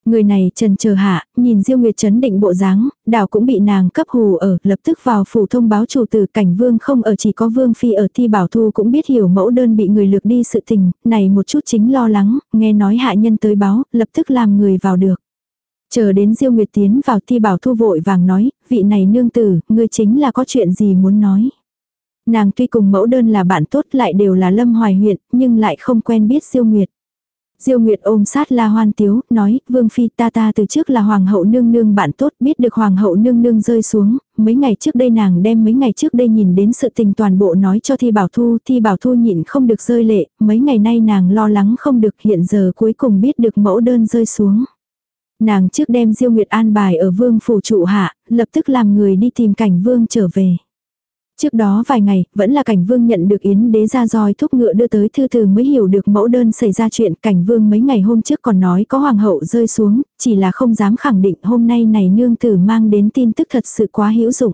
Người này trần chờ hạ, nhìn Diêu Nguyệt chấn định bộ dáng, đảo cũng bị nàng cấp hù ở, lập tức vào phủ thông báo chủ tử cảnh vương không ở chỉ có vương phi ở thi bảo thu cũng biết hiểu mẫu đơn bị người lược đi sự tình, này một chút chính lo lắng, nghe nói hạ nhân tới báo, lập tức làm người vào được. Chờ đến Diêu Nguyệt tiến vào thi bảo thu vội vàng nói, vị này nương tử, ngươi chính là có chuyện gì muốn nói. Nàng tuy cùng mẫu đơn là bạn tốt lại đều là lâm hoài huyện, nhưng lại không quen biết Diêu Nguyệt. Diêu Nguyệt ôm sát La Hoan Tiếu, nói, Vương Phi ta ta từ trước là Hoàng hậu nương nương bạn tốt, biết được Hoàng hậu nương nương rơi xuống, mấy ngày trước đây nàng đem mấy ngày trước đây nhìn đến sự tình toàn bộ nói cho Thi Bảo Thu, Thi Bảo Thu nhịn không được rơi lệ, mấy ngày nay nàng lo lắng không được hiện giờ cuối cùng biết được mẫu đơn rơi xuống. Nàng trước đem Diêu Nguyệt an bài ở vương phủ trụ hạ, lập tức làm người đi tìm cảnh vương trở về. Trước đó vài ngày, vẫn là cảnh vương nhận được yến đế ra roi thúc ngựa đưa tới thư từ mới hiểu được mẫu đơn xảy ra chuyện. Cảnh vương mấy ngày hôm trước còn nói có hoàng hậu rơi xuống, chỉ là không dám khẳng định hôm nay này nương tử mang đến tin tức thật sự quá hữu dụng.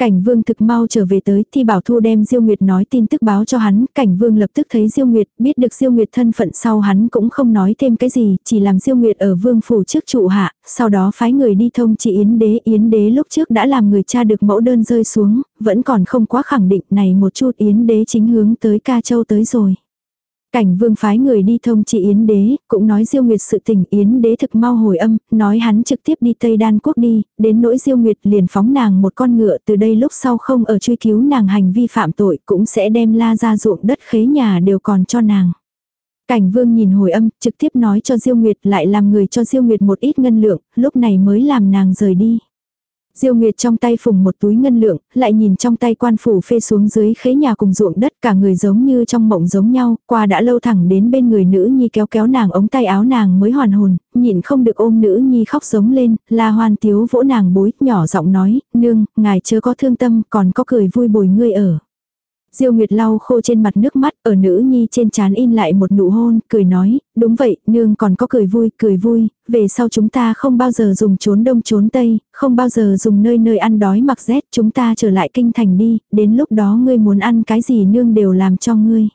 Cảnh vương thực mau trở về tới thì bảo thu đem Diêu Nguyệt nói tin tức báo cho hắn, cảnh vương lập tức thấy Diêu Nguyệt, biết được Diêu Nguyệt thân phận sau hắn cũng không nói thêm cái gì, chỉ làm Diêu Nguyệt ở vương phủ trước trụ hạ, sau đó phái người đi thông chỉ Yến đế, Yến đế lúc trước đã làm người cha được mẫu đơn rơi xuống, vẫn còn không quá khẳng định này một chút Yến đế chính hướng tới ca châu tới rồi. Cảnh vương phái người đi thông chị Yến đế, cũng nói Diêu Nguyệt sự tình Yến đế thực mau hồi âm, nói hắn trực tiếp đi Tây Đan quốc đi, đến nỗi Diêu Nguyệt liền phóng nàng một con ngựa từ đây lúc sau không ở truy cứu nàng hành vi phạm tội cũng sẽ đem la ra ruộng đất khế nhà đều còn cho nàng. Cảnh vương nhìn hồi âm, trực tiếp nói cho Diêu Nguyệt lại làm người cho Diêu Nguyệt một ít ngân lượng, lúc này mới làm nàng rời đi. Diêu Nguyệt trong tay phùng một túi ngân lượng, lại nhìn trong tay quan phủ phê xuống dưới khế nhà cùng ruộng đất cả người giống như trong mộng giống nhau, qua đã lâu thẳng đến bên người nữ nhi kéo kéo nàng ống tay áo nàng mới hoàn hồn, nhịn không được ôm nữ nhi khóc giống lên, la hoan tiếu vỗ nàng bối, nhỏ giọng nói, nương, ngài chớ có thương tâm, còn có cười vui bồi ngươi ở. Diêu Nguyệt lau khô trên mặt nước mắt, ở nữ nhi trên trán in lại một nụ hôn, cười nói, đúng vậy, nương còn có cười vui, cười vui, về sau chúng ta không bao giờ dùng trốn đông trốn tây, không bao giờ dùng nơi nơi ăn đói mặc rét, chúng ta trở lại kinh thành đi, đến lúc đó ngươi muốn ăn cái gì nương đều làm cho ngươi.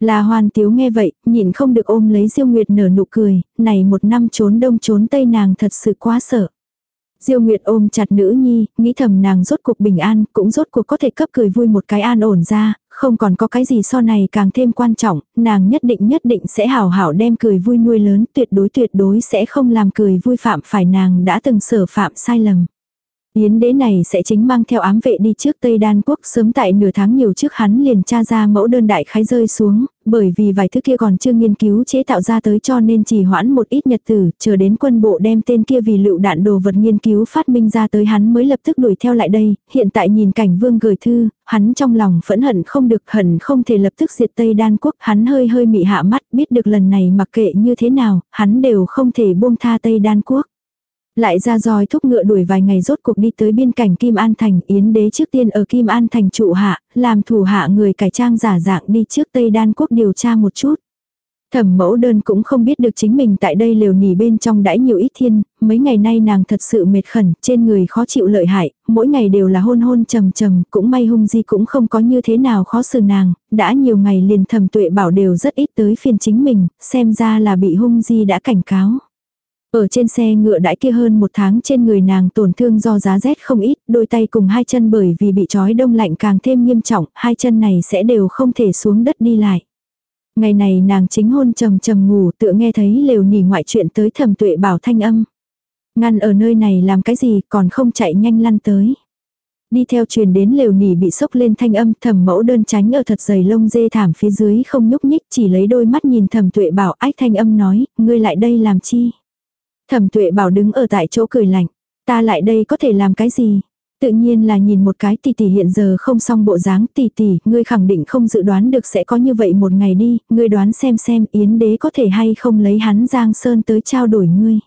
Là hoàn tiếu nghe vậy, nhịn không được ôm lấy Diêu Nguyệt nở nụ cười, này một năm trốn đông trốn tây nàng thật sự quá sợ. Diêu Nguyệt ôm chặt nữ nhi, nghĩ thầm nàng rốt cuộc bình an, cũng rốt cuộc có thể cấp cười vui một cái an ổn ra, không còn có cái gì so này càng thêm quan trọng, nàng nhất định nhất định sẽ hảo hảo đem cười vui nuôi lớn, tuyệt đối tuyệt đối sẽ không làm cười vui phạm phải nàng đã từng sở phạm sai lầm. Yến đế này sẽ chính mang theo ám vệ đi trước Tây Đan quốc sớm tại nửa tháng nhiều trước hắn liền tra ra mẫu đơn đại khái rơi xuống, bởi vì vài thứ kia còn chưa nghiên cứu chế tạo ra tới cho nên chỉ hoãn một ít nhật tử, chờ đến quân bộ đem tên kia vì lựu đạn đồ vật nghiên cứu phát minh ra tới hắn mới lập tức đuổi theo lại đây, hiện tại nhìn cảnh vương gửi thư, hắn trong lòng phẫn hận không được hận không thể lập tức diệt Tây Đan quốc, hắn hơi hơi mị hạ mắt biết được lần này mặc kệ như thế nào, hắn đều không thể buông tha Tây Đan quốc. Lại ra roi thúc ngựa đuổi vài ngày rốt cuộc đi tới biên cảnh Kim An Thành, Yến đế trước tiên ở Kim An Thành trụ hạ, làm thủ hạ người cải trang giả dạng đi trước Tây Đan quốc điều tra một chút. Thẩm mẫu đơn cũng không biết được chính mình tại đây liều nỉ bên trong đãi nhiều ít thiên, mấy ngày nay nàng thật sự mệt khẩn, trên người khó chịu lợi hại, mỗi ngày đều là hôn hôn trầm trầm, cũng may hung di cũng không có như thế nào khó xử nàng, đã nhiều ngày liền thầm tuệ bảo đều rất ít tới phiền chính mình, xem ra là bị hung di đã cảnh cáo. Ở trên xe ngựa đãi kia hơn một tháng trên người nàng tổn thương do giá rét không ít, đôi tay cùng hai chân bởi vì bị trói đông lạnh càng thêm nghiêm trọng, hai chân này sẽ đều không thể xuống đất đi lại. Ngày này nàng chính hôn trầm trầm ngủ tựa nghe thấy lều nỉ ngoại chuyện tới thầm tuệ bảo thanh âm. Ngăn ở nơi này làm cái gì còn không chạy nhanh lăn tới. Đi theo truyền đến lều nỉ bị sốc lên thanh âm thầm mẫu đơn tránh ở thật dày lông dê thảm phía dưới không nhúc nhích chỉ lấy đôi mắt nhìn thầm tuệ bảo ách thanh âm nói, ngươi lại đây làm chi. Thẩm tuệ bảo đứng ở tại chỗ cười lạnh. Ta lại đây có thể làm cái gì? Tự nhiên là nhìn một cái tỷ tỷ hiện giờ không xong bộ dáng tỷ tỷ, ngươi khẳng định không dự đoán được sẽ có như vậy một ngày đi, ngươi đoán xem xem yến đế có thể hay không lấy hắn giang sơn tới trao đổi ngươi.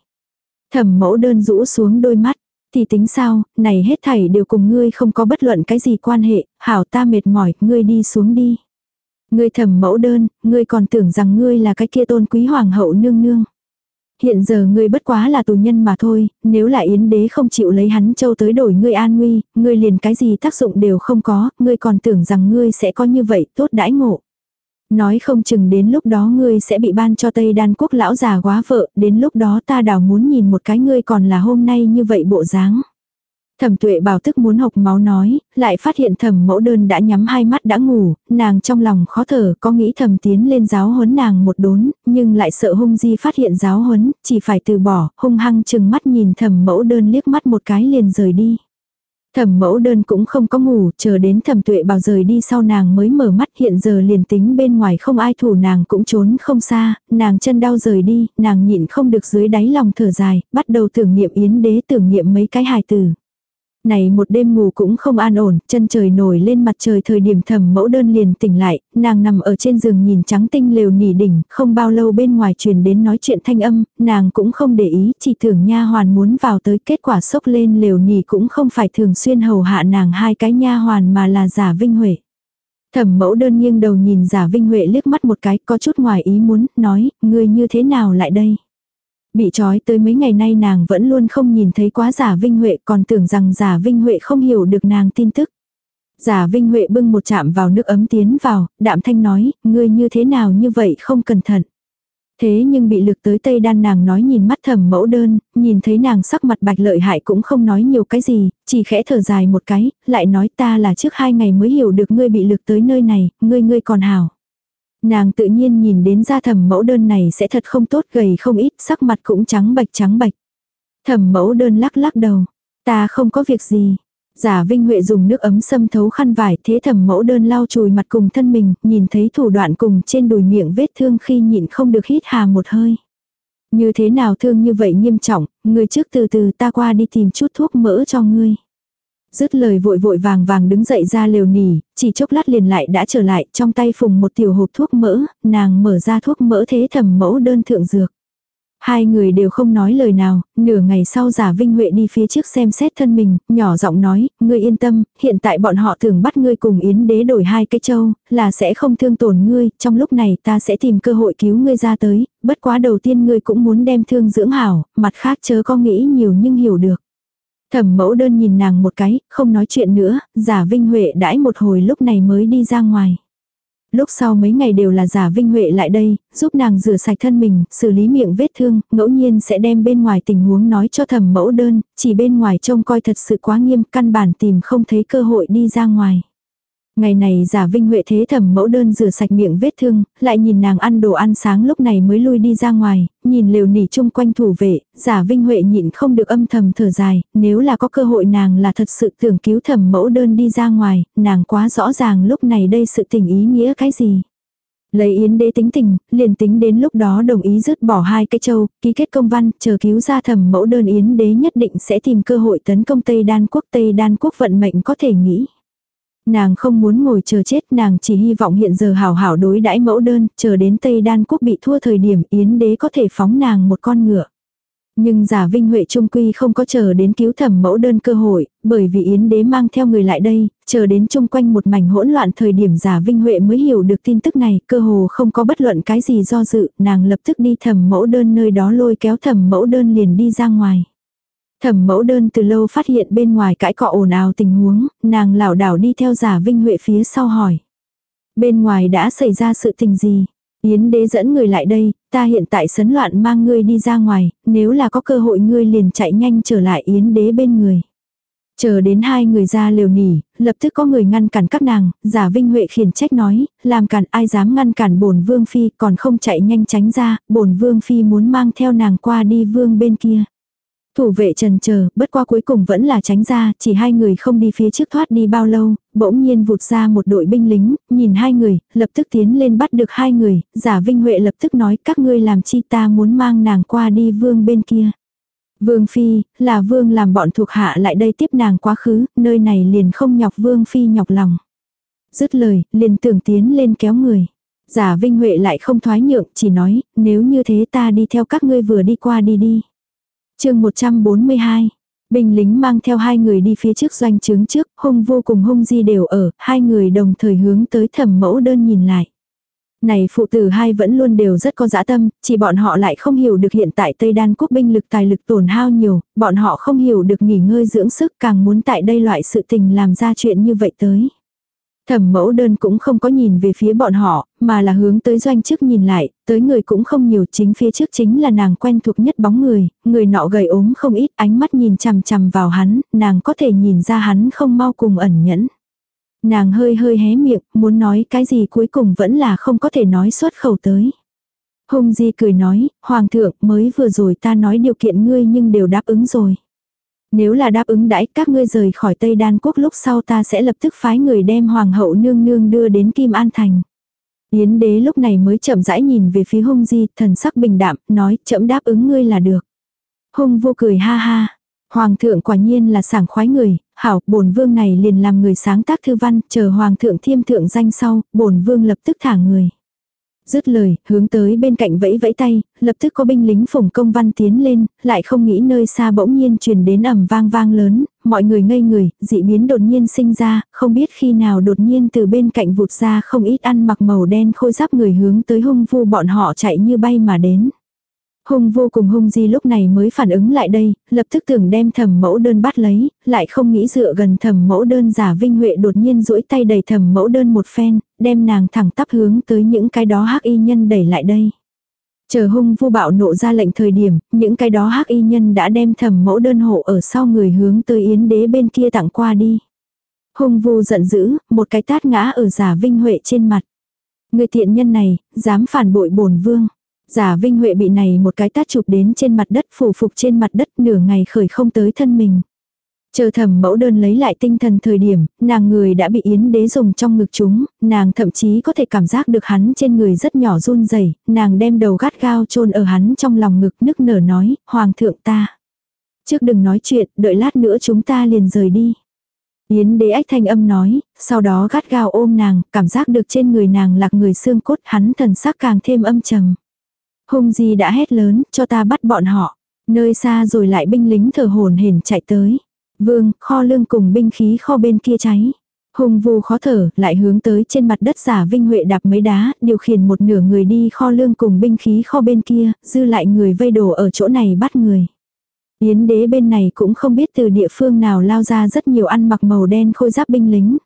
Thẩm mẫu đơn rũ xuống đôi mắt, thì tính sao, này hết thảy đều cùng ngươi không có bất luận cái gì quan hệ, hảo ta mệt mỏi, ngươi đi xuống đi. Ngươi thẩm mẫu đơn, ngươi còn tưởng rằng ngươi là cái kia tôn quý hoàng hậu nương nương hiện giờ ngươi bất quá là tù nhân mà thôi, nếu là yến đế không chịu lấy hắn châu tới đổi ngươi an nguy, ngươi liền cái gì tác dụng đều không có, ngươi còn tưởng rằng ngươi sẽ có như vậy tốt đãi ngộ. Nói không chừng đến lúc đó ngươi sẽ bị ban cho Tây Đan quốc lão già quá vợ, đến lúc đó ta đào muốn nhìn một cái ngươi còn là hôm nay như vậy bộ dáng. Thẩm tuệ bảo tức muốn hộc máu nói, lại phát hiện thẩm mẫu đơn đã nhắm hai mắt đã ngủ, nàng trong lòng khó thở có nghĩ thẩm tiến lên giáo huấn nàng một đốn, nhưng lại sợ hung di phát hiện giáo huấn, chỉ phải từ bỏ, hung hăng chừng mắt nhìn thẩm mẫu đơn liếc mắt một cái liền rời đi. Thẩm mẫu đơn cũng không có ngủ, chờ đến thẩm tuệ bảo rời đi sau nàng mới mở mắt hiện giờ liền tính bên ngoài không ai thủ nàng cũng trốn không xa, nàng chân đau rời đi, nàng nhịn không được dưới đáy lòng thở dài, bắt đầu tưởng niệm yến đế tưởng niệm mấy cái hài tử. Này một đêm ngủ cũng không an ổn, chân trời nổi lên mặt trời thời điểm thầm mẫu đơn liền tỉnh lại, nàng nằm ở trên giường nhìn trắng tinh lều nỉ đỉnh, không bao lâu bên ngoài truyền đến nói chuyện thanh âm, nàng cũng không để ý, chỉ tưởng nha hoàn muốn vào tới kết quả sốc lên lều nỉ cũng không phải thường xuyên hầu hạ nàng hai cái nha hoàn mà là giả vinh huệ. Thẩm mẫu đơn nghiêng đầu nhìn giả vinh huệ liếc mắt một cái, có chút ngoài ý muốn, nói, ngươi như thế nào lại đây? Bị trói tới mấy ngày nay nàng vẫn luôn không nhìn thấy quá giả Vinh Huệ còn tưởng rằng giả Vinh Huệ không hiểu được nàng tin tức. Giả Vinh Huệ bưng một chạm vào nước ấm tiến vào, đạm thanh nói, ngươi như thế nào như vậy không cẩn thận. Thế nhưng bị lực tới tây đan nàng nói nhìn mắt thầm mẫu đơn, nhìn thấy nàng sắc mặt bạch lợi hại cũng không nói nhiều cái gì, chỉ khẽ thở dài một cái, lại nói ta là trước hai ngày mới hiểu được ngươi bị lực tới nơi này, ngươi ngươi còn hảo. Nàng tự nhiên nhìn đến ra thẩm mẫu đơn này sẽ thật không tốt gầy không ít, sắc mặt cũng trắng bạch trắng bạch. Thẩm mẫu đơn lắc lắc đầu. Ta không có việc gì. Giả Vinh Huệ dùng nước ấm xâm thấu khăn vải thế thẩm mẫu đơn lau chùi mặt cùng thân mình, nhìn thấy thủ đoạn cùng trên đùi miệng vết thương khi nhịn không được hít hà một hơi. Như thế nào thương như vậy nghiêm trọng, người trước từ từ ta qua đi tìm chút thuốc mỡ cho ngươi. Dứt lời vội vội vàng vàng đứng dậy ra lều nỉ, chỉ chốc lát liền lại đã trở lại, trong tay phùng một tiểu hộp thuốc mỡ, nàng mở ra thuốc mỡ thế thầm mẫu đơn thượng dược. Hai người đều không nói lời nào, nửa ngày sau giả Vinh Huệ đi phía trước xem xét thân mình, nhỏ giọng nói, ngươi yên tâm, hiện tại bọn họ thường bắt ngươi cùng Yến đế đổi hai cái châu, là sẽ không thương tổn ngươi, trong lúc này ta sẽ tìm cơ hội cứu ngươi ra tới, bất quá đầu tiên ngươi cũng muốn đem thương dưỡng hảo, mặt khác chớ có nghĩ nhiều nhưng hiểu được. Thẩm mẫu đơn nhìn nàng một cái, không nói chuyện nữa, giả Vinh Huệ đãi một hồi lúc này mới đi ra ngoài. Lúc sau mấy ngày đều là giả Vinh Huệ lại đây, giúp nàng rửa sạch thân mình, xử lý miệng vết thương, ngẫu nhiên sẽ đem bên ngoài tình huống nói cho thẩm mẫu đơn, chỉ bên ngoài trông coi thật sự quá nghiêm, căn bản tìm không thấy cơ hội đi ra ngoài. Ngày này giả vinh huệ thế thầm mẫu đơn rửa sạch miệng vết thương, lại nhìn nàng ăn đồ ăn sáng lúc này mới lui đi ra ngoài, nhìn liều nỉ chung quanh thủ vệ, giả vinh huệ nhịn không được âm thầm thở dài, nếu là có cơ hội nàng là thật sự tưởng cứu thầm mẫu đơn đi ra ngoài, nàng quá rõ ràng lúc này đây sự tình ý nghĩa cái gì. Lấy yến đế tính tình, liền tính đến lúc đó đồng ý dứt bỏ hai cái châu, ký kết công văn, chờ cứu ra thầm mẫu đơn yến đế nhất định sẽ tìm cơ hội tấn công Tây Đan quốc Tây Đan quốc vận mệnh có thể nghĩ. Nàng không muốn ngồi chờ chết, nàng chỉ hy vọng hiện giờ hảo hảo đối đãi mẫu đơn, chờ đến Tây Đan quốc bị thua thời điểm Yến đế có thể phóng nàng một con ngựa. Nhưng giả Vinh Huệ Trung Quy không có chờ đến cứu thẩm mẫu đơn cơ hội, bởi vì Yến đế mang theo người lại đây, chờ đến chung quanh một mảnh hỗn loạn thời điểm giả Vinh Huệ mới hiểu được tin tức này, cơ hồ không có bất luận cái gì do dự, nàng lập tức đi thẩm mẫu đơn nơi đó lôi kéo thẩm mẫu đơn liền đi ra ngoài. Thẩm mẫu đơn từ lâu phát hiện bên ngoài cãi cọ ồn ào tình huống, nàng lảo đảo đi theo giả Vinh Huệ phía sau hỏi. Bên ngoài đã xảy ra sự tình gì? Yến đế dẫn người lại đây, ta hiện tại sấn loạn mang ngươi đi ra ngoài, nếu là có cơ hội ngươi liền chạy nhanh trở lại Yến đế bên người. Chờ đến hai người ra liều nỉ, lập tức có người ngăn cản các nàng, giả vinh huệ khiển trách nói, làm cản ai dám ngăn cản bổn vương phi còn không chạy nhanh tránh ra, bổn vương phi muốn mang theo nàng qua đi vương bên kia. Thủ vệ trần chờ, bất qua cuối cùng vẫn là tránh ra, chỉ hai người không đi phía trước thoát đi bao lâu, bỗng nhiên vụt ra một đội binh lính, nhìn hai người, lập tức tiến lên bắt được hai người, giả Vinh Huệ lập tức nói các ngươi làm chi ta muốn mang nàng qua đi vương bên kia. Vương Phi, là Vương làm bọn thuộc hạ lại đây tiếp nàng quá khứ, nơi này liền không nhọc Vương Phi nhọc lòng. Dứt lời, liền tưởng tiến lên kéo người. Giả Vinh Huệ lại không thoái nhượng, chỉ nói, nếu như thế ta đi theo các ngươi vừa đi qua đi đi chương 142. Binh lính mang theo hai người đi phía trước doanh trướng trước, hung vô cùng hung di đều ở, hai người đồng thời hướng tới thẩm mẫu đơn nhìn lại. Này phụ tử hai vẫn luôn đều rất có dã tâm, chỉ bọn họ lại không hiểu được hiện tại Tây Đan quốc binh lực tài lực tổn hao nhiều, bọn họ không hiểu được nghỉ ngơi dưỡng sức càng muốn tại đây loại sự tình làm ra chuyện như vậy tới. Thẩm mẫu đơn cũng không có nhìn về phía bọn họ, mà là hướng tới doanh trước nhìn lại, tới người cũng không nhiều chính phía trước chính là nàng quen thuộc nhất bóng người, người nọ gầy ốm không ít ánh mắt nhìn chằm chằm vào hắn, nàng có thể nhìn ra hắn không mau cùng ẩn nhẫn. Nàng hơi hơi hé miệng, muốn nói cái gì cuối cùng vẫn là không có thể nói xuất khẩu tới. Hùng Di cười nói, Hoàng thượng mới vừa rồi ta nói điều kiện ngươi nhưng đều đáp ứng rồi. Nếu là đáp ứng đãi các ngươi rời khỏi Tây Đan quốc lúc sau ta sẽ lập tức phái người đem hoàng hậu nương nương đưa đến Kim An Thành. Yến đế lúc này mới chậm rãi nhìn về phía hung di, thần sắc bình đạm, nói chậm đáp ứng ngươi là được. Hung vô cười ha ha. Hoàng thượng quả nhiên là sảng khoái người, hảo, bổn vương này liền làm người sáng tác thư văn, chờ hoàng thượng thiêm thượng danh sau, bổn vương lập tức thả người. Dứt lời, hướng tới bên cạnh vẫy vẫy tay, lập tức có binh lính phủng công văn tiến lên, lại không nghĩ nơi xa bỗng nhiên truyền đến ầm vang vang lớn, mọi người ngây người, dị biến đột nhiên sinh ra, không biết khi nào đột nhiên từ bên cạnh vụt ra không ít ăn mặc màu đen khôi giáp người hướng tới hung vu bọn họ chạy như bay mà đến. Hung vô cùng hung di lúc này mới phản ứng lại đây, lập tức tưởng đem thẩm mẫu đơn bắt lấy, lại không nghĩ dựa gần thẩm mẫu đơn giả vinh huệ đột nhiên duỗi tay đẩy thẩm mẫu đơn một phen, đem nàng thẳng tắp hướng tới những cái đó hắc y nhân đẩy lại đây. Chờ hung vu bạo nộ ra lệnh thời điểm, những cái đó hắc y nhân đã đem thẩm mẫu đơn hộ ở sau người hướng tới yến đế bên kia tặng qua đi. Hung vu giận dữ, một cái tát ngã ở giả vinh huệ trên mặt. Người tiện nhân này, dám phản bội bổn vương. Giả Vinh Huệ bị này một cái tát chụp đến trên mặt đất phủ phục trên mặt đất nửa ngày khởi không tới thân mình. Chờ thẩm mẫu đơn lấy lại tinh thần thời điểm, nàng người đã bị yến đế dùng trong ngực chúng, nàng thậm chí có thể cảm giác được hắn trên người rất nhỏ run rẩy nàng đem đầu gắt gao chôn ở hắn trong lòng ngực nức nở nói, Hoàng thượng ta. Trước đừng nói chuyện, đợi lát nữa chúng ta liền rời đi. Yến đế ách thanh âm nói, sau đó gắt gao ôm nàng, cảm giác được trên người nàng lạc người xương cốt hắn thần sắc càng thêm âm trầm. Hung gì đã hét lớn, cho ta bắt bọn họ. Nơi xa rồi lại binh lính thở hồn hển chạy tới. Vương, kho lương cùng binh khí kho bên kia cháy. Hung vu khó thở, lại hướng tới trên mặt đất giả Vinh Huệ đạp mấy đá, điều khiển một nửa người đi kho lương cùng binh khí kho bên kia, dư lại người vây đồ ở chỗ này bắt người. Yến đế bên này cũng không biết từ địa phương nào lao ra rất nhiều ăn mặc màu đen khôi giáp binh lính.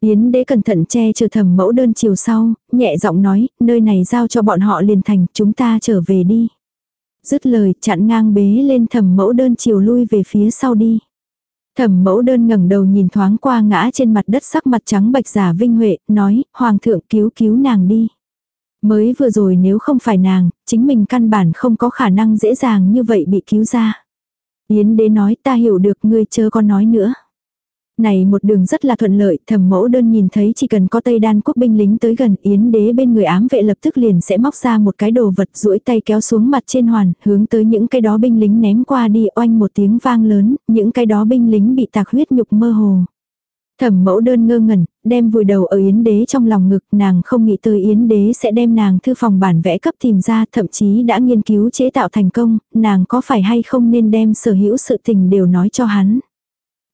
Yến đế cẩn thận che chở thầm mẫu đơn chiều sau, nhẹ giọng nói, nơi này giao cho bọn họ liền thành, chúng ta trở về đi. Dứt lời, chặn ngang bế lên thầm mẫu đơn chiều lui về phía sau đi. Thẩm mẫu đơn ngẩng đầu nhìn thoáng qua ngã trên mặt đất sắc mặt trắng bạch giả Vinh Huệ, nói, Hoàng thượng cứu cứu nàng đi. Mới vừa rồi nếu không phải nàng, chính mình căn bản không có khả năng dễ dàng như vậy bị cứu ra. Yến đế nói ta hiểu được ngươi chớ có nói nữa. Này một đường rất là thuận lợi, thẩm mẫu đơn nhìn thấy chỉ cần có Tây Đan quốc binh lính tới gần Yến đế bên người ám vệ lập tức liền sẽ móc ra một cái đồ vật duỗi tay kéo xuống mặt trên hoàn, hướng tới những cái đó binh lính ném qua đi oanh một tiếng vang lớn, những cái đó binh lính bị tạc huyết nhục mơ hồ. Thẩm mẫu đơn ngơ ngẩn, đem vùi đầu ở Yến đế trong lòng ngực, nàng không nghĩ tới Yến đế sẽ đem nàng thư phòng bản vẽ cấp tìm ra, thậm chí đã nghiên cứu chế tạo thành công, nàng có phải hay không nên đem sở hữu sự tình đều nói cho hắn.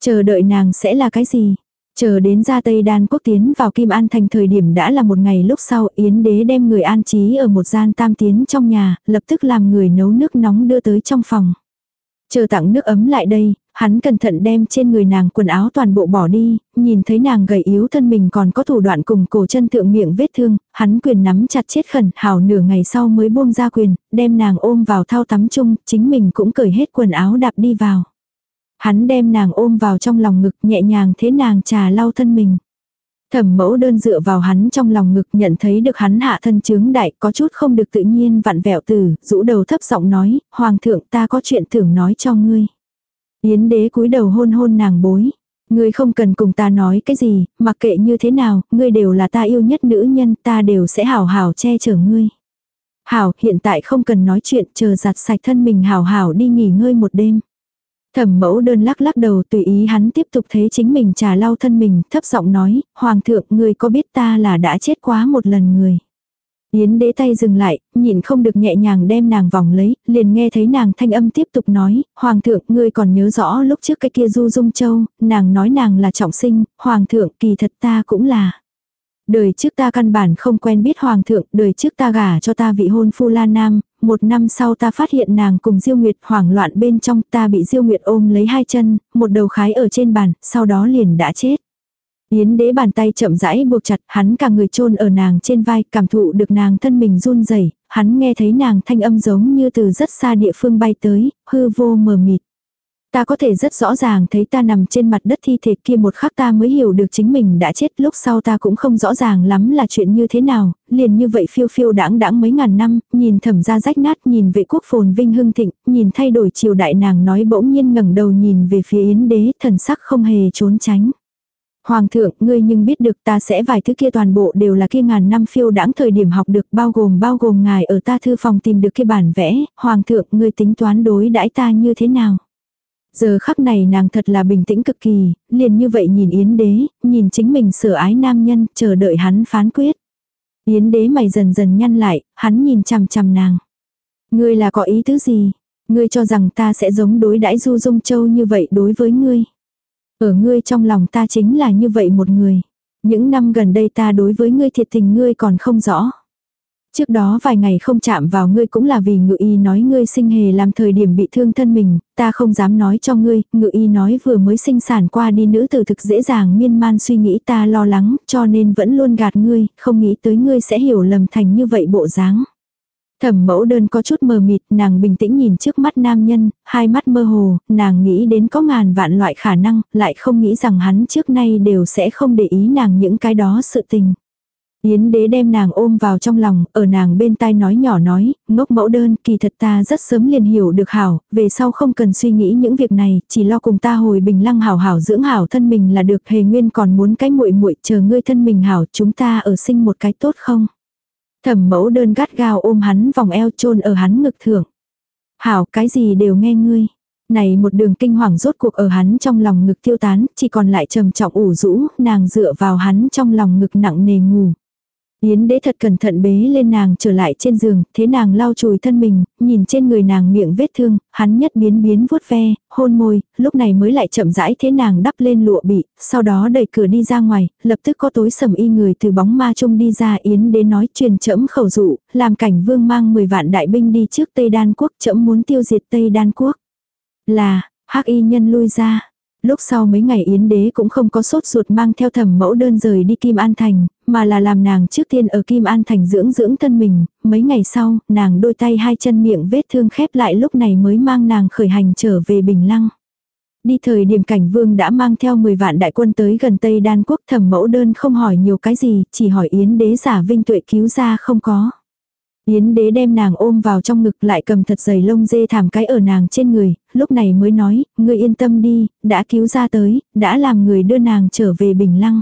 Chờ đợi nàng sẽ là cái gì? Chờ đến ra Tây Đan quốc tiến vào Kim An thành thời điểm đã là một ngày lúc sau Yến đế đem người an trí ở một gian tam tiến trong nhà, lập tức làm người nấu nước nóng đưa tới trong phòng. Chờ tặng nước ấm lại đây, hắn cẩn thận đem trên người nàng quần áo toàn bộ bỏ đi, nhìn thấy nàng gầy yếu thân mình còn có thủ đoạn cùng cổ chân thượng miệng vết thương, hắn quyền nắm chặt chết khẩn, hào nửa ngày sau mới buông ra quyền, đem nàng ôm vào thao tắm chung, chính mình cũng cởi hết quần áo đạp đi vào. Hắn đem nàng ôm vào trong lòng ngực nhẹ nhàng thế nàng trà lau thân mình. Thẩm mẫu đơn dựa vào hắn trong lòng ngực nhận thấy được hắn hạ thân chứng đại có chút không được tự nhiên vặn vẹo từ, rũ đầu thấp giọng nói, Hoàng thượng ta có chuyện tưởng nói cho ngươi. Yến đế cúi đầu hôn hôn nàng bối. Ngươi không cần cùng ta nói cái gì, mặc kệ như thế nào, ngươi đều là ta yêu nhất nữ nhân, ta đều sẽ hảo hảo che chở ngươi. Hảo, hiện tại không cần nói chuyện, chờ giặt sạch thân mình hảo hảo đi nghỉ ngơi một đêm. Thẩm mẫu đơn lắc lắc đầu tùy ý hắn tiếp tục thế chính mình trà lau thân mình, thấp giọng nói, Hoàng thượng người có biết ta là đã chết quá một lần người. Yến đế tay dừng lại, nhìn không được nhẹ nhàng đem nàng vòng lấy, liền nghe thấy nàng thanh âm tiếp tục nói, Hoàng thượng, ngươi còn nhớ rõ lúc trước cái kia du dung châu, nàng nói nàng là trọng sinh, Hoàng thượng kỳ thật ta cũng là. Đời trước ta căn bản không quen biết hoàng thượng, đời trước ta gả cho ta vị hôn phu la nam, một năm sau ta phát hiện nàng cùng Diêu Nguyệt hoảng loạn bên trong ta bị Diêu Nguyệt ôm lấy hai chân, một đầu khái ở trên bàn, sau đó liền đã chết. Yến đế bàn tay chậm rãi buộc chặt, hắn cả người chôn ở nàng trên vai, cảm thụ được nàng thân mình run rẩy, hắn nghe thấy nàng thanh âm giống như từ rất xa địa phương bay tới, hư vô mờ mịt. Ta có thể rất rõ ràng thấy ta nằm trên mặt đất thi thể kia một khắc ta mới hiểu được chính mình đã chết lúc sau ta cũng không rõ ràng lắm là chuyện như thế nào, liền như vậy phiêu phiêu đãng đãng mấy ngàn năm, nhìn thẩm ra rách nát nhìn vệ quốc phồn vinh hưng thịnh, nhìn thay đổi triều đại nàng nói bỗng nhiên ngẩng đầu nhìn về phía yến đế thần sắc không hề trốn tránh. Hoàng thượng, ngươi nhưng biết được ta sẽ vài thứ kia toàn bộ đều là kia ngàn năm phiêu đãng thời điểm học được bao gồm bao gồm ngài ở ta thư phòng tìm được kia bản vẽ, hoàng thượng, ngươi tính toán đối đãi ta như thế nào? Giờ khắc này nàng thật là bình tĩnh cực kỳ, liền như vậy nhìn Yến đế, nhìn chính mình sửa ái nam nhân, chờ đợi hắn phán quyết. Yến đế mày dần dần nhăn lại, hắn nhìn chằm chằm nàng. Ngươi là có ý tứ gì? Ngươi cho rằng ta sẽ giống đối đãi Du Dung Châu như vậy đối với ngươi. Ở ngươi trong lòng ta chính là như vậy một người. Những năm gần đây ta đối với ngươi thiệt tình ngươi còn không rõ. Trước đó vài ngày không chạm vào ngươi cũng là vì ngự y nói ngươi sinh hề làm thời điểm bị thương thân mình, ta không dám nói cho ngươi, ngự y nói vừa mới sinh sản qua đi nữ tử thực dễ dàng miên man suy nghĩ ta lo lắng, cho nên vẫn luôn gạt ngươi, không nghĩ tới ngươi sẽ hiểu lầm thành như vậy bộ dáng. Thẩm mẫu đơn có chút mờ mịt, nàng bình tĩnh nhìn trước mắt nam nhân, hai mắt mơ hồ, nàng nghĩ đến có ngàn vạn loại khả năng, lại không nghĩ rằng hắn trước nay đều sẽ không để ý nàng những cái đó sự tình. Yến đế đem nàng ôm vào trong lòng, ở nàng bên tai nói nhỏ nói, ngốc mẫu đơn, kỳ thật ta rất sớm liền hiểu được hảo, về sau không cần suy nghĩ những việc này, chỉ lo cùng ta hồi bình lăng hảo hảo dưỡng hảo thân mình là được, hề nguyên còn muốn cái muội muội chờ ngươi thân mình hảo, chúng ta ở sinh một cái tốt không? Thẩm mẫu đơn gắt gao ôm hắn vòng eo chôn ở hắn ngực thưởng. Hảo, cái gì đều nghe ngươi. Này một đường kinh hoàng rốt cuộc ở hắn trong lòng ngực tiêu tán, chỉ còn lại trầm trọng ủ rũ, nàng dựa vào hắn trong lòng ngực nặng nề ngủ. Yến đế thật cẩn thận bế lên nàng trở lại trên giường, thế nàng lau chùi thân mình, nhìn trên người nàng miệng vết thương, hắn nhất biến biến vuốt ve, hôn môi, lúc này mới lại chậm rãi thế nàng đắp lên lụa bị, sau đó đẩy cửa đi ra ngoài, lập tức có tối sầm y người từ bóng ma chung đi ra Yến đế nói truyền chẫm khẩu dụ, làm cảnh vương mang 10 vạn đại binh đi trước Tây Đan quốc chẫm muốn tiêu diệt Tây Đan quốc. Là, hắc y nhân lui ra, Lúc sau mấy ngày Yến đế cũng không có sốt ruột mang theo thẩm mẫu đơn rời đi Kim An Thành, mà là làm nàng trước tiên ở Kim An Thành dưỡng dưỡng thân mình, mấy ngày sau, nàng đôi tay hai chân miệng vết thương khép lại lúc này mới mang nàng khởi hành trở về Bình Lăng. Đi thời điểm cảnh vương đã mang theo 10 vạn đại quân tới gần Tây Đan quốc thẩm mẫu đơn không hỏi nhiều cái gì, chỉ hỏi Yến đế giả vinh tuệ cứu ra không có. Yến đế đem nàng ôm vào trong ngực lại cầm thật dày lông dê thảm cái ở nàng trên người, lúc này mới nói, ngươi yên tâm đi, đã cứu ra tới, đã làm người đưa nàng trở về bình lăng.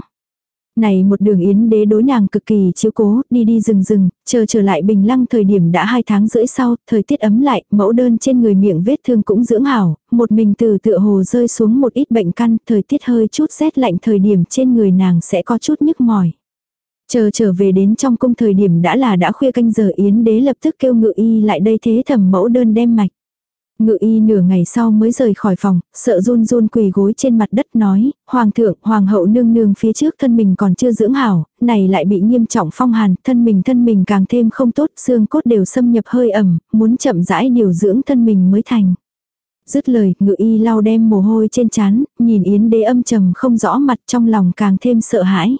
Này một đường yến đế đối nàng cực kỳ chiếu cố, đi đi rừng rừng, chờ trở lại bình lăng thời điểm đã hai tháng rưỡi sau, thời tiết ấm lại, mẫu đơn trên người miệng vết thương cũng dưỡng hảo, một mình từ tựa hồ rơi xuống một ít bệnh căn, thời tiết hơi chút rét lạnh thời điểm trên người nàng sẽ có chút nhức mỏi. Chờ trở về đến trong cung thời điểm đã là đã khuya canh giờ Yến đế lập tức kêu ngự y lại đây thế thẩm mẫu đơn đem mạch. Ngự y nửa ngày sau mới rời khỏi phòng, sợ run run quỳ gối trên mặt đất nói, Hoàng thượng, Hoàng hậu nương nương phía trước thân mình còn chưa dưỡng hảo, này lại bị nghiêm trọng phong hàn, thân mình thân mình càng thêm không tốt, xương cốt đều xâm nhập hơi ẩm, muốn chậm rãi điều dưỡng thân mình mới thành. Dứt lời, ngự y lau đem mồ hôi trên trán nhìn Yến đế âm trầm không rõ mặt trong lòng càng thêm sợ hãi.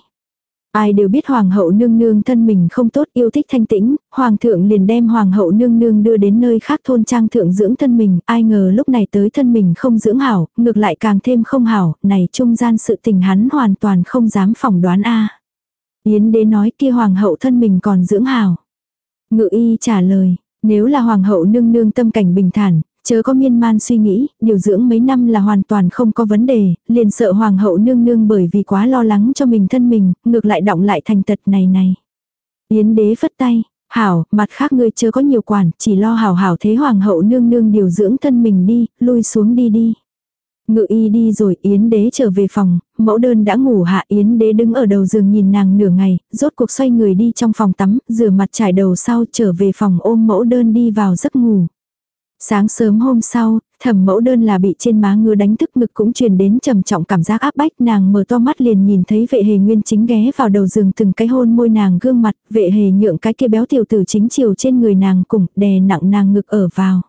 Ai đều biết hoàng hậu nương nương thân mình không tốt yêu thích thanh tĩnh, hoàng thượng liền đem hoàng hậu nương nương đưa đến nơi khác thôn trang thượng dưỡng thân mình, ai ngờ lúc này tới thân mình không dưỡng hảo, ngược lại càng thêm không hảo, này trung gian sự tình hắn hoàn toàn không dám phỏng đoán a. Yến đế nói kia hoàng hậu thân mình còn dưỡng hảo. Ngự y trả lời, nếu là hoàng hậu nương nương tâm cảnh bình thản, Chớ có miên man suy nghĩ, điều dưỡng mấy năm là hoàn toàn không có vấn đề, liền sợ hoàng hậu nương nương bởi vì quá lo lắng cho mình thân mình, ngược lại động lại thành tật này này. Yến đế phất tay, hảo, mặt khác ngươi chớ có nhiều quản, chỉ lo hảo hảo thế hoàng hậu nương nương điều dưỡng thân mình đi, lui xuống đi đi. Ngự y đi rồi Yến đế trở về phòng, mẫu đơn đã ngủ hạ Yến đế đứng ở đầu giường nhìn nàng nửa ngày, rốt cuộc xoay người đi trong phòng tắm, rửa mặt trải đầu sau trở về phòng ôm mẫu đơn đi vào giấc ngủ. Sáng sớm hôm sau, thẩm mẫu đơn là bị trên má ngứa đánh thức ngực cũng truyền đến trầm trọng cảm giác áp bách nàng mở to mắt liền nhìn thấy vệ hề nguyên chính ghé vào đầu giường từng cái hôn môi nàng gương mặt, vệ hề nhượng cái kia béo tiểu tử chính chiều trên người nàng cùng đè nặng nàng ngực ở vào.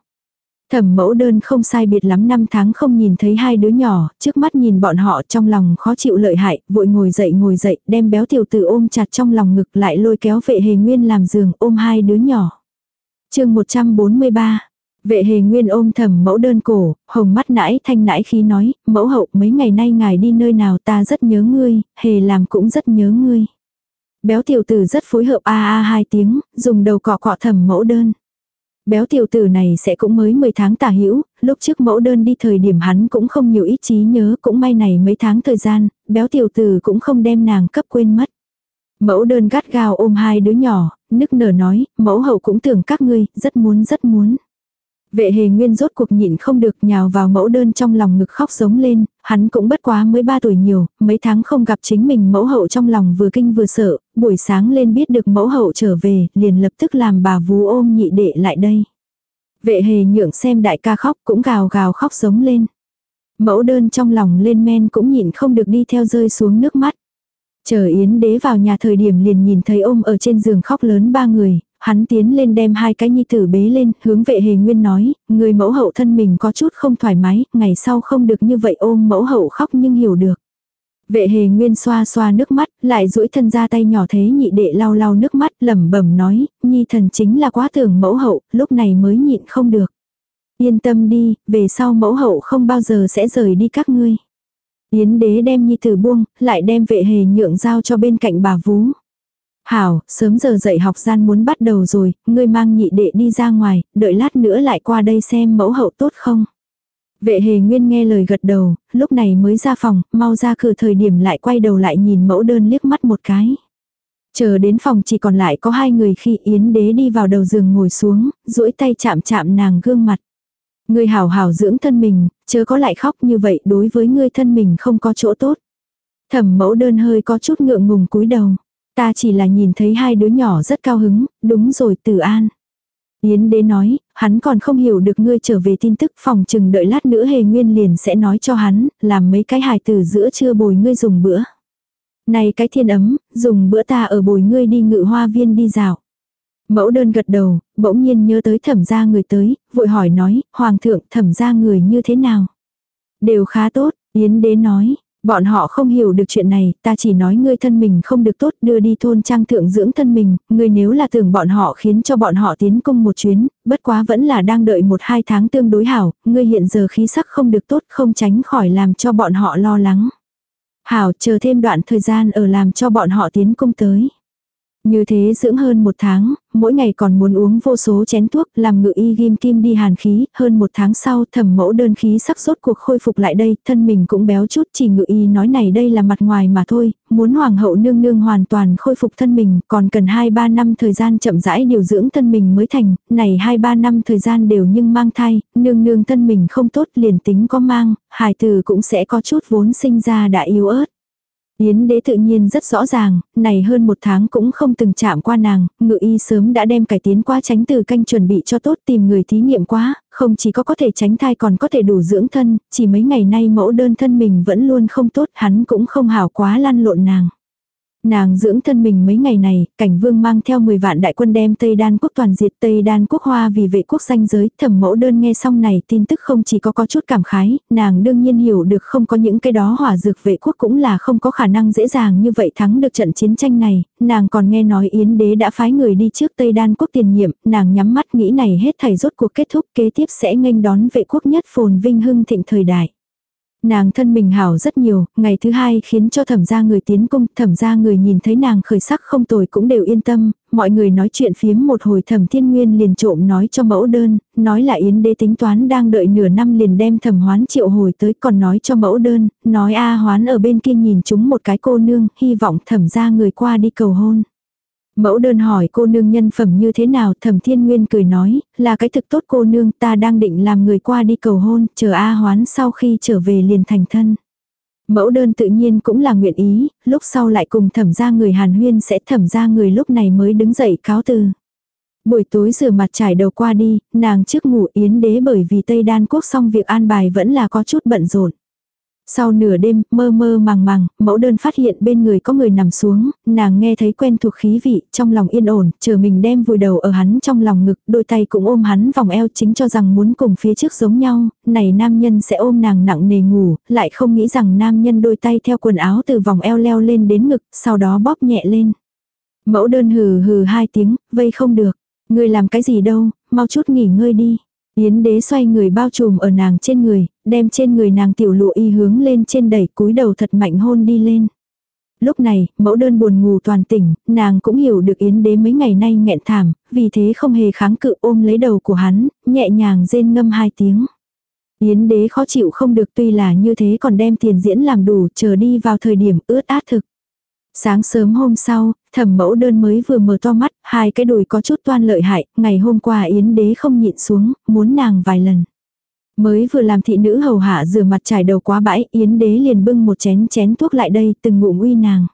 Thẩm mẫu đơn không sai biệt lắm năm tháng không nhìn thấy hai đứa nhỏ, trước mắt nhìn bọn họ trong lòng khó chịu lợi hại, vội ngồi dậy ngồi dậy, đem béo tiểu tử ôm chặt trong lòng ngực lại lôi kéo vệ hề nguyên làm giường ôm hai đứa nhỏ. chương 143 Vệ hề nguyên ôm thầm mẫu đơn cổ, hồng mắt nãi thanh nãi khi nói, mẫu hậu mấy ngày nay ngài đi nơi nào ta rất nhớ ngươi, hề làm cũng rất nhớ ngươi. Béo tiểu tử rất phối hợp a a hai tiếng, dùng đầu cọ cọ thầm mẫu đơn. Béo tiểu tử này sẽ cũng mới 10 tháng tả hữu lúc trước mẫu đơn đi thời điểm hắn cũng không nhiều ít trí nhớ, cũng may này mấy tháng thời gian, béo tiểu tử cũng không đem nàng cấp quên mất. Mẫu đơn gắt gao ôm hai đứa nhỏ, nức nở nói, mẫu hậu cũng tưởng các ngươi, rất muốn rất muốn. Vệ hề nguyên rốt cuộc nhịn không được nhào vào mẫu đơn trong lòng ngực khóc giống lên, hắn cũng bất quá mới ba tuổi nhiều, mấy tháng không gặp chính mình mẫu hậu trong lòng vừa kinh vừa sợ, buổi sáng lên biết được mẫu hậu trở về, liền lập tức làm bà vú ôm nhị đệ lại đây. Vệ hề nhượng xem đại ca khóc cũng gào gào khóc giống lên. Mẫu đơn trong lòng lên men cũng nhịn không được đi theo rơi xuống nước mắt. Chờ Yến đế vào nhà thời điểm liền nhìn thấy ôm ở trên giường khóc lớn ba người, hắn tiến lên đem hai cái nhi tử bế lên, hướng vệ hề nguyên nói, người mẫu hậu thân mình có chút không thoải mái, ngày sau không được như vậy ôm mẫu hậu khóc nhưng hiểu được. Vệ hề nguyên xoa xoa nước mắt, lại duỗi thân ra tay nhỏ thế nhị đệ lau lau nước mắt lẩm bẩm nói, nhi thần chính là quá tưởng mẫu hậu, lúc này mới nhịn không được. Yên tâm đi, về sau mẫu hậu không bao giờ sẽ rời đi các ngươi. Yến đế đem nhi tử buông, lại đem vệ hề nhượng giao cho bên cạnh bà vú. Hảo, sớm giờ dạy học gian muốn bắt đầu rồi, ngươi mang nhị đệ đi ra ngoài, đợi lát nữa lại qua đây xem mẫu hậu tốt không. Vệ hề nguyên nghe lời gật đầu, lúc này mới ra phòng, mau ra cửa thời điểm lại quay đầu lại nhìn mẫu đơn liếc mắt một cái. Chờ đến phòng chỉ còn lại có hai người khi Yến đế đi vào đầu giường ngồi xuống, duỗi tay chạm chạm nàng gương mặt. Ngươi hảo hảo dưỡng thân mình, chớ có lại khóc như vậy đối với ngươi thân mình không có chỗ tốt. Thẩm mẫu đơn hơi có chút ngượng ngùng cúi đầu. Ta chỉ là nhìn thấy hai đứa nhỏ rất cao hứng, đúng rồi tử an. Yến đế nói, hắn còn không hiểu được ngươi trở về tin tức phòng chừng đợi lát nữa hề nguyên liền sẽ nói cho hắn, làm mấy cái hài từ giữa trưa bồi ngươi dùng bữa. Này cái thiên ấm, dùng bữa ta ở bồi ngươi đi ngự hoa viên đi dạo. Mẫu đơn gật đầu, bỗng nhiên nhớ tới thẩm gia người tới, vội hỏi nói, hoàng thượng thẩm gia người như thế nào? Đều khá tốt, Yến đế nói, Bọn họ không hiểu được chuyện này, ta chỉ nói ngươi thân mình không được tốt đưa đi thôn trang thượng dưỡng thân mình, ngươi nếu là tưởng bọn họ khiến cho bọn họ tiến công một chuyến, bất quá vẫn là đang đợi một hai tháng tương đối hảo, ngươi hiện giờ khí sắc không được tốt không tránh khỏi làm cho bọn họ lo lắng. Hảo chờ thêm đoạn thời gian ở làm cho bọn họ tiến công tới. Như thế dưỡng hơn một tháng, mỗi ngày còn muốn uống vô số chén thuốc, làm ngự y ghim kim đi hàn khí, hơn một tháng sau thẩm mẫu đơn khí sắc rốt cuộc khôi phục lại đây, thân mình cũng béo chút, chỉ ngự y nói này đây là mặt ngoài mà thôi, muốn hoàng hậu nương nương hoàn toàn khôi phục thân mình, còn cần 2-3 năm thời gian chậm rãi điều dưỡng thân mình mới thành, này 2-3 năm thời gian đều nhưng mang thai, nương nương thân mình không tốt liền tính có mang, hài từ cũng sẽ có chút vốn sinh ra đã yếu ớt. Yến đế tự nhiên rất rõ ràng, này hơn một tháng cũng không từng chạm qua nàng, ngự y sớm đã đem cải tiến qua tránh từ canh chuẩn bị cho tốt tìm người thí nghiệm quá, không chỉ có có thể tránh thai còn có thể đủ dưỡng thân, chỉ mấy ngày nay mẫu đơn thân mình vẫn luôn không tốt, hắn cũng không hảo quá lăn lộn nàng. Nàng dưỡng thân mình mấy ngày này, cảnh vương mang theo 10 vạn đại quân đem Tây Đan quốc toàn diệt Tây Đan quốc hoa vì vệ quốc danh giới, thẩm mẫu đơn nghe xong này tin tức không chỉ có có chút cảm khái, nàng đương nhiên hiểu được không có những cái đó hỏa dược vệ quốc cũng là không có khả năng dễ dàng như vậy thắng được trận chiến tranh này, nàng còn nghe nói Yến đế đã phái người đi trước Tây Đan quốc tiền nhiệm, nàng nhắm mắt nghĩ này hết thảy rốt cuộc kết thúc kế tiếp sẽ nghênh đón vệ quốc nhất phồn vinh hưng thịnh thời đại. Nàng thân mình hảo rất nhiều, ngày thứ hai khiến cho thẩm gia người tiến cung, thẩm gia người nhìn thấy nàng khởi sắc không tồi cũng đều yên tâm, mọi người nói chuyện phiếm một hồi thẩm thiên nguyên liền trộm nói cho mẫu đơn, nói là yến đế tính toán đang đợi nửa năm liền đem thẩm hoán triệu hồi tới còn nói cho mẫu đơn, nói a hoán ở bên kia nhìn chúng một cái cô nương, hy vọng thẩm gia người qua đi cầu hôn. Mẫu đơn hỏi cô nương nhân phẩm như thế nào, thẩm thiên nguyên cười nói, là cái thực tốt cô nương ta đang định làm người qua đi cầu hôn, chờ A hoán sau khi trở về liền thành thân. Mẫu đơn tự nhiên cũng là nguyện ý, lúc sau lại cùng thẩm ra người hàn huyên sẽ thẩm ra người lúc này mới đứng dậy cáo từ. Buổi tối rửa mặt trải đầu qua đi, nàng trước ngủ yến đế bởi vì Tây Đan quốc xong việc an bài vẫn là có chút bận rộn. Sau nửa đêm, mơ mơ màng màng, mẫu đơn phát hiện bên người có người nằm xuống, nàng nghe thấy quen thuộc khí vị, trong lòng yên ổn, chờ mình đem vùi đầu ở hắn trong lòng ngực, đôi tay cũng ôm hắn vòng eo chính cho rằng muốn cùng phía trước giống nhau, này nam nhân sẽ ôm nàng nặng nề ngủ, lại không nghĩ rằng nam nhân đôi tay theo quần áo từ vòng eo leo lên đến ngực, sau đó bóp nhẹ lên. Mẫu đơn hừ hừ hai tiếng, vây không được, người làm cái gì đâu, mau chút nghỉ ngơi đi. Yến đế xoay người bao trùm ở nàng trên người, đem trên người nàng tiểu lụa y hướng lên trên đẩy cúi đầu thật mạnh hôn đi lên. Lúc này, mẫu đơn buồn ngủ toàn tỉnh, nàng cũng hiểu được Yến đế mấy ngày nay nghẹn thảm, vì thế không hề kháng cự ôm lấy đầu của hắn, nhẹ nhàng rên ngâm hai tiếng. Yến đế khó chịu không được tuy là như thế còn đem tiền diễn làm đủ chờ đi vào thời điểm ướt át thực. Sáng sớm hôm sau, thẩm mẫu đơn mới vừa mở to mắt, hai cái đùi có chút toan lợi hại, ngày hôm qua Yến đế không nhịn xuống, muốn nàng vài lần. Mới vừa làm thị nữ hầu hạ rửa mặt trải đầu quá bãi, Yến đế liền bưng một chén chén thuốc lại đây, từng ngụm uy nàng.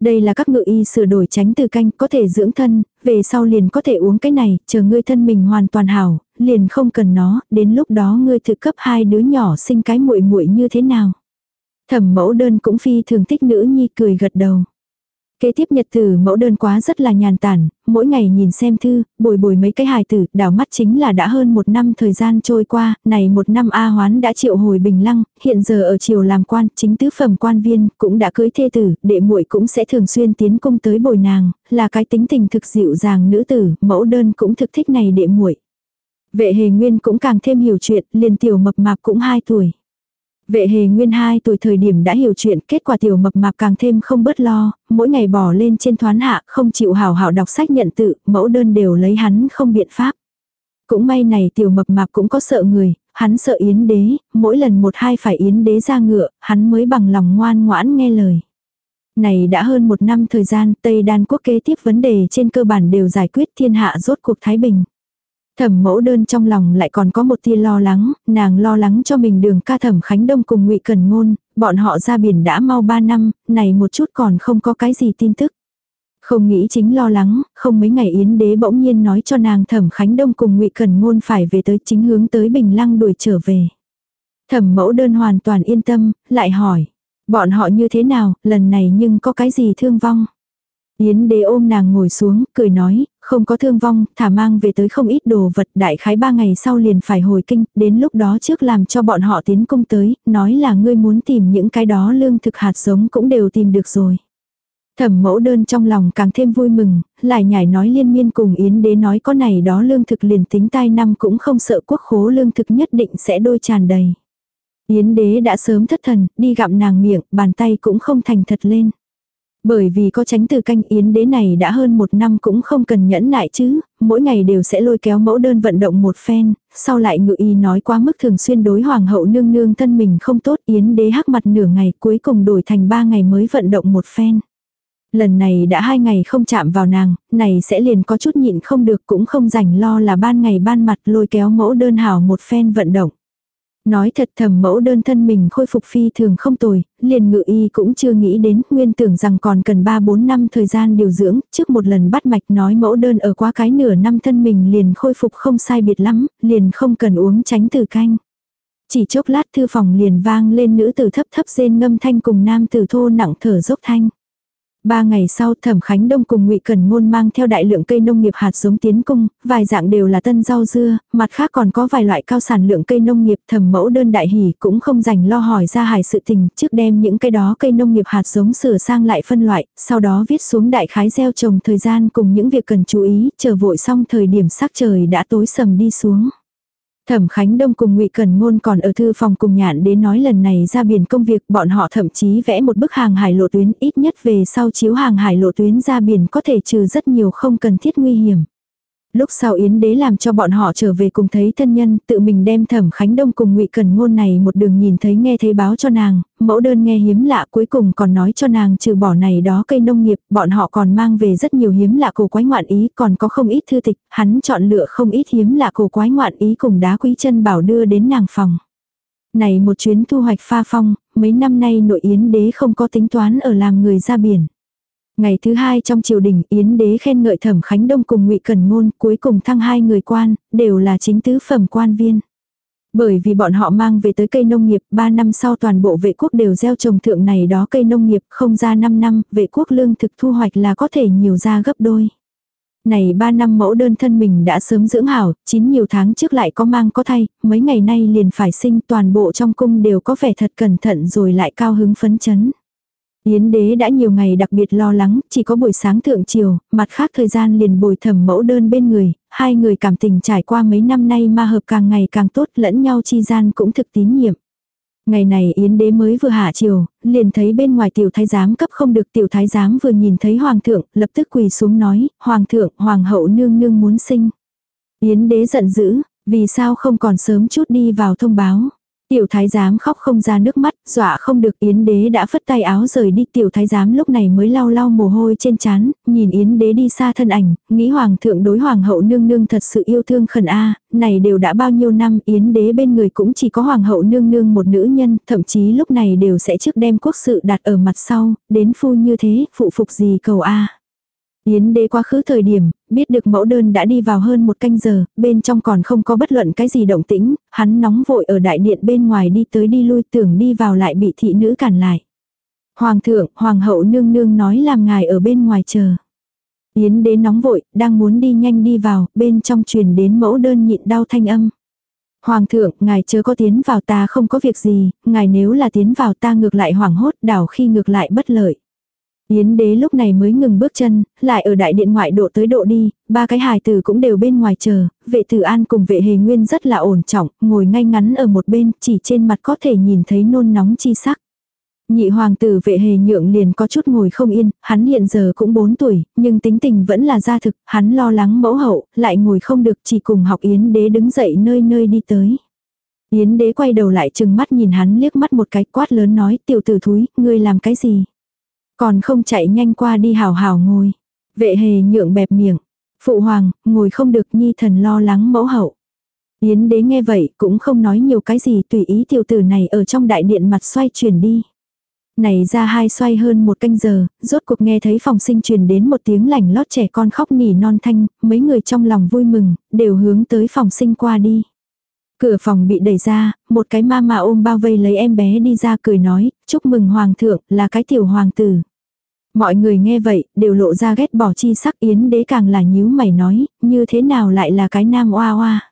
Đây là các ngự y sửa đổi tránh từ canh, có thể dưỡng thân, về sau liền có thể uống cái này, chờ ngươi thân mình hoàn toàn hảo, liền không cần nó, đến lúc đó ngươi thực cấp hai đứa nhỏ sinh cái muội muội như thế nào. Thẩm mẫu đơn cũng phi thường thích nữ nhi cười gật đầu. Kế tiếp nhật tử mẫu đơn quá rất là nhàn tản, mỗi ngày nhìn xem thư, bồi bồi mấy cái hài tử, đảo mắt chính là đã hơn một năm thời gian trôi qua, này một năm A Hoán đã triệu hồi bình lăng, hiện giờ ở triều làm quan, chính tứ phẩm quan viên, cũng đã cưới thê tử, đệ muội cũng sẽ thường xuyên tiến cung tới bồi nàng, là cái tính tình thực dịu dàng nữ tử, mẫu đơn cũng thực thích này đệ muội. Vệ hề nguyên cũng càng thêm hiểu chuyện, liền tiểu mập mạp cũng 2 tuổi. Vệ hề nguyên 2 tuổi thời điểm đã hiểu chuyện, kết quả tiểu mập mạp càng thêm không bớt lo, mỗi ngày bỏ lên trên thoán hạ, không chịu hào hảo đọc sách nhận tự, mẫu đơn đều lấy hắn không biện pháp. Cũng may này tiểu mập mạp cũng có sợ người, hắn sợ yến đế, mỗi lần một hai phải yến đế ra ngựa, hắn mới bằng lòng ngoan ngoãn nghe lời. Này đã hơn một năm thời gian, Tây Đan quốc kế tiếp vấn đề trên cơ bản đều giải quyết thiên hạ rốt cuộc Thái Bình. Thẩm mẫu đơn trong lòng lại còn có một tia lo lắng, nàng lo lắng cho mình đường ca thẩm Khánh Đông cùng ngụy Cần Ngôn, bọn họ ra biển đã mau ba năm, này một chút còn không có cái gì tin tức. Không nghĩ chính lo lắng, không mấy ngày Yến đế bỗng nhiên nói cho nàng thẩm Khánh Đông cùng ngụy Cần Ngôn phải về tới chính hướng tới Bình Lăng đuổi trở về. Thẩm mẫu đơn hoàn toàn yên tâm, lại hỏi. Bọn họ như thế nào, lần này nhưng có cái gì thương vong? Yến đế ôm nàng ngồi xuống, cười nói, không có thương vong, thả mang về tới không ít đồ vật đại khái ba ngày sau liền phải hồi kinh, đến lúc đó trước làm cho bọn họ tiến cung tới, nói là ngươi muốn tìm những cái đó lương thực hạt giống cũng đều tìm được rồi. Thẩm mẫu đơn trong lòng càng thêm vui mừng, lại nhảy nói liên miên cùng Yến đế nói có này đó lương thực liền tính tai năm cũng không sợ quốc khố lương thực nhất định sẽ đôi tràn đầy. Yến đế đã sớm thất thần, đi gặm nàng miệng, bàn tay cũng không thành thật lên. Bởi vì có tránh từ canh yến đế này đã hơn một năm cũng không cần nhẫn nại chứ, mỗi ngày đều sẽ lôi kéo mẫu đơn vận động một phen, sau lại ngự y nói quá mức thường xuyên đối hoàng hậu nương nương thân mình không tốt yến đế hắc mặt nửa ngày cuối cùng đổi thành ba ngày mới vận động một phen. Lần này đã hai ngày không chạm vào nàng, này sẽ liền có chút nhịn không được cũng không rảnh lo là ban ngày ban mặt lôi kéo mẫu đơn hảo một phen vận động. Nói thật thầm mẫu đơn thân mình khôi phục phi thường không tồi, liền ngự y cũng chưa nghĩ đến, nguyên tưởng rằng còn cần 3-4 năm thời gian điều dưỡng, trước một lần bắt mạch nói mẫu đơn ở qua cái nửa năm thân mình liền khôi phục không sai biệt lắm, liền không cần uống tránh từ canh. Chỉ chốc lát thư phòng liền vang lên nữ tử thấp thấp rên ngâm thanh cùng nam tử thô nặng thở dốc thanh. Ba ngày sau Thẩm Khánh Đông cùng ngụy Cần Ngôn mang theo đại lượng cây nông nghiệp hạt giống tiến cung, vài dạng đều là tân rau dưa, mặt khác còn có vài loại cao sản lượng cây nông nghiệp thẩm mẫu đơn đại hỉ cũng không dành lo hỏi ra hài sự tình, trước đem những cây đó cây nông nghiệp hạt giống sửa sang lại phân loại, sau đó viết xuống đại khái gieo trồng thời gian cùng những việc cần chú ý, chờ vội xong thời điểm sắc trời đã tối sầm đi xuống. Thẩm Khánh Đông cùng Ngụy Cẩn Ngôn còn ở thư phòng cùng nhạn đến nói lần này ra biển công việc, bọn họ thậm chí vẽ một bức hàng hải lộ tuyến, ít nhất về sau chiếu hàng hải lộ tuyến ra biển có thể trừ rất nhiều không cần thiết nguy hiểm. Lúc sau Yến Đế làm cho bọn họ trở về cùng thấy thân nhân, tự mình đem Thẩm Khánh Đông cùng Ngụy cần Ngôn này một đường nhìn thấy nghe thấy báo cho nàng, mẫu đơn nghe hiếm lạ cuối cùng còn nói cho nàng trừ bỏ này đó cây nông nghiệp, bọn họ còn mang về rất nhiều hiếm lạ cổ quái ngoạn ý, còn có không ít thư tịch, hắn chọn lựa không ít hiếm lạ cổ quái ngoạn ý cùng đá quý chân bảo đưa đến nàng phòng. Này một chuyến thu hoạch pha phong, mấy năm nay nội Yến Đế không có tính toán ở làm người ra biển. Ngày thứ hai trong triều đình Yến đế khen ngợi thẩm Khánh Đông cùng ngụy Cẩn Ngôn cuối cùng thăng hai người quan, đều là chính tứ phẩm quan viên. Bởi vì bọn họ mang về tới cây nông nghiệp, 3 năm sau toàn bộ vệ quốc đều gieo trồng thượng này đó cây nông nghiệp, không ra 5 năm, vệ quốc lương thực thu hoạch là có thể nhiều ra gấp đôi. Này 3 năm mẫu đơn thân mình đã sớm dưỡng hảo, chín nhiều tháng trước lại có mang có thay, mấy ngày nay liền phải sinh toàn bộ trong cung đều có vẻ thật cẩn thận rồi lại cao hứng phấn chấn. Yến đế đã nhiều ngày đặc biệt lo lắng, chỉ có buổi sáng thượng chiều, mặt khác thời gian liền bồi thẩm mẫu đơn bên người, hai người cảm tình trải qua mấy năm nay mà hợp càng ngày càng tốt lẫn nhau chi gian cũng thực tín nhiệm. Ngày này Yến đế mới vừa hạ chiều, liền thấy bên ngoài tiểu thái giám cấp không được tiểu thái giám vừa nhìn thấy hoàng thượng, lập tức quỳ xuống nói, hoàng thượng, hoàng hậu nương nương muốn sinh. Yến đế giận dữ, vì sao không còn sớm chút đi vào thông báo. Tiểu thái giám khóc không ra nước mắt, dọa không được Yến đế đã phất tay áo rời đi. Tiểu thái giám lúc này mới lau lau mồ hôi trên trán, nhìn Yến đế đi xa thân ảnh, nghĩ hoàng thượng đối hoàng hậu nương nương thật sự yêu thương khẩn a này đều đã bao nhiêu năm Yến đế bên người cũng chỉ có hoàng hậu nương nương một nữ nhân, thậm chí lúc này đều sẽ trước đem quốc sự đặt ở mặt sau, đến phu như thế, phụ phục gì cầu a Yến đế quá khứ thời điểm, biết được mẫu đơn đã đi vào hơn một canh giờ, bên trong còn không có bất luận cái gì động tĩnh, hắn nóng vội ở đại điện bên ngoài đi tới đi lui tưởng đi vào lại bị thị nữ cản lại. Hoàng thượng, hoàng hậu nương nương nói làm ngài ở bên ngoài chờ. Yến đế nóng vội, đang muốn đi nhanh đi vào, bên trong truyền đến mẫu đơn nhịn đau thanh âm. Hoàng thượng, ngài chớ có tiến vào ta không có việc gì, ngài nếu là tiến vào ta ngược lại hoảng hốt đảo khi ngược lại bất lợi. Yến đế lúc này mới ngừng bước chân, lại ở đại điện ngoại độ tới độ đi, ba cái hài tử cũng đều bên ngoài chờ, vệ tử an cùng vệ hề nguyên rất là ổn trọng, ngồi ngay ngắn ở một bên, chỉ trên mặt có thể nhìn thấy nôn nóng chi sắc. Nhị hoàng tử vệ hề nhượng liền có chút ngồi không yên, hắn hiện giờ cũng 4 tuổi, nhưng tính tình vẫn là gia thực, hắn lo lắng mẫu hậu, lại ngồi không được chỉ cùng học yến đế đứng dậy nơi nơi đi tới. Yến đế quay đầu lại chừng mắt nhìn hắn liếc mắt một cái quát lớn nói tiểu tử thúi, ngươi làm cái gì? Còn không chạy nhanh qua đi hào hào ngồi. Vệ hề nhượng bẹp miệng. Phụ hoàng, ngồi không được nhi thần lo lắng mẫu hậu. Yến đế nghe vậy cũng không nói nhiều cái gì tùy ý tiểu tử này ở trong đại điện mặt xoay chuyển đi. Này ra hai xoay hơn một canh giờ, rốt cuộc nghe thấy phòng sinh truyền đến một tiếng lảnh lót trẻ con khóc nỉ non thanh, mấy người trong lòng vui mừng, đều hướng tới phòng sinh qua đi. Cửa phòng bị đẩy ra, một cái ma mà ôm bao vây lấy em bé đi ra cười nói, chúc mừng hoàng thượng, là cái tiểu hoàng tử. Mọi người nghe vậy, đều lộ ra ghét bỏ chi sắc yến đế càng là nhíu mày nói, như thế nào lại là cái nam oa oa.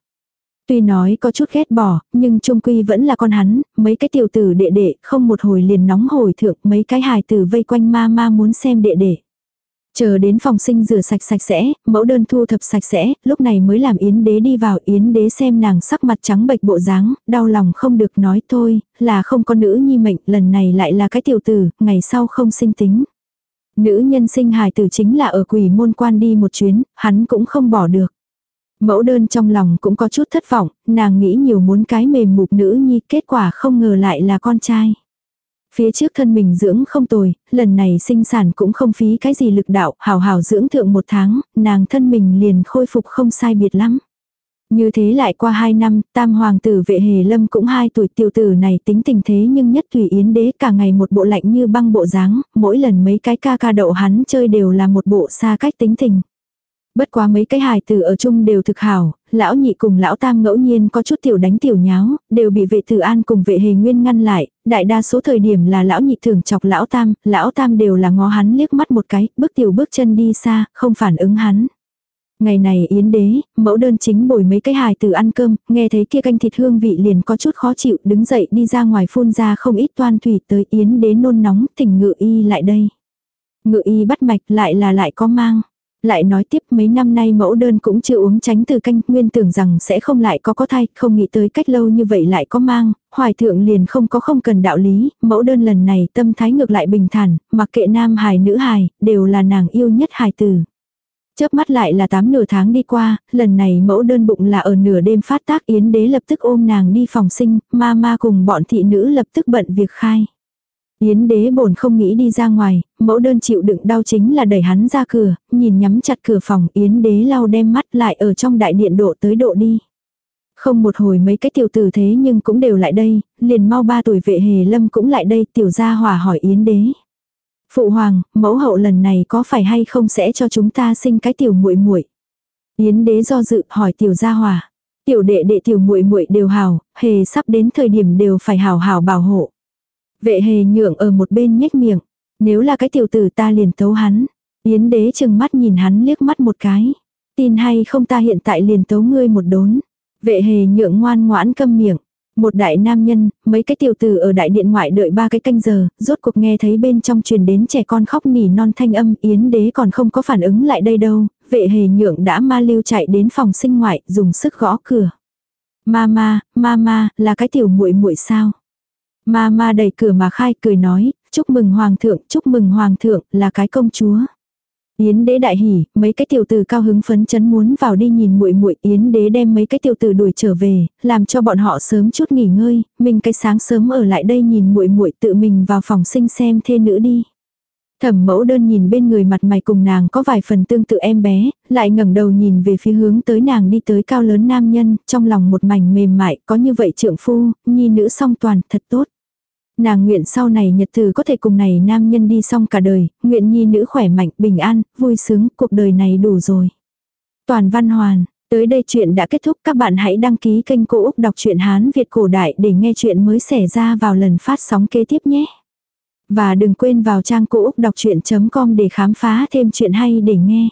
Tuy nói có chút ghét bỏ, nhưng trung quy vẫn là con hắn, mấy cái tiểu tử đệ đệ, không một hồi liền nóng hồi thượng, mấy cái hài tử vây quanh ma ma muốn xem đệ đệ. Chờ đến phòng sinh rửa sạch sạch sẽ, mẫu đơn thu thập sạch sẽ, lúc này mới làm Yến đế đi vào Yến đế xem nàng sắc mặt trắng bệch bộ dáng, đau lòng không được nói thôi, là không có nữ nhi mệnh, lần này lại là cái tiểu tử, ngày sau không sinh tính. Nữ nhân sinh hài tử chính là ở quỷ môn quan đi một chuyến, hắn cũng không bỏ được. Mẫu đơn trong lòng cũng có chút thất vọng, nàng nghĩ nhiều muốn cái mềm mục nữ nhi, kết quả không ngờ lại là con trai. Phía trước thân mình dưỡng không tồi, lần này sinh sản cũng không phí cái gì lực đạo, hào hào dưỡng thượng một tháng, nàng thân mình liền khôi phục không sai biệt lắm. Như thế lại qua hai năm, tam hoàng tử vệ hề lâm cũng hai tuổi tiểu tử này tính tình thế nhưng nhất thủy yến đế cả ngày một bộ lạnh như băng bộ dáng, mỗi lần mấy cái ca ca đậu hắn chơi đều là một bộ xa cách tính tình. Bất quá mấy cái hài tử ở chung đều thực hảo, lão nhị cùng lão tam ngẫu nhiên có chút tiểu đánh tiểu nháo, đều bị vệ tử an cùng vệ hề nguyên ngăn lại, đại đa số thời điểm là lão nhị thường chọc lão tam, lão tam đều là ngó hắn liếc mắt một cái, bước tiểu bước chân đi xa, không phản ứng hắn. Ngày này yến đế, mẫu đơn chính bồi mấy cái hài tử ăn cơm, nghe thấy kia canh thịt hương vị liền có chút khó chịu, đứng dậy đi ra ngoài phun ra không ít toan thủy tới yến đế nôn nóng, thỉnh ngự y lại đây. Ngự y bắt mạch lại là lại có mang. Lại nói tiếp mấy năm nay mẫu đơn cũng chưa uống tránh từ canh, nguyên tưởng rằng sẽ không lại có có thai, không nghĩ tới cách lâu như vậy lại có mang, hoài thượng liền không có không cần đạo lý, mẫu đơn lần này tâm thái ngược lại bình thản, mặc kệ nam hài nữ hài, đều là nàng yêu nhất hài tử. Chớp mắt lại là tám nửa tháng đi qua, lần này mẫu đơn bụng là ở nửa đêm phát tác yến đế lập tức ôm nàng đi phòng sinh, ma ma cùng bọn thị nữ lập tức bận việc khai. Yến đế bổn không nghĩ đi ra ngoài, mẫu đơn chịu đựng đau chính là đẩy hắn ra cửa, nhìn nhắm chặt cửa phòng Yến đế lau đem mắt lại ở trong đại điện độ tới độ đi. Không một hồi mấy cái tiểu tử thế nhưng cũng đều lại đây, liền mau ba tuổi vệ hề lâm cũng lại đây tiểu gia hỏa hỏi Yến đế. Phụ hoàng, mẫu hậu lần này có phải hay không sẽ cho chúng ta sinh cái tiểu muội muội Yến đế do dự hỏi tiểu gia hỏa. Tiểu đệ đệ tiểu muội muội đều hào, hề sắp đến thời điểm đều phải hào hào bảo hộ. Vệ hề nhượng ở một bên nhếch miệng. Nếu là cái tiểu tử ta liền tấu hắn. Yến đế chừng mắt nhìn hắn liếc mắt một cái. Tin hay không ta hiện tại liền tấu ngươi một đốn. Vệ hề nhượng ngoan ngoãn câm miệng. Một đại nam nhân, mấy cái tiểu tử ở đại điện ngoại đợi ba cái canh giờ, rốt cuộc nghe thấy bên trong truyền đến trẻ con khóc nỉ non thanh âm yến đế còn không có phản ứng lại đây đâu, vệ hề nhượng đã ma lưu chạy đến phòng sinh ngoại, dùng sức gõ cửa. Mama, mama, là cái tiểu muội muội sao? Mama đẩy cửa mà khai cười nói, chúc mừng hoàng thượng, chúc mừng hoàng thượng, là cái công chúa. Yến đế đại hỉ, mấy cái tiểu tử cao hứng phấn chấn muốn vào đi nhìn muội muội, Yến đế đem mấy cái tiểu tử đuổi trở về, làm cho bọn họ sớm chút nghỉ ngơi, mình cái sáng sớm ở lại đây nhìn muội muội tự mình vào phòng sinh xem thê nữ đi. Thẩm mẫu đơn nhìn bên người mặt mày cùng nàng có vài phần tương tự em bé, lại ngẩng đầu nhìn về phía hướng tới nàng đi tới cao lớn nam nhân, trong lòng một mảnh mềm mại, có như vậy trượng phu, nhi nữ song toàn, thật tốt. Nàng nguyện sau này nhật từ có thể cùng này nam nhân đi xong cả đời, nguyện nhi nữ khỏe mạnh, bình an, vui sướng, cuộc đời này đủ rồi. Toàn văn hoàn, tới đây chuyện đã kết thúc các bạn hãy đăng ký kênh Cô Úc Đọc truyện Hán Việt Cổ Đại để nghe chuyện mới xảy ra vào lần phát sóng kế tiếp nhé. Và đừng quên vào trang cô úc đọc chuyện.com để khám phá thêm chuyện hay để nghe.